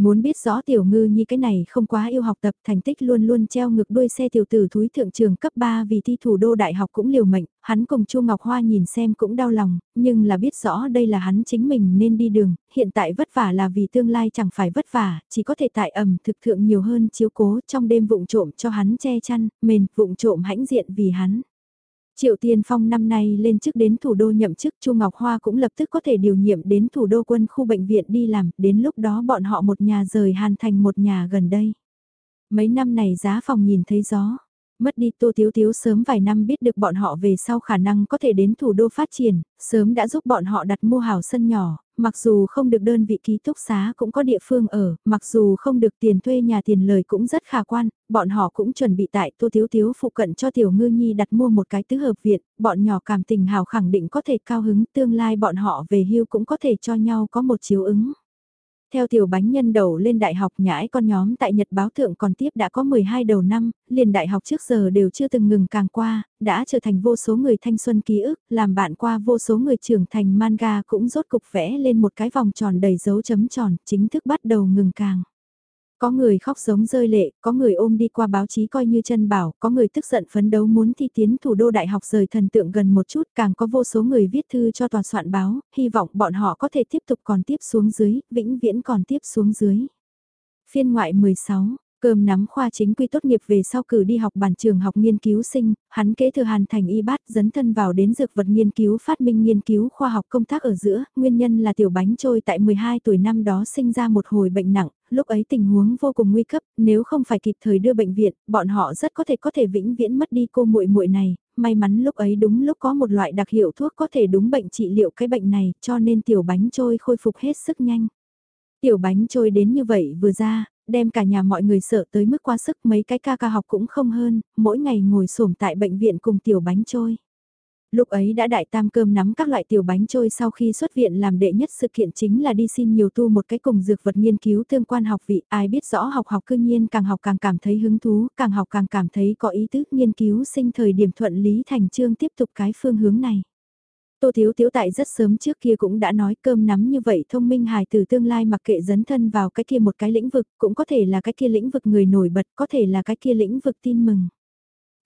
Muốn biết rõ tiểu ngư như cái này không quá yêu học tập thành tích luôn luôn treo ngược đuôi xe tiểu tử thúi thượng trường cấp 3 vì thi thủ đô đại học cũng liều mệnh, hắn cùng Chu Ngọc Hoa nhìn xem cũng đau lòng, nhưng là biết rõ đây là hắn chính mình nên đi đường, hiện tại vất vả là vì tương lai chẳng phải vất vả, chỉ có thể tại ẩm thực thượng nhiều hơn chiếu cố trong đêm vụng trộm cho hắn che chăn, mền vụng trộm hãnh diện vì hắn. Triệu Tiên Phong năm nay lên chức đến thủ đô nhậm chức Chu Ngọc Hoa cũng lập tức có thể điều nhiệm đến thủ đô quân khu bệnh viện đi làm, đến lúc đó bọn họ một nhà rời Hàn Thành một nhà gần đây. Mấy năm này giá phòng nhìn thấy gió, mất đi Tô Tiếu Tiếu sớm vài năm biết được bọn họ về sau khả năng có thể đến thủ đô phát triển, sớm đã giúp bọn họ đặt mua hào sân nhỏ, mặc dù không được đơn vị ký túc xá cũng có địa phương ở, mặc dù không được tiền thuê nhà tiền lời cũng rất khả quan, bọn họ cũng chuẩn bị tại Tô Tiếu Tiếu phụ cận cho Tiểu Ngư Nhi đặt mua một cái tứ hợp viện, bọn nhỏ cảm tình hào khẳng định có thể cao hứng tương lai bọn họ về hưu cũng có thể cho nhau có một chiếu ứng. Theo tiểu bánh nhân đầu lên đại học nhãi con nhóm tại Nhật báo thượng còn tiếp đã có 12 đầu năm, liền đại học trước giờ đều chưa từng ngừng càng qua, đã trở thành vô số người thanh xuân ký ức, làm bạn qua vô số người trưởng thành manga cũng rốt cục vẽ lên một cái vòng tròn đầy dấu chấm tròn, chính thức bắt đầu ngừng càng. Có người khóc giống rơi lệ, có người ôm đi qua báo chí coi như chân bảo, có người tức giận phấn đấu muốn thi tiến thủ đô đại học rời thần tượng gần một chút, càng có vô số người viết thư cho tòa soạn báo, hy vọng bọn họ có thể tiếp tục còn tiếp xuống dưới, vĩnh viễn còn tiếp xuống dưới. Phiên ngoại 16 Cơm nắm khoa chính quy tốt nghiệp về sau cử đi học bản trường học nghiên cứu sinh, hắn kế thừa hàn thành y bát dấn thân vào đến dược vật nghiên cứu phát minh nghiên cứu khoa học công tác ở giữa, nguyên nhân là tiểu bánh trôi tại 12 tuổi năm đó sinh ra một hồi bệnh nặng, lúc ấy tình huống vô cùng nguy cấp, nếu không phải kịp thời đưa bệnh viện, bọn họ rất có thể có thể vĩnh viễn mất đi cô muội muội này, may mắn lúc ấy đúng lúc có một loại đặc hiệu thuốc có thể đúng bệnh trị liệu cái bệnh này, cho nên tiểu bánh trôi khôi phục hết sức nhanh. Tiểu bánh trôi đến như vậy vừa ra, đem cả nhà mọi người sợ tới mức quá sức mấy cái ca ca học cũng không hơn, mỗi ngày ngồi xổm tại bệnh viện cùng tiểu bánh trôi. Lúc ấy đã đại tam cơm nắm các loại tiểu bánh trôi sau khi xuất viện làm đệ nhất sự kiện chính là đi xin nhiều tu một cái cùng dược vật nghiên cứu tương quan học vị, ai biết rõ học học cư nhiên càng học càng cảm thấy hứng thú, càng học càng cảm thấy có ý thức nghiên cứu sinh thời điểm thuận lý thành trương tiếp tục cái phương hướng này. Tô Thiếu Thiếu tại rất sớm trước kia cũng đã nói cơm nắm như vậy thông minh hài từ tương lai mặc kệ dấn thân vào cái kia một cái lĩnh vực, cũng có thể là cái kia lĩnh vực người nổi bật, có thể là cái kia lĩnh vực tin mừng.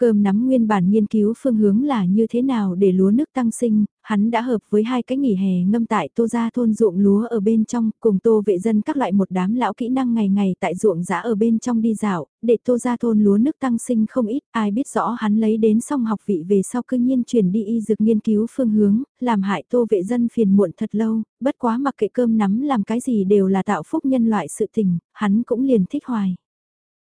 Cơm nắm nguyên bản nghiên cứu phương hướng là như thế nào để lúa nước tăng sinh, hắn đã hợp với hai cái nghỉ hè ngâm tại tô ra thôn ruộng lúa ở bên trong, cùng tô vệ dân các loại một đám lão kỹ năng ngày ngày tại ruộng giã ở bên trong đi dạo, để tô ra thôn lúa nước tăng sinh không ít, ai biết rõ hắn lấy đến xong học vị về sau cư nhiên chuyển đi y dược nghiên cứu phương hướng, làm hại tô vệ dân phiền muộn thật lâu, bất quá mặc kệ cơm nắm làm cái gì đều là tạo phúc nhân loại sự tình, hắn cũng liền thích hoài.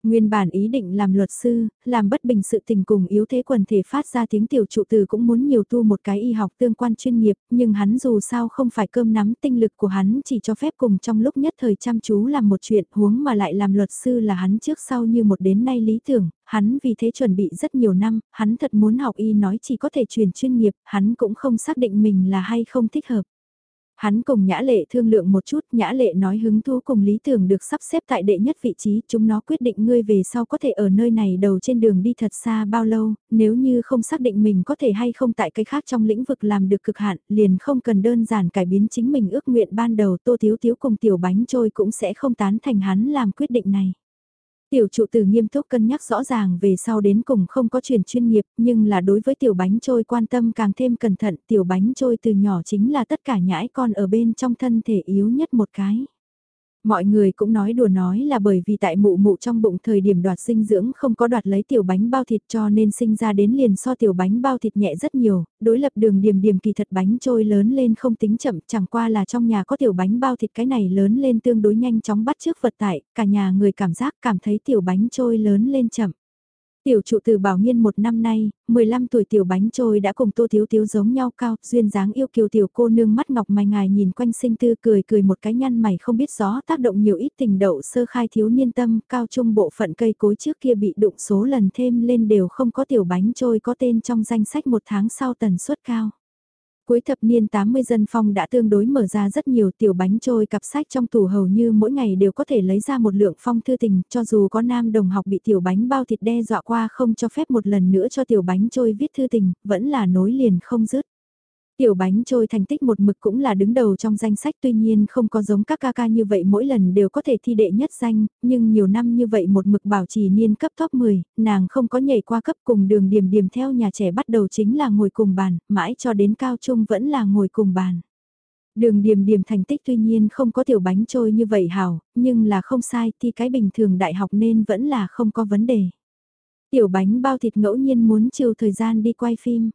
Nguyên bản ý định làm luật sư, làm bất bình sự tình cùng yếu thế quần thể phát ra tiếng tiểu trụ từ cũng muốn nhiều tu một cái y học tương quan chuyên nghiệp, nhưng hắn dù sao không phải cơm nắm tinh lực của hắn chỉ cho phép cùng trong lúc nhất thời chăm chú làm một chuyện huống mà lại làm luật sư là hắn trước sau như một đến nay lý tưởng, hắn vì thế chuẩn bị rất nhiều năm, hắn thật muốn học y nói chỉ có thể truyền chuyên nghiệp, hắn cũng không xác định mình là hay không thích hợp. Hắn cùng Nhã Lệ thương lượng một chút, Nhã Lệ nói hứng thú cùng lý tưởng được sắp xếp tại đệ nhất vị trí, chúng nó quyết định ngươi về sau có thể ở nơi này đầu trên đường đi thật xa bao lâu, nếu như không xác định mình có thể hay không tại cái khác trong lĩnh vực làm được cực hạn, liền không cần đơn giản cải biến chính mình ước nguyện ban đầu Tô Thiếu Thiếu cùng Tiểu Bánh Trôi cũng sẽ không tán thành hắn làm quyết định này. Tiểu trụ từ nghiêm túc cân nhắc rõ ràng về sau đến cùng không có chuyện chuyên nghiệp, nhưng là đối với tiểu bánh trôi quan tâm càng thêm cẩn thận, tiểu bánh trôi từ nhỏ chính là tất cả nhãi con ở bên trong thân thể yếu nhất một cái. Mọi người cũng nói đùa nói là bởi vì tại mụ mụ trong bụng thời điểm đoạt sinh dưỡng không có đoạt lấy tiểu bánh bao thịt cho nên sinh ra đến liền so tiểu bánh bao thịt nhẹ rất nhiều, đối lập đường điểm điểm kỳ thật bánh trôi lớn lên không tính chậm chẳng qua là trong nhà có tiểu bánh bao thịt cái này lớn lên tương đối nhanh chóng bắt trước vật tại, cả nhà người cảm giác cảm thấy tiểu bánh trôi lớn lên chậm. Tiểu trụ từ bảo nghiên một năm nay, 15 tuổi tiểu bánh trôi đã cùng tô thiếu thiếu giống nhau cao, duyên dáng yêu kiều tiểu cô nương mắt ngọc mày ngài nhìn quanh sinh tư cười cười một cái nhăn mày không biết gió tác động nhiều ít tình đậu sơ khai thiếu niên tâm, cao trung bộ phận cây cối trước kia bị đụng số lần thêm lên đều không có tiểu bánh trôi có tên trong danh sách một tháng sau tần suất cao. Cuối thập niên 80 dân phong đã tương đối mở ra rất nhiều tiểu bánh trôi cặp sách trong tủ hầu như mỗi ngày đều có thể lấy ra một lượng phong thư tình, cho dù có nam đồng học bị tiểu bánh bao thịt đe dọa qua không cho phép một lần nữa cho tiểu bánh trôi viết thư tình, vẫn là nối liền không dứt. Tiểu bánh trôi thành tích một mực cũng là đứng đầu trong danh sách tuy nhiên không có giống các ca ca như vậy mỗi lần đều có thể thi đệ nhất danh, nhưng nhiều năm như vậy một mực bảo trì niên cấp top 10, nàng không có nhảy qua cấp cùng đường điểm điểm theo nhà trẻ bắt đầu chính là ngồi cùng bàn, mãi cho đến cao trung vẫn là ngồi cùng bàn. Đường điểm điểm thành tích tuy nhiên không có tiểu bánh trôi như vậy hảo, nhưng là không sai thì cái bình thường đại học nên vẫn là không có vấn đề. Tiểu bánh bao thịt ngẫu nhiên muốn chiều thời gian đi quay phim.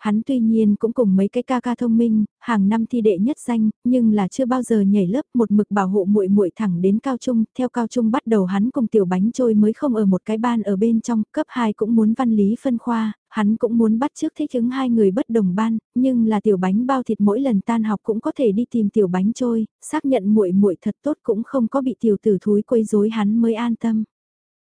Hắn tuy nhiên cũng cùng mấy cái ca ca thông minh, hàng năm thi đệ nhất danh, nhưng là chưa bao giờ nhảy lớp một mực bảo hộ muội muội thẳng đến cao trung, theo cao trung bắt đầu hắn cùng tiểu bánh trôi mới không ở một cái ban ở bên trong, cấp 2 cũng muốn văn lý phân khoa, hắn cũng muốn bắt trước thích ứng hai người bất đồng ban, nhưng là tiểu bánh bao thịt mỗi lần tan học cũng có thể đi tìm tiểu bánh trôi, xác nhận muội muội thật tốt cũng không có bị tiểu tử thúi quấy rối hắn mới an tâm.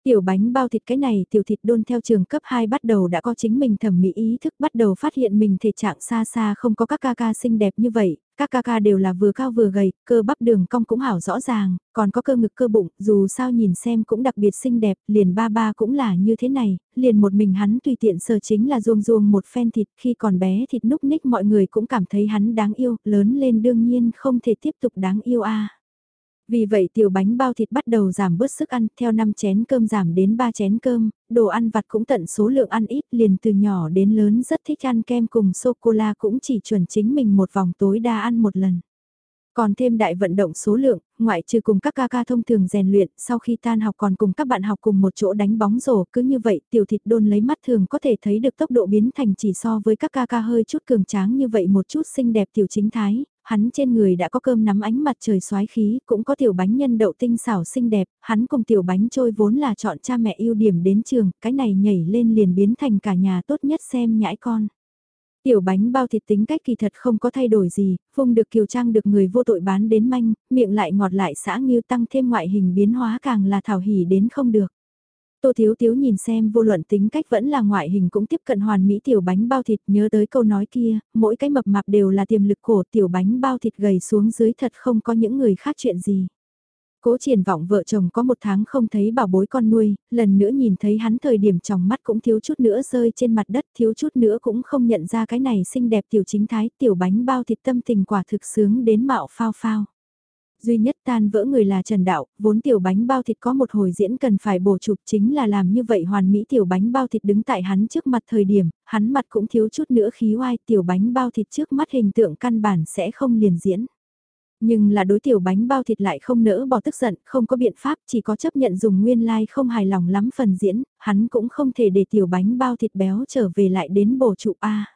Tiểu bánh bao thịt cái này tiểu thịt đôn theo trường cấp 2 bắt đầu đã có chính mình thẩm mỹ ý thức bắt đầu phát hiện mình thể trạng xa xa không có các ca ca xinh đẹp như vậy, các ca ca đều là vừa cao vừa gầy, cơ bắp đường cong cũng hảo rõ ràng, còn có cơ ngực cơ bụng, dù sao nhìn xem cũng đặc biệt xinh đẹp, liền ba ba cũng là như thế này, liền một mình hắn tùy tiện sờ chính là ruông ruông một phen thịt, khi còn bé thịt núc ních mọi người cũng cảm thấy hắn đáng yêu, lớn lên đương nhiên không thể tiếp tục đáng yêu a. Vì vậy tiểu bánh bao thịt bắt đầu giảm bớt sức ăn, theo 5 chén cơm giảm đến 3 chén cơm, đồ ăn vặt cũng tận số lượng ăn ít liền từ nhỏ đến lớn rất thích ăn kem cùng sô-cô-la cũng chỉ chuẩn chính mình một vòng tối đa ăn một lần. Còn thêm đại vận động số lượng, ngoại trừ cùng các ca ca thông thường rèn luyện, sau khi tan học còn cùng các bạn học cùng một chỗ đánh bóng rổ, cứ như vậy tiểu thịt đôn lấy mắt thường có thể thấy được tốc độ biến thành chỉ so với các ca ca hơi chút cường tráng như vậy một chút xinh đẹp tiểu chính thái, hắn trên người đã có cơm nắm ánh mặt trời xoái khí, cũng có tiểu bánh nhân đậu tinh xảo xinh đẹp, hắn cùng tiểu bánh trôi vốn là chọn cha mẹ ưu điểm đến trường, cái này nhảy lên liền biến thành cả nhà tốt nhất xem nhãi con. Tiểu bánh bao thịt tính cách kỳ thật không có thay đổi gì, phung được kiều trang được người vô tội bán đến manh, miệng lại ngọt lại xã nghiêu tăng thêm ngoại hình biến hóa càng là thảo hỉ đến không được. Tô Thiếu Thiếu nhìn xem vô luận tính cách vẫn là ngoại hình cũng tiếp cận hoàn mỹ tiểu bánh bao thịt nhớ tới câu nói kia, mỗi cái mập mạp đều là tiềm lực khổ tiểu bánh bao thịt gầy xuống dưới thật không có những người khác chuyện gì. Cố triển vọng vợ chồng có một tháng không thấy bảo bối con nuôi, lần nữa nhìn thấy hắn thời điểm trong mắt cũng thiếu chút nữa rơi trên mặt đất thiếu chút nữa cũng không nhận ra cái này xinh đẹp tiểu chính thái tiểu bánh bao thịt tâm tình quả thực sướng đến mạo phao phao. Duy nhất tan vỡ người là Trần Đạo, vốn tiểu bánh bao thịt có một hồi diễn cần phải bổ chụp chính là làm như vậy hoàn mỹ tiểu bánh bao thịt đứng tại hắn trước mặt thời điểm, hắn mặt cũng thiếu chút nữa khí oai tiểu bánh bao thịt trước mắt hình tượng căn bản sẽ không liền diễn. Nhưng là đối tiểu bánh bao thịt lại không nỡ bỏ tức giận, không có biện pháp, chỉ có chấp nhận dùng nguyên lai like không hài lòng lắm phần diễn, hắn cũng không thể để tiểu bánh bao thịt béo trở về lại đến bổ trụ A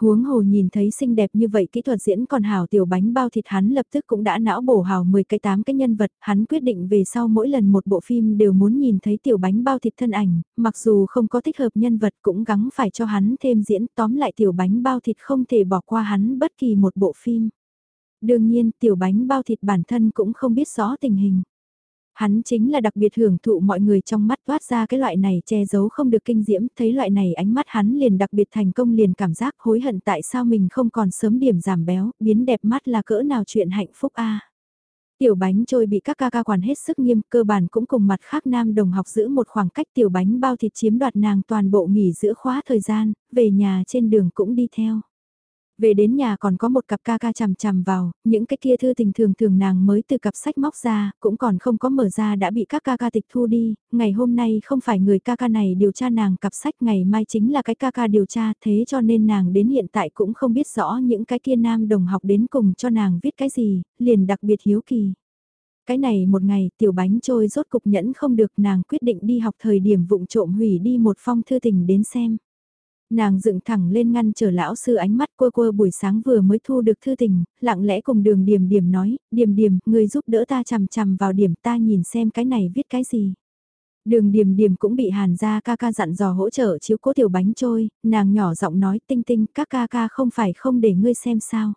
huống hồ nhìn thấy xinh đẹp như vậy kỹ thuật diễn còn hào tiểu bánh bao thịt hắn lập tức cũng đã não bổ hào 10 cái 8 cái nhân vật, hắn quyết định về sau mỗi lần một bộ phim đều muốn nhìn thấy tiểu bánh bao thịt thân ảnh, mặc dù không có thích hợp nhân vật cũng gắng phải cho hắn thêm diễn tóm lại tiểu bánh bao thịt không thể bỏ qua hắn bất kỳ một bộ phim. Đương nhiên tiểu bánh bao thịt bản thân cũng không biết rõ tình hình. Hắn chính là đặc biệt hưởng thụ mọi người trong mắt toát ra cái loại này che giấu không được kinh diễm, thấy loại này ánh mắt hắn liền đặc biệt thành công liền cảm giác hối hận tại sao mình không còn sớm điểm giảm béo, biến đẹp mắt là cỡ nào chuyện hạnh phúc a. Tiểu bánh trôi bị các ca ca quản hết sức nghiêm, cơ bản cũng cùng mặt khác nam đồng học giữ một khoảng cách tiểu bánh bao thịt chiếm đoạt nàng toàn bộ nghỉ giữa khóa thời gian, về nhà trên đường cũng đi theo. Về đến nhà còn có một cặp ca ca chằm chằm vào, những cái kia thư tình thường thường nàng mới từ cặp sách móc ra, cũng còn không có mở ra đã bị các ca ca tịch thu đi, ngày hôm nay không phải người ca ca này điều tra nàng cặp sách ngày mai chính là cái ca ca điều tra thế cho nên nàng đến hiện tại cũng không biết rõ những cái kia nam đồng học đến cùng cho nàng viết cái gì, liền đặc biệt hiếu kỳ. Cái này một ngày tiểu bánh trôi rốt cục nhẫn không được nàng quyết định đi học thời điểm vụng trộm hủy đi một phong thư tình đến xem. Nàng dựng thẳng lên ngăn chờ lão sư ánh mắt cô cô buổi sáng vừa mới thu được thư tình, lặng lẽ cùng đường điểm điểm nói, điểm điểm, người giúp đỡ ta chằm chằm vào điểm ta nhìn xem cái này viết cái gì. Đường điểm điểm cũng bị hàn ra ca ca dặn dò hỗ trợ chiếu cố tiểu bánh trôi, nàng nhỏ giọng nói tinh tinh các ca ca không phải không để ngươi xem sao.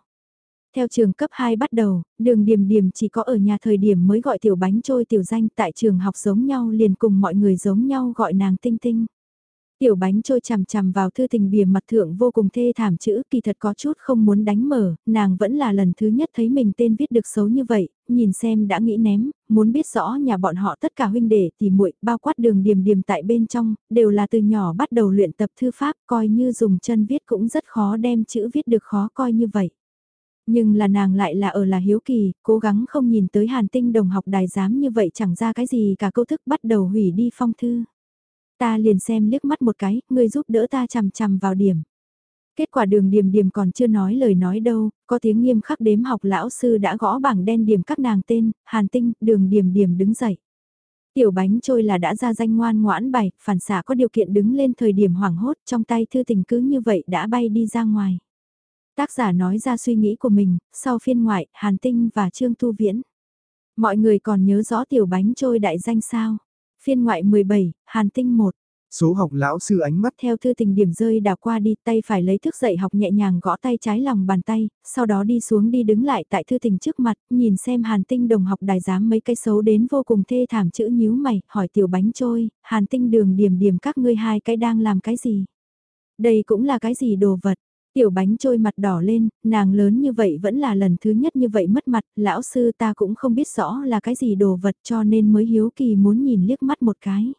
Theo trường cấp 2 bắt đầu, đường điểm điểm chỉ có ở nhà thời điểm mới gọi tiểu bánh trôi tiểu danh tại trường học giống nhau liền cùng mọi người giống nhau gọi nàng tinh tinh. Tiểu bánh trôi chằm chằm vào thư tình bìa mặt thượng vô cùng thê thảm chữ kỳ thật có chút không muốn đánh mở, nàng vẫn là lần thứ nhất thấy mình tên viết được xấu như vậy, nhìn xem đã nghĩ ném, muốn biết rõ nhà bọn họ tất cả huynh đệ thì muội bao quát đường điểm điểm tại bên trong, đều là từ nhỏ bắt đầu luyện tập thư pháp coi như dùng chân viết cũng rất khó đem chữ viết được khó coi như vậy. Nhưng là nàng lại là ở là hiếu kỳ, cố gắng không nhìn tới hàn tinh đồng học đài giám như vậy chẳng ra cái gì cả câu thức bắt đầu hủy đi phong thư. Ta liền xem liếc mắt một cái, ngươi giúp đỡ ta chằm chằm vào điểm. Kết quả đường điểm điểm còn chưa nói lời nói đâu, có tiếng nghiêm khắc đếm học lão sư đã gõ bảng đen điểm các nàng tên, hàn tinh, đường điểm điểm đứng dậy. Tiểu bánh trôi là đã ra danh ngoan ngoãn bày phản xả có điều kiện đứng lên thời điểm hoảng hốt trong tay thư tình cứ như vậy đã bay đi ra ngoài. Tác giả nói ra suy nghĩ của mình, sau phiên ngoại, Hàn Tinh và Trương Tu Viễn. Mọi người còn nhớ rõ tiểu bánh trôi đại danh sao? Phiên ngoại 17, Hàn Tinh 1. Số học lão sư ánh mắt theo thư tình điểm rơi đào qua đi tay phải lấy thức dậy học nhẹ nhàng gõ tay trái lòng bàn tay, sau đó đi xuống đi đứng lại tại thư tình trước mặt, nhìn xem hàn tinh đồng học đài giám mấy cây xấu đến vô cùng thê thảm chữ nhíu mày, hỏi tiểu bánh trôi, hàn tinh đường điểm điểm các ngươi hai cái đang làm cái gì? Đây cũng là cái gì đồ vật? Tiểu bánh trôi mặt đỏ lên, nàng lớn như vậy vẫn là lần thứ nhất như vậy mất mặt, lão sư ta cũng không biết rõ là cái gì đồ vật cho nên mới hiếu kỳ muốn nhìn liếc mắt một cái.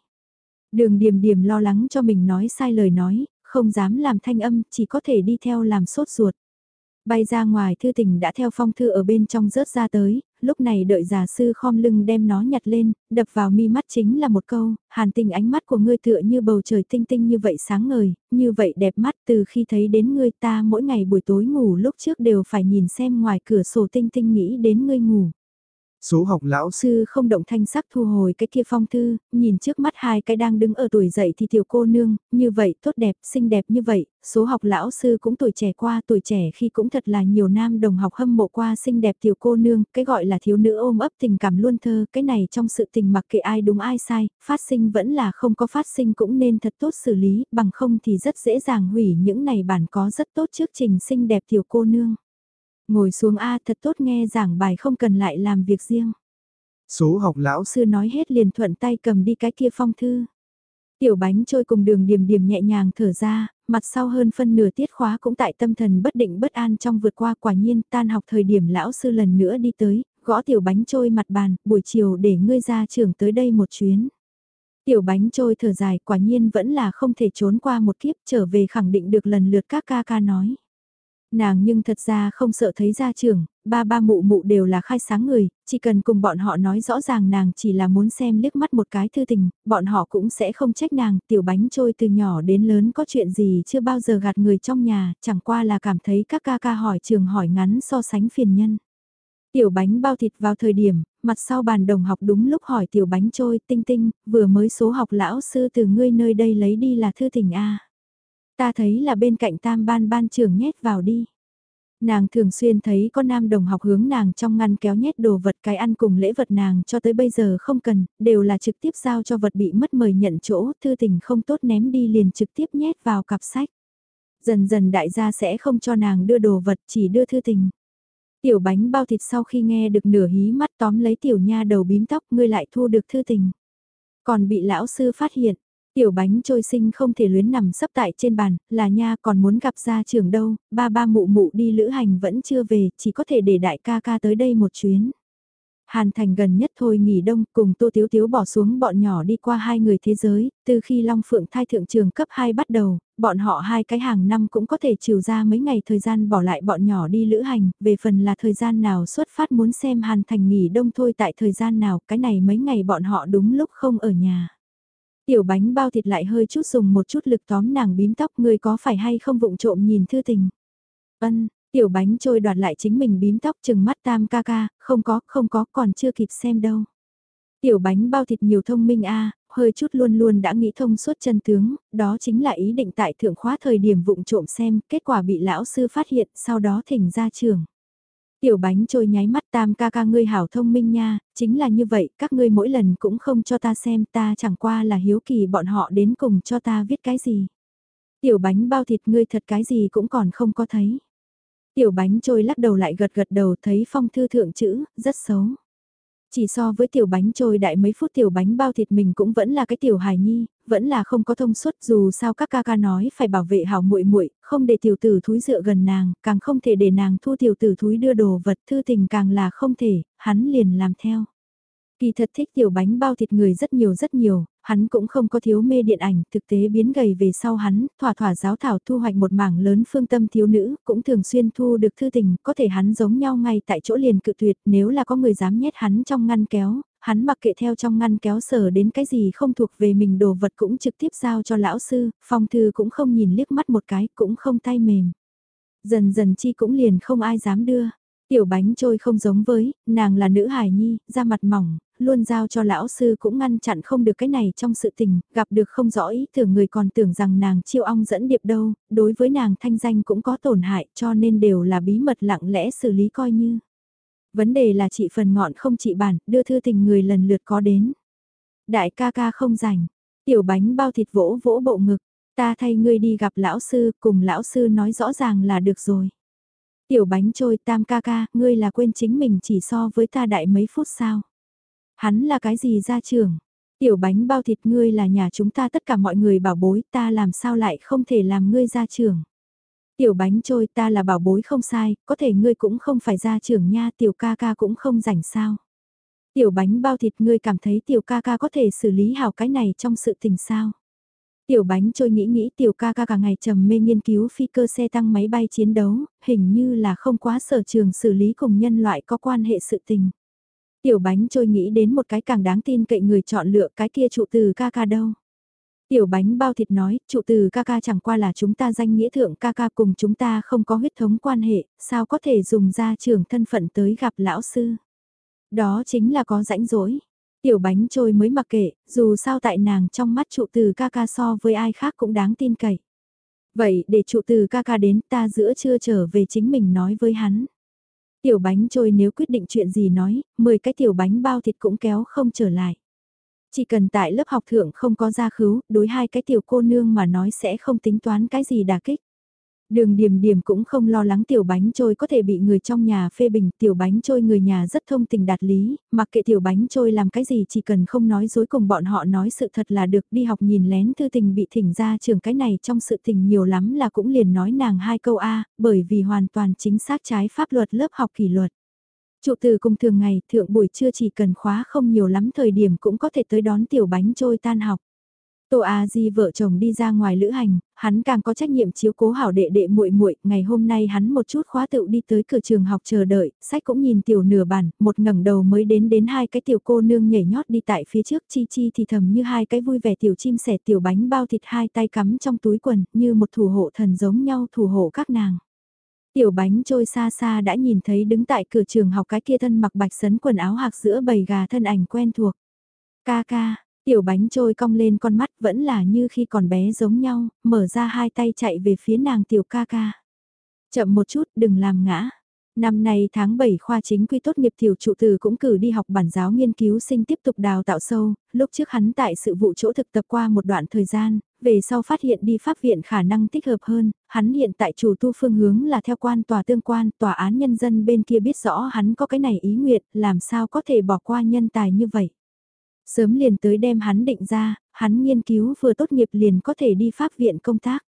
Đường điềm điềm lo lắng cho mình nói sai lời nói, không dám làm thanh âm, chỉ có thể đi theo làm sốt ruột. Bay ra ngoài thư tình đã theo phong thư ở bên trong rớt ra tới, lúc này đợi già sư khom lưng đem nó nhặt lên, đập vào mi mắt chính là một câu, hàn tình ánh mắt của ngươi tựa như bầu trời tinh tinh như vậy sáng ngời, như vậy đẹp mắt từ khi thấy đến ngươi ta mỗi ngày buổi tối ngủ lúc trước đều phải nhìn xem ngoài cửa sổ tinh tinh nghĩ đến ngươi ngủ. Số học lão sư không động thanh sắc thu hồi cái kia phong thư, nhìn trước mắt hai cái đang đứng ở tuổi dậy thì tiểu cô nương, như vậy tốt đẹp, xinh đẹp như vậy, số học lão sư cũng tuổi trẻ qua, tuổi trẻ khi cũng thật là nhiều nam đồng học hâm mộ qua xinh đẹp tiểu cô nương, cái gọi là thiếu nữ ôm ấp tình cảm luôn thơ, cái này trong sự tình mặc kệ ai đúng ai sai, phát sinh vẫn là không có phát sinh cũng nên thật tốt xử lý, bằng không thì rất dễ dàng hủy những này bản có rất tốt trước trình xinh đẹp tiểu cô nương. Ngồi xuống A thật tốt nghe giảng bài không cần lại làm việc riêng. Số học lão sư nói hết liền thuận tay cầm đi cái kia phong thư. Tiểu bánh trôi cùng đường điểm điểm nhẹ nhàng thở ra, mặt sau hơn phân nửa tiết khóa cũng tại tâm thần bất định bất an trong vượt qua quả nhiên tan học thời điểm lão sư lần nữa đi tới, gõ tiểu bánh trôi mặt bàn, buổi chiều để ngươi ra trường tới đây một chuyến. Tiểu bánh trôi thở dài quả nhiên vẫn là không thể trốn qua một kiếp trở về khẳng định được lần lượt các ca ca nói. Nàng nhưng thật ra không sợ thấy gia trưởng, ba ba mụ mụ đều là khai sáng người, chỉ cần cùng bọn họ nói rõ ràng nàng chỉ là muốn xem liếc mắt một cái thư tình, bọn họ cũng sẽ không trách nàng, tiểu bánh trôi từ nhỏ đến lớn có chuyện gì chưa bao giờ gạt người trong nhà, chẳng qua là cảm thấy các ca ca hỏi trường hỏi ngắn so sánh phiền nhân. Tiểu bánh bao thịt vào thời điểm, mặt sau bàn đồng học đúng lúc hỏi tiểu bánh trôi tinh tinh, vừa mới số học lão sư từ ngươi nơi đây lấy đi là thư tình A. Ta thấy là bên cạnh tam ban ban trưởng nhét vào đi. Nàng thường xuyên thấy có nam đồng học hướng nàng trong ngăn kéo nhét đồ vật cái ăn cùng lễ vật nàng cho tới bây giờ không cần, đều là trực tiếp giao cho vật bị mất mời nhận chỗ, thư tình không tốt ném đi liền trực tiếp nhét vào cặp sách. Dần dần đại gia sẽ không cho nàng đưa đồ vật chỉ đưa thư tình. Tiểu bánh bao thịt sau khi nghe được nửa hí mắt tóm lấy tiểu nha đầu bím tóc ngươi lại thu được thư tình. Còn bị lão sư phát hiện, Tiểu bánh trôi sinh không thể luyến nằm sấp tại trên bàn, là nha còn muốn gặp gia trưởng đâu, ba ba mụ mụ đi lữ hành vẫn chưa về, chỉ có thể để đại ca ca tới đây một chuyến. Hàn Thành gần nhất thôi nghỉ đông cùng Tô Tiếu Tiếu bỏ xuống bọn nhỏ đi qua hai người thế giới, từ khi Long Phượng thai thượng trường cấp 2 bắt đầu, bọn họ hai cái hàng năm cũng có thể trừ ra mấy ngày thời gian bỏ lại bọn nhỏ đi lữ hành, về phần là thời gian nào xuất phát muốn xem Hàn Thành nghỉ đông thôi tại thời gian nào, cái này mấy ngày bọn họ đúng lúc không ở nhà. Tiểu bánh bao thịt lại hơi chút dùng một chút lực tóm nàng bím tóc người có phải hay không vụng trộm nhìn thư tình. Ân, Tiểu bánh trôi đoạt lại chính mình bím tóc chừng mắt tam ca ca, không có, không có, còn chưa kịp xem đâu. Tiểu bánh bao thịt nhiều thông minh a hơi chút luôn luôn đã nghĩ thông suốt chân tướng, đó chính là ý định tại thượng khóa thời điểm vụng trộm xem, kết quả bị lão sư phát hiện, sau đó thỉnh ra trường. Tiểu bánh trôi nháy mắt tam ca ca ngươi hảo thông minh nha, chính là như vậy, các ngươi mỗi lần cũng không cho ta xem ta chẳng qua là hiếu kỳ bọn họ đến cùng cho ta viết cái gì. Tiểu bánh bao thịt ngươi thật cái gì cũng còn không có thấy. Tiểu bánh trôi lắc đầu lại gật gật đầu thấy phong thư thượng chữ, rất xấu. Chỉ so với tiểu bánh trôi đại mấy phút tiểu bánh bao thịt mình cũng vẫn là cái tiểu hài nhi, vẫn là không có thông suốt dù sao các ca ca nói phải bảo vệ hảo muội muội không để tiểu tử thúi dựa gần nàng, càng không thể để nàng thu tiểu tử thúi đưa đồ vật thư tình càng là không thể, hắn liền làm theo. Kỳ thật thích tiểu bánh bao thịt người rất nhiều rất nhiều, hắn cũng không có thiếu mê điện ảnh, thực tế biến gầy về sau hắn, thỏa thỏa giáo thảo thu hoạch một mảng lớn phương tâm thiếu nữ, cũng thường xuyên thu được thư tình, có thể hắn giống nhau ngay tại chỗ liền cự tuyệt, nếu là có người dám nhét hắn trong ngăn kéo, hắn mặc kệ theo trong ngăn kéo sở đến cái gì không thuộc về mình đồ vật cũng trực tiếp giao cho lão sư, phong thư cũng không nhìn liếc mắt một cái, cũng không tay mềm. Dần dần chi cũng liền không ai dám đưa. Tiểu bánh trôi không giống với, nàng là nữ hài nhi, da mặt mỏng, luôn giao cho lão sư cũng ngăn chặn không được cái này trong sự tình, gặp được không rõ ý tưởng người còn tưởng rằng nàng chiêu ong dẫn điệp đâu, đối với nàng thanh danh cũng có tổn hại cho nên đều là bí mật lặng lẽ xử lý coi như. Vấn đề là chị phần ngọn không chị bản, đưa thư tình người lần lượt có đến. Đại ca ca không rảnh, tiểu bánh bao thịt vỗ vỗ bộ ngực, ta thay ngươi đi gặp lão sư, cùng lão sư nói rõ ràng là được rồi. Tiểu bánh trôi tam ca ca, ngươi là quên chính mình chỉ so với ta đại mấy phút sao. Hắn là cái gì ra trường? Tiểu bánh bao thịt ngươi là nhà chúng ta tất cả mọi người bảo bối ta làm sao lại không thể làm ngươi ra trường. Tiểu bánh trôi ta là bảo bối không sai, có thể ngươi cũng không phải ra trường nha tiểu ca ca cũng không rảnh sao. Tiểu bánh bao thịt ngươi cảm thấy tiểu ca ca có thể xử lý hảo cái này trong sự tình sao. Tiểu bánh trôi nghĩ nghĩ tiểu ca ca cả ngày trầm mê nghiên cứu phi cơ xe tăng máy bay chiến đấu, hình như là không quá sở trường xử lý cùng nhân loại có quan hệ sự tình. Tiểu bánh trôi nghĩ đến một cái càng đáng tin cậy người chọn lựa cái kia trụ từ ca ca đâu. Tiểu bánh bao thịt nói, trụ từ ca ca chẳng qua là chúng ta danh nghĩa thượng ca ca cùng chúng ta không có huyết thống quan hệ, sao có thể dùng ra trường thân phận tới gặp lão sư. Đó chính là có rãnh rỗi. Tiểu bánh trôi mới mặc kệ, dù sao tại nàng trong mắt trụ từ ca ca so với ai khác cũng đáng tin cậy. Vậy để trụ từ ca ca đến ta giữa chưa trở về chính mình nói với hắn. Tiểu bánh trôi nếu quyết định chuyện gì nói, 10 cái tiểu bánh bao thịt cũng kéo không trở lại. Chỉ cần tại lớp học thượng không có gia khứu, đối hai cái tiểu cô nương mà nói sẽ không tính toán cái gì đà kích. Đường điểm điểm cũng không lo lắng tiểu bánh trôi có thể bị người trong nhà phê bình, tiểu bánh trôi người nhà rất thông tình đạt lý, mặc kệ tiểu bánh trôi làm cái gì chỉ cần không nói dối cùng bọn họ nói sự thật là được đi học nhìn lén thư tình bị thỉnh ra trường cái này trong sự tình nhiều lắm là cũng liền nói nàng hai câu A, bởi vì hoàn toàn chính xác trái pháp luật lớp học kỷ luật. Trụ từ cùng thường ngày, thượng buổi trưa chỉ cần khóa không nhiều lắm thời điểm cũng có thể tới đón tiểu bánh trôi tan học. Tô A Di vợ chồng đi ra ngoài lữ hành, hắn càng có trách nhiệm chiếu cố hảo đệ đệ muội muội, ngày hôm nay hắn một chút khóa tự đi tới cửa trường học chờ đợi, sách cũng nhìn tiểu nửa bản, một ngẩng đầu mới đến đến hai cái tiểu cô nương nhảy nhót đi tại phía trước chi chi thì thầm như hai cái vui vẻ tiểu chim sẻ tiểu bánh bao thịt hai tay cắm trong túi quần, như một thủ hộ thần giống nhau thủ hộ các nàng. Tiểu bánh trôi xa xa đã nhìn thấy đứng tại cửa trường học cái kia thân mặc bạch sấn quần áo hạc giữa bầy gà thân ảnh quen thuộc. Ca ca, Tiểu bánh trôi cong lên con mắt vẫn là như khi còn bé giống nhau, mở ra hai tay chạy về phía nàng tiểu ca ca. Chậm một chút đừng làm ngã. Năm nay tháng 7 khoa chính quy tốt nghiệp tiểu trụ từ cũng cử đi học bản giáo nghiên cứu sinh tiếp tục đào tạo sâu, lúc trước hắn tại sự vụ chỗ thực tập qua một đoạn thời gian, về sau phát hiện đi pháp viện khả năng thích hợp hơn, hắn hiện tại chủ tu phương hướng là theo quan tòa tương quan, tòa án nhân dân bên kia biết rõ hắn có cái này ý nguyện, làm sao có thể bỏ qua nhân tài như vậy. Sớm liền tới đem hắn định ra, hắn nghiên cứu vừa tốt nghiệp liền có thể đi pháp viện công tác.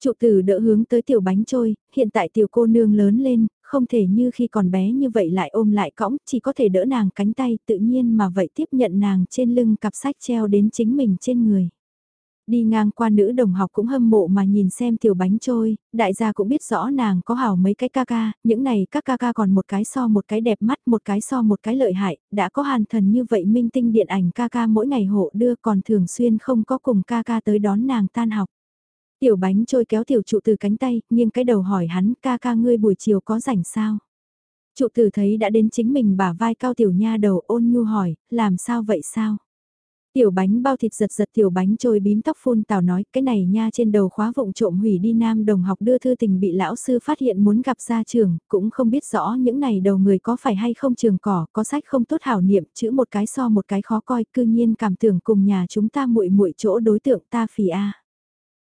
Trụ tử đỡ hướng tới tiểu bánh trôi, hiện tại tiểu cô nương lớn lên, không thể như khi còn bé như vậy lại ôm lại cõng, chỉ có thể đỡ nàng cánh tay tự nhiên mà vậy tiếp nhận nàng trên lưng cặp sách treo đến chính mình trên người. Đi ngang qua nữ đồng học cũng hâm mộ mà nhìn xem tiểu bánh trôi, đại gia cũng biết rõ nàng có hảo mấy cái ca ca, những này các ca ca còn một cái so một cái đẹp mắt, một cái so một cái lợi hại, đã có hàn thần như vậy minh tinh điện ảnh ca ca mỗi ngày hộ đưa còn thường xuyên không có cùng ca ca tới đón nàng tan học. Tiểu bánh trôi kéo tiểu trụ từ cánh tay, nhưng cái đầu hỏi hắn ca ca ngươi buổi chiều có rảnh sao? Trụ tử thấy đã đến chính mình bả vai cao tiểu nha đầu ôn nhu hỏi, làm sao vậy sao? Tiểu bánh bao thịt giật giật tiểu bánh trôi bím tóc phun tào nói cái này nha trên đầu khóa vụng trộm hủy đi nam đồng học đưa thư tình bị lão sư phát hiện muốn gặp ra trường, cũng không biết rõ những này đầu người có phải hay không trường cỏ, có sách không tốt hảo niệm, chữ một cái so một cái khó coi, cư nhiên cảm tưởng cùng nhà chúng ta muội muội chỗ đối tượng ta phì a.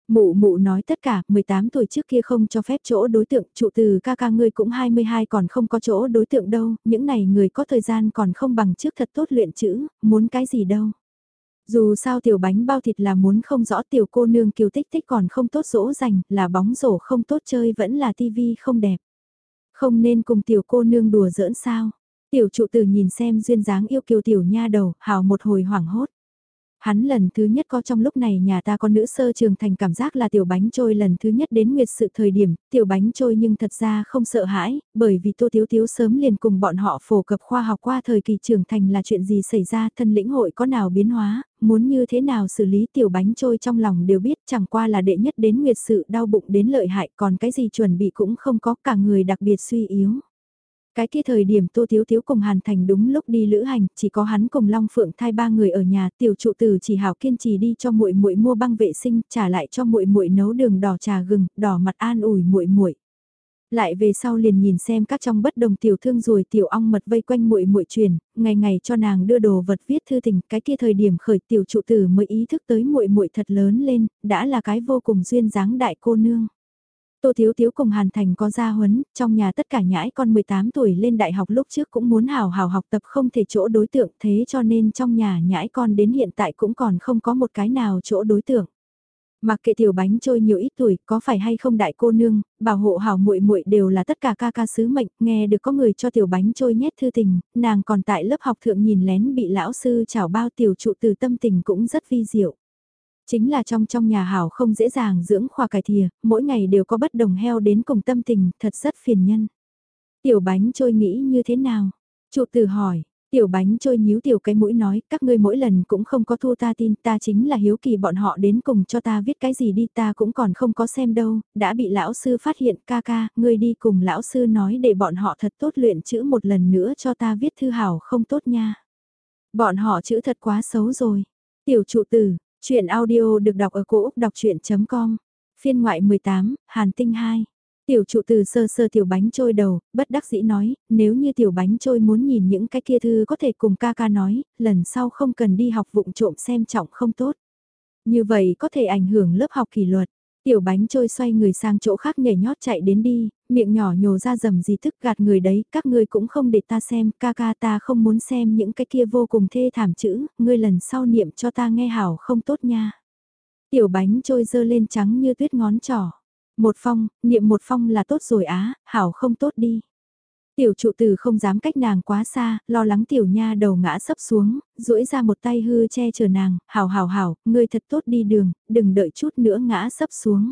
Mụ mụ nói tất cả, 18 tuổi trước kia không cho phép chỗ đối tượng, trụ từ ca ca ngươi cũng 22 còn không có chỗ đối tượng đâu, những này người có thời gian còn không bằng trước thật tốt luyện chữ, muốn cái gì đâu. Dù sao tiểu bánh bao thịt là muốn không rõ tiểu cô nương kiều tích tích còn không tốt dỗ dành, là bóng rổ không tốt chơi vẫn là tivi không đẹp. Không nên cùng tiểu cô nương đùa giỡn sao. Tiểu trụ tử nhìn xem duyên dáng yêu kiều tiểu nha đầu, hào một hồi hoảng hốt. Hắn lần thứ nhất có trong lúc này nhà ta có nữ sơ trường thành cảm giác là tiểu bánh trôi lần thứ nhất đến nguyệt sự thời điểm, tiểu bánh trôi nhưng thật ra không sợ hãi, bởi vì tô thiếu thiếu sớm liền cùng bọn họ phổ cập khoa học qua thời kỳ trưởng thành là chuyện gì xảy ra thân lĩnh hội có nào biến hóa, muốn như thế nào xử lý tiểu bánh trôi trong lòng đều biết chẳng qua là đệ nhất đến nguyệt sự đau bụng đến lợi hại còn cái gì chuẩn bị cũng không có cả người đặc biệt suy yếu. Cái kia thời điểm Tô Thiếu Thiếu cùng Hàn Thành đúng lúc đi lữ hành, chỉ có hắn cùng Long Phượng thai ba người ở nhà, tiểu trụ tử chỉ hảo kiên trì đi cho muội muội mua băng vệ sinh, trả lại cho muội muội nấu đường đỏ trà gừng, đỏ mặt an ủi muội muội. Lại về sau liền nhìn xem các trong bất đồng tiểu thương rồi tiểu ong mật vây quanh muội muội truyền, ngày ngày cho nàng đưa đồ vật viết thư tình, cái kia thời điểm khởi tiểu trụ tử mới ý thức tới muội muội thật lớn lên, đã là cái vô cùng duyên dáng đại cô nương. Tô Thiếu Thiếu cùng Hàn Thành có gia huấn, trong nhà tất cả nhãi con 18 tuổi lên đại học lúc trước cũng muốn hào hào học tập không thể chỗ đối tượng thế cho nên trong nhà nhãi con đến hiện tại cũng còn không có một cái nào chỗ đối tượng. Mặc kệ tiểu bánh trôi nhiều ít tuổi, có phải hay không đại cô nương, bảo hộ hảo muội muội đều là tất cả ca ca sứ mệnh, nghe được có người cho tiểu bánh trôi nhét thư tình, nàng còn tại lớp học thượng nhìn lén bị lão sư chào bao tiểu trụ từ tâm tình cũng rất vi diệu. Chính là trong trong nhà hảo không dễ dàng dưỡng khoa cải thìa, mỗi ngày đều có bất đồng heo đến cùng tâm tình, thật rất phiền nhân. Tiểu bánh trôi nghĩ như thế nào? Trụ tử hỏi, tiểu bánh trôi nhíu tiểu cái mũi nói, các ngươi mỗi lần cũng không có thu ta tin, ta chính là hiếu kỳ bọn họ đến cùng cho ta viết cái gì đi ta cũng còn không có xem đâu, đã bị lão sư phát hiện ca ca, ngươi đi cùng lão sư nói để bọn họ thật tốt luyện chữ một lần nữa cho ta viết thư hảo không tốt nha. Bọn họ chữ thật quá xấu rồi. Tiểu trụ tử, Chuyện audio được đọc ở cỗ Úc đọc chuyện.com, phiên ngoại 18, Hàn Tinh 2. Tiểu trụ từ sơ sơ tiểu bánh trôi đầu, bất đắc dĩ nói, nếu như tiểu bánh trôi muốn nhìn những cái kia thư có thể cùng ca ca nói, lần sau không cần đi học vụng trộm xem trọng không tốt. Như vậy có thể ảnh hưởng lớp học kỷ luật. Tiểu bánh trôi xoay người sang chỗ khác nhảy nhót chạy đến đi, miệng nhỏ nhồ ra dầm gì thức gạt người đấy, các ngươi cũng không để ta xem, ca ca ta không muốn xem những cái kia vô cùng thê thảm chữ, ngươi lần sau niệm cho ta nghe hảo không tốt nha. Tiểu bánh trôi dơ lên trắng như tuyết ngón trỏ. Một phong, niệm một phong là tốt rồi á, hảo không tốt đi. Tiểu trụ tử không dám cách nàng quá xa, lo lắng tiểu nha đầu ngã sấp xuống, duỗi ra một tay hư che chở nàng, hảo hảo hảo, ngươi thật tốt đi đường, đừng đợi chút nữa ngã sấp xuống.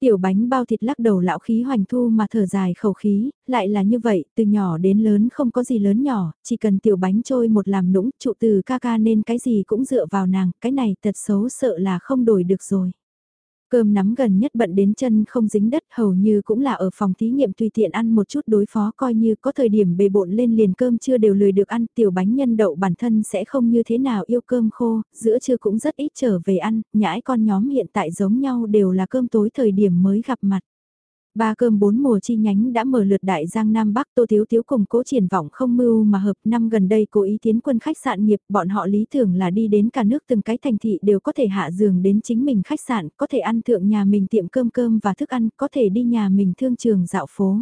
Tiểu bánh bao thịt lắc đầu lão khí hoành thu mà thở dài khẩu khí, lại là như vậy, từ nhỏ đến lớn không có gì lớn nhỏ, chỉ cần tiểu bánh trôi một làm nũng, trụ từ ca ca nên cái gì cũng dựa vào nàng, cái này thật xấu sợ là không đổi được rồi. Cơm nắm gần nhất bận đến chân không dính đất hầu như cũng là ở phòng thí nghiệm tùy tiện ăn một chút đối phó coi như có thời điểm bề bộn lên liền cơm chưa đều lười được ăn tiểu bánh nhân đậu bản thân sẽ không như thế nào yêu cơm khô, giữa trưa cũng rất ít trở về ăn, nhãi con nhóm hiện tại giống nhau đều là cơm tối thời điểm mới gặp mặt. Ba cơm bốn mùa chi nhánh đã mở lượt đại giang Nam Bắc Tô Thiếu Thiếu cùng cố triển vọng không mưu mà hợp năm gần đây cố ý tiến quân khách sạn nghiệp bọn họ lý tưởng là đi đến cả nước từng cái thành thị đều có thể hạ giường đến chính mình khách sạn, có thể ăn thượng nhà mình tiệm cơm cơm và thức ăn, có thể đi nhà mình thương trường dạo phố.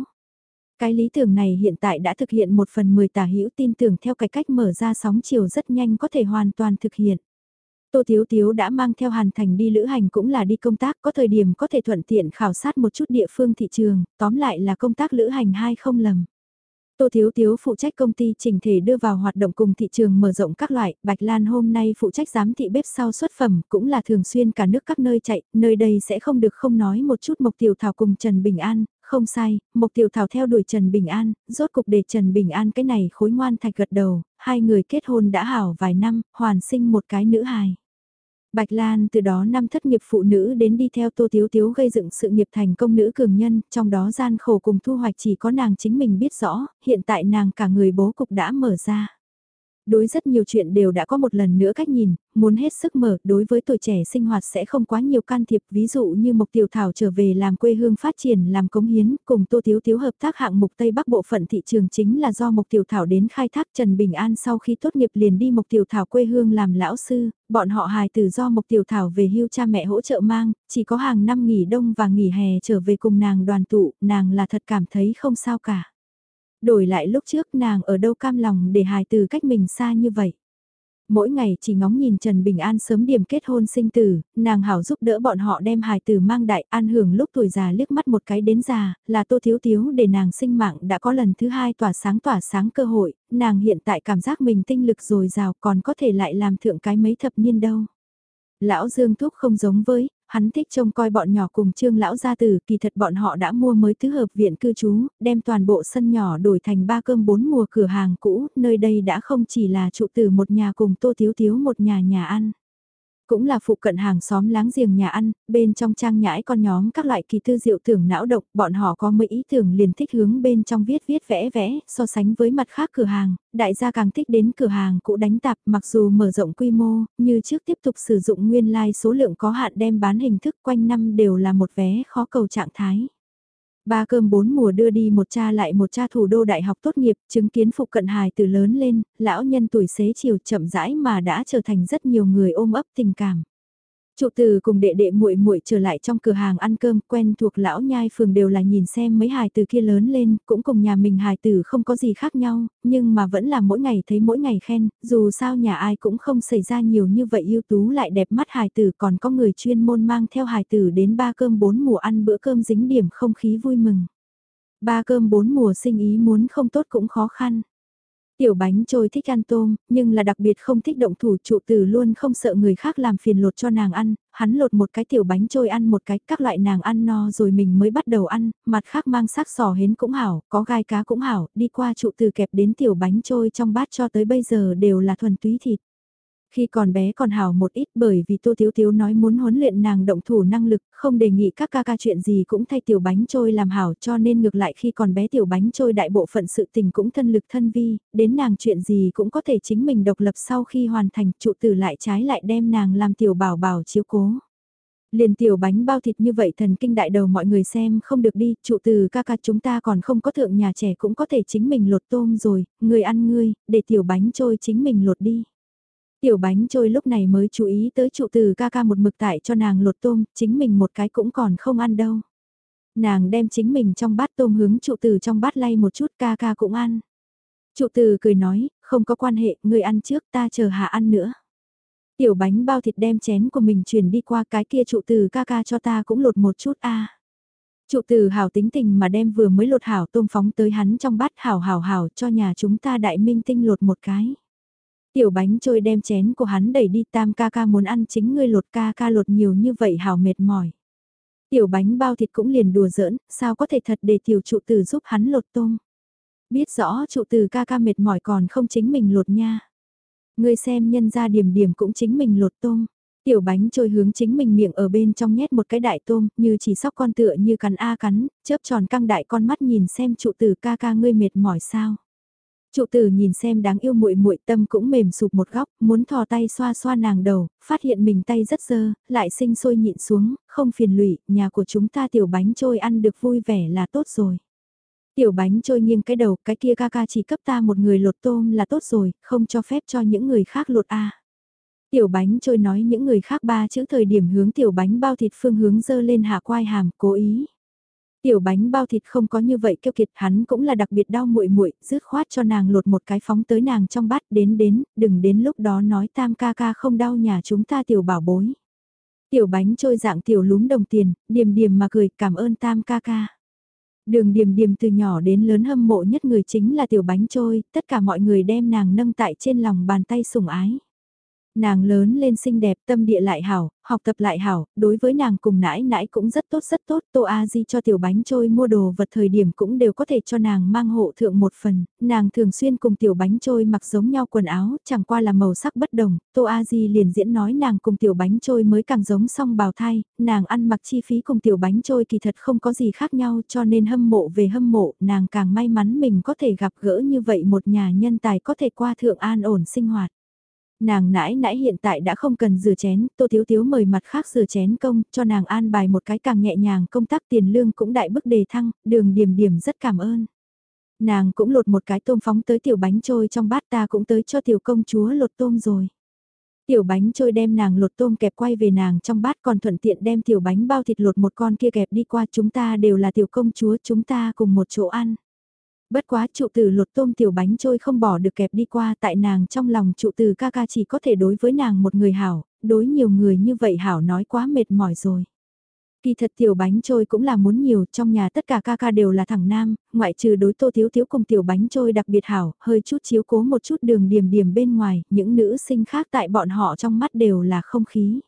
Cái lý tưởng này hiện tại đã thực hiện một phần mười tả hữu tin tưởng theo cái cách mở ra sóng chiều rất nhanh có thể hoàn toàn thực hiện. Tô Thiếu Thiếu đã mang theo Hàn Thành đi lữ hành cũng là đi công tác có thời điểm có thể thuận tiện khảo sát một chút địa phương thị trường, tóm lại là công tác lữ hành hai không lầm. Tô Thiếu Thiếu phụ trách công ty trình thể đưa vào hoạt động cùng thị trường mở rộng các loại, Bạch Lan hôm nay phụ trách giám thị bếp sau xuất phẩm, cũng là thường xuyên cả nước các nơi chạy, nơi đây sẽ không được không nói một chút Mộc Tiểu Thảo cùng Trần Bình An, không sai, Mộc Tiểu Thảo theo đuổi Trần Bình An, rốt cục để Trần Bình An cái này khối ngoan thạch gật đầu, hai người kết hôn đã hảo vài năm, hoàn sinh một cái nữ hài. Bạch Lan từ đó năm thất nghiệp phụ nữ đến đi theo Tô Tiếu Tiếu gây dựng sự nghiệp thành công nữ cường nhân, trong đó gian khổ cùng thu hoạch chỉ có nàng chính mình biết rõ, hiện tại nàng cả người bố cục đã mở ra đối rất nhiều chuyện đều đã có một lần nữa cách nhìn, muốn hết sức mở, đối với tuổi trẻ sinh hoạt sẽ không quá nhiều can thiệp, ví dụ như Mộc Tiểu Thảo trở về làm quê hương phát triển làm cống hiến, cùng Tô Tiếu Tiếu hợp tác hạng mục Tây Bắc bộ phận thị trường chính là do Mộc Tiểu Thảo đến khai thác Trần Bình An sau khi tốt nghiệp liền đi Mộc Tiểu Thảo quê hương làm lão sư, bọn họ hài từ do Mộc Tiểu Thảo về hưu cha mẹ hỗ trợ mang, chỉ có hàng năm nghỉ đông và nghỉ hè trở về cùng nàng đoàn tụ, nàng là thật cảm thấy không sao cả. Đổi lại lúc trước nàng ở đâu cam lòng để hài từ cách mình xa như vậy. Mỗi ngày chỉ ngóng nhìn Trần Bình An sớm điểm kết hôn sinh tử, nàng hảo giúp đỡ bọn họ đem hài tử mang đại an hưởng lúc tuổi già liếc mắt một cái đến già, là tô thiếu thiếu để nàng sinh mạng đã có lần thứ hai tỏa sáng tỏa sáng cơ hội, nàng hiện tại cảm giác mình tinh lực dồi dào còn có thể lại làm thượng cái mấy thập niên đâu. Lão Dương Thúc không giống với, hắn thích trông coi bọn nhỏ cùng trương lão gia tử, kỳ thật bọn họ đã mua mới tứ hợp viện cư trú, đem toàn bộ sân nhỏ đổi thành ba cơm bốn mùa cửa hàng cũ, nơi đây đã không chỉ là trụ tử một nhà cùng tô thiếu thiếu một nhà nhà ăn. Cũng là phụ cận hàng xóm láng giềng nhà ăn, bên trong trang nhãi con nhóm các loại kỳ thư diệu tưởng não độc bọn họ có mấy ý tưởng liền thích hướng bên trong viết viết vẽ vẽ, so sánh với mặt khác cửa hàng, đại gia càng thích đến cửa hàng cũ đánh tạp mặc dù mở rộng quy mô, như trước tiếp tục sử dụng nguyên lai like số lượng có hạn đem bán hình thức quanh năm đều là một vé khó cầu trạng thái. Ba cơm bốn mùa đưa đi một cha lại một cha thủ đô đại học tốt nghiệp, chứng kiến phụ cận hài từ lớn lên, lão nhân tuổi xế chiều chậm rãi mà đã trở thành rất nhiều người ôm ấp tình cảm. Trụ từ cùng đệ đệ muội muội trở lại trong cửa hàng ăn cơm quen thuộc lão nhai phường đều là nhìn xem mấy hài từ kia lớn lên, cũng cùng nhà mình hài tử không có gì khác nhau, nhưng mà vẫn là mỗi ngày thấy mỗi ngày khen, dù sao nhà ai cũng không xảy ra nhiều như vậy ưu tú lại đẹp mắt hài tử còn có người chuyên môn mang theo hài tử đến ba cơm bốn mùa ăn bữa cơm dính điểm không khí vui mừng. Ba cơm bốn mùa sinh ý muốn không tốt cũng khó khăn. Tiểu bánh trôi thích ăn tôm, nhưng là đặc biệt không thích động thủ trụ tử luôn không sợ người khác làm phiền lột cho nàng ăn, hắn lột một cái tiểu bánh trôi ăn một cái, các loại nàng ăn no rồi mình mới bắt đầu ăn, mặt khác mang sắc sò hến cũng hảo, có gai cá cũng hảo, đi qua trụ tử kẹp đến tiểu bánh trôi trong bát cho tới bây giờ đều là thuần túy thịt. Khi còn bé còn hào một ít bởi vì Tô Thiếu Thiếu nói muốn huấn luyện nàng động thủ năng lực, không đề nghị các ca ca chuyện gì cũng thay tiểu bánh trôi làm hảo cho nên ngược lại khi còn bé tiểu bánh trôi đại bộ phận sự tình cũng thân lực thân vi, đến nàng chuyện gì cũng có thể chính mình độc lập sau khi hoàn thành trụ tử lại trái lại đem nàng làm tiểu bảo bảo chiếu cố. Liền tiểu bánh bao thịt như vậy thần kinh đại đầu mọi người xem không được đi, trụ từ ca ca chúng ta còn không có thượng nhà trẻ cũng có thể chính mình lột tôm rồi, người ăn ngươi, để tiểu bánh trôi chính mình lột đi. Tiểu bánh trôi lúc này mới chú ý tới trụ từ ca ca một mực tại cho nàng lột tôm, chính mình một cái cũng còn không ăn đâu. Nàng đem chính mình trong bát tôm hướng trụ từ trong bát lay một chút ca ca cũng ăn. Trụ từ cười nói, không có quan hệ, người ăn trước ta chờ hạ ăn nữa. Tiểu bánh bao thịt đem chén của mình chuyển đi qua cái kia trụ từ ca ca cho ta cũng lột một chút a. Trụ từ hảo tính tình mà đem vừa mới lột hảo tôm phóng tới hắn trong bát hảo hảo hảo cho nhà chúng ta đại minh tinh lột một cái. Tiểu bánh trôi đem chén của hắn đẩy đi tam ca ca muốn ăn chính ngươi lột ca ca lột nhiều như vậy hào mệt mỏi. Tiểu bánh bao thịt cũng liền đùa giỡn, sao có thể thật để tiểu trụ tử giúp hắn lột tôm. Biết rõ trụ tử ca ca mệt mỏi còn không chính mình lột nha. Ngươi xem nhân ra điểm điểm cũng chính mình lột tôm. Tiểu bánh trôi hướng chính mình miệng ở bên trong nhét một cái đại tôm, như chỉ sóc con tựa như cắn A cắn, chớp tròn căng đại con mắt nhìn xem trụ tử ca ca ngươi mệt mỏi sao. Trụ tử nhìn xem đáng yêu muội muội tâm cũng mềm sụp một góc, muốn thò tay xoa xoa nàng đầu, phát hiện mình tay rất dơ, lại sinh sôi nhịn xuống, không phiền lụy, nhà của chúng ta tiểu bánh trôi ăn được vui vẻ là tốt rồi. Tiểu bánh trôi nghiêng cái đầu, cái kia ca ca chỉ cấp ta một người lột tôm là tốt rồi, không cho phép cho những người khác lột a. Tiểu bánh trôi nói những người khác ba chữ thời điểm hướng tiểu bánh bao thịt phương hướng dơ lên hạ quai hàm, cố ý. Tiểu bánh bao thịt không có như vậy kêu kiệt hắn cũng là đặc biệt đau muội muội, rứt khoát cho nàng lột một cái phóng tới nàng trong bát đến đến, đừng đến lúc đó nói tam ca ca không đau nhà chúng ta tiểu bảo bối. Tiểu bánh trôi dạng tiểu lúm đồng tiền, điềm điềm mà cười cảm ơn tam ca ca. Đường điềm điềm từ nhỏ đến lớn hâm mộ nhất người chính là tiểu bánh trôi, tất cả mọi người đem nàng nâng tại trên lòng bàn tay sủng ái. Nàng lớn lên xinh đẹp, tâm địa lại hảo, học tập lại hảo, đối với nàng cùng nãi nãi cũng rất tốt rất tốt. Tô A Di cho tiểu bánh trôi mua đồ vật thời điểm cũng đều có thể cho nàng mang hộ thượng một phần. Nàng thường xuyên cùng tiểu bánh trôi mặc giống nhau quần áo, chẳng qua là màu sắc bất đồng. Tô A Di liền diễn nói nàng cùng tiểu bánh trôi mới càng giống song bào thai, nàng ăn mặc chi phí cùng tiểu bánh trôi kỳ thật không có gì khác nhau cho nên hâm mộ về hâm mộ, nàng càng may mắn mình có thể gặp gỡ như vậy một nhà nhân tài có thể qua thượng an ổn sinh hoạt. Nàng nãi nãi hiện tại đã không cần rửa chén, Tô Thiếu Thiếu mời mặt khác rửa chén công, cho nàng an bài một cái càng nhẹ nhàng công tác tiền lương cũng đại bức đề thăng, đường điểm điểm rất cảm ơn. Nàng cũng lột một cái tôm phóng tới tiểu bánh trôi trong bát ta cũng tới cho tiểu công chúa lột tôm rồi. Tiểu bánh trôi đem nàng lột tôm kẹp quay về nàng trong bát còn thuận tiện đem tiểu bánh bao thịt lột một con kia kẹp đi qua chúng ta đều là tiểu công chúa chúng ta cùng một chỗ ăn. Bất quá trụ tử lột tôm tiểu bánh trôi không bỏ được kẹp đi qua tại nàng trong lòng trụ tử ca ca chỉ có thể đối với nàng một người hảo, đối nhiều người như vậy hảo nói quá mệt mỏi rồi. Kỳ thật tiểu bánh trôi cũng là muốn nhiều, trong nhà tất cả ca ca đều là thẳng nam, ngoại trừ đối tô thiếu thiếu cùng tiểu bánh trôi đặc biệt hảo, hơi chút chiếu cố một chút đường điểm điểm bên ngoài, những nữ sinh khác tại bọn họ trong mắt đều là không khí.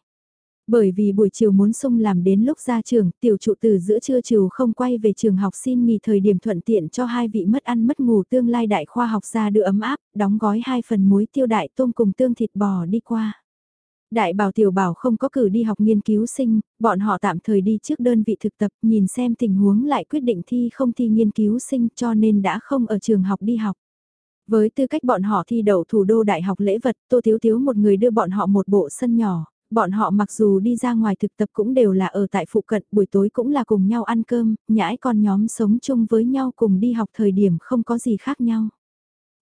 Bởi vì buổi chiều muốn sung làm đến lúc ra trường, tiểu trụ từ giữa trưa chiều không quay về trường học xin nghỉ thời điểm thuận tiện cho hai vị mất ăn mất ngủ tương lai đại khoa học ra đưa ấm áp, đóng gói hai phần muối tiêu đại tôm cùng tương thịt bò đi qua. Đại bảo tiểu bảo không có cử đi học nghiên cứu sinh, bọn họ tạm thời đi trước đơn vị thực tập nhìn xem tình huống lại quyết định thi không thi nghiên cứu sinh cho nên đã không ở trường học đi học. Với tư cách bọn họ thi đậu thủ đô đại học lễ vật, Tô Thiếu Thiếu một người đưa bọn họ một bộ sân nhỏ, bọn họ mặc dù đi ra ngoài thực tập cũng đều là ở tại phụ cận, buổi tối cũng là cùng nhau ăn cơm, nhãi con nhóm sống chung với nhau cùng đi học thời điểm không có gì khác nhau.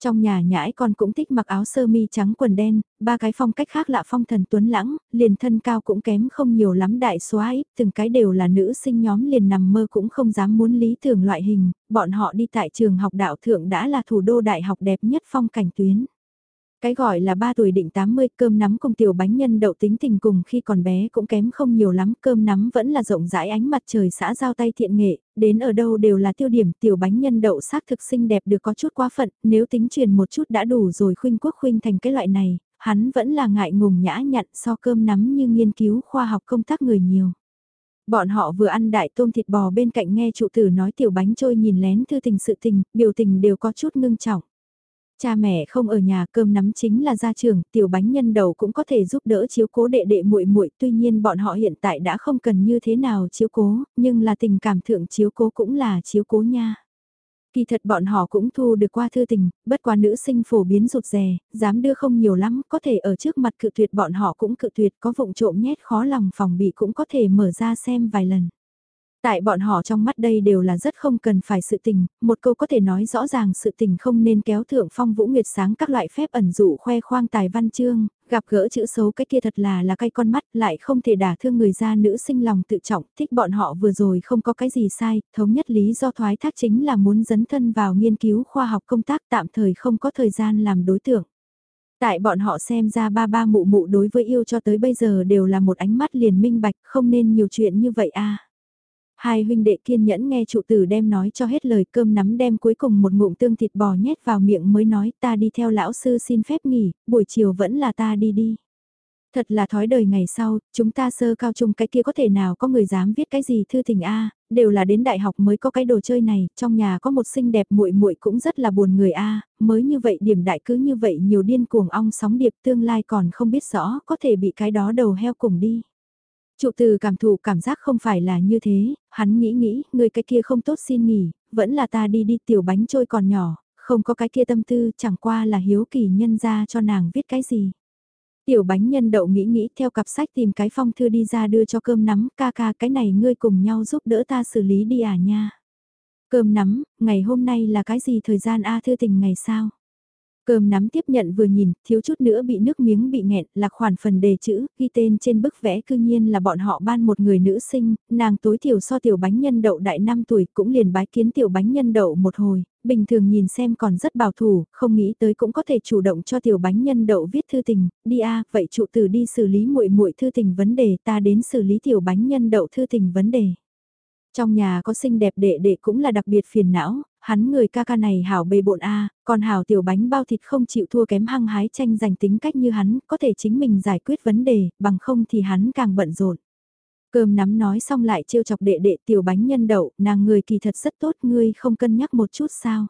Trong nhà nhãi con cũng thích mặc áo sơ mi trắng quần đen, ba cái phong cách khác lạ phong thần tuấn lãng, liền thân cao cũng kém không nhiều lắm đại xóa ít, từng cái đều là nữ sinh nhóm liền nằm mơ cũng không dám muốn lý tưởng loại hình, bọn họ đi tại trường học đạo thượng đã là thủ đô đại học đẹp nhất phong cảnh tuyến. Cái gọi là ba tuổi định 80 cơm nắm cùng tiểu bánh nhân đậu tính tình cùng khi còn bé cũng kém không nhiều lắm, cơm nắm vẫn là rộng rãi ánh mặt trời xã giao tay thiện nghệ, đến ở đâu đều là tiêu điểm tiểu bánh nhân đậu xác thực xinh đẹp được có chút quá phận, nếu tính truyền một chút đã đủ rồi khuynh quốc khuynh thành cái loại này, hắn vẫn là ngại ngùng nhã nhặn so cơm nắm như nghiên cứu khoa học công tác người nhiều. Bọn họ vừa ăn đại tôm thịt bò bên cạnh nghe trụ tử nói tiểu bánh trôi nhìn lén thư tình sự tình, biểu tình đều có chút ngưng trọng. Cha mẹ không ở nhà cơm nắm chính là gia trưởng, tiểu bánh nhân đầu cũng có thể giúp đỡ chiếu cố đệ đệ muội muội, tuy nhiên bọn họ hiện tại đã không cần như thế nào chiếu cố, nhưng là tình cảm thượng chiếu cố cũng là chiếu cố nha. Kỳ thật bọn họ cũng thu được qua thư tình, bất quá nữ sinh phổ biến rụt rè, dám đưa không nhiều lắm, có thể ở trước mặt cự tuyệt bọn họ cũng cự tuyệt, có vụng trộm nhét khó lòng phòng bị cũng có thể mở ra xem vài lần. Tại bọn họ trong mắt đây đều là rất không cần phải sự tình, một câu có thể nói rõ ràng sự tình không nên kéo thượng phong vũ nguyệt sáng các loại phép ẩn dụ khoe khoang tài văn chương, gặp gỡ chữ xấu cái kia thật là là cay con mắt lại không thể đả thương người ra nữ sinh lòng tự trọng, thích bọn họ vừa rồi không có cái gì sai, thống nhất lý do thoái thác chính là muốn dấn thân vào nghiên cứu khoa học công tác tạm thời không có thời gian làm đối tượng. Tại bọn họ xem ra ba ba mụ mụ đối với yêu cho tới bây giờ đều là một ánh mắt liền minh bạch không nên nhiều chuyện như vậy a Hai huynh đệ kiên nhẫn nghe trụ tử đem nói cho hết lời cơm nắm đem cuối cùng một ngụm tương thịt bò nhét vào miệng mới nói ta đi theo lão sư xin phép nghỉ, buổi chiều vẫn là ta đi đi. Thật là thói đời ngày sau, chúng ta sơ cao trung cái kia có thể nào có người dám viết cái gì thư tình a đều là đến đại học mới có cái đồ chơi này, trong nhà có một xinh đẹp muội muội cũng rất là buồn người a mới như vậy điểm đại cứ như vậy nhiều điên cuồng ong sóng điệp tương lai còn không biết rõ có thể bị cái đó đầu heo cùng đi. Trụ từ cảm thụ cảm giác không phải là như thế, hắn nghĩ nghĩ, người cái kia không tốt xin nghỉ, vẫn là ta đi đi tiểu bánh trôi còn nhỏ, không có cái kia tâm tư, chẳng qua là hiếu kỳ nhân ra cho nàng viết cái gì. Tiểu bánh nhân đậu nghĩ nghĩ theo cặp sách tìm cái phong thư đi ra đưa cho cơm nắm, ca ca cái này ngươi cùng nhau giúp đỡ ta xử lý đi à nha. Cơm nắm, ngày hôm nay là cái gì thời gian A thư tình ngày sao? Cơm nắm tiếp nhận vừa nhìn, thiếu chút nữa bị nước miếng bị nghẹn, là khoản phần đề chữ, ghi tên trên bức vẽ cư nhiên là bọn họ ban một người nữ sinh, nàng tối thiểu so tiểu bánh nhân đậu đại 5 tuổi cũng liền bái kiến tiểu bánh nhân đậu một hồi, bình thường nhìn xem còn rất bảo thủ, không nghĩ tới cũng có thể chủ động cho tiểu bánh nhân đậu viết thư tình, đi a vậy trụ tử đi xử lý muội muội thư tình vấn đề ta đến xử lý tiểu bánh nhân đậu thư tình vấn đề. Trong nhà có xinh đẹp đệ đệ cũng là đặc biệt phiền não, hắn người ca ca này hảo bề bộn a, còn hảo tiểu bánh bao thịt không chịu thua kém hăng hái tranh giành tính cách như hắn, có thể chính mình giải quyết vấn đề, bằng không thì hắn càng bận rộn. Cơm nắm nói xong lại trêu chọc đệ đệ tiểu bánh nhân đậu, nàng người kỳ thật rất tốt ngươi không cân nhắc một chút sao.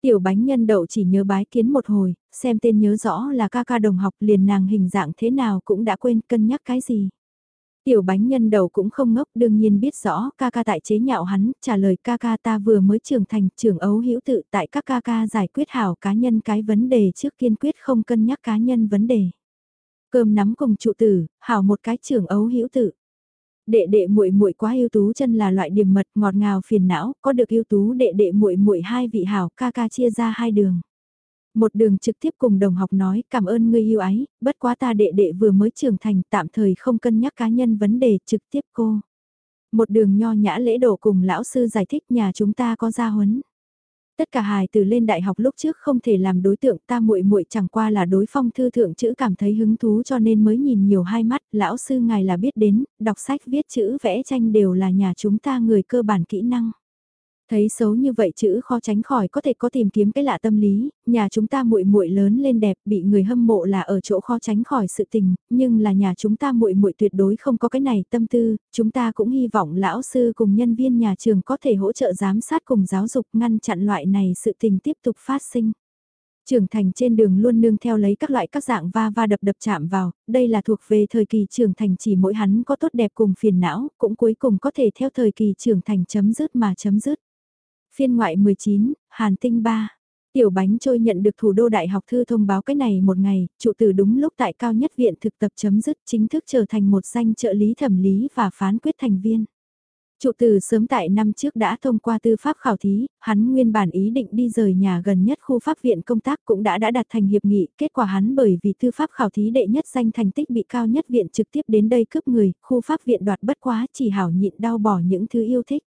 Tiểu bánh nhân đậu chỉ nhớ bái kiến một hồi, xem tên nhớ rõ là ca ca đồng học liền nàng hình dạng thế nào cũng đã quên cân nhắc cái gì. Tiểu bánh nhân đầu cũng không ngốc đương nhiên biết rõ ca ca tại chế nhạo hắn, trả lời ca ca ta vừa mới trưởng thành trưởng ấu hữu tự tại các ca ca giải quyết hảo cá nhân cái vấn đề trước kiên quyết không cân nhắc cá nhân vấn đề. Cơm nắm cùng trụ tử, hảo một cái trưởng ấu hữu tự. Đệ đệ muội muội quá ưu tú chân là loại điểm mật ngọt ngào phiền não, có được ưu tú đệ đệ muội muội hai vị hảo ca ca chia ra hai đường. Một đường trực tiếp cùng đồng học nói cảm ơn ngươi yêu ái, bất quá ta đệ đệ vừa mới trưởng thành tạm thời không cân nhắc cá nhân vấn đề trực tiếp cô. Một đường nho nhã lễ độ cùng lão sư giải thích nhà chúng ta có gia huấn. Tất cả hài từ lên đại học lúc trước không thể làm đối tượng ta muội muội chẳng qua là đối phong thư thượng chữ cảm thấy hứng thú cho nên mới nhìn nhiều hai mắt, lão sư ngài là biết đến, đọc sách viết chữ vẽ tranh đều là nhà chúng ta người cơ bản kỹ năng. Thấy xấu như vậy chữ khó tránh khỏi có thể có tìm kiếm cái lạ tâm lý, nhà chúng ta muội muội lớn lên đẹp bị người hâm mộ là ở chỗ khó tránh khỏi sự tình, nhưng là nhà chúng ta muội muội tuyệt đối không có cái này tâm tư, chúng ta cũng hy vọng lão sư cùng nhân viên nhà trường có thể hỗ trợ giám sát cùng giáo dục ngăn chặn loại này sự tình tiếp tục phát sinh. Trưởng thành trên đường luôn nương theo lấy các loại các dạng va va đập đập chạm vào, đây là thuộc về thời kỳ trưởng thành chỉ mỗi hắn có tốt đẹp cùng phiền não, cũng cuối cùng có thể theo thời kỳ trưởng thành chấm dứt mà chấm dứt. Phiên ngoại 19, Hàn Tinh 3. Tiểu bánh trôi nhận được thủ đô đại học thư thông báo cái này một ngày, trụ tử đúng lúc tại cao nhất viện thực tập chấm dứt chính thức trở thành một danh trợ lý thẩm lý và phán quyết thành viên. Trụ tử sớm tại năm trước đã thông qua tư pháp khảo thí, hắn nguyên bản ý định đi rời nhà gần nhất khu pháp viện công tác cũng đã đã đạt thành hiệp nghị, kết quả hắn bởi vì tư pháp khảo thí đệ nhất danh thành tích bị cao nhất viện trực tiếp đến đây cướp người, khu pháp viện đoạt bất quá chỉ hảo nhịn đau bỏ những thứ yêu thích.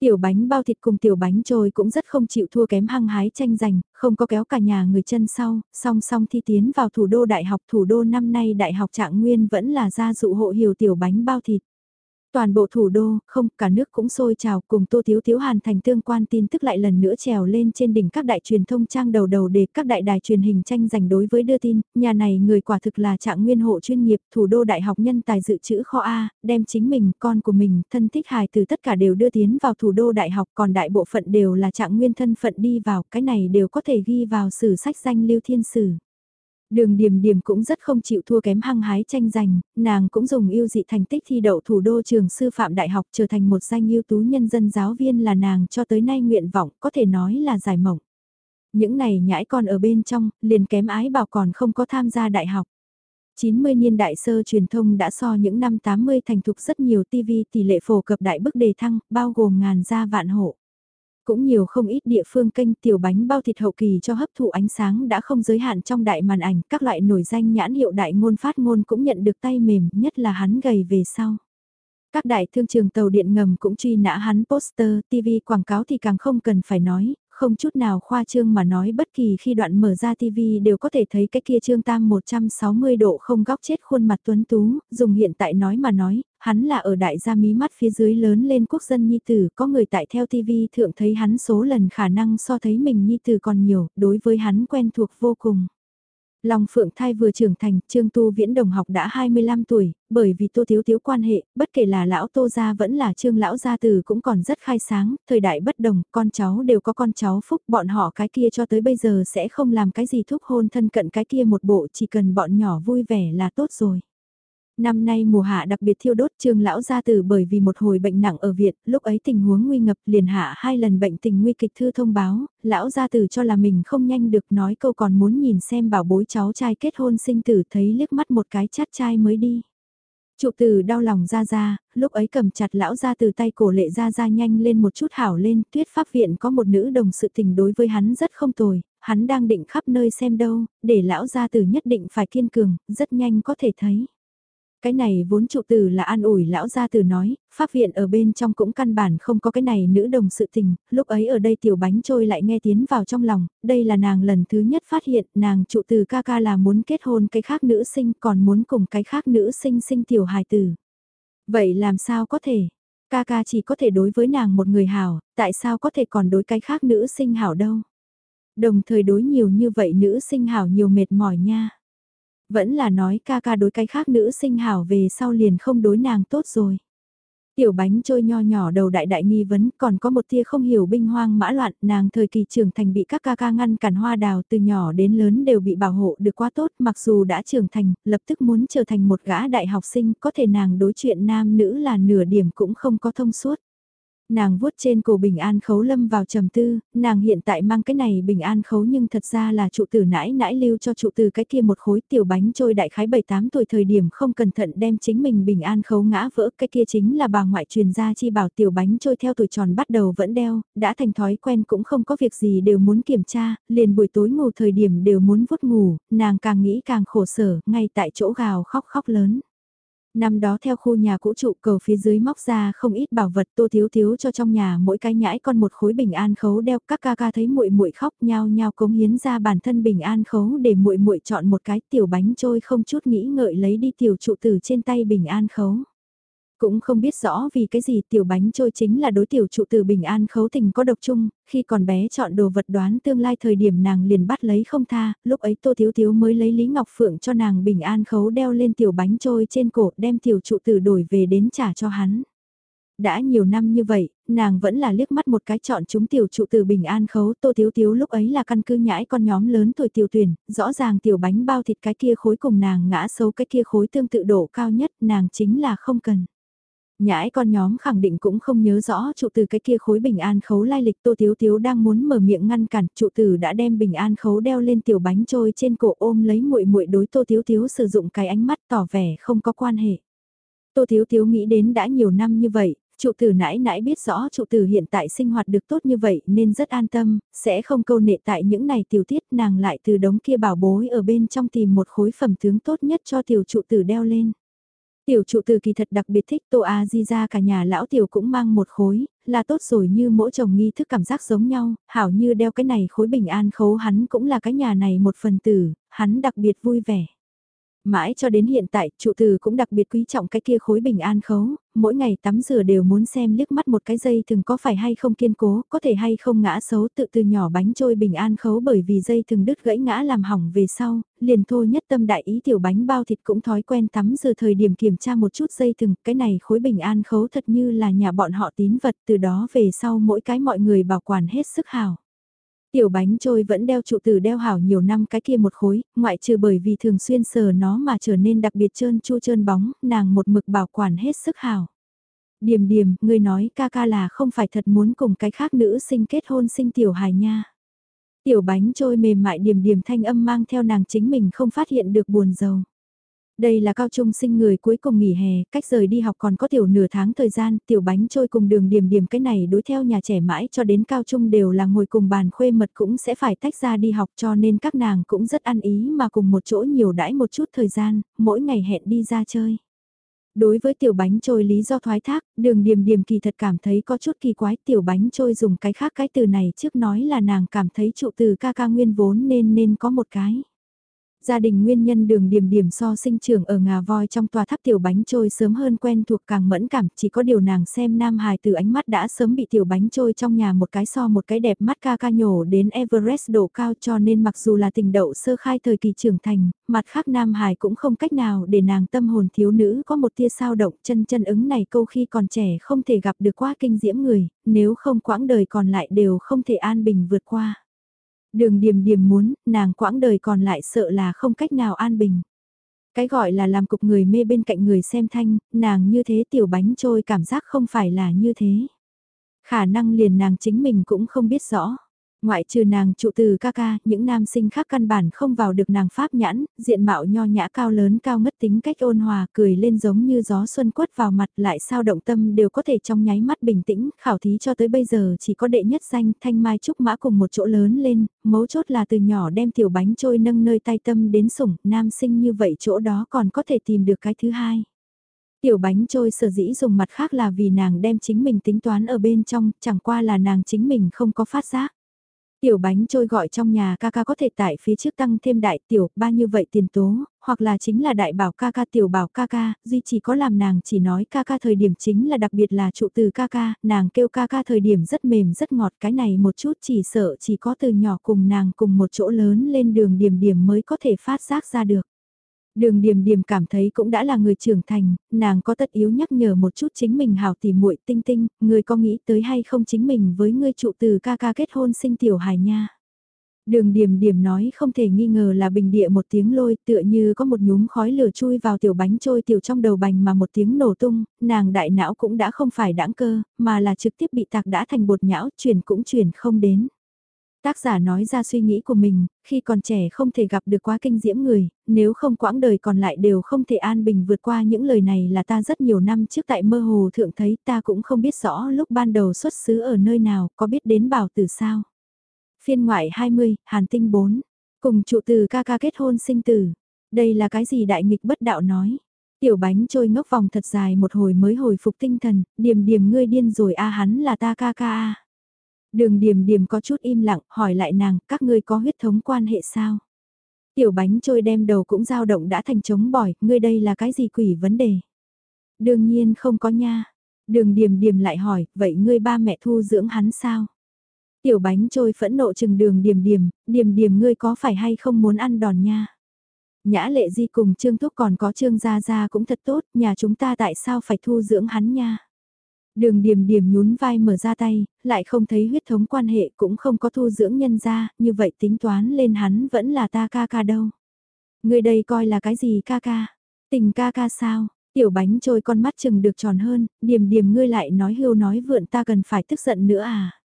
Tiểu bánh bao thịt cùng tiểu bánh trôi cũng rất không chịu thua kém hăng hái tranh giành, không có kéo cả nhà người chân sau, song song thi tiến vào thủ đô đại học thủ đô năm nay đại học trạng nguyên vẫn là gia dụ hộ hiểu tiểu bánh bao thịt. Toàn bộ thủ đô, không, cả nước cũng sôi trào cùng Tô thiếu thiếu Hàn thành tương quan tin tức lại lần nữa trèo lên trên đỉnh các đại truyền thông trang đầu đầu để các đại đài truyền hình tranh giành đối với đưa tin, nhà này người quả thực là trạng nguyên hộ chuyên nghiệp, thủ đô đại học nhân tài dự trữ kho A, đem chính mình, con của mình, thân thích hài từ tất cả đều đưa tiến vào thủ đô đại học còn đại bộ phận đều là trạng nguyên thân phận đi vào, cái này đều có thể ghi vào sử sách danh lưu thiên sử. Đường điểm điểm cũng rất không chịu thua kém hăng hái tranh giành, nàng cũng dùng yêu dị thành tích thi đậu thủ đô trường sư phạm đại học trở thành một danh ưu tú nhân dân giáo viên là nàng cho tới nay nguyện vọng có thể nói là giải mộng. Những này nhãi con ở bên trong, liền kém ái bảo còn không có tham gia đại học. 90 niên đại sơ truyền thông đã so những năm 80 thành thục rất nhiều TV tỷ lệ phổ cập đại bức đề thăng, bao gồm ngàn gia vạn hộ cũng nhiều không ít địa phương kênh tiểu bánh bao thịt hậu kỳ cho hấp thụ ánh sáng đã không giới hạn trong đại màn ảnh, các loại nổi danh nhãn hiệu đại ngôn phát ngôn cũng nhận được tay mềm, nhất là hắn gầy về sau. Các đại thương trường tàu điện ngầm cũng truy nã hắn poster, TV quảng cáo thì càng không cần phải nói, không chút nào khoa trương mà nói bất kỳ khi đoạn mở ra TV đều có thể thấy cái kia trương tam 160 độ không góc chết khuôn mặt tuấn tú, dùng hiện tại nói mà nói, hắn là ở đại gia mí mắt phía dưới lớn lên quốc dân nhi tử, có người tại theo TV thượng thấy hắn số lần khả năng so thấy mình nhi tử còn nhiều, đối với hắn quen thuộc vô cùng. Long Phượng Thai vừa trưởng thành, Trương Tu Viễn đồng học đã 25 tuổi, bởi vì Tô Thiếu Thiếu quan hệ, bất kể là lão Tô gia vẫn là Trương lão gia từ cũng còn rất khai sáng, thời đại bất đồng, con cháu đều có con cháu phúc, bọn họ cái kia cho tới bây giờ sẽ không làm cái gì thúc hôn thân cận cái kia một bộ, chỉ cần bọn nhỏ vui vẻ là tốt rồi. Năm nay mùa hạ đặc biệt thiêu đốt trường lão gia tử bởi vì một hồi bệnh nặng ở viện, lúc ấy tình huống nguy ngập liền hạ hai lần bệnh tình nguy kịch thư thông báo, lão gia tử cho là mình không nhanh được nói câu còn muốn nhìn xem bảo bối cháu trai kết hôn sinh tử thấy liếc mắt một cái chát trai mới đi. Trụ tử đau lòng ra ra, lúc ấy cầm chặt lão ra từ tay cổ lệ ra ra nhanh lên một chút hảo lên, tuyết pháp viện có một nữ đồng sự tình đối với hắn rất không tồi, hắn đang định khắp nơi xem đâu, để lão gia từ nhất định phải kiên cường, rất nhanh có thể thấy. Cái này vốn trụ tử là an ủi lão gia tử nói, pháp viện ở bên trong cũng căn bản không có cái này nữ đồng sự tình, lúc ấy ở đây tiểu bánh trôi lại nghe tiến vào trong lòng, đây là nàng lần thứ nhất phát hiện nàng trụ tử ca ca là muốn kết hôn cái khác nữ sinh còn muốn cùng cái khác nữ sinh sinh tiểu hài tử. Vậy làm sao có thể? Ca ca chỉ có thể đối với nàng một người hảo, tại sao có thể còn đối cái khác nữ sinh hảo đâu. Đồng thời đối nhiều như vậy nữ sinh hảo nhiều mệt mỏi nha. Vẫn là nói ca ca đối cái khác nữ sinh hảo về sau liền không đối nàng tốt rồi. Tiểu bánh trôi nho nhỏ đầu đại đại nghi vấn, còn có một tia không hiểu binh hoang mã loạn, nàng thời kỳ trưởng thành bị các ca ca ngăn cản hoa đào từ nhỏ đến lớn đều bị bảo hộ được quá tốt, mặc dù đã trưởng thành, lập tức muốn trở thành một gã đại học sinh, có thể nàng đối chuyện nam nữ là nửa điểm cũng không có thông suốt. Nàng vuốt trên cổ bình an khấu lâm vào trầm tư, nàng hiện tại mang cái này bình an khấu nhưng thật ra là trụ tử nãi nãi lưu cho trụ tử cái kia một khối tiểu bánh trôi đại khái 7-8 tuổi thời điểm không cẩn thận đem chính mình bình an khấu ngã vỡ cái kia chính là bà ngoại truyền gia chi bảo tiểu bánh trôi theo tuổi tròn bắt đầu vẫn đeo, đã thành thói quen cũng không có việc gì đều muốn kiểm tra, liền buổi tối ngủ thời điểm đều muốn vuốt ngủ, nàng càng nghĩ càng khổ sở, ngay tại chỗ gào khóc khóc lớn. Năm đó theo khu nhà cũ trụ cầu phía dưới móc ra không ít bảo vật tô thiếu thiếu cho trong nhà mỗi cái nhãi con một khối bình an khấu đeo các ca ca thấy muội muội khóc nhao nhao cống hiến ra bản thân bình an khấu để muội muội chọn một cái tiểu bánh trôi không chút nghĩ ngợi lấy đi tiểu trụ từ trên tay bình an khấu. Cũng không biết rõ vì cái gì tiểu bánh trôi chính là đối tiểu trụ từ bình an khấu tình có độc chung, khi còn bé chọn đồ vật đoán tương lai thời điểm nàng liền bắt lấy không tha, lúc ấy tô thiếu thiếu mới lấy Lý Ngọc Phượng cho nàng bình an khấu đeo lên tiểu bánh trôi trên cổ đem tiểu trụ từ đổi về đến trả cho hắn. Đã nhiều năm như vậy, nàng vẫn là liếc mắt một cái chọn chúng tiểu trụ từ bình an khấu tô thiếu thiếu lúc ấy là căn cứ nhãi con nhóm lớn tuổi tiểu tuyển, rõ ràng tiểu bánh bao thịt cái kia khối cùng nàng ngã xấu cái kia khối tương tự độ cao nhất nàng chính là không cần. Nhãi con nhóm khẳng định cũng không nhớ rõ trụ từ cái kia khối bình an khấu lai lịch Tô Thiếu Thiếu đang muốn mở miệng ngăn cản trụ từ đã đem bình an khấu đeo lên tiểu bánh trôi trên cổ ôm lấy muội muội đối Tô Thiếu Thiếu sử dụng cái ánh mắt tỏ vẻ không có quan hệ. Tô Thiếu Thiếu nghĩ đến đã nhiều năm như vậy, trụ tử nãi nãi biết rõ trụ tử hiện tại sinh hoạt được tốt như vậy nên rất an tâm, sẽ không câu nệ tại những này tiểu tiết nàng lại từ đống kia bảo bối ở bên trong tìm một khối phẩm tướng tốt nhất cho tiểu trụ tử đeo lên. Tiểu trụ từ kỳ thật đặc biệt thích Tô A Di ra cả nhà lão tiểu cũng mang một khối, là tốt rồi như mỗi chồng nghi thức cảm giác giống nhau, hảo như đeo cái này khối bình an khấu hắn cũng là cái nhà này một phần tử, hắn đặc biệt vui vẻ. Mãi cho đến hiện tại, trụ từ cũng đặc biệt quý trọng cái kia khối bình an khấu, mỗi ngày tắm rửa đều muốn xem liếc mắt một cái dây thừng có phải hay không kiên cố, có thể hay không ngã xấu tự từ nhỏ bánh trôi bình an khấu bởi vì dây thừng đứt gãy ngã làm hỏng về sau, liền thôi nhất tâm đại ý tiểu bánh bao thịt cũng thói quen tắm rửa thời điểm kiểm tra một chút dây thừng, cái này khối bình an khấu thật như là nhà bọn họ tín vật từ đó về sau mỗi cái mọi người bảo quản hết sức hào. Tiểu bánh trôi vẫn đeo trụ tử đeo hảo nhiều năm cái kia một khối, ngoại trừ bởi vì thường xuyên sờ nó mà trở nên đặc biệt trơn chu trơn bóng, nàng một mực bảo quản hết sức hảo. Điềm điềm, người nói ca ca là không phải thật muốn cùng cái khác nữ sinh kết hôn sinh tiểu hài nha. Tiểu bánh trôi mềm mại điềm điềm thanh âm mang theo nàng chính mình không phát hiện được buồn giàu. Đây là cao trung sinh người cuối cùng nghỉ hè, cách rời đi học còn có tiểu nửa tháng thời gian, tiểu bánh trôi cùng đường điểm điểm cái này đối theo nhà trẻ mãi cho đến cao trung đều là ngồi cùng bàn khuê mật cũng sẽ phải tách ra đi học cho nên các nàng cũng rất ăn ý mà cùng một chỗ nhiều đãi một chút thời gian, mỗi ngày hẹn đi ra chơi. Đối với tiểu bánh trôi lý do thoái thác, đường điểm điểm kỳ thật cảm thấy có chút kỳ quái tiểu bánh trôi dùng cái khác cái từ này trước nói là nàng cảm thấy trụ từ ca ca nguyên vốn nên nên có một cái. Gia đình nguyên nhân đường điểm điểm so sinh trưởng ở ngà voi trong tòa tháp tiểu bánh trôi sớm hơn quen thuộc càng mẫn cảm, chỉ có điều nàng xem Nam Hải từ ánh mắt đã sớm bị tiểu bánh trôi trong nhà một cái so một cái đẹp mắt ca ca nhổ đến Everest độ cao cho nên mặc dù là tình đậu sơ khai thời kỳ trưởng thành, mặt khác Nam Hải cũng không cách nào để nàng tâm hồn thiếu nữ có một tia sao động chân chân ứng này câu khi còn trẻ không thể gặp được quá kinh diễm người, nếu không quãng đời còn lại đều không thể an bình vượt qua. Đường điềm điềm muốn, nàng quãng đời còn lại sợ là không cách nào an bình. Cái gọi là làm cục người mê bên cạnh người xem thanh, nàng như thế tiểu bánh trôi cảm giác không phải là như thế. Khả năng liền nàng chính mình cũng không biết rõ. Ngoại trừ nàng trụ từ ca ca, những nam sinh khác căn bản không vào được nàng pháp nhãn, diện mạo nho nhã cao lớn cao ngất tính cách ôn hòa, cười lên giống như gió xuân quất vào mặt lại sao động tâm đều có thể trong nháy mắt bình tĩnh, khảo thí cho tới bây giờ chỉ có đệ nhất danh thanh mai trúc mã cùng một chỗ lớn lên, mấu chốt là từ nhỏ đem tiểu bánh trôi nâng nơi tay tâm đến sủng, nam sinh như vậy chỗ đó còn có thể tìm được cái thứ hai. Tiểu bánh trôi sở dĩ dùng mặt khác là vì nàng đem chính mình tính toán ở bên trong, chẳng qua là nàng chính mình không có phát giác. Tiểu bánh trôi gọi trong nhà ca ca có thể tại phía trước tăng thêm đại tiểu ba như vậy tiền tố, hoặc là chính là đại bảo ca ca tiểu bảo ca ca, duy chỉ có làm nàng chỉ nói ca ca thời điểm chính là đặc biệt là trụ từ ca ca, nàng kêu ca ca thời điểm rất mềm rất ngọt cái này một chút chỉ sợ chỉ có từ nhỏ cùng nàng cùng một chỗ lớn lên đường điểm điểm mới có thể phát giác ra được. Đường điềm điềm cảm thấy cũng đã là người trưởng thành, nàng có tất yếu nhắc nhở một chút chính mình hào tỉ muội tinh tinh, người có nghĩ tới hay không chính mình với ngươi trụ từ ca ca kết hôn sinh tiểu hài nha. Đường điềm điềm nói không thể nghi ngờ là bình địa một tiếng lôi tựa như có một nhúm khói lửa chui vào tiểu bánh trôi tiểu trong đầu bành mà một tiếng nổ tung, nàng đại não cũng đã không phải đãng cơ, mà là trực tiếp bị tạc đã thành bột nhão, chuyển cũng chuyển không đến. Tác giả nói ra suy nghĩ của mình, khi còn trẻ không thể gặp được quá kinh diễm người, nếu không quãng đời còn lại đều không thể an bình vượt qua những lời này là ta rất nhiều năm trước tại mơ hồ thượng thấy ta cũng không biết rõ lúc ban đầu xuất xứ ở nơi nào, có biết đến bảo tử sao. Phiên ngoại 20, Hàn Tinh 4, cùng trụ từ ca ca kết hôn sinh tử. Đây là cái gì đại nghịch bất đạo nói. Tiểu bánh trôi ngốc vòng thật dài một hồi mới hồi phục tinh thần, điềm điềm ngươi điên rồi a hắn là ta ca ca a. Đường điềm điềm có chút im lặng, hỏi lại nàng, các ngươi có huyết thống quan hệ sao? Tiểu bánh trôi đem đầu cũng dao động đã thành trống bỏi, ngươi đây là cái gì quỷ vấn đề? Đương nhiên không có nha. Đường điềm điềm lại hỏi, vậy ngươi ba mẹ thu dưỡng hắn sao? Tiểu bánh trôi phẫn nộ chừng đường điềm điềm, điềm điềm ngươi có phải hay không muốn ăn đòn nha? Nhã lệ di cùng trương thúc còn có trương gia gia cũng thật tốt, nhà chúng ta tại sao phải thu dưỡng hắn nha? Đường điềm điềm nhún vai mở ra tay, lại không thấy huyết thống quan hệ cũng không có thu dưỡng nhân ra, như vậy tính toán lên hắn vẫn là ta ca ca đâu. Người đây coi là cái gì ca ca? Tình ca ca sao? Tiểu bánh trôi con mắt chừng được tròn hơn, điềm điềm ngươi lại nói hưu nói vượn ta cần phải tức giận nữa à?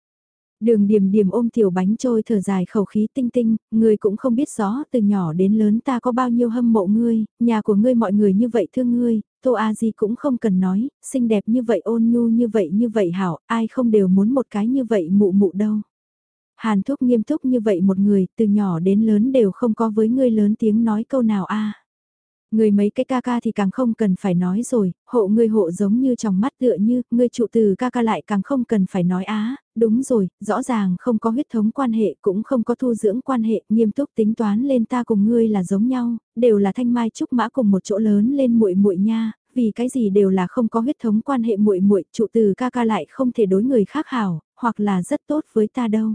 Đường điềm điềm ôm tiểu bánh trôi thở dài khẩu khí tinh tinh, ngươi cũng không biết rõ từ nhỏ đến lớn ta có bao nhiêu hâm mộ ngươi, nhà của ngươi mọi người như vậy thương ngươi, Tô A Di cũng không cần nói, xinh đẹp như vậy ôn nhu như vậy như vậy hảo, ai không đều muốn một cái như vậy mụ mụ đâu. Hàn thúc nghiêm túc như vậy một người, từ nhỏ đến lớn đều không có với ngươi lớn tiếng nói câu nào a. Người mấy cái ca ca thì càng không cần phải nói rồi, hộ người hộ giống như trong mắt tựa như, người trụ từ ca ca lại càng không cần phải nói á, đúng rồi, rõ ràng không có huyết thống quan hệ cũng không có thu dưỡng quan hệ, nghiêm túc tính toán lên ta cùng ngươi là giống nhau, đều là thanh mai trúc mã cùng một chỗ lớn lên muội muội nha, vì cái gì đều là không có huyết thống quan hệ muội muội, trụ từ ca ca lại không thể đối người khác hảo, hoặc là rất tốt với ta đâu.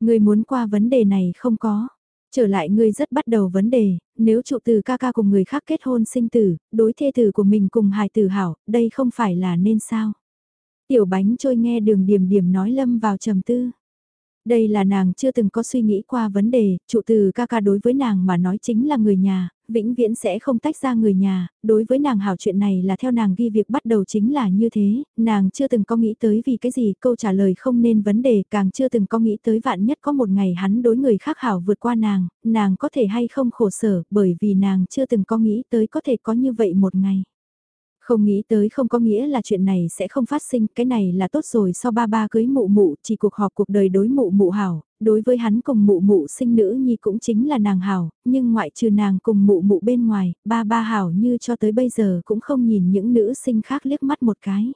Ngươi muốn qua vấn đề này không có. Trở lại ngươi rất bắt đầu vấn đề, nếu trụ từ ca ca cùng người khác kết hôn sinh tử, đối thê tử của mình cùng hài tử hảo, đây không phải là nên sao? Tiểu bánh trôi nghe đường điểm điểm nói lâm vào trầm tư. Đây là nàng chưa từng có suy nghĩ qua vấn đề, trụ từ ca ca đối với nàng mà nói chính là người nhà, vĩnh viễn sẽ không tách ra người nhà, đối với nàng hảo chuyện này là theo nàng ghi việc bắt đầu chính là như thế, nàng chưa từng có nghĩ tới vì cái gì câu trả lời không nên vấn đề, càng chưa từng có nghĩ tới vạn nhất có một ngày hắn đối người khác hảo vượt qua nàng, nàng có thể hay không khổ sở, bởi vì nàng chưa từng có nghĩ tới có thể có như vậy một ngày. Không nghĩ tới không có nghĩa là chuyện này sẽ không phát sinh, cái này là tốt rồi so ba ba cưới mụ mụ, chỉ cuộc họp cuộc đời đối mụ mụ hảo, đối với hắn cùng mụ mụ sinh nữ nhi cũng chính là nàng hảo, nhưng ngoại trừ nàng cùng mụ mụ bên ngoài, ba ba hảo như cho tới bây giờ cũng không nhìn những nữ sinh khác liếc mắt một cái.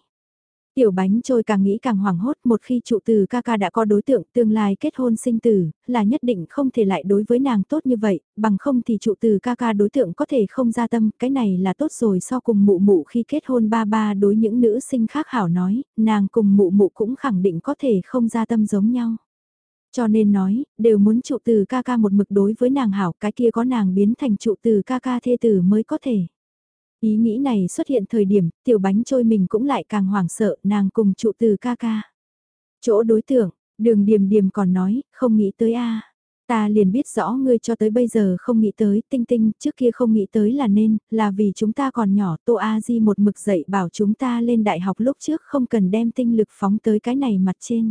Tiểu bánh trôi càng nghĩ càng hoảng hốt một khi trụ từ ca ca đã có đối tượng tương lai kết hôn sinh tử, là nhất định không thể lại đối với nàng tốt như vậy, bằng không thì trụ từ ca ca đối tượng có thể không ra tâm, cái này là tốt rồi so cùng mụ mụ khi kết hôn ba ba đối những nữ sinh khác hảo nói, nàng cùng mụ mụ cũng khẳng định có thể không ra tâm giống nhau. Cho nên nói, đều muốn trụ từ ca ca một mực đối với nàng hảo, cái kia có nàng biến thành trụ từ ca ca thê tử mới có thể. Ý nghĩ này xuất hiện thời điểm, tiểu bánh trôi mình cũng lại càng hoảng sợ, nàng cùng trụ từ ca ca. Chỗ đối tượng, đường điềm điềm còn nói, không nghĩ tới a Ta liền biết rõ ngươi cho tới bây giờ không nghĩ tới, tinh tinh, trước kia không nghĩ tới là nên, là vì chúng ta còn nhỏ, Tô A Di một mực dạy bảo chúng ta lên đại học lúc trước không cần đem tinh lực phóng tới cái này mặt trên.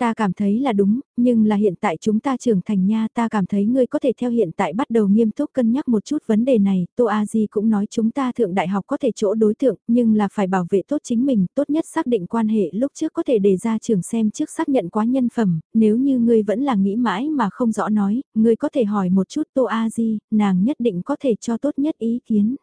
Ta cảm thấy là đúng, nhưng là hiện tại chúng ta trưởng thành nha ta cảm thấy ngươi có thể theo hiện tại bắt đầu nghiêm túc cân nhắc một chút vấn đề này. Tô A Di cũng nói chúng ta thượng đại học có thể chỗ đối tượng, nhưng là phải bảo vệ tốt chính mình, tốt nhất xác định quan hệ lúc trước có thể đề ra trường xem trước xác nhận quá nhân phẩm, nếu như ngươi vẫn là nghĩ mãi mà không rõ nói, ngươi có thể hỏi một chút Tô A Di, nàng nhất định có thể cho tốt nhất ý kiến.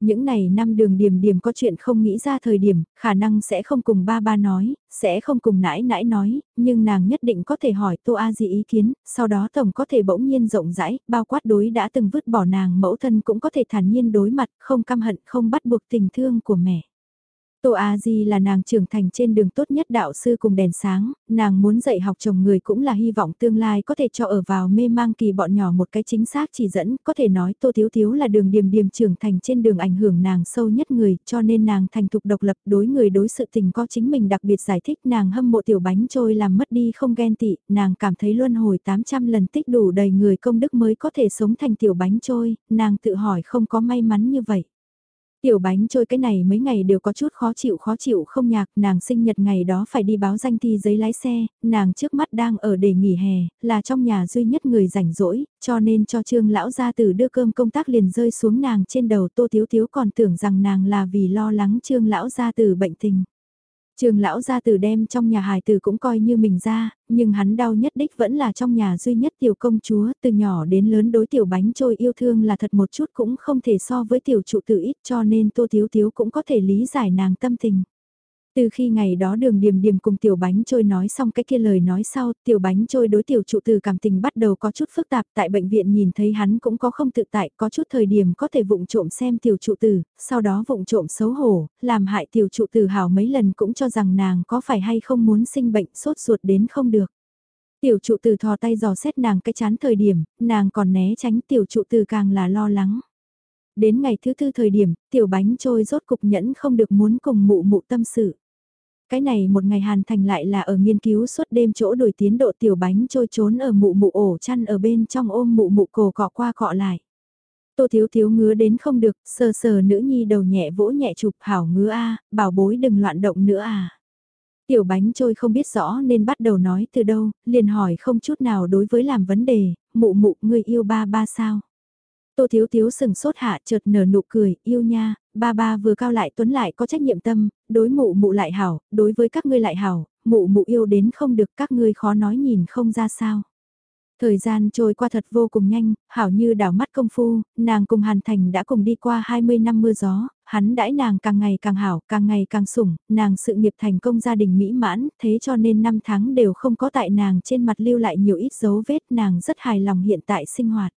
Những ngày năm đường điểm điểm có chuyện không nghĩ ra thời điểm, khả năng sẽ không cùng ba ba nói, sẽ không cùng nãi nãi nói, nhưng nàng nhất định có thể hỏi Tô A Di ý kiến, sau đó tổng có thể bỗng nhiên rộng rãi, bao quát đối đã từng vứt bỏ nàng mẫu thân cũng có thể thản nhiên đối mặt, không căm hận, không bắt buộc tình thương của mẹ. Tô A Di là nàng trưởng thành trên đường tốt nhất đạo sư cùng đèn sáng, nàng muốn dạy học chồng người cũng là hy vọng tương lai có thể cho ở vào mê mang kỳ bọn nhỏ một cái chính xác chỉ dẫn, có thể nói Tô Thiếu Thiếu là đường điềm điềm trưởng thành trên đường ảnh hưởng nàng sâu nhất người, cho nên nàng thành thục độc lập đối người đối sự tình có chính mình đặc biệt giải thích nàng hâm mộ tiểu bánh trôi làm mất đi không ghen tị, nàng cảm thấy luân hồi 800 lần tích đủ đầy người công đức mới có thể sống thành tiểu bánh trôi, nàng tự hỏi không có may mắn như vậy. Tiểu bánh trôi cái này mấy ngày đều có chút khó chịu khó chịu không nhạc, nàng sinh nhật ngày đó phải đi báo danh thi giấy lái xe, nàng trước mắt đang ở để nghỉ hè, là trong nhà duy nhất người rảnh rỗi, cho nên cho trương lão gia tử đưa cơm công tác liền rơi xuống nàng trên đầu tô thiếu thiếu còn tưởng rằng nàng là vì lo lắng trương lão gia tử bệnh tình. Trường lão gia tử đem trong nhà hài tử cũng coi như mình ra, nhưng hắn đau nhất đích vẫn là trong nhà duy nhất tiểu công chúa, từ nhỏ đến lớn đối tiểu bánh trôi yêu thương là thật một chút cũng không thể so với tiểu trụ tử ít cho nên tô thiếu thiếu cũng có thể lý giải nàng tâm tình. Từ khi ngày đó đường điềm điềm cùng tiểu bánh trôi nói xong cái kia lời nói sau, tiểu bánh trôi đối tiểu trụ từ cảm tình bắt đầu có chút phức tạp tại bệnh viện nhìn thấy hắn cũng có không tự tại, có chút thời điểm có thể vụng trộm xem tiểu trụ từ sau đó vụng trộm xấu hổ, làm hại tiểu trụ từ hào mấy lần cũng cho rằng nàng có phải hay không muốn sinh bệnh sốt ruột đến không được. Tiểu trụ từ thò tay dò xét nàng cái chán thời điểm, nàng còn né tránh tiểu trụ từ càng là lo lắng. Đến ngày thứ tư thời điểm, tiểu bánh trôi rốt cục nhẫn không được muốn cùng mụ mụ tâm sự. Cái này một ngày hàn thành lại là ở nghiên cứu suốt đêm chỗ đổi tiến độ tiểu bánh trôi trốn ở mụ mụ ổ chăn ở bên trong ôm mụ mụ cổ cọ qua cọ lại. Tô thiếu thiếu ngứa đến không được, sờ sờ nữ nhi đầu nhẹ vỗ nhẹ chụp hảo ngứa a bảo bối đừng loạn động nữa à. Tiểu bánh trôi không biết rõ nên bắt đầu nói từ đâu, liền hỏi không chút nào đối với làm vấn đề, mụ mụ ngươi yêu ba ba sao. Tô Thiếu Thiếu sừng sốt hạ chợt nở nụ cười, yêu nha, ba ba vừa cao lại tuấn lại có trách nhiệm tâm, đối mụ mụ lại hảo, đối với các ngươi lại hảo, mụ mụ yêu đến không được các ngươi khó nói nhìn không ra sao. Thời gian trôi qua thật vô cùng nhanh, hảo như đảo mắt công phu, nàng cùng Hàn Thành đã cùng đi qua 20 năm mưa gió, hắn đãi nàng càng ngày càng hảo, càng ngày càng sủng, nàng sự nghiệp thành công gia đình mỹ mãn, thế cho nên năm tháng đều không có tại nàng trên mặt lưu lại nhiều ít dấu vết nàng rất hài lòng hiện tại sinh hoạt.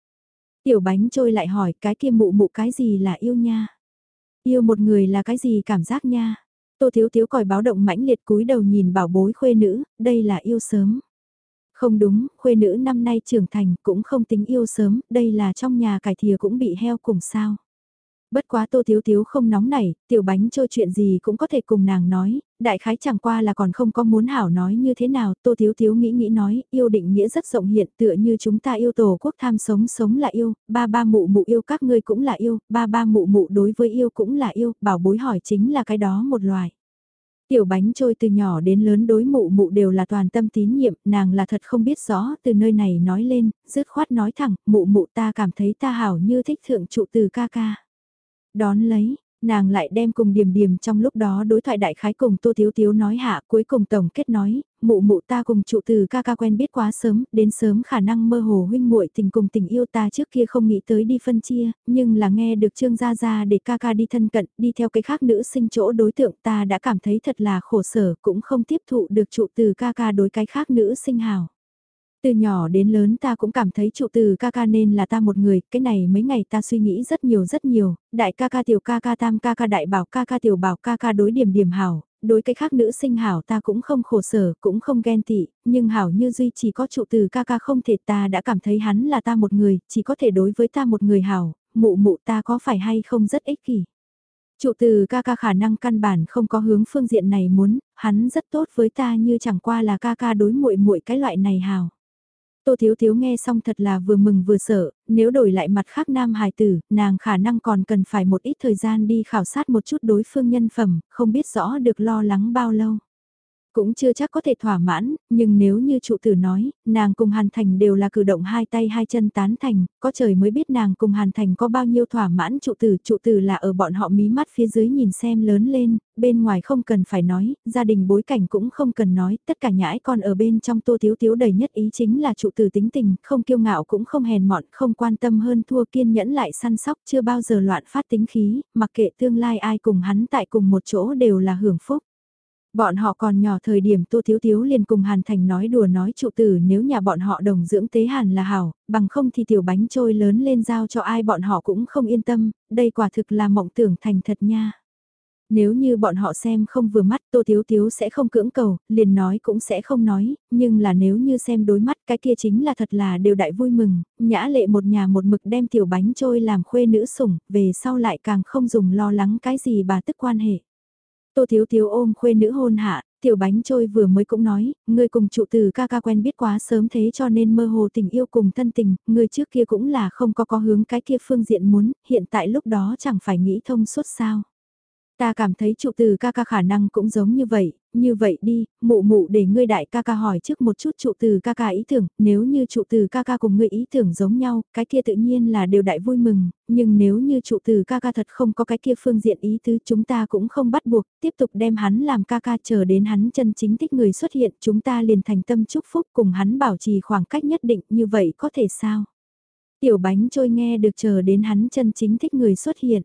Tiểu bánh trôi lại hỏi cái kia mụ mụ cái gì là yêu nha. Yêu một người là cái gì cảm giác nha. Tô thiếu thiếu còi báo động mãnh liệt cúi đầu nhìn bảo bối khuê nữ, đây là yêu sớm. Không đúng, khuê nữ năm nay trưởng thành cũng không tính yêu sớm, đây là trong nhà cải thìa cũng bị heo cùng sao. Bất quá tô thiếu thiếu không nóng nảy, tiểu bánh trôi chuyện gì cũng có thể cùng nàng nói, đại khái chẳng qua là còn không có muốn hảo nói như thế nào, tô thiếu thiếu nghĩ nghĩ nói, yêu định nghĩa rất rộng hiện tựa như chúng ta yêu tổ quốc tham sống sống là yêu, ba ba mụ mụ yêu các ngươi cũng là yêu, ba ba mụ mụ đối với yêu cũng là yêu, bảo bối hỏi chính là cái đó một loài. Tiểu bánh trôi từ nhỏ đến lớn đối mụ mụ đều là toàn tâm tín nhiệm, nàng là thật không biết rõ từ nơi này nói lên, dứt khoát nói thẳng, mụ mụ ta cảm thấy ta hảo như thích thượng trụ từ ca ca. Đón lấy, nàng lại đem cùng điểm điểm trong lúc đó đối thoại đại khái cùng Tô Thiếu Thiếu nói hạ cuối cùng tổng kết nói, mụ mụ ta cùng trụ từ ca ca quen biết quá sớm, đến sớm khả năng mơ hồ huynh muội tình cùng tình yêu ta trước kia không nghĩ tới đi phân chia, nhưng là nghe được Trương Gia Gia để ca ca đi thân cận, đi theo cái khác nữ sinh chỗ đối tượng ta đã cảm thấy thật là khổ sở, cũng không tiếp thụ được trụ từ ca ca đối cái khác nữ sinh hào. Từ nhỏ đến lớn ta cũng cảm thấy trụ từ ca ca nên là ta một người, cái này mấy ngày ta suy nghĩ rất nhiều rất nhiều, đại ca ca tiểu ca ca tam ca ca đại bảo ca ca tiểu bảo ca ca đối điểm điểm hảo, đối cái khác nữ sinh hảo ta cũng không khổ sở, cũng không ghen tị, nhưng hảo như duy chỉ có trụ từ ca ca không thể ta đã cảm thấy hắn là ta một người, chỉ có thể đối với ta một người hảo, mụ mụ ta có phải hay không rất ích kỷ. Trụ từ ca ca khả năng căn bản không có hướng phương diện này muốn, hắn rất tốt với ta như chẳng qua là ca ca đối muội muội cái loại này hảo. Tô Thiếu Thiếu nghe xong thật là vừa mừng vừa sợ, nếu đổi lại mặt khác nam hài tử, nàng khả năng còn cần phải một ít thời gian đi khảo sát một chút đối phương nhân phẩm, không biết rõ được lo lắng bao lâu. Cũng chưa chắc có thể thỏa mãn, nhưng nếu như trụ tử nói, nàng cùng Hàn Thành đều là cử động hai tay hai chân tán thành, có trời mới biết nàng cùng Hàn Thành có bao nhiêu thỏa mãn trụ tử, trụ tử là ở bọn họ mí mắt phía dưới nhìn xem lớn lên, bên ngoài không cần phải nói, gia đình bối cảnh cũng không cần nói, tất cả nhãi con ở bên trong tô thiếu thiếu đầy nhất ý chính là trụ tử tính tình, không kiêu ngạo cũng không hèn mọn, không quan tâm hơn thua kiên nhẫn lại săn sóc, chưa bao giờ loạn phát tính khí, mặc kệ tương lai ai cùng hắn tại cùng một chỗ đều là hưởng phúc. Bọn họ còn nhỏ thời điểm Tô Thiếu Thiếu liền cùng Hàn Thành nói đùa nói trụ tử nếu nhà bọn họ đồng dưỡng tế Hàn là hảo, bằng không thì tiểu bánh trôi lớn lên giao cho ai bọn họ cũng không yên tâm, đây quả thực là mộng tưởng thành thật nha. Nếu như bọn họ xem không vừa mắt Tô Thiếu Thiếu sẽ không cưỡng cầu, liền nói cũng sẽ không nói, nhưng là nếu như xem đối mắt cái kia chính là thật là đều đại vui mừng, nhã lệ một nhà một mực đem tiểu bánh trôi làm khuê nữ sủng, về sau lại càng không dùng lo lắng cái gì bà tức quan hệ. Tô Thiếu Thiếu ôm khuê nữ hôn hạ, tiểu bánh trôi vừa mới cũng nói, người cùng trụ từ ca ca quen biết quá sớm thế cho nên mơ hồ tình yêu cùng thân tình, người trước kia cũng là không có có hướng cái kia phương diện muốn, hiện tại lúc đó chẳng phải nghĩ thông suốt sao. Ta cảm thấy trụ từ ca ca khả năng cũng giống như vậy, như vậy đi, mụ mụ để ngươi đại ca ca hỏi trước một chút trụ từ ca ca ý tưởng, nếu như trụ từ ca ca cùng ngươi ý tưởng giống nhau, cái kia tự nhiên là đều đại vui mừng, nhưng nếu như trụ từ ca ca thật không có cái kia phương diện ý tứ chúng ta cũng không bắt buộc, tiếp tục đem hắn làm ca ca chờ đến hắn chân chính thích người xuất hiện, chúng ta liền thành tâm chúc phúc cùng hắn bảo trì khoảng cách nhất định như vậy có thể sao? Tiểu bánh trôi nghe được chờ đến hắn chân chính thích người xuất hiện.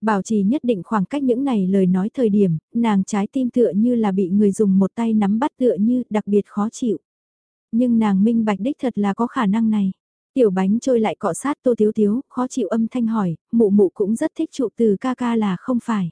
Bảo trì nhất định khoảng cách những này lời nói thời điểm, nàng trái tim tựa như là bị người dùng một tay nắm bắt tựa như đặc biệt khó chịu. Nhưng nàng minh bạch đích thật là có khả năng này. Tiểu bánh trôi lại cọ sát tô thiếu thiếu, khó chịu âm thanh hỏi, mụ mụ cũng rất thích trụ từ ca ca là không phải.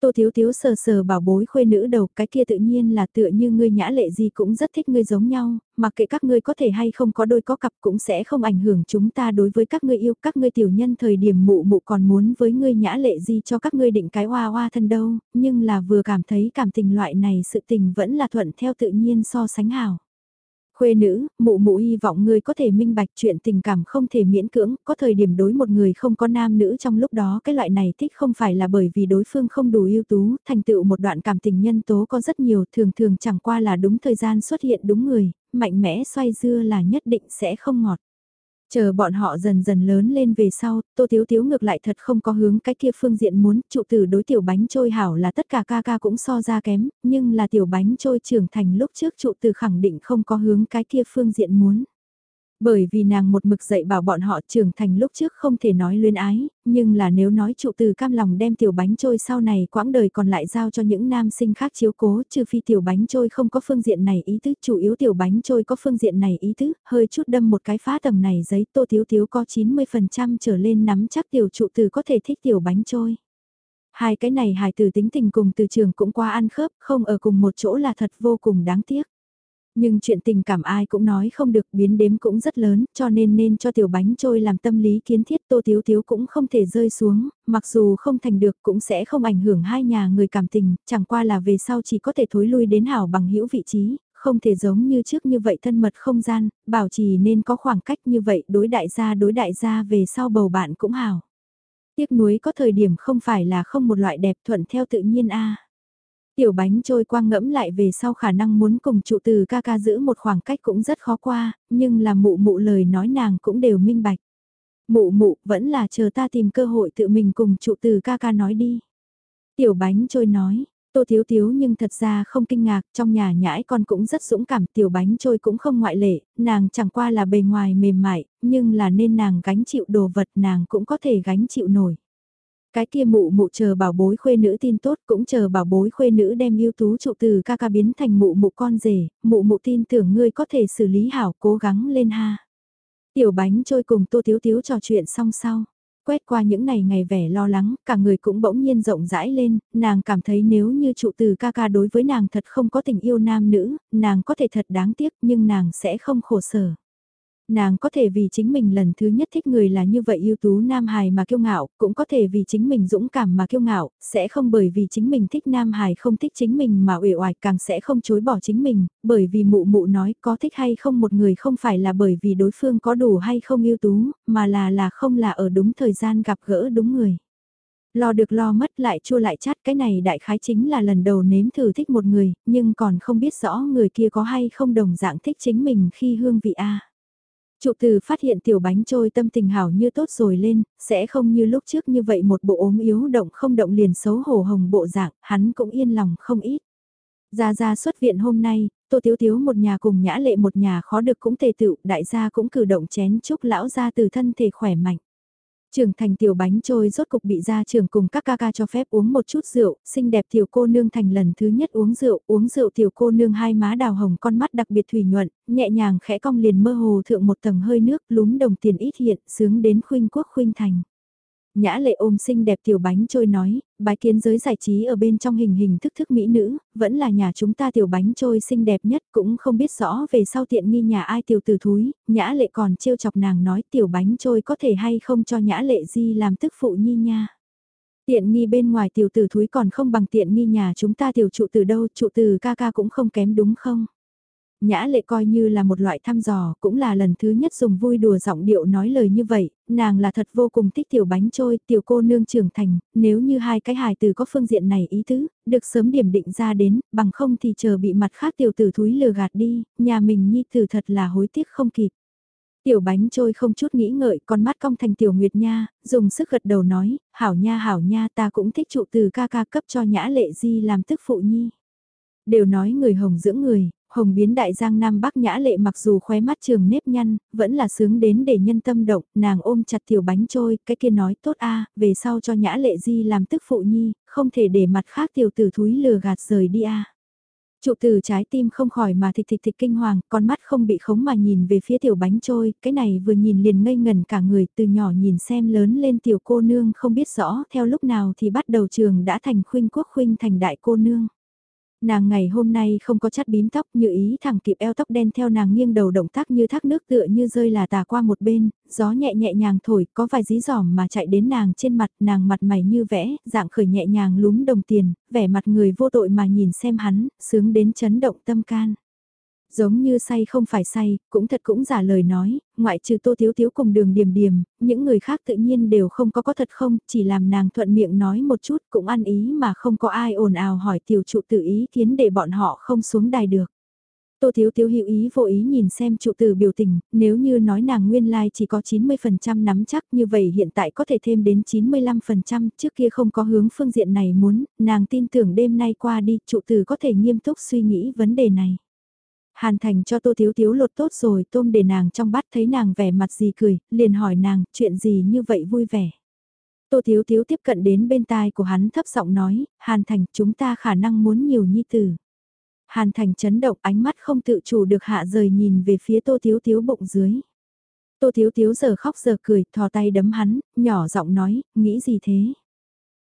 Tô Thiếu Thiếu sờ sờ bảo bối khuê nữ đầu, cái kia tự nhiên là tựa như ngươi nhã lệ gì cũng rất thích ngươi giống nhau, mặc kệ các ngươi có thể hay không có đôi có cặp cũng sẽ không ảnh hưởng chúng ta đối với các ngươi yêu, các ngươi tiểu nhân thời điểm mụ mụ còn muốn với ngươi nhã lệ gì cho các ngươi định cái hoa hoa thân đâu, nhưng là vừa cảm thấy cảm tình loại này sự tình vẫn là thuận theo tự nhiên so sánh hảo. Khuê nữ, mụ mụ hy vọng ngươi có thể minh bạch chuyện tình cảm không thể miễn cưỡng, có thời điểm đối một người không có nam nữ trong lúc đó cái loại này thích không phải là bởi vì đối phương không đủ ưu tú, thành tựu một đoạn cảm tình nhân tố có rất nhiều, thường thường chẳng qua là đúng thời gian xuất hiện đúng người, mạnh mẽ xoay dưa là nhất định sẽ không ngọt. Chờ bọn họ dần dần lớn lên về sau, Tô Tiếu Tiếu ngược lại thật không có hướng cái kia phương diện muốn, trụ tử đối tiểu bánh trôi hảo là tất cả ca ca cũng so ra kém, nhưng là tiểu bánh trôi trưởng thành lúc trước trụ tử khẳng định không có hướng cái kia phương diện muốn. Bởi vì nàng một mực dạy bảo bọn họ trưởng thành lúc trước không thể nói luyến ái, nhưng là nếu nói trụ từ cam lòng đem tiểu bánh trôi sau này quãng đời còn lại giao cho những nam sinh khác chiếu cố trừ phi tiểu bánh trôi không có phương diện này ý tứ, chủ yếu tiểu bánh trôi có phương diện này ý tứ, hơi chút đâm một cái phá tầng này giấy tô thiếu thiếu có 90% trở lên nắm chắc tiểu trụ từ có thể thích tiểu bánh trôi. Hai cái này hài từ tính tình cùng từ trường cũng qua ăn khớp, không ở cùng một chỗ là thật vô cùng đáng tiếc. Nhưng chuyện tình cảm ai cũng nói không được biến đếm cũng rất lớn, cho nên nên cho tiểu bánh trôi làm tâm lý kiến thiết tô thiếu thiếu cũng không thể rơi xuống, mặc dù không thành được cũng sẽ không ảnh hưởng hai nhà người cảm tình, chẳng qua là về sau chỉ có thể thối lui đến hảo bằng hữu vị trí, không thể giống như trước như vậy thân mật không gian, bảo trì nên có khoảng cách như vậy đối đại gia đối đại gia về sau bầu bạn cũng hảo. Tiếc nuối có thời điểm không phải là không một loại đẹp thuận theo tự nhiên a Tiểu bánh trôi quang ngẫm lại về sau khả năng muốn cùng trụ từ ca ca giữ một khoảng cách cũng rất khó qua, nhưng là mụ mụ lời nói nàng cũng đều minh bạch. Mụ mụ vẫn là chờ ta tìm cơ hội tự mình cùng trụ từ ca ca nói đi. Tiểu bánh trôi nói, Tô Thiếu Thiếu nhưng thật ra không kinh ngạc, trong nhà nhãi con cũng rất dũng cảm, tiểu bánh trôi cũng không ngoại lệ, nàng chẳng qua là bề ngoài mềm mại, nhưng là nên nàng gánh chịu đồ vật nàng cũng có thể gánh chịu nổi. Cái kia mụ mụ chờ bảo bối khuê nữ tin tốt cũng chờ bảo bối khuê nữ đem yêu tú trụ từ ca ca biến thành mụ mụ con rể, mụ mụ tin tưởng ngươi có thể xử lý hảo cố gắng lên ha. Tiểu bánh trôi cùng tô thiếu thiếu trò chuyện xong sau. Quét qua những ngày ngày vẻ lo lắng, cả người cũng bỗng nhiên rộng rãi lên, nàng cảm thấy nếu như trụ từ ca ca đối với nàng thật không có tình yêu nam nữ, nàng có thể thật đáng tiếc nhưng nàng sẽ không khổ sở nàng có thể vì chính mình lần thứ nhất thích người là như vậy ưu tú Nam Hải mà kiêu ngạo, cũng có thể vì chính mình dũng cảm mà kiêu ngạo, sẽ không bởi vì chính mình thích Nam Hải không thích chính mình mà uể oải càng sẽ không chối bỏ chính mình, bởi vì mụ mụ nói có thích hay không một người không phải là bởi vì đối phương có đủ hay không ưu tú, mà là là không là ở đúng thời gian gặp gỡ đúng người. Lo được lo mất lại chua lại chát cái này đại khái chính là lần đầu nếm thử thích một người, nhưng còn không biết rõ người kia có hay không đồng dạng thích chính mình khi hương vị A. Trụ từ phát hiện tiểu bánh trôi tâm tình hảo như tốt rồi lên, sẽ không như lúc trước như vậy một bộ ốm yếu động không động liền xấu hổ hồng bộ dạng, hắn cũng yên lòng không ít. gia gia xuất viện hôm nay, Tô Tiếu Tiếu một nhà cùng nhã lệ một nhà khó được cũng tề tựu, đại gia cũng cử động chén chúc lão gia từ thân thể khỏe mạnh. Trưởng thành tiểu bánh trôi rốt cục bị gia trưởng cùng các ca ca cho phép uống một chút rượu, xinh đẹp tiểu cô nương thành lần thứ nhất uống rượu, uống rượu tiểu cô nương hai má đào hồng con mắt đặc biệt thủy nhuận, nhẹ nhàng khẽ cong liền mơ hồ thượng một tầng hơi nước, lúm đồng tiền ít hiện, sướng đến khuynh quốc khuynh thành. Nhã lệ ôm xinh đẹp tiểu bánh trôi nói, bái kiến giới giải trí ở bên trong hình hình thức thức mỹ nữ, vẫn là nhà chúng ta tiểu bánh trôi xinh đẹp nhất cũng không biết rõ về sau tiện nghi nhà ai tiểu tử thúi, nhã lệ còn trêu chọc nàng nói tiểu bánh trôi có thể hay không cho nhã lệ di làm tức phụ nhi nha. Tiện nghi bên ngoài tiểu tử thúi còn không bằng tiện nghi nhà chúng ta tiểu trụ từ đâu, trụ từ ca ca cũng không kém đúng không? Nhã lệ coi như là một loại thăm dò, cũng là lần thứ nhất dùng vui đùa giọng điệu nói lời như vậy, nàng là thật vô cùng thích tiểu bánh trôi, tiểu cô nương trưởng thành, nếu như hai cái hài từ có phương diện này ý tứ, được sớm điểm định ra đến, bằng không thì chờ bị mặt khác tiểu tử thúi lừa gạt đi, nhà mình nhi tử thật là hối tiếc không kịp. Tiểu bánh trôi không chút nghĩ ngợi, con mắt cong thành tiểu nguyệt nha, dùng sức gật đầu nói, hảo nha hảo nha ta cũng thích trụ từ ca ca cấp cho nhã lệ di làm tức phụ nhi. Đều nói người hồng dưỡng người, hồng biến đại giang nam bắc nhã lệ mặc dù khóe mắt trường nếp nhăn, vẫn là sướng đến để nhân tâm động, nàng ôm chặt tiểu bánh trôi, cái kia nói tốt a về sau cho nhã lệ di làm tức phụ nhi, không thể để mặt khác tiểu tử thúi lừa gạt rời đi a Trụ từ trái tim không khỏi mà thịt thịt thịt kinh hoàng, con mắt không bị khống mà nhìn về phía tiểu bánh trôi, cái này vừa nhìn liền ngây ngần cả người từ nhỏ nhìn xem lớn lên tiểu cô nương không biết rõ theo lúc nào thì bắt đầu trường đã thành khuynh quốc khuynh thành đại cô nương. Nàng ngày hôm nay không có chắt bím tóc như ý thẳng kịp eo tóc đen theo nàng nghiêng đầu động tác như thác nước tựa như rơi là tà qua một bên, gió nhẹ nhẹ nhàng thổi có vài dí giỏm mà chạy đến nàng trên mặt nàng mặt mày như vẽ, dạng khởi nhẹ nhàng lúm đồng tiền, vẻ mặt người vô tội mà nhìn xem hắn, sướng đến chấn động tâm can. Giống như say không phải say, cũng thật cũng giả lời nói, ngoại trừ tô thiếu thiếu cùng đường điểm điểm những người khác tự nhiên đều không có có thật không, chỉ làm nàng thuận miệng nói một chút cũng ăn ý mà không có ai ồn ào hỏi tiểu trụ tự ý kiến để bọn họ không xuống đài được. Tô Thiếu Thiếu hữu ý vô ý nhìn xem trụ tử biểu tình, nếu như nói nàng nguyên lai like chỉ có 90% nắm chắc như vậy hiện tại có thể thêm đến 95%, trước kia không có hướng phương diện này muốn, nàng tin tưởng đêm nay qua đi trụ tử có thể nghiêm túc suy nghĩ vấn đề này. Hàn Thành cho Tô Thiếu Thiếu lột tốt rồi tôm để nàng trong bát thấy nàng vẻ mặt gì cười, liền hỏi nàng chuyện gì như vậy vui vẻ. Tô Thiếu Thiếu tiếp cận đến bên tai của hắn thấp giọng nói, Hàn Thành chúng ta khả năng muốn nhiều nhi tử. Hàn Thành chấn động ánh mắt không tự chủ được hạ rời nhìn về phía Tô Thiếu Thiếu bụng dưới. Tô Thiếu Thiếu giờ khóc giờ cười, thò tay đấm hắn, nhỏ giọng nói, nghĩ gì thế?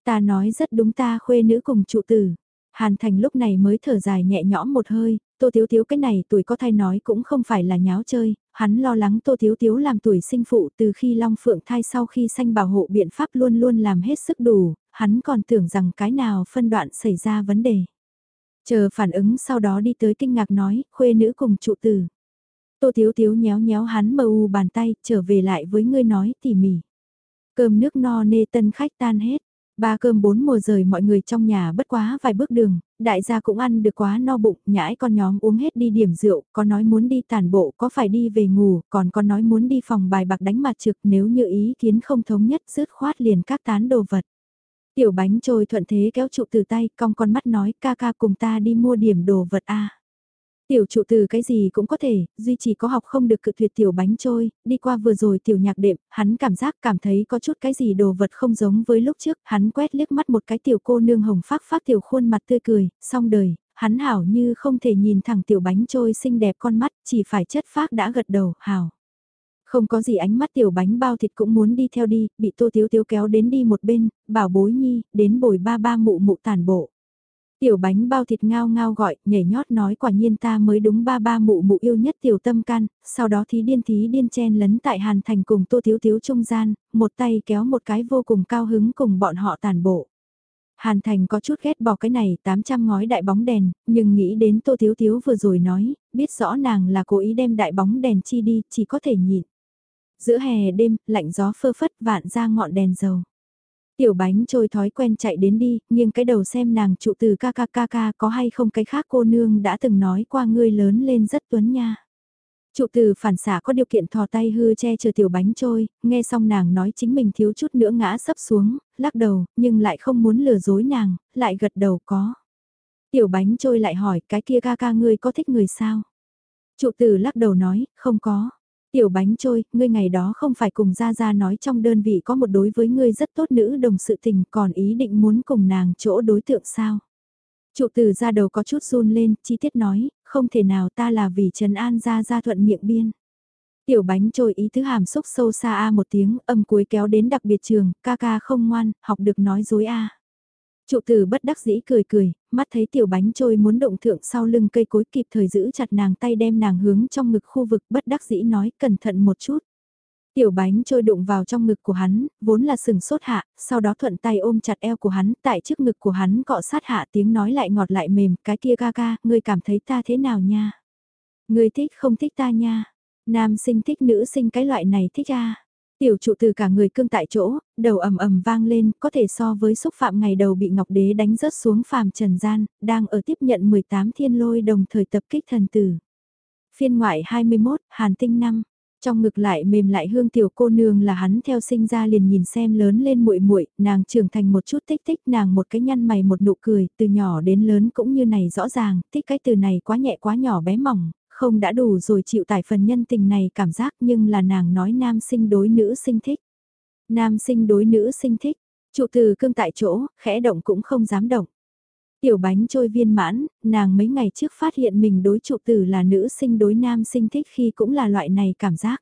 Ta nói rất đúng ta khuê nữ cùng trụ tử. Hàn Thành lúc này mới thở dài nhẹ nhõm một hơi, Tô Thiếu Thiếu cái này tuổi có thai nói cũng không phải là nháo chơi, hắn lo lắng Tô Thiếu Thiếu làm tuổi sinh phụ từ khi Long Phượng thai sau khi sanh bảo hộ biện pháp luôn luôn làm hết sức đủ, hắn còn tưởng rằng cái nào phân đoạn xảy ra vấn đề. Chờ phản ứng sau đó đi tới kinh ngạc nói, khuê nữ cùng trụ tử. Tô Thiếu Thiếu nhéo nhéo hắn mờ u bàn tay, trở về lại với ngươi nói tỉ mỉ. Cơm nước no nê tân khách tan hết. Ba cơm bốn mùa rời mọi người trong nhà bất quá vài bước đường, đại gia cũng ăn được quá no bụng, nhãi con nhóm uống hết đi điểm rượu, có nói muốn đi tàn bộ, có phải đi về ngủ, còn có nói muốn đi phòng bài bạc đánh mặt trực nếu như ý kiến không thống nhất rứt khoát liền các tán đồ vật. Tiểu bánh trôi thuận thế kéo trụ từ tay, cong con mắt nói ca ca cùng ta đi mua điểm đồ vật a Tiểu trụ từ cái gì cũng có thể, duy chỉ có học không được cự tuyệt tiểu bánh trôi, đi qua vừa rồi tiểu nhạc đệm, hắn cảm giác cảm thấy có chút cái gì đồ vật không giống với lúc trước, hắn quét liếc mắt một cái tiểu cô nương hồng phát phát tiểu khuôn mặt tươi cười, xong đời, hắn hảo như không thể nhìn thẳng tiểu bánh trôi xinh đẹp con mắt, chỉ phải chất phác đã gật đầu, hảo. Không có gì ánh mắt tiểu bánh bao thịt cũng muốn đi theo đi, bị tô tiếu tiếu kéo đến đi một bên, bảo bối nhi, đến bồi ba ba mụ mụ tàn bộ. Tiểu bánh bao thịt ngao ngao gọi, nhảy nhót nói quả nhiên ta mới đúng ba ba mụ mụ yêu nhất tiểu tâm can, sau đó thí điên thí điên chen lấn tại Hàn Thành cùng Tô Thiếu Thiếu trung gian, một tay kéo một cái vô cùng cao hứng cùng bọn họ tàn bộ. Hàn Thành có chút ghét bỏ cái này 800 ngói đại bóng đèn, nhưng nghĩ đến Tô Thiếu Thiếu vừa rồi nói, biết rõ nàng là cố ý đem đại bóng đèn chi đi, chỉ có thể nhịn. Giữa hè đêm, lạnh gió phơ phất vạn ra ngọn đèn dầu. Tiểu bánh trôi thói quen chạy đến đi, nhưng cái đầu xem nàng trụ từ ca ca ca ca có hay không cái khác cô nương đã từng nói qua ngươi lớn lên rất tuấn nha. Trụ từ phản xả có điều kiện thò tay hư che chờ tiểu bánh trôi, nghe xong nàng nói chính mình thiếu chút nữa ngã sấp xuống, lắc đầu, nhưng lại không muốn lừa dối nàng, lại gật đầu có. Tiểu bánh trôi lại hỏi cái kia ca ca ngươi có thích người sao? Trụ từ lắc đầu nói, không có. Tiểu bánh trôi, ngươi ngày đó không phải cùng Gia Gia nói trong đơn vị có một đối với ngươi rất tốt nữ đồng sự tình còn ý định muốn cùng nàng chỗ đối tượng sao? Trụ từ ra đầu có chút run lên, chi tiết nói, không thể nào ta là vì Trần An Gia Gia thuận miệng biên. Tiểu bánh trôi ý thứ hàm xúc sâu xa a một tiếng, âm cuối kéo đến đặc biệt trường, ca ca không ngoan, học được nói dối a. Trụ tử bất đắc dĩ cười cười, mắt thấy tiểu bánh trôi muốn động thượng sau lưng cây cối kịp thời giữ chặt nàng tay đem nàng hướng trong ngực khu vực bất đắc dĩ nói cẩn thận một chút. Tiểu bánh trôi đụng vào trong ngực của hắn, vốn là sừng sốt hạ, sau đó thuận tay ôm chặt eo của hắn, tại trước ngực của hắn cọ sát hạ tiếng nói lại ngọt lại mềm, cái kia ca ca, ngươi cảm thấy ta thế nào nha? Ngươi thích không thích ta nha? Nam sinh thích nữ sinh cái loại này thích à? Tiểu trụ từ cả người cương tại chỗ, đầu ầm ầm vang lên, có thể so với xúc phạm ngày đầu bị Ngọc Đế đánh rớt xuống phàm trần gian, đang ở tiếp nhận 18 thiên lôi đồng thời tập kích thần tử. Phiên ngoại 21, Hàn Tinh năm trong ngực lại mềm lại hương tiểu cô nương là hắn theo sinh ra liền nhìn xem lớn lên muội muội, nàng trưởng thành một chút tích tích nàng một cái nhăn mày một nụ cười, từ nhỏ đến lớn cũng như này rõ ràng, tích cái từ này quá nhẹ quá nhỏ bé mỏng, không đã đủ rồi chịu tải phần nhân tình này cảm giác nhưng là nàng nói nam sinh đối nữ sinh thích. Nam sinh đối nữ sinh thích, trụ từ cương tại chỗ, khẽ động cũng không dám động. Tiểu bánh trôi viên mãn, nàng mấy ngày trước phát hiện mình đối trụ tử là nữ sinh đối nam sinh thích khi cũng là loại này cảm giác.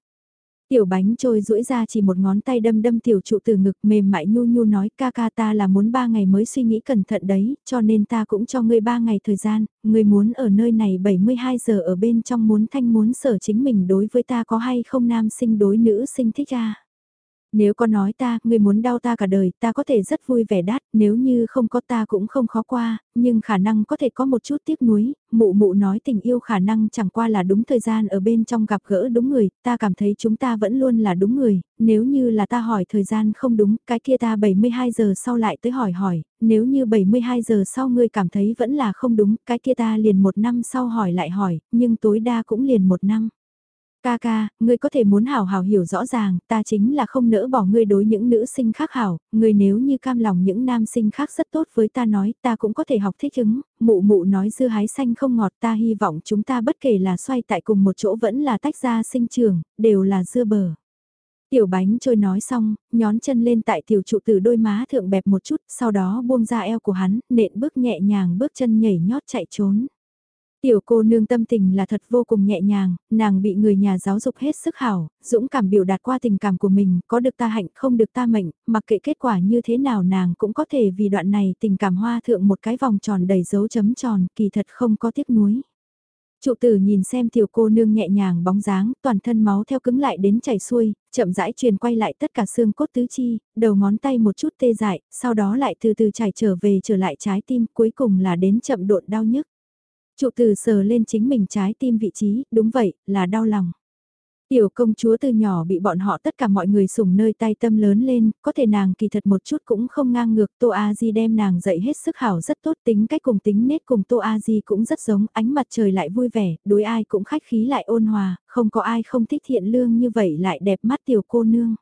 Tiểu bánh trôi duỗi ra chỉ một ngón tay đâm đâm tiểu trụ từ ngực mềm mại nhu nhu nói ca ca ta là muốn ba ngày mới suy nghĩ cẩn thận đấy, cho nên ta cũng cho ngươi ba ngày thời gian, ngươi muốn ở nơi này 72 giờ ở bên trong muốn thanh muốn sở chính mình đối với ta có hay không nam sinh đối nữ sinh thích ra. Nếu có nói ta, ngươi muốn đau ta cả đời, ta có thể rất vui vẻ đát, nếu như không có ta cũng không khó qua, nhưng khả năng có thể có một chút tiếc nuối, mụ mụ nói tình yêu khả năng chẳng qua là đúng thời gian ở bên trong gặp gỡ đúng người, ta cảm thấy chúng ta vẫn luôn là đúng người, nếu như là ta hỏi thời gian không đúng, cái kia ta 72 giờ sau lại tới hỏi hỏi, nếu như 72 giờ sau ngươi cảm thấy vẫn là không đúng, cái kia ta liền một năm sau hỏi lại hỏi, nhưng tối đa cũng liền một năm. Ca ca, ngươi có thể muốn hảo hảo hiểu rõ ràng, ta chính là không nỡ bỏ ngươi đối những nữ sinh khác hảo, ngươi nếu như cam lòng những nam sinh khác rất tốt với ta nói, ta cũng có thể học thích ứng, mụ mụ nói dưa hái xanh không ngọt ta hy vọng chúng ta bất kể là xoay tại cùng một chỗ vẫn là tách ra sinh trường, đều là dưa bờ. Tiểu bánh trôi nói xong, nhón chân lên tại tiểu trụ từ đôi má thượng bẹp một chút, sau đó buông ra eo của hắn, nện bước nhẹ nhàng bước chân nhảy nhót chạy trốn. Tiểu cô nương tâm tình là thật vô cùng nhẹ nhàng, nàng bị người nhà giáo dục hết sức hảo, dũng cảm biểu đạt qua tình cảm của mình, có được ta hạnh không được ta mệnh, mặc kệ kết quả như thế nào nàng cũng có thể vì đoạn này tình cảm hoa thượng một cái vòng tròn đầy dấu chấm tròn, kỳ thật không có tiếc nuối. Trụ tử nhìn xem tiểu cô nương nhẹ nhàng bóng dáng, toàn thân máu theo cứng lại đến chảy xuôi, chậm rãi truyền quay lại tất cả xương cốt tứ chi, đầu ngón tay một chút tê dại, sau đó lại từ từ chảy trở về trở lại trái tim, cuối cùng là đến chậm độn đau nhức. Trụ từ sờ lên chính mình trái tim vị trí, đúng vậy, là đau lòng. Tiểu công chúa từ nhỏ bị bọn họ tất cả mọi người sủng nơi tay tâm lớn lên, có thể nàng kỳ thật một chút cũng không ngang ngược, Tô A Di đem nàng dạy hết sức hảo rất tốt tính cách cùng tính nết cùng Tô A Di cũng rất giống, ánh mặt trời lại vui vẻ, đối ai cũng khách khí lại ôn hòa, không có ai không thích thiện lương như vậy lại đẹp mắt tiểu cô nương.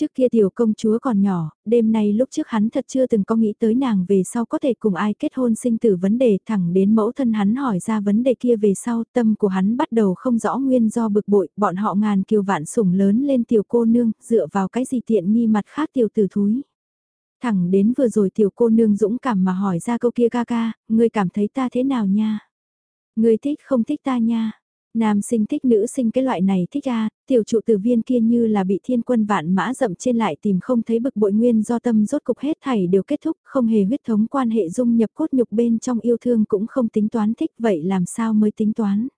Trước kia tiểu công chúa còn nhỏ, đêm nay lúc trước hắn thật chưa từng có nghĩ tới nàng về sau có thể cùng ai kết hôn sinh tử vấn đề thẳng đến mẫu thân hắn hỏi ra vấn đề kia về sau tâm của hắn bắt đầu không rõ nguyên do bực bội, bọn họ ngàn kiều vạn sủng lớn lên tiểu cô nương, dựa vào cái gì tiện nghi mặt khác tiểu tử thúi. Thẳng đến vừa rồi tiểu cô nương dũng cảm mà hỏi ra câu kia ca ca, ngươi cảm thấy ta thế nào nha? Ngươi thích không thích ta nha? Nam sinh thích nữ sinh cái loại này thích a tiểu trụ tử viên kia như là bị thiên quân vạn mã dậm trên lại tìm không thấy bực bội nguyên do tâm rốt cục hết thảy đều kết thúc, không hề huyết thống quan hệ dung nhập cốt nhục bên trong yêu thương cũng không tính toán thích vậy làm sao mới tính toán.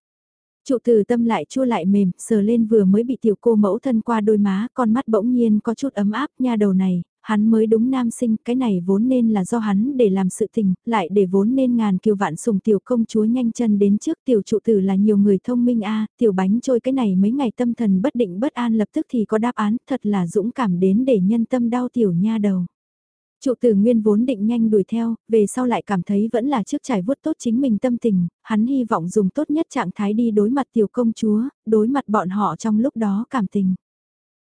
Trụ tử tâm lại chua lại mềm, sờ lên vừa mới bị tiểu cô mẫu thân qua đôi má, con mắt bỗng nhiên có chút ấm áp nha đầu này, hắn mới đúng nam sinh, cái này vốn nên là do hắn để làm sự tình, lại để vốn nên ngàn kiều vạn sùng tiểu công chúa nhanh chân đến trước tiểu trụ tử là nhiều người thông minh a tiểu bánh trôi cái này mấy ngày tâm thần bất định bất an lập tức thì có đáp án, thật là dũng cảm đến để nhân tâm đau tiểu nha đầu. Trụ tử nguyên vốn định nhanh đuổi theo, về sau lại cảm thấy vẫn là trước trải vuốt tốt chính mình tâm tình, hắn hy vọng dùng tốt nhất trạng thái đi đối mặt tiểu công chúa, đối mặt bọn họ trong lúc đó cảm tình.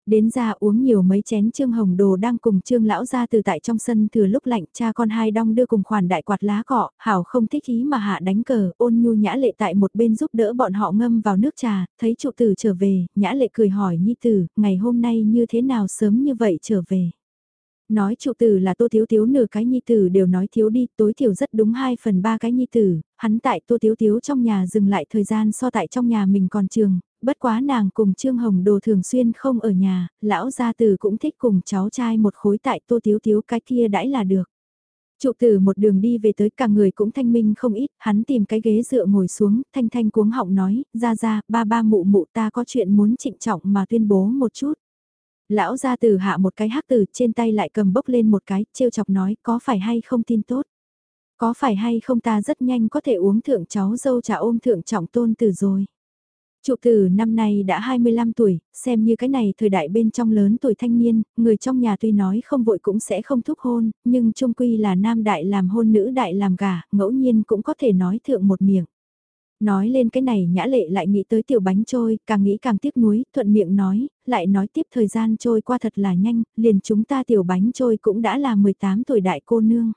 Đến ra uống nhiều mấy chén Trương Hồng Đồ đang cùng Trương Lão ra từ tại trong sân thừa lúc lạnh cha con hai đong đưa cùng khoản đại quạt lá cọ, Hảo không thích ý mà hạ đánh cờ, ôn nhu nhã lệ tại một bên giúp đỡ bọn họ ngâm vào nước trà, thấy trụ tử trở về, nhã lệ cười hỏi nhi tử, ngày hôm nay như thế nào sớm như vậy trở về. Nói trụ tử là tô thiếu thiếu nửa cái nhi tử đều nói thiếu đi, tối thiểu rất đúng 2 phần 3 cái nhi tử, hắn tại tô thiếu thiếu trong nhà dừng lại thời gian so tại trong nhà mình còn trường, bất quá nàng cùng Trương Hồng Đồ thường xuyên không ở nhà, lão gia tử cũng thích cùng cháu trai một khối tại tô thiếu thiếu cái kia đãi là được. Trụ tử một đường đi về tới cả người cũng thanh minh không ít, hắn tìm cái ghế dựa ngồi xuống, thanh thanh cuống họng nói, ra ra, ba ba mụ mụ ta có chuyện muốn trịnh trọng mà tuyên bố một chút. Lão gia tử hạ một cái hắc tử trên tay lại cầm bốc lên một cái, trêu chọc nói có phải hay không tin tốt. Có phải hay không ta rất nhanh có thể uống thượng cháu dâu trà ôm thượng trọng tôn tử rồi. Trụ tử năm nay đã 25 tuổi, xem như cái này thời đại bên trong lớn tuổi thanh niên, người trong nhà tuy nói không vội cũng sẽ không thúc hôn, nhưng trung quy là nam đại làm hôn nữ đại làm gà, ngẫu nhiên cũng có thể nói thượng một miệng. Nói lên cái này nhã lệ lại nghĩ tới tiểu bánh trôi, càng nghĩ càng tiếc nuối, thuận miệng nói, lại nói tiếp thời gian trôi qua thật là nhanh, liền chúng ta tiểu bánh trôi cũng đã là 18 tuổi đại cô nương.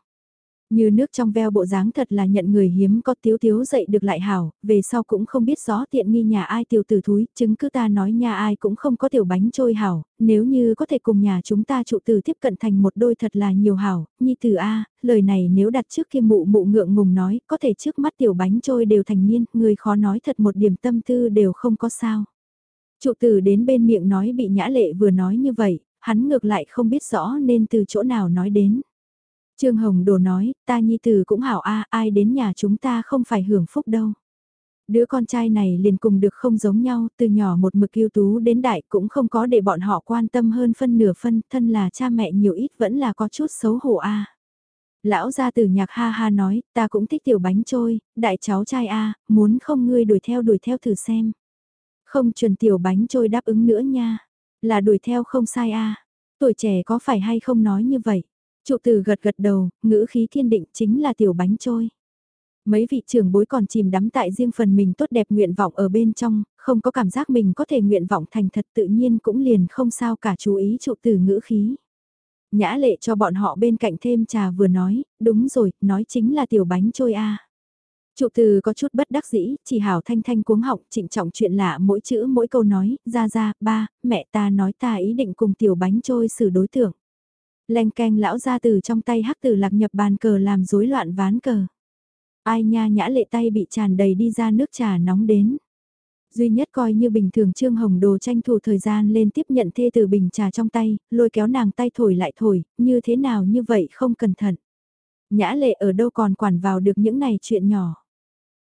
Như nước trong veo bộ dáng thật là nhận người hiếm có tiếu tiếu dậy được lại hảo, về sau cũng không biết rõ tiện nghi nhà ai tiểu tử thúi, chứng cứ ta nói nhà ai cũng không có tiểu bánh trôi hảo, nếu như có thể cùng nhà chúng ta trụ tử tiếp cận thành một đôi thật là nhiều hảo, nhi tử A, lời này nếu đặt trước kia mụ mụ ngượng ngùng nói, có thể trước mắt tiểu bánh trôi đều thành niên, người khó nói thật một điểm tâm tư đều không có sao. Trụ tử đến bên miệng nói bị nhã lệ vừa nói như vậy, hắn ngược lại không biết rõ nên từ chỗ nào nói đến. Trương Hồng Đồ nói, ta nhi tử cũng hảo a, ai đến nhà chúng ta không phải hưởng phúc đâu. Đứa con trai này liền cùng được không giống nhau, từ nhỏ một mực yêu tú đến đại cũng không có để bọn họ quan tâm hơn phân nửa phân, thân là cha mẹ nhiều ít vẫn là có chút xấu hổ a. Lão gia tử nhạc ha ha nói, ta cũng thích tiểu bánh trôi, đại cháu trai a, muốn không ngươi đuổi theo đuổi theo thử xem. Không chuẩn tiểu bánh trôi đáp ứng nữa nha, là đuổi theo không sai a. Tuổi trẻ có phải hay không nói như vậy? Trụ tử gật gật đầu, ngữ khí kiên định chính là tiểu bánh trôi. Mấy vị trưởng bối còn chìm đắm tại riêng phần mình tốt đẹp nguyện vọng ở bên trong, không có cảm giác mình có thể nguyện vọng thành thật tự nhiên cũng liền không sao cả chú ý trụ tử ngữ khí. Nhã lệ cho bọn họ bên cạnh thêm trà vừa nói, đúng rồi, nói chính là tiểu bánh trôi a. Trụ từ có chút bất đắc dĩ, chỉ hảo thanh thanh cuống họng, trịnh trọng chuyện lạ mỗi chữ mỗi câu nói, ra ra, ba, mẹ ta nói ta ý định cùng tiểu bánh trôi xử đối tượng. Leng keng lão ra từ trong tay hắc tử lạc nhập bàn cờ làm rối loạn ván cờ. Ai nha nhã lệ tay bị tràn đầy đi ra nước trà nóng đến. Duy nhất coi như bình thường Trương Hồng Đồ tranh thủ thời gian lên tiếp nhận thê từ bình trà trong tay, lôi kéo nàng tay thổi lại thổi, như thế nào như vậy không cẩn thận. Nhã lệ ở đâu còn quản vào được những này chuyện nhỏ.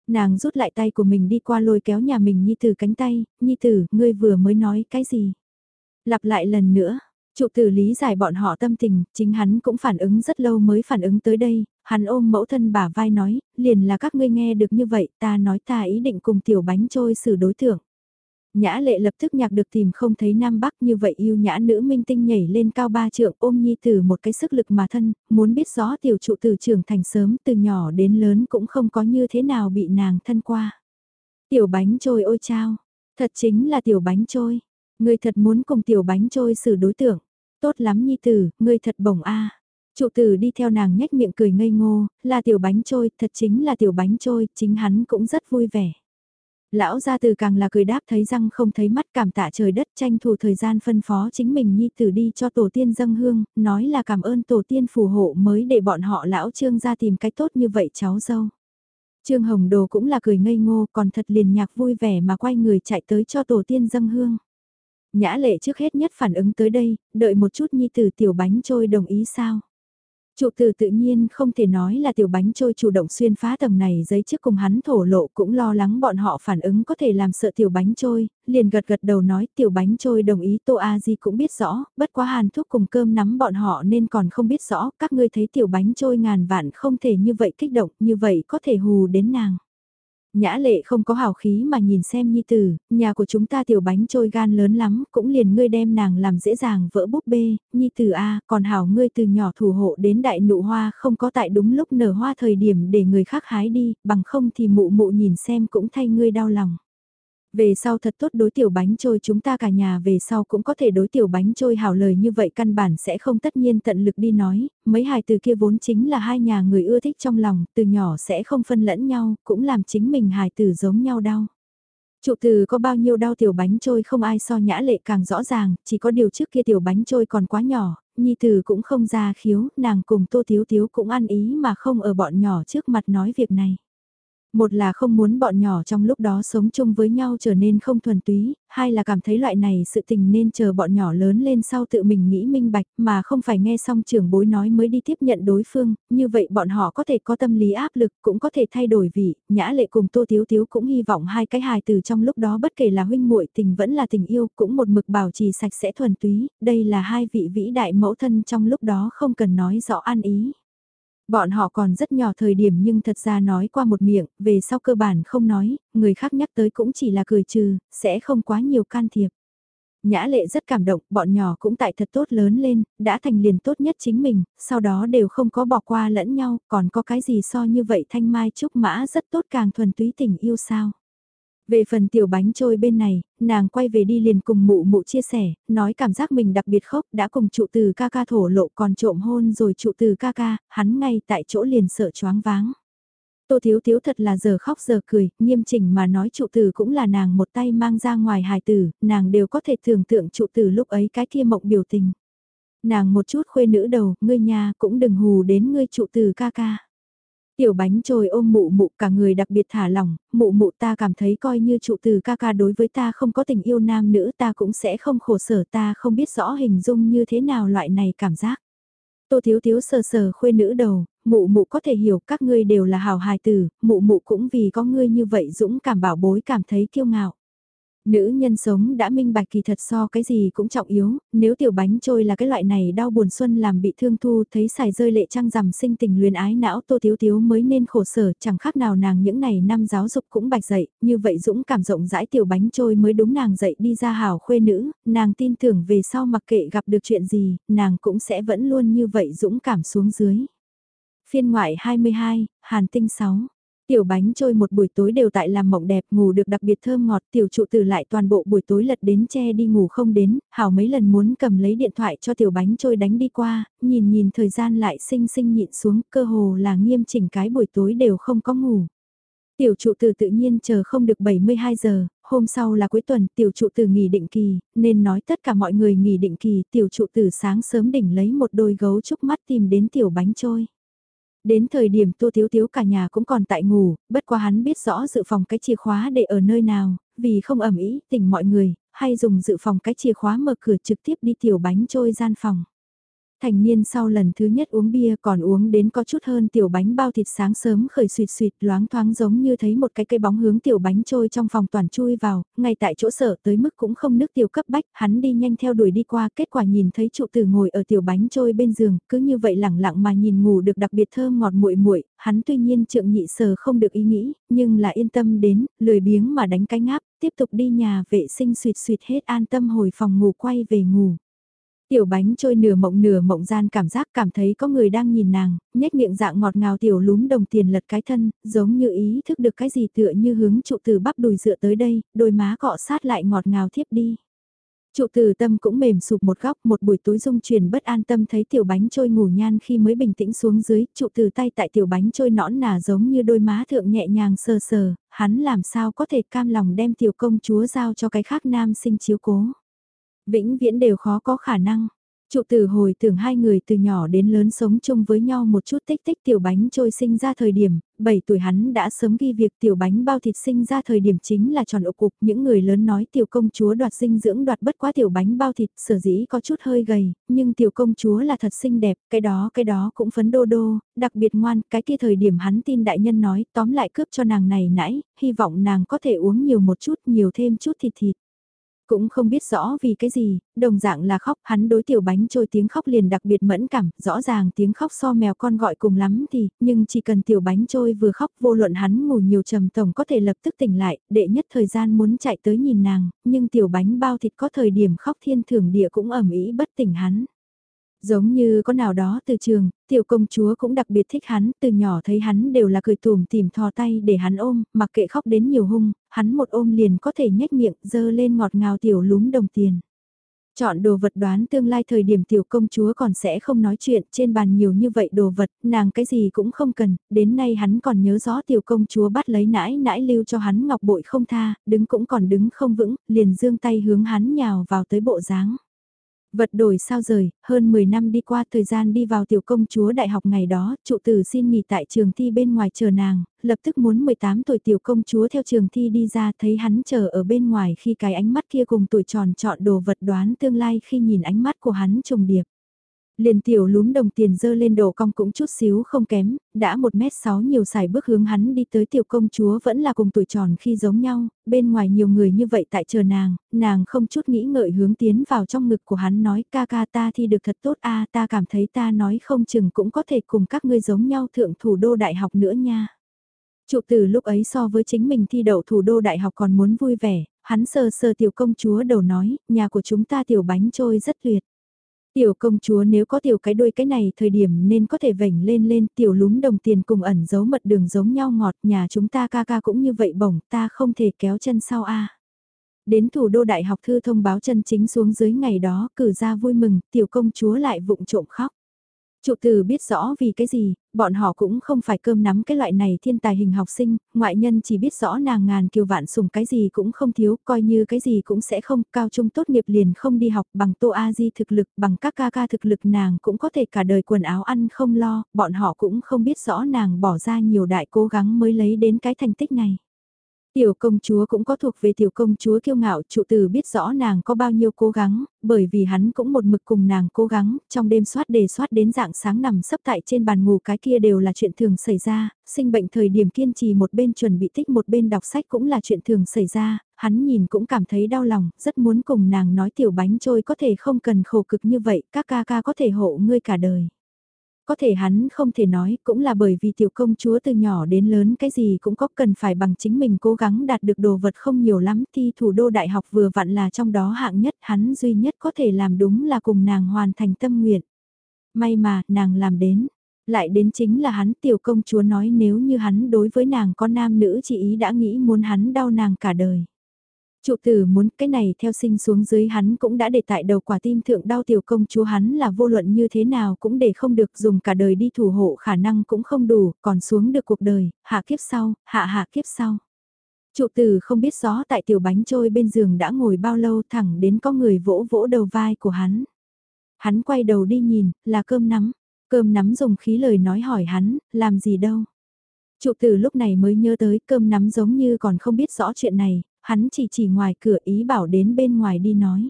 Nàng rút lại tay của mình đi qua lôi kéo nhà mình Nhi Tử cánh tay, Nhi Tử, ngươi vừa mới nói cái gì? Lặp lại lần nữa, Trụ tử lý giải bọn họ tâm tình, chính hắn cũng phản ứng rất lâu mới phản ứng tới đây, hắn ôm mẫu thân bả vai nói, liền là các ngươi nghe được như vậy, ta nói ta ý định cùng tiểu bánh trôi xử đối tượng. Nhã lệ lập tức nhạc được tìm không thấy Nam Bắc như vậy yêu nhã nữ minh tinh nhảy lên cao ba trượng ôm nhi tử một cái sức lực mà thân, muốn biết rõ tiểu trụ tử trưởng thành sớm từ nhỏ đến lớn cũng không có như thế nào bị nàng thân qua. Tiểu bánh trôi ôi chao, thật chính là tiểu bánh trôi, Ngươi thật muốn cùng tiểu bánh trôi xử đối tượng. Tốt lắm nhi tử, ngươi thật bổng a. Trụ tử đi theo nàng nhếch miệng cười ngây ngô, là tiểu bánh trôi, thật chính là tiểu bánh trôi, chính hắn cũng rất vui vẻ. Lão gia từ càng là cười đáp thấy răng không thấy mắt cảm tạ trời đất tranh thủ thời gian phân phó chính mình nhi tử đi cho tổ tiên dâng hương, nói là cảm ơn tổ tiên phù hộ mới để bọn họ lão trương ra tìm cách tốt như vậy cháu dâu. Trương Hồng Đồ cũng là cười ngây ngô còn thật liền nhạc vui vẻ mà quay người chạy tới cho tổ tiên dâng hương. Nhã lệ trước hết nhất phản ứng tới đây, đợi một chút nhi tử tiểu bánh trôi đồng ý sao. Trụ tử tự nhiên không thể nói là tiểu bánh trôi chủ động xuyên phá tầng này giấy trước cùng hắn thổ lộ cũng lo lắng bọn họ phản ứng có thể làm sợ tiểu bánh trôi, liền gật gật đầu nói tiểu bánh trôi đồng ý Tô A Di cũng biết rõ, bất quá hàn thuốc cùng cơm nắm bọn họ nên còn không biết rõ, các ngươi thấy tiểu bánh trôi ngàn vạn không thể như vậy kích động, như vậy có thể hù đến nàng. Nhã lệ không có hào khí mà nhìn xem nhi tử, nhà của chúng ta tiểu bánh trôi gan lớn lắm, cũng liền ngươi đem nàng làm dễ dàng vỡ búp bê, nhi tử a còn hảo ngươi từ nhỏ thủ hộ đến đại nụ hoa không có tại đúng lúc nở hoa thời điểm để người khác hái đi, bằng không thì mụ mụ nhìn xem cũng thay ngươi đau lòng. Về sau thật tốt đối tiểu bánh trôi chúng ta cả nhà về sau cũng có thể đối tiểu bánh trôi hảo lời như vậy căn bản sẽ không tất nhiên tận lực đi nói, mấy hài từ kia vốn chính là hai nhà người ưa thích trong lòng, từ nhỏ sẽ không phân lẫn nhau, cũng làm chính mình hài từ giống nhau đau. Trụ từ có bao nhiêu đau tiểu bánh trôi không ai so nhã lệ càng rõ ràng, chỉ có điều trước kia tiểu bánh trôi còn quá nhỏ, nhi từ cũng không ra khiếu, nàng cùng tô thiếu thiếu cũng ăn ý mà không ở bọn nhỏ trước mặt nói việc này. Một là không muốn bọn nhỏ trong lúc đó sống chung với nhau trở nên không thuần túy, hai là cảm thấy loại này sự tình nên chờ bọn nhỏ lớn lên sau tự mình nghĩ minh bạch mà không phải nghe xong trưởng bối nói mới đi tiếp nhận đối phương, như vậy bọn họ có thể có tâm lý áp lực cũng có thể thay đổi vị, nhã lệ cùng tô thiếu thiếu cũng hy vọng hai cái hài từ trong lúc đó bất kể là huynh muội tình vẫn là tình yêu cũng một mực bảo trì sạch sẽ thuần túy, đây là hai vị vĩ đại mẫu thân trong lúc đó không cần nói rõ an ý. Bọn họ còn rất nhỏ thời điểm nhưng thật ra nói qua một miệng, về sau cơ bản không nói, người khác nhắc tới cũng chỉ là cười trừ, sẽ không quá nhiều can thiệp. Nhã lệ rất cảm động, bọn nhỏ cũng tại thật tốt lớn lên, đã thành liền tốt nhất chính mình, sau đó đều không có bỏ qua lẫn nhau, còn có cái gì so như vậy thanh mai trúc mã rất tốt càng thuần túy tình yêu sao. Về phần tiểu bánh trôi bên này, nàng quay về đi liền cùng mụ mụ chia sẻ, nói cảm giác mình đặc biệt khóc đã cùng trụ từ ca ca thổ lộ còn trộm hôn rồi trụ từ ca ca, hắn ngay tại chỗ liền sợ choáng váng. Tô Thiếu Thiếu thật là giờ khóc giờ cười, nghiêm chỉnh mà nói trụ tử cũng là nàng một tay mang ra ngoài hài tử, nàng đều có thể tưởng tượng trụ tử lúc ấy cái kia mộng biểu tình. Nàng một chút khuê nữ đầu, ngươi nhà cũng đừng hù đến ngươi trụ tử ca ca. Tiểu bánh trôi ôm mụ mụ cả người đặc biệt thả lỏng, mụ mụ ta cảm thấy coi như trụ từ ca ca đối với ta không có tình yêu nam nữ ta cũng sẽ không khổ sở ta không biết rõ hình dung như thế nào loại này cảm giác. Tô thiếu thiếu sờ sờ khuê nữ đầu, mụ mụ có thể hiểu các ngươi đều là hào hài tử, mụ mụ cũng vì có ngươi như vậy dũng cảm bảo bối cảm thấy kiêu ngạo. Nữ nhân sống đã minh bạch kỳ thật so cái gì cũng trọng yếu, nếu tiểu bánh trôi là cái loại này đau buồn xuân làm bị thương thu thấy xài rơi lệ trăng rằm sinh tình luyến ái não tô thiếu thiếu mới nên khổ sở chẳng khác nào nàng những ngày năm giáo dục cũng bạch dậy, như vậy dũng cảm rộng rãi tiểu bánh trôi mới đúng nàng dậy đi ra hảo khuê nữ, nàng tin tưởng về sau mặc kệ gặp được chuyện gì, nàng cũng sẽ vẫn luôn như vậy dũng cảm xuống dưới. Phiên ngoại 22, Hàn Tinh 6 Tiểu bánh trôi một buổi tối đều tại làm mộng đẹp ngủ được đặc biệt thơm ngọt tiểu trụ tử lại toàn bộ buổi tối lật đến che đi ngủ không đến, hảo mấy lần muốn cầm lấy điện thoại cho tiểu bánh trôi đánh đi qua, nhìn nhìn thời gian lại sinh sinh nhịn xuống cơ hồ là nghiêm chỉnh cái buổi tối đều không có ngủ. Tiểu trụ tử tự nhiên chờ không được 72 giờ, hôm sau là cuối tuần tiểu trụ tử nghỉ định kỳ, nên nói tất cả mọi người nghỉ định kỳ tiểu trụ tử sáng sớm đỉnh lấy một đôi gấu trúc mắt tìm đến tiểu bánh trôi. Đến thời điểm Tô Thiếu Thiếu cả nhà cũng còn tại ngủ, bất quá hắn biết rõ dự phòng cái chìa khóa để ở nơi nào, vì không ẩm ý tỉnh mọi người, hay dùng dự phòng cái chìa khóa mở cửa trực tiếp đi tiểu bánh trôi gian phòng. Thành niên sau lần thứ nhất uống bia còn uống đến có chút hơn tiểu bánh bao thịt sáng sớm khởi suyệt suyệt loáng thoáng giống như thấy một cái cây bóng hướng tiểu bánh trôi trong phòng toàn chui vào, ngay tại chỗ sở tới mức cũng không nước tiểu cấp bách, hắn đi nhanh theo đuổi đi qua, kết quả nhìn thấy trụ tử ngồi ở tiểu bánh trôi bên giường, cứ như vậy lẳng lặng mà nhìn ngủ được đặc biệt thơm ngọt muội muội hắn tuy nhiên trượng nhị sờ không được ý nghĩ, nhưng là yên tâm đến, lười biếng mà đánh cái ngáp, tiếp tục đi nhà vệ sinh suyệt suyệt hết an tâm hồi phòng ngủ quay về ngủ. Tiểu bánh trôi nửa mộng nửa mộng gian cảm giác cảm thấy có người đang nhìn nàng, nhếch miệng dạng ngọt ngào tiểu lúm đồng tiền lật cái thân, giống như ý thức được cái gì tựa như hướng trụ từ bắp đùi dựa tới đây, đôi má cọ sát lại ngọt ngào thiếp đi. Trụ từ tâm cũng mềm sụp một góc một buổi tối dung truyền bất an tâm thấy tiểu bánh trôi ngủ nhan khi mới bình tĩnh xuống dưới, trụ từ tay tại tiểu bánh trôi nõn nà giống như đôi má thượng nhẹ nhàng sờ sờ, hắn làm sao có thể cam lòng đem tiểu công chúa giao cho cái khác nam sinh chiếu cố. Vĩnh viễn đều khó có khả năng. Trụ tử hồi tưởng hai người từ nhỏ đến lớn sống chung với nhau một chút tích tích tiểu bánh trôi sinh ra thời điểm, 7 tuổi hắn đã sớm ghi việc tiểu bánh bao thịt sinh ra thời điểm chính là tròn ổ cục. Những người lớn nói tiểu công chúa đoạt dinh dưỡng đoạt bất quá tiểu bánh bao thịt sở dĩ có chút hơi gầy, nhưng tiểu công chúa là thật xinh đẹp, cái đó cái đó cũng phấn đô đô, đặc biệt ngoan, cái kia thời điểm hắn tin đại nhân nói tóm lại cướp cho nàng này nãy, hy vọng nàng có thể uống nhiều một chút nhiều thêm chút thịt thịt. Cũng không biết rõ vì cái gì, đồng dạng là khóc, hắn đối tiểu bánh trôi tiếng khóc liền đặc biệt mẫn cảm, rõ ràng tiếng khóc so mèo con gọi cùng lắm thì, nhưng chỉ cần tiểu bánh trôi vừa khóc vô luận hắn ngủ nhiều trầm tổng có thể lập tức tỉnh lại, đệ nhất thời gian muốn chạy tới nhìn nàng, nhưng tiểu bánh bao thịt có thời điểm khóc thiên thường địa cũng ẩm ý bất tỉnh hắn. Giống như có nào đó từ trường, tiểu công chúa cũng đặc biệt thích hắn, từ nhỏ thấy hắn đều là cười tùm tìm thò tay để hắn ôm, mặc kệ khóc đến nhiều hung, hắn một ôm liền có thể nhếch miệng, dơ lên ngọt ngào tiểu lúm đồng tiền. Chọn đồ vật đoán tương lai thời điểm tiểu công chúa còn sẽ không nói chuyện, trên bàn nhiều như vậy đồ vật, nàng cái gì cũng không cần, đến nay hắn còn nhớ rõ tiểu công chúa bắt lấy nãi nãi lưu cho hắn ngọc bội không tha, đứng cũng còn đứng không vững, liền dương tay hướng hắn nhào vào tới bộ dáng. Vật đổi sao rời, hơn 10 năm đi qua thời gian đi vào tiểu công chúa đại học ngày đó, trụ tử xin nghỉ tại trường thi bên ngoài chờ nàng, lập tức muốn 18 tuổi tiểu công chúa theo trường thi đi ra thấy hắn chờ ở bên ngoài khi cái ánh mắt kia cùng tuổi tròn chọn đồ vật đoán tương lai khi nhìn ánh mắt của hắn trùng điệp. Liền tiểu lúm đồng tiền dơ lên đổ cong cũng chút xíu không kém, đã một mét sáu nhiều xài bước hướng hắn đi tới tiểu công chúa vẫn là cùng tuổi tròn khi giống nhau, bên ngoài nhiều người như vậy tại chờ nàng, nàng không chút nghĩ ngợi hướng tiến vào trong ngực của hắn nói ca ca ta thi được thật tốt a ta cảm thấy ta nói không chừng cũng có thể cùng các ngươi giống nhau thượng thủ đô đại học nữa nha. Trụ tử lúc ấy so với chính mình thi đậu thủ đô đại học còn muốn vui vẻ, hắn sờ sờ tiểu công chúa đầu nói, nhà của chúng ta tiểu bánh trôi rất tuyệt. Tiểu công chúa nếu có tiểu cái đuôi cái này, thời điểm nên có thể vảnh lên lên, tiểu lúm đồng tiền cùng ẩn giấu mật đường giống nhau ngọt, nhà chúng ta ca ca cũng như vậy bổng, ta không thể kéo chân sau a Đến thủ đô đại học thư thông báo chân chính xuống dưới ngày đó, cử ra vui mừng, tiểu công chúa lại vụng trộm khóc. Chủ tử biết rõ vì cái gì, bọn họ cũng không phải cơm nắm cái loại này thiên tài hình học sinh, ngoại nhân chỉ biết rõ nàng ngàn kiều vạn sùng cái gì cũng không thiếu, coi như cái gì cũng sẽ không, cao trung tốt nghiệp liền không đi học bằng tô a di thực lực, bằng các ca ca thực lực nàng cũng có thể cả đời quần áo ăn không lo, bọn họ cũng không biết rõ nàng bỏ ra nhiều đại cố gắng mới lấy đến cái thành tích này. Tiểu công chúa cũng có thuộc về tiểu công chúa kiêu ngạo, trụ tử biết rõ nàng có bao nhiêu cố gắng, bởi vì hắn cũng một mực cùng nàng cố gắng, trong đêm soát đề soát đến dạng sáng nằm sấp tại trên bàn ngủ cái kia đều là chuyện thường xảy ra, sinh bệnh thời điểm kiên trì một bên chuẩn bị tích một bên đọc sách cũng là chuyện thường xảy ra, hắn nhìn cũng cảm thấy đau lòng, rất muốn cùng nàng nói tiểu bánh trôi có thể không cần khổ cực như vậy, các ca ca có thể hộ ngươi cả đời. Có thể hắn không thể nói, cũng là bởi vì tiểu công chúa từ nhỏ đến lớn cái gì cũng có cần phải bằng chính mình cố gắng đạt được đồ vật không nhiều lắm thi thủ đô đại học vừa vặn là trong đó hạng nhất hắn duy nhất có thể làm đúng là cùng nàng hoàn thành tâm nguyện. May mà, nàng làm đến. Lại đến chính là hắn tiểu công chúa nói nếu như hắn đối với nàng có nam nữ chỉ ý đã nghĩ muốn hắn đau nàng cả đời. Chủ tử muốn cái này theo sinh xuống dưới hắn cũng đã để tại đầu quả tim thượng đau tiểu công chúa hắn là vô luận như thế nào cũng để không được dùng cả đời đi thủ hộ khả năng cũng không đủ, còn xuống được cuộc đời, hạ kiếp sau, hạ hạ kiếp sau. Chủ tử không biết rõ tại tiểu bánh trôi bên giường đã ngồi bao lâu thẳng đến có người vỗ vỗ đầu vai của hắn. Hắn quay đầu đi nhìn, là cơm nắm. Cơm nắm dùng khí lời nói hỏi hắn, làm gì đâu. Trụ tử lúc này mới nhớ tới cơm nắm giống như còn không biết rõ chuyện này, hắn chỉ chỉ ngoài cửa ý bảo đến bên ngoài đi nói.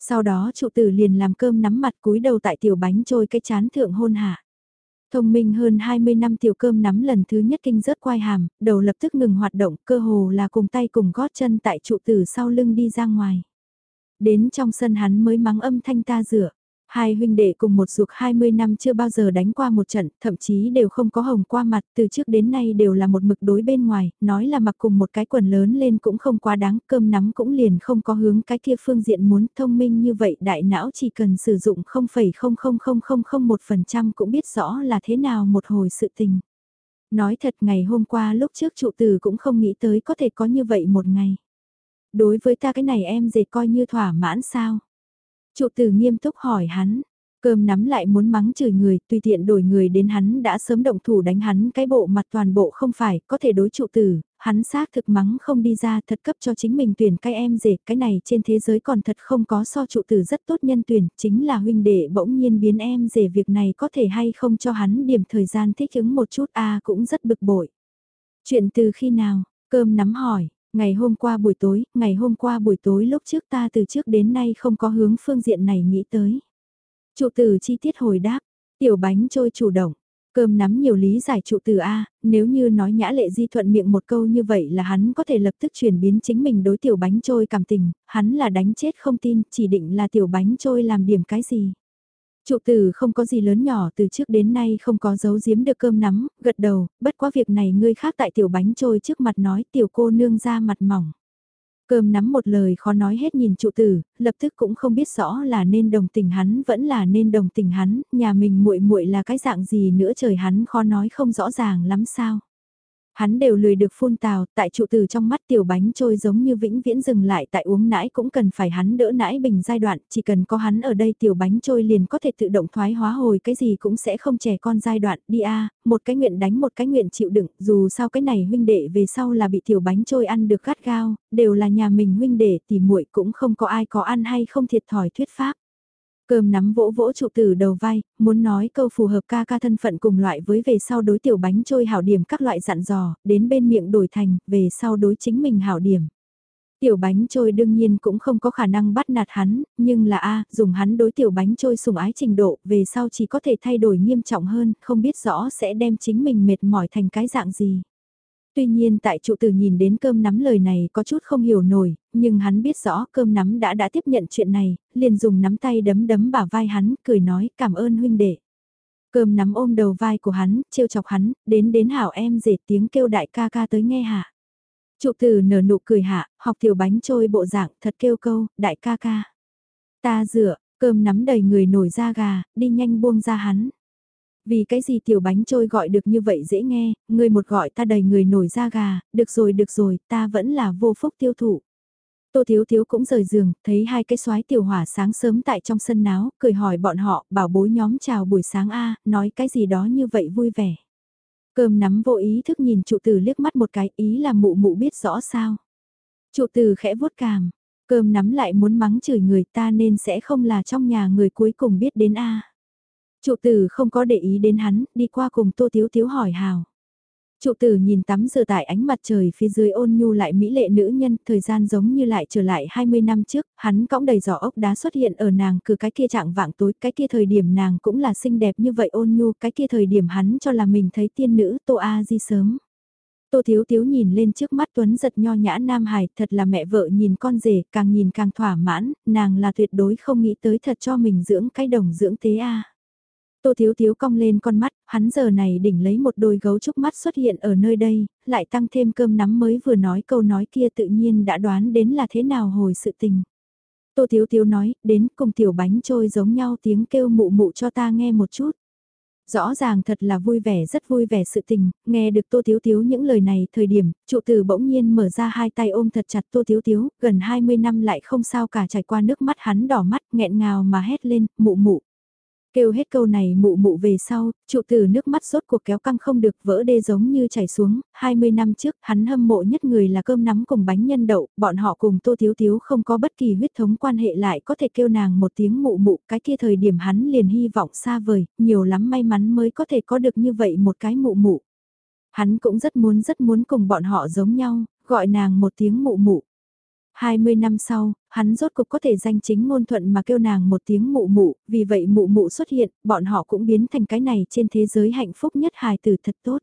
Sau đó trụ tử liền làm cơm nắm mặt cúi đầu tại tiểu bánh trôi cái chán thượng hôn hạ. Thông minh hơn 20 năm tiểu cơm nắm lần thứ nhất kinh rớt quai hàm, đầu lập tức ngừng hoạt động, cơ hồ là cùng tay cùng gót chân tại trụ tử sau lưng đi ra ngoài. Đến trong sân hắn mới mắng âm thanh ta rửa. Hai huynh đệ cùng một ruột 20 năm chưa bao giờ đánh qua một trận, thậm chí đều không có hồng qua mặt, từ trước đến nay đều là một mực đối bên ngoài, nói là mặc cùng một cái quần lớn lên cũng không quá đáng, cơm nắm cũng liền không có hướng cái kia phương diện muốn thông minh như vậy, đại não chỉ cần sử dụng 0,00001% cũng biết rõ là thế nào một hồi sự tình. Nói thật ngày hôm qua lúc trước trụ từ cũng không nghĩ tới có thể có như vậy một ngày. Đối với ta cái này em dệt coi như thỏa mãn sao? Trụ tử nghiêm túc hỏi hắn, cơm nắm lại muốn mắng chửi người, tùy tiện đổi người đến hắn đã sớm động thủ đánh hắn cái bộ mặt toàn bộ không phải, có thể đối trụ tử, hắn xác thực mắng không đi ra thật cấp cho chính mình tuyển cái em rể, cái này trên thế giới còn thật không có so trụ tử rất tốt nhân tuyển, chính là huynh đệ bỗng nhiên biến em rể việc này có thể hay không cho hắn điểm thời gian thích ứng một chút a cũng rất bực bội. Chuyện từ khi nào, cơm nắm hỏi, Ngày hôm qua buổi tối, ngày hôm qua buổi tối lúc trước ta từ trước đến nay không có hướng phương diện này nghĩ tới. Trụ tử chi tiết hồi đáp, tiểu bánh trôi chủ động, Cơm nắm nhiều lý giải trụ từ A, nếu như nói nhã lệ di thuận miệng một câu như vậy là hắn có thể lập tức chuyển biến chính mình đối tiểu bánh trôi cảm tình, hắn là đánh chết không tin, chỉ định là tiểu bánh trôi làm điểm cái gì. Trụ tử không có gì lớn nhỏ từ trước đến nay không có giấu giếm được cơm nắm, gật đầu, bất quá việc này ngươi khác tại tiểu bánh trôi trước mặt nói tiểu cô nương ra mặt mỏng. Cơm nắm một lời khó nói hết nhìn trụ tử, lập tức cũng không biết rõ là nên đồng tình hắn vẫn là nên đồng tình hắn, nhà mình muội muội là cái dạng gì nữa trời hắn khó nói không rõ ràng lắm sao. Hắn đều lười được phun tào, tại trụ từ trong mắt tiểu bánh trôi giống như vĩnh viễn dừng lại tại uống nãi cũng cần phải hắn đỡ nãi bình giai đoạn, chỉ cần có hắn ở đây tiểu bánh trôi liền có thể tự động thoái hóa hồi cái gì cũng sẽ không trẻ con giai đoạn, đi a một cái nguyện đánh một cái nguyện chịu đựng, dù sao cái này huynh đệ về sau là bị tiểu bánh trôi ăn được gắt gao, đều là nhà mình huynh đệ thì muội cũng không có ai có ăn hay không thiệt thòi thuyết pháp. Cơm nắm vỗ vỗ trụ tử đầu vai, muốn nói câu phù hợp ca ca thân phận cùng loại với về sau đối tiểu bánh trôi hảo điểm các loại dặn dò, đến bên miệng đổi thành, về sau đối chính mình hảo điểm. Tiểu bánh trôi đương nhiên cũng không có khả năng bắt nạt hắn, nhưng là A, dùng hắn đối tiểu bánh trôi sùng ái trình độ, về sau chỉ có thể thay đổi nghiêm trọng hơn, không biết rõ sẽ đem chính mình mệt mỏi thành cái dạng gì. Tuy nhiên tại trụ tử nhìn đến cơm nắm lời này có chút không hiểu nổi, nhưng hắn biết rõ cơm nắm đã đã tiếp nhận chuyện này, liền dùng nắm tay đấm đấm bả vai hắn, cười nói cảm ơn huynh đệ. Cơm nắm ôm đầu vai của hắn, trêu chọc hắn, đến đến hảo em rể tiếng kêu đại ca ca tới nghe hạ. Trụ tử nở nụ cười hạ, học tiểu bánh trôi bộ dạng thật kêu câu, đại ca ca. Ta dựa, cơm nắm đầy người nổi da gà, đi nhanh buông ra hắn. Vì cái gì tiểu bánh trôi gọi được như vậy dễ nghe, người một gọi ta đầy người nổi da gà, được rồi được rồi, ta vẫn là vô phúc tiêu thụ. Tô Thiếu Thiếu cũng rời giường, thấy hai cái xoái tiểu hỏa sáng sớm tại trong sân náo, cười hỏi bọn họ, bảo bối nhóm chào buổi sáng a nói cái gì đó như vậy vui vẻ. Cơm nắm vô ý thức nhìn trụ tử liếc mắt một cái, ý là mụ mụ biết rõ sao. Trụ tử khẽ vuốt cằm, cơm nắm lại muốn mắng chửi người ta nên sẽ không là trong nhà người cuối cùng biết đến a Trụ tử không có để ý đến hắn, đi qua cùng Tô Tiếu Tiếu hỏi hào. Trụ tử nhìn tắm giờ tại ánh mặt trời phía dưới ôn nhu lại mỹ lệ nữ nhân, thời gian giống như lại trở lại 20 năm trước, hắn cõng đầy giỏ ốc đá xuất hiện ở nàng cứ cái kia trạng vạng tối, cái kia thời điểm nàng cũng là xinh đẹp như vậy ôn nhu, cái kia thời điểm hắn cho là mình thấy tiên nữ Tô A Di sớm. Tô Thiếu Thiếu nhìn lên trước mắt Tuấn giật nho nhã Nam Hải, thật là mẹ vợ nhìn con rể, càng nhìn càng thỏa mãn, nàng là tuyệt đối không nghĩ tới thật cho mình dưỡng cái đồng dưỡng tế A. Tô Thiếu Thiếu cong lên con mắt, hắn giờ này đỉnh lấy một đôi gấu trúc mắt xuất hiện ở nơi đây, lại tăng thêm cơm nắm mới vừa nói câu nói kia tự nhiên đã đoán đến là thế nào hồi sự tình. Tô Thiếu Thiếu nói, đến cùng tiểu bánh trôi giống nhau tiếng kêu mụ mụ cho ta nghe một chút. Rõ ràng thật là vui vẻ rất vui vẻ sự tình, nghe được Tô Thiếu Thiếu những lời này thời điểm, trụ tử bỗng nhiên mở ra hai tay ôm thật chặt Tô Thiếu Thiếu, gần 20 năm lại không sao cả trải qua nước mắt hắn đỏ mắt nghẹn ngào mà hét lên, mụ mụ. Kêu hết câu này mụ mụ về sau, trụ tử nước mắt sốt cuộc kéo căng không được vỡ đê giống như chảy xuống, 20 năm trước hắn hâm mộ nhất người là cơm nắm cùng bánh nhân đậu, bọn họ cùng tô thiếu thiếu không có bất kỳ huyết thống quan hệ lại có thể kêu nàng một tiếng mụ mụ, cái kia thời điểm hắn liền hy vọng xa vời, nhiều lắm may mắn mới có thể có được như vậy một cái mụ mụ. Hắn cũng rất muốn rất muốn cùng bọn họ giống nhau, gọi nàng một tiếng mụ mụ. 20 năm sau, hắn rốt cục có thể danh chính ngôn thuận mà kêu nàng một tiếng mụ mụ, vì vậy mụ mụ xuất hiện, bọn họ cũng biến thành cái này trên thế giới hạnh phúc nhất hài tử thật tốt.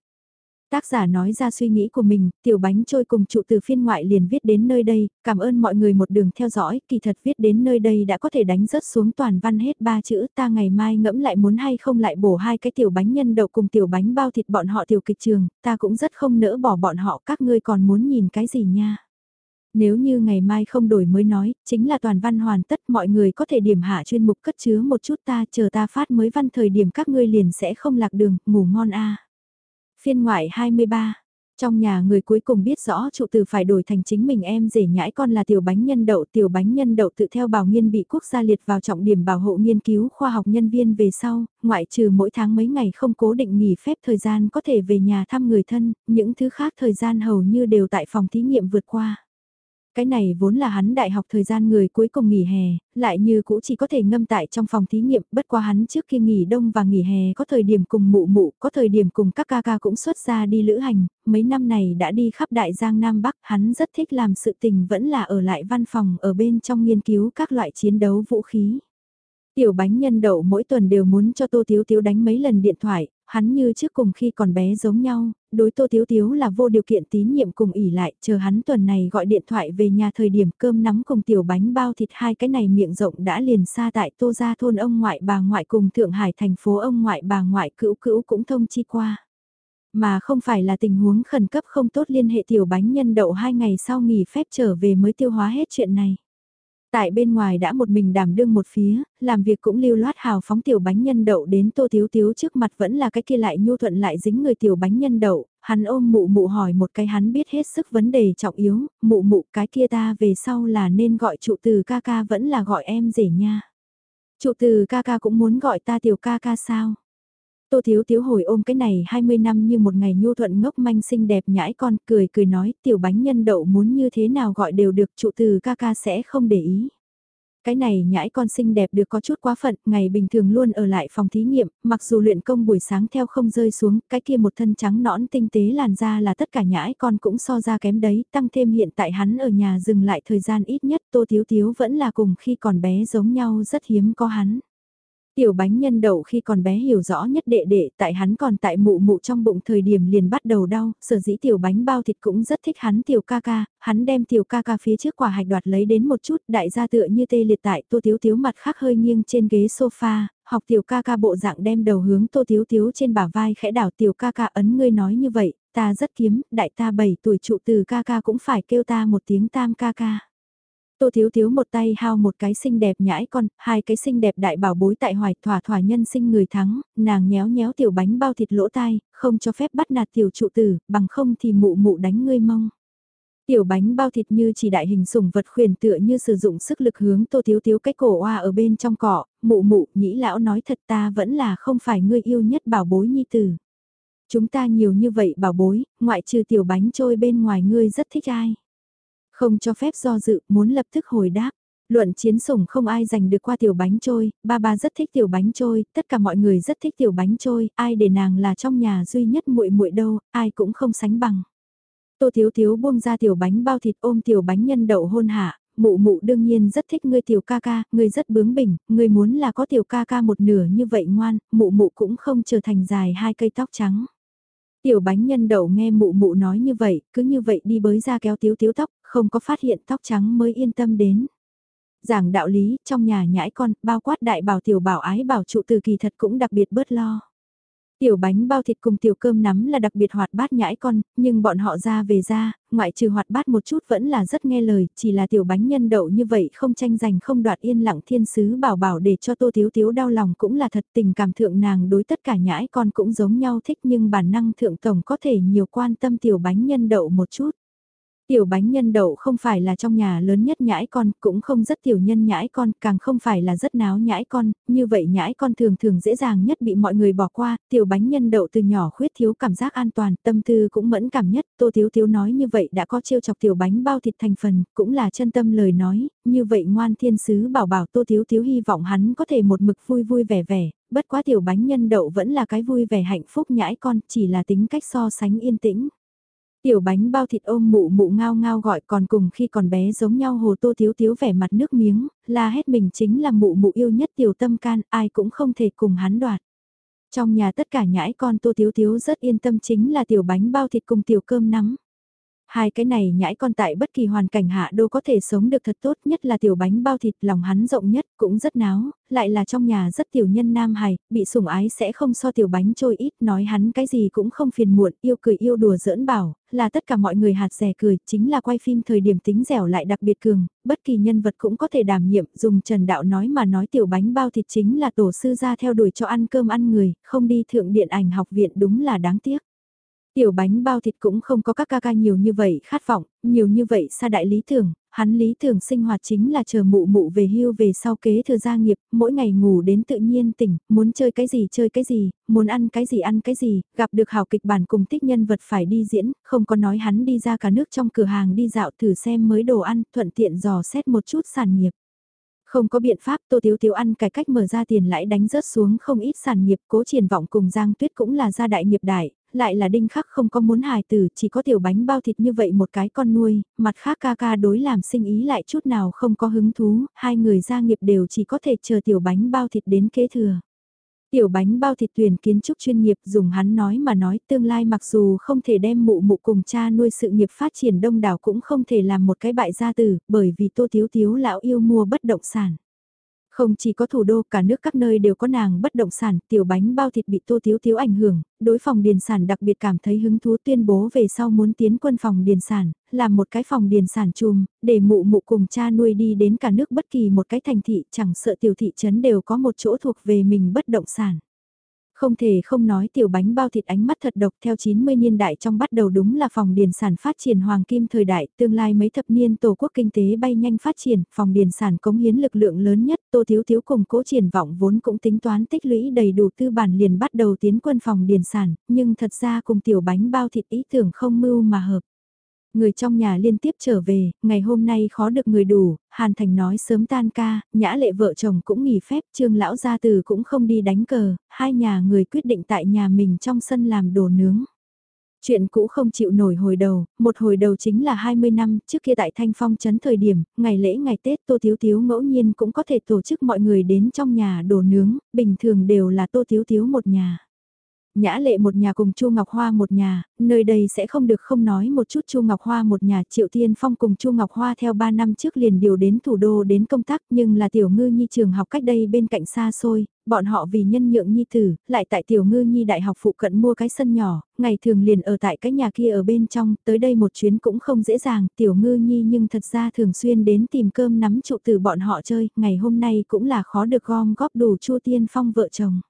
Tác giả nói ra suy nghĩ của mình, tiểu bánh trôi cùng trụ từ phiên ngoại liền viết đến nơi đây, cảm ơn mọi người một đường theo dõi, kỳ thật viết đến nơi đây đã có thể đánh rớt xuống toàn văn hết ba chữ ta ngày mai ngẫm lại muốn hay không lại bổ hai cái tiểu bánh nhân đậu cùng tiểu bánh bao thịt bọn họ tiểu kịch trường, ta cũng rất không nỡ bỏ bọn họ các ngươi còn muốn nhìn cái gì nha. Nếu như ngày mai không đổi mới nói, chính là toàn văn hoàn tất mọi người có thể điểm hạ chuyên mục cất chứa một chút ta chờ ta phát mới văn thời điểm các ngươi liền sẽ không lạc đường, ngủ ngon a Phiên ngoại 23 trong nhà người cuối cùng biết rõ trụ từ phải đổi thành chính mình em rể nhãi con là tiểu bánh nhân đậu. Tiểu bánh nhân đậu tự theo bảo nghiên bị quốc gia liệt vào trọng điểm bảo hộ nghiên cứu khoa học nhân viên về sau, ngoại trừ mỗi tháng mấy ngày không cố định nghỉ phép thời gian có thể về nhà thăm người thân, những thứ khác thời gian hầu như đều tại phòng thí nghiệm vượt qua. Cái này vốn là hắn đại học thời gian người cuối cùng nghỉ hè, lại như cũ chỉ có thể ngâm tại trong phòng thí nghiệm, bất qua hắn trước khi nghỉ đông và nghỉ hè có thời điểm cùng mụ mụ, có thời điểm cùng các ca ca cũng xuất ra đi lữ hành, mấy năm này đã đi khắp đại giang Nam Bắc, hắn rất thích làm sự tình vẫn là ở lại văn phòng ở bên trong nghiên cứu các loại chiến đấu vũ khí. Tiểu bánh nhân đậu mỗi tuần đều muốn cho Tô Tiếu Tiếu đánh mấy lần điện thoại, hắn như trước cùng khi còn bé giống nhau, đối Tô Tiếu Tiếu là vô điều kiện tín nhiệm cùng ỉ lại, chờ hắn tuần này gọi điện thoại về nhà thời điểm cơm nắm cùng tiểu bánh bao thịt hai cái này miệng rộng đã liền xa tại Tô Gia thôn ông ngoại bà ngoại cùng Thượng Hải thành phố ông ngoại bà ngoại cữu cữu cũng thông chi qua. Mà không phải là tình huống khẩn cấp không tốt liên hệ tiểu bánh nhân đậu hai ngày sau nghỉ phép trở về mới tiêu hóa hết chuyện này. Tại bên ngoài đã một mình đảm đương một phía, làm việc cũng lưu loát hào phóng tiểu bánh nhân đậu đến tô thiếu thiếu trước mặt vẫn là cái kia lại nhu thuận lại dính người tiểu bánh nhân đậu, hắn ôm mụ mụ hỏi một cái hắn biết hết sức vấn đề trọng yếu, mụ mụ cái kia ta về sau là nên gọi trụ từ ca ca vẫn là gọi em rể nha. Trụ từ ca ca cũng muốn gọi ta tiểu ca ca sao? Tô Thiếu Thiếu hồi ôm cái này 20 năm như một ngày nhu thuận ngốc manh xinh đẹp nhãi con cười cười nói tiểu bánh nhân đậu muốn như thế nào gọi đều được trụ từ ca ca sẽ không để ý. Cái này nhãi con xinh đẹp được có chút quá phận, ngày bình thường luôn ở lại phòng thí nghiệm, mặc dù luyện công buổi sáng theo không rơi xuống, cái kia một thân trắng nõn tinh tế làn da là tất cả nhãi con cũng so ra kém đấy, tăng thêm hiện tại hắn ở nhà dừng lại thời gian ít nhất Tô Thiếu Thiếu vẫn là cùng khi còn bé giống nhau rất hiếm có hắn. Tiểu bánh nhân đậu khi còn bé hiểu rõ nhất đệ đệ tại hắn còn tại mụ mụ trong bụng thời điểm liền bắt đầu đau, sở dĩ tiểu bánh bao thịt cũng rất thích hắn tiểu ca ca, hắn đem tiểu ca ca phía trước quả hạch đoạt lấy đến một chút đại gia tựa như tê liệt tại tô thiếu thiếu mặt khác hơi nghiêng trên ghế sofa, học tiểu ca ca bộ dạng đem đầu hướng tô thiếu thiếu trên bả vai khẽ đảo tiểu ca ca ấn ngươi nói như vậy, ta rất kiếm, đại ta 7 tuổi trụ từ ca ca cũng phải kêu ta một tiếng tam ca ca. Tô Thiếu Thiếu một tay hao một cái xinh đẹp nhãi con, hai cái xinh đẹp đại bảo bối tại hoài thỏa thỏa nhân sinh người thắng, nàng nhéo nhéo tiểu bánh bao thịt lỗ tai, không cho phép bắt nạt tiểu trụ tử, bằng không thì mụ mụ đánh ngươi mong Tiểu bánh bao thịt như chỉ đại hình sủng vật khuyển tựa như sử dụng sức lực hướng tô thiếu thiếu cái cổ oa ở bên trong cỏ, mụ mụ, nhĩ lão nói thật ta vẫn là không phải ngươi yêu nhất bảo bối nhi tử. Chúng ta nhiều như vậy bảo bối, ngoại trừ tiểu bánh trôi bên ngoài ngươi rất thích ai. Không cho phép do dự, muốn lập tức hồi đáp. Luận chiến sủng không ai giành được qua tiểu bánh trôi, ba ba rất thích tiểu bánh trôi, tất cả mọi người rất thích tiểu bánh trôi, ai để nàng là trong nhà duy nhất muội muội đâu, ai cũng không sánh bằng. Tô Thiếu Thiếu buông ra tiểu bánh bao thịt ôm tiểu bánh nhân đậu hôn hạ, mụ mụ đương nhiên rất thích ngươi tiểu ca ca, ngươi rất bướng bỉnh, ngươi muốn là có tiểu ca ca một nửa như vậy ngoan, mụ mụ cũng không trở thành dài hai cây tóc trắng. Tiểu bánh nhân đậu nghe mụ mụ nói như vậy, cứ như vậy đi bới ra kéo tiếu tiếu tóc, không có phát hiện tóc trắng mới yên tâm đến. Giảng đạo lý, trong nhà nhãi con, bao quát đại bảo tiểu bảo ái bảo trụ từ kỳ thật cũng đặc biệt bớt lo. Tiểu bánh bao thịt cùng tiểu cơm nắm là đặc biệt hoạt bát nhãi con, nhưng bọn họ ra về ra, ngoại trừ hoạt bát một chút vẫn là rất nghe lời, chỉ là tiểu bánh nhân đậu như vậy không tranh giành không đoạt yên lặng thiên sứ bảo bảo để cho tô thiếu thiếu đau lòng cũng là thật tình cảm thượng nàng đối tất cả nhãi con cũng giống nhau thích nhưng bản năng thượng tổng có thể nhiều quan tâm tiểu bánh nhân đậu một chút. Tiểu bánh nhân đậu không phải là trong nhà lớn nhất nhãi con, cũng không rất tiểu nhân nhãi con, càng không phải là rất náo nhãi con, như vậy nhãi con thường thường dễ dàng nhất bị mọi người bỏ qua, tiểu bánh nhân đậu từ nhỏ khuyết thiếu cảm giác an toàn, tâm tư cũng mẫn cảm nhất, tô thiếu thiếu nói như vậy đã có chiêu chọc tiểu bánh bao thịt thành phần, cũng là chân tâm lời nói, như vậy ngoan thiên sứ bảo bảo tô thiếu thiếu hy vọng hắn có thể một mực vui vui vẻ vẻ, bất quá tiểu bánh nhân đậu vẫn là cái vui vẻ hạnh phúc nhãi con, chỉ là tính cách so sánh yên tĩnh. Tiểu bánh bao thịt ôm mụ mụ ngao ngao gọi còn cùng khi còn bé giống nhau hồ tô thiếu thiếu vẻ mặt nước miếng, là hết mình chính là mụ mụ yêu nhất tiểu tâm can, ai cũng không thể cùng hắn đoạt. Trong nhà tất cả nhãi con tô thiếu thiếu rất yên tâm chính là tiểu bánh bao thịt cùng tiểu cơm nắm. Hai cái này nhãi con tại bất kỳ hoàn cảnh hạ đô có thể sống được thật tốt nhất là tiểu bánh bao thịt lòng hắn rộng nhất cũng rất náo, lại là trong nhà rất tiểu nhân nam hài, bị sủng ái sẽ không so tiểu bánh trôi ít nói hắn cái gì cũng không phiền muộn, yêu cười yêu đùa giỡn bảo, là tất cả mọi người hạt rẻ cười, chính là quay phim thời điểm tính dẻo lại đặc biệt cường, bất kỳ nhân vật cũng có thể đảm nhiệm, dùng trần đạo nói mà nói tiểu bánh bao thịt chính là tổ sư ra theo đuổi cho ăn cơm ăn người, không đi thượng điện ảnh học viện đúng là đáng tiếc. Tiểu bánh bao thịt cũng không có các ca ca nhiều như vậy khát vọng, nhiều như vậy xa đại lý tưởng, hắn lý tưởng sinh hoạt chính là chờ mụ mụ về hưu về sau kế thừa gia nghiệp, mỗi ngày ngủ đến tự nhiên tỉnh, muốn chơi cái gì chơi cái gì, muốn ăn cái gì ăn cái gì, gặp được hào kịch bản cùng tích nhân vật phải đi diễn, không có nói hắn đi ra cả nước trong cửa hàng đi dạo thử xem mới đồ ăn, thuận tiện dò xét một chút sản nghiệp. Không có biện pháp Tô Tiếu Tiếu ăn cải cách mở ra tiền lãi đánh rớt xuống không ít sản nghiệp cố triển vọng cùng Giang Tuyết cũng là gia đại nghiệp đại, lại là đinh khắc không có muốn hài tử, chỉ có tiểu bánh bao thịt như vậy một cái con nuôi, mặt khác ca ca đối làm sinh ý lại chút nào không có hứng thú, hai người gia nghiệp đều chỉ có thể chờ tiểu bánh bao thịt đến kế thừa. Tiểu bánh bao thịt tuyển kiến trúc chuyên nghiệp dùng hắn nói mà nói tương lai mặc dù không thể đem mụ mụ cùng cha nuôi sự nghiệp phát triển đông đảo cũng không thể làm một cái bại gia tử bởi vì tô thiếu thiếu lão yêu mua bất động sản. Không chỉ có thủ đô, cả nước các nơi đều có nàng bất động sản, tiểu bánh bao thịt bị tô thiếu thiếu ảnh hưởng, đối phòng điền sản đặc biệt cảm thấy hứng thú tuyên bố về sau muốn tiến quân phòng điền sản, làm một cái phòng điền sản chùm, để mụ mụ cùng cha nuôi đi đến cả nước bất kỳ một cái thành thị, chẳng sợ tiểu thị trấn đều có một chỗ thuộc về mình bất động sản. Không thể không nói tiểu bánh bao thịt ánh mắt thật độc theo 90 niên đại trong bắt đầu đúng là phòng điền sản phát triển hoàng kim thời đại, tương lai mấy thập niên tổ quốc kinh tế bay nhanh phát triển, phòng điền sản cống hiến lực lượng lớn nhất, tô thiếu thiếu cùng cố triển vọng vốn cũng tính toán tích lũy đầy đủ tư bản liền bắt đầu tiến quân phòng điền sản, nhưng thật ra cùng tiểu bánh bao thịt ý tưởng không mưu mà hợp. Người trong nhà liên tiếp trở về, ngày hôm nay khó được người đủ, Hàn Thành nói sớm tan ca, nhã lệ vợ chồng cũng nghỉ phép, trương lão gia từ cũng không đi đánh cờ, hai nhà người quyết định tại nhà mình trong sân làm đồ nướng. Chuyện cũ không chịu nổi hồi đầu, một hồi đầu chính là 20 năm, trước kia tại Thanh Phong trấn thời điểm, ngày lễ ngày Tết Tô Tiếu Tiếu ngẫu nhiên cũng có thể tổ chức mọi người đến trong nhà đồ nướng, bình thường đều là Tô Tiếu Tiếu một nhà. Nhã lệ một nhà cùng Chu Ngọc Hoa một nhà, nơi đây sẽ không được không nói một chút Chu Ngọc Hoa một nhà Triệu Tiên Phong cùng Chu Ngọc Hoa theo 3 năm trước liền điều đến thủ đô đến công tác nhưng là tiểu ngư nhi trường học cách đây bên cạnh xa xôi, bọn họ vì nhân nhượng nhi tử, lại tại tiểu ngư nhi đại học phụ cận mua cái sân nhỏ, ngày thường liền ở tại cái nhà kia ở bên trong, tới đây một chuyến cũng không dễ dàng, tiểu ngư nhi nhưng thật ra thường xuyên đến tìm cơm nắm trụ từ bọn họ chơi, ngày hôm nay cũng là khó được gom góp đủ Chu Tiên Phong vợ chồng.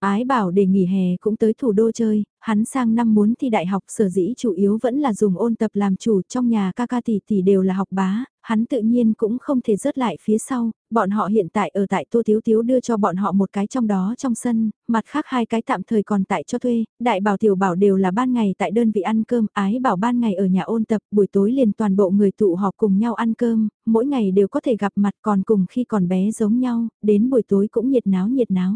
Ái bảo để nghỉ hè cũng tới thủ đô chơi, hắn sang năm muốn thi đại học sở dĩ chủ yếu vẫn là dùng ôn tập làm chủ trong nhà ca ca tỷ tỷ đều là học bá, hắn tự nhiên cũng không thể rớt lại phía sau, bọn họ hiện tại ở tại Tô Tiếu Tiếu đưa cho bọn họ một cái trong đó trong sân, mặt khác hai cái tạm thời còn tại cho thuê, đại bảo tiểu bảo đều là ban ngày tại đơn vị ăn cơm, ái bảo ban ngày ở nhà ôn tập, buổi tối liền toàn bộ người tụ họp cùng nhau ăn cơm, mỗi ngày đều có thể gặp mặt còn cùng khi còn bé giống nhau, đến buổi tối cũng nhiệt náo nhiệt náo.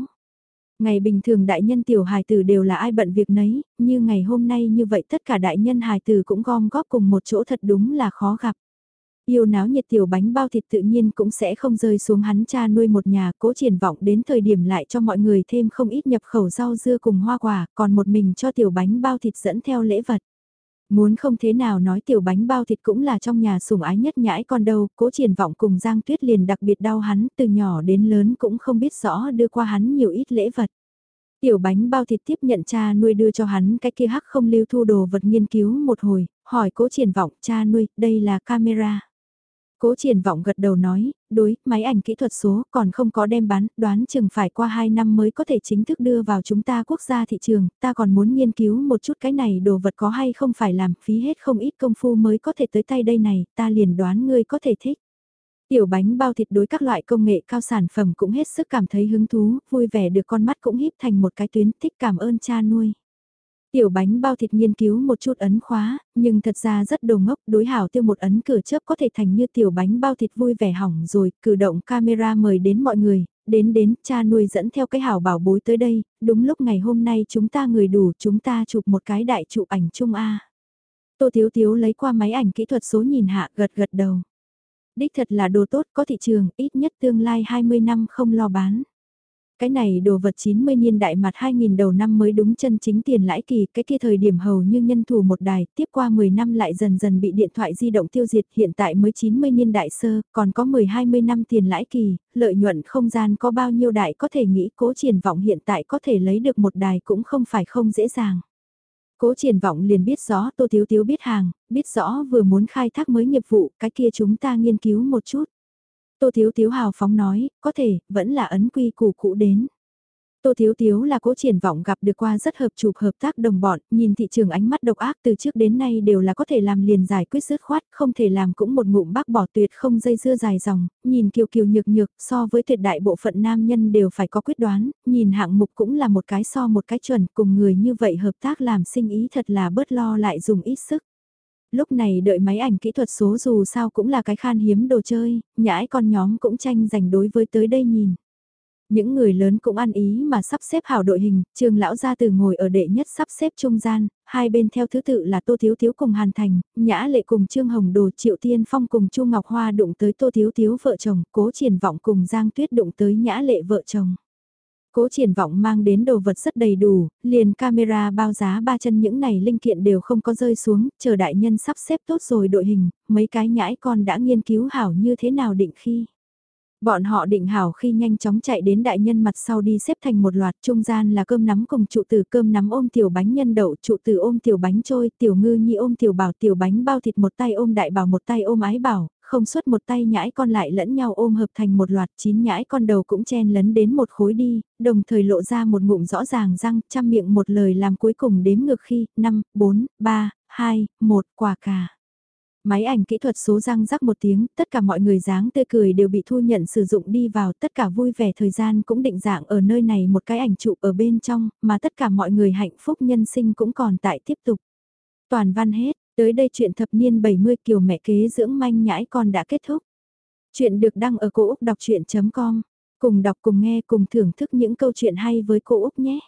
Ngày bình thường đại nhân tiểu hài tử đều là ai bận việc nấy, như ngày hôm nay như vậy tất cả đại nhân hài tử cũng gom góp cùng một chỗ thật đúng là khó gặp. Yêu náo nhiệt tiểu bánh bao thịt tự nhiên cũng sẽ không rơi xuống hắn cha nuôi một nhà cố triển vọng đến thời điểm lại cho mọi người thêm không ít nhập khẩu rau dưa cùng hoa quả, còn một mình cho tiểu bánh bao thịt dẫn theo lễ vật. Muốn không thế nào nói tiểu bánh bao thịt cũng là trong nhà sủng ái nhất nhãi con đâu, cố triển vọng cùng Giang Tuyết liền đặc biệt đau hắn, từ nhỏ đến lớn cũng không biết rõ đưa qua hắn nhiều ít lễ vật. Tiểu bánh bao thịt tiếp nhận cha nuôi đưa cho hắn cái kia hắc không lưu thu đồ vật nghiên cứu một hồi, hỏi cố triển vọng cha nuôi, đây là camera. Cố triển vọng gật đầu nói, đối, máy ảnh kỹ thuật số còn không có đem bán, đoán chừng phải qua 2 năm mới có thể chính thức đưa vào chúng ta quốc gia thị trường, ta còn muốn nghiên cứu một chút cái này đồ vật có hay không phải làm phí hết không ít công phu mới có thể tới tay đây này, ta liền đoán ngươi có thể thích. Tiểu bánh bao thịt đối các loại công nghệ cao sản phẩm cũng hết sức cảm thấy hứng thú, vui vẻ được con mắt cũng híp thành một cái tuyến thích cảm ơn cha nuôi. Tiểu bánh bao thịt nghiên cứu một chút ấn khóa, nhưng thật ra rất đồ ngốc, đối hảo tiêu một ấn cửa chớp có thể thành như tiểu bánh bao thịt vui vẻ hỏng rồi, cử động camera mời đến mọi người, đến đến, cha nuôi dẫn theo cái hảo bảo bối tới đây, đúng lúc ngày hôm nay chúng ta người đủ, chúng ta chụp một cái đại chụp ảnh chung A. Tô Tiếu Tiếu lấy qua máy ảnh kỹ thuật số nhìn hạ gật gật đầu. Đích thật là đồ tốt, có thị trường, ít nhất tương lai 20 năm không lo bán cái này đồ vật 90 niên đại mặt 2.000 đầu năm mới đúng chân chính tiền lãi kỳ, cái kia thời điểm hầu như nhân thủ một đài, tiếp qua 10 năm lại dần dần bị điện thoại di động tiêu diệt, hiện tại mới 90 niên đại sơ, còn có 10-20 năm tiền lãi kỳ, lợi nhuận không gian có bao nhiêu đại có thể nghĩ cố triển vọng hiện tại có thể lấy được một đài cũng không phải không dễ dàng. Cố triển vọng liền biết rõ Tô thiếu thiếu biết hàng, biết rõ vừa muốn khai thác mới nghiệp vụ, cái kia chúng ta nghiên cứu một chút. Tô Thiếu Thiếu hào phóng nói, có thể, vẫn là ấn quy củ cũ đến. Tô Thiếu Thiếu là cố triển vọng gặp được qua rất hợp chụp hợp tác đồng bọn, nhìn thị trường ánh mắt độc ác từ trước đến nay đều là có thể làm liền giải quyết dứt khoát, không thể làm cũng một ngụm bác bỏ tuyệt không dây dưa dài dòng, nhìn kiều kiều nhược nhược so với tuyệt đại bộ phận nam nhân đều phải có quyết đoán, nhìn hạng mục cũng là một cái so một cái chuẩn cùng người như vậy hợp tác làm sinh ý thật là bớt lo lại dùng ít sức lúc này đợi máy ảnh kỹ thuật số dù sao cũng là cái khan hiếm đồ chơi, nhãi con nhóm cũng tranh giành đối với tới đây nhìn. Những người lớn cũng ăn ý mà sắp xếp hảo đội hình, trường lão gia từ ngồi ở đệ nhất sắp xếp trung gian, hai bên theo thứ tự là Tô Thiếu Thiếu cùng Hàn Thành, Nhã Lệ cùng Trương Hồng Đồ Triệu Tiên Phong cùng Chu Ngọc Hoa đụng tới Tô Thiếu Thiếu vợ chồng, Cố Triển Vọng cùng Giang Tuyết đụng tới Nhã Lệ vợ chồng. Cố triển vọng mang đến đồ vật rất đầy đủ, liền camera bao giá ba chân những này linh kiện đều không có rơi xuống, chờ đại nhân sắp xếp tốt rồi đội hình, mấy cái nhãi con đã nghiên cứu hảo như thế nào định khi. Bọn họ định hảo khi nhanh chóng chạy đến đại nhân mặt sau đi xếp thành một loạt trung gian là cơm nắm cùng trụ tử cơm nắm ôm tiểu bánh nhân đậu trụ tử ôm tiểu bánh trôi tiểu ngư nhi ôm tiểu bảo tiểu bánh bao thịt một tay ôm đại bảo một tay ôm ái bảo không suốt một tay nhãi con lại lẫn nhau ôm hợp thành một loạt chín nhãi con đầu cũng chen lấn đến một khối đi, đồng thời lộ ra một ngụm rõ ràng răng, chăm miệng một lời làm cuối cùng đếm ngược khi, 5, 4, 3, 2, 1, quả cà. Máy ảnh kỹ thuật số răng rắc một tiếng, tất cả mọi người dáng tươi cười đều bị thu nhận sử dụng đi vào, tất cả vui vẻ thời gian cũng định dạng ở nơi này một cái ảnh trụ ở bên trong, mà tất cả mọi người hạnh phúc nhân sinh cũng còn tại tiếp tục. Toàn văn hết, Tới đây chuyện thập niên 70 kiều mẹ kế dưỡng manh nhãi con đã kết thúc. Chuyện được đăng ở cổ Úc Đọc Chuyện.com. Cùng đọc cùng nghe cùng thưởng thức những câu chuyện hay với cô Úc nhé.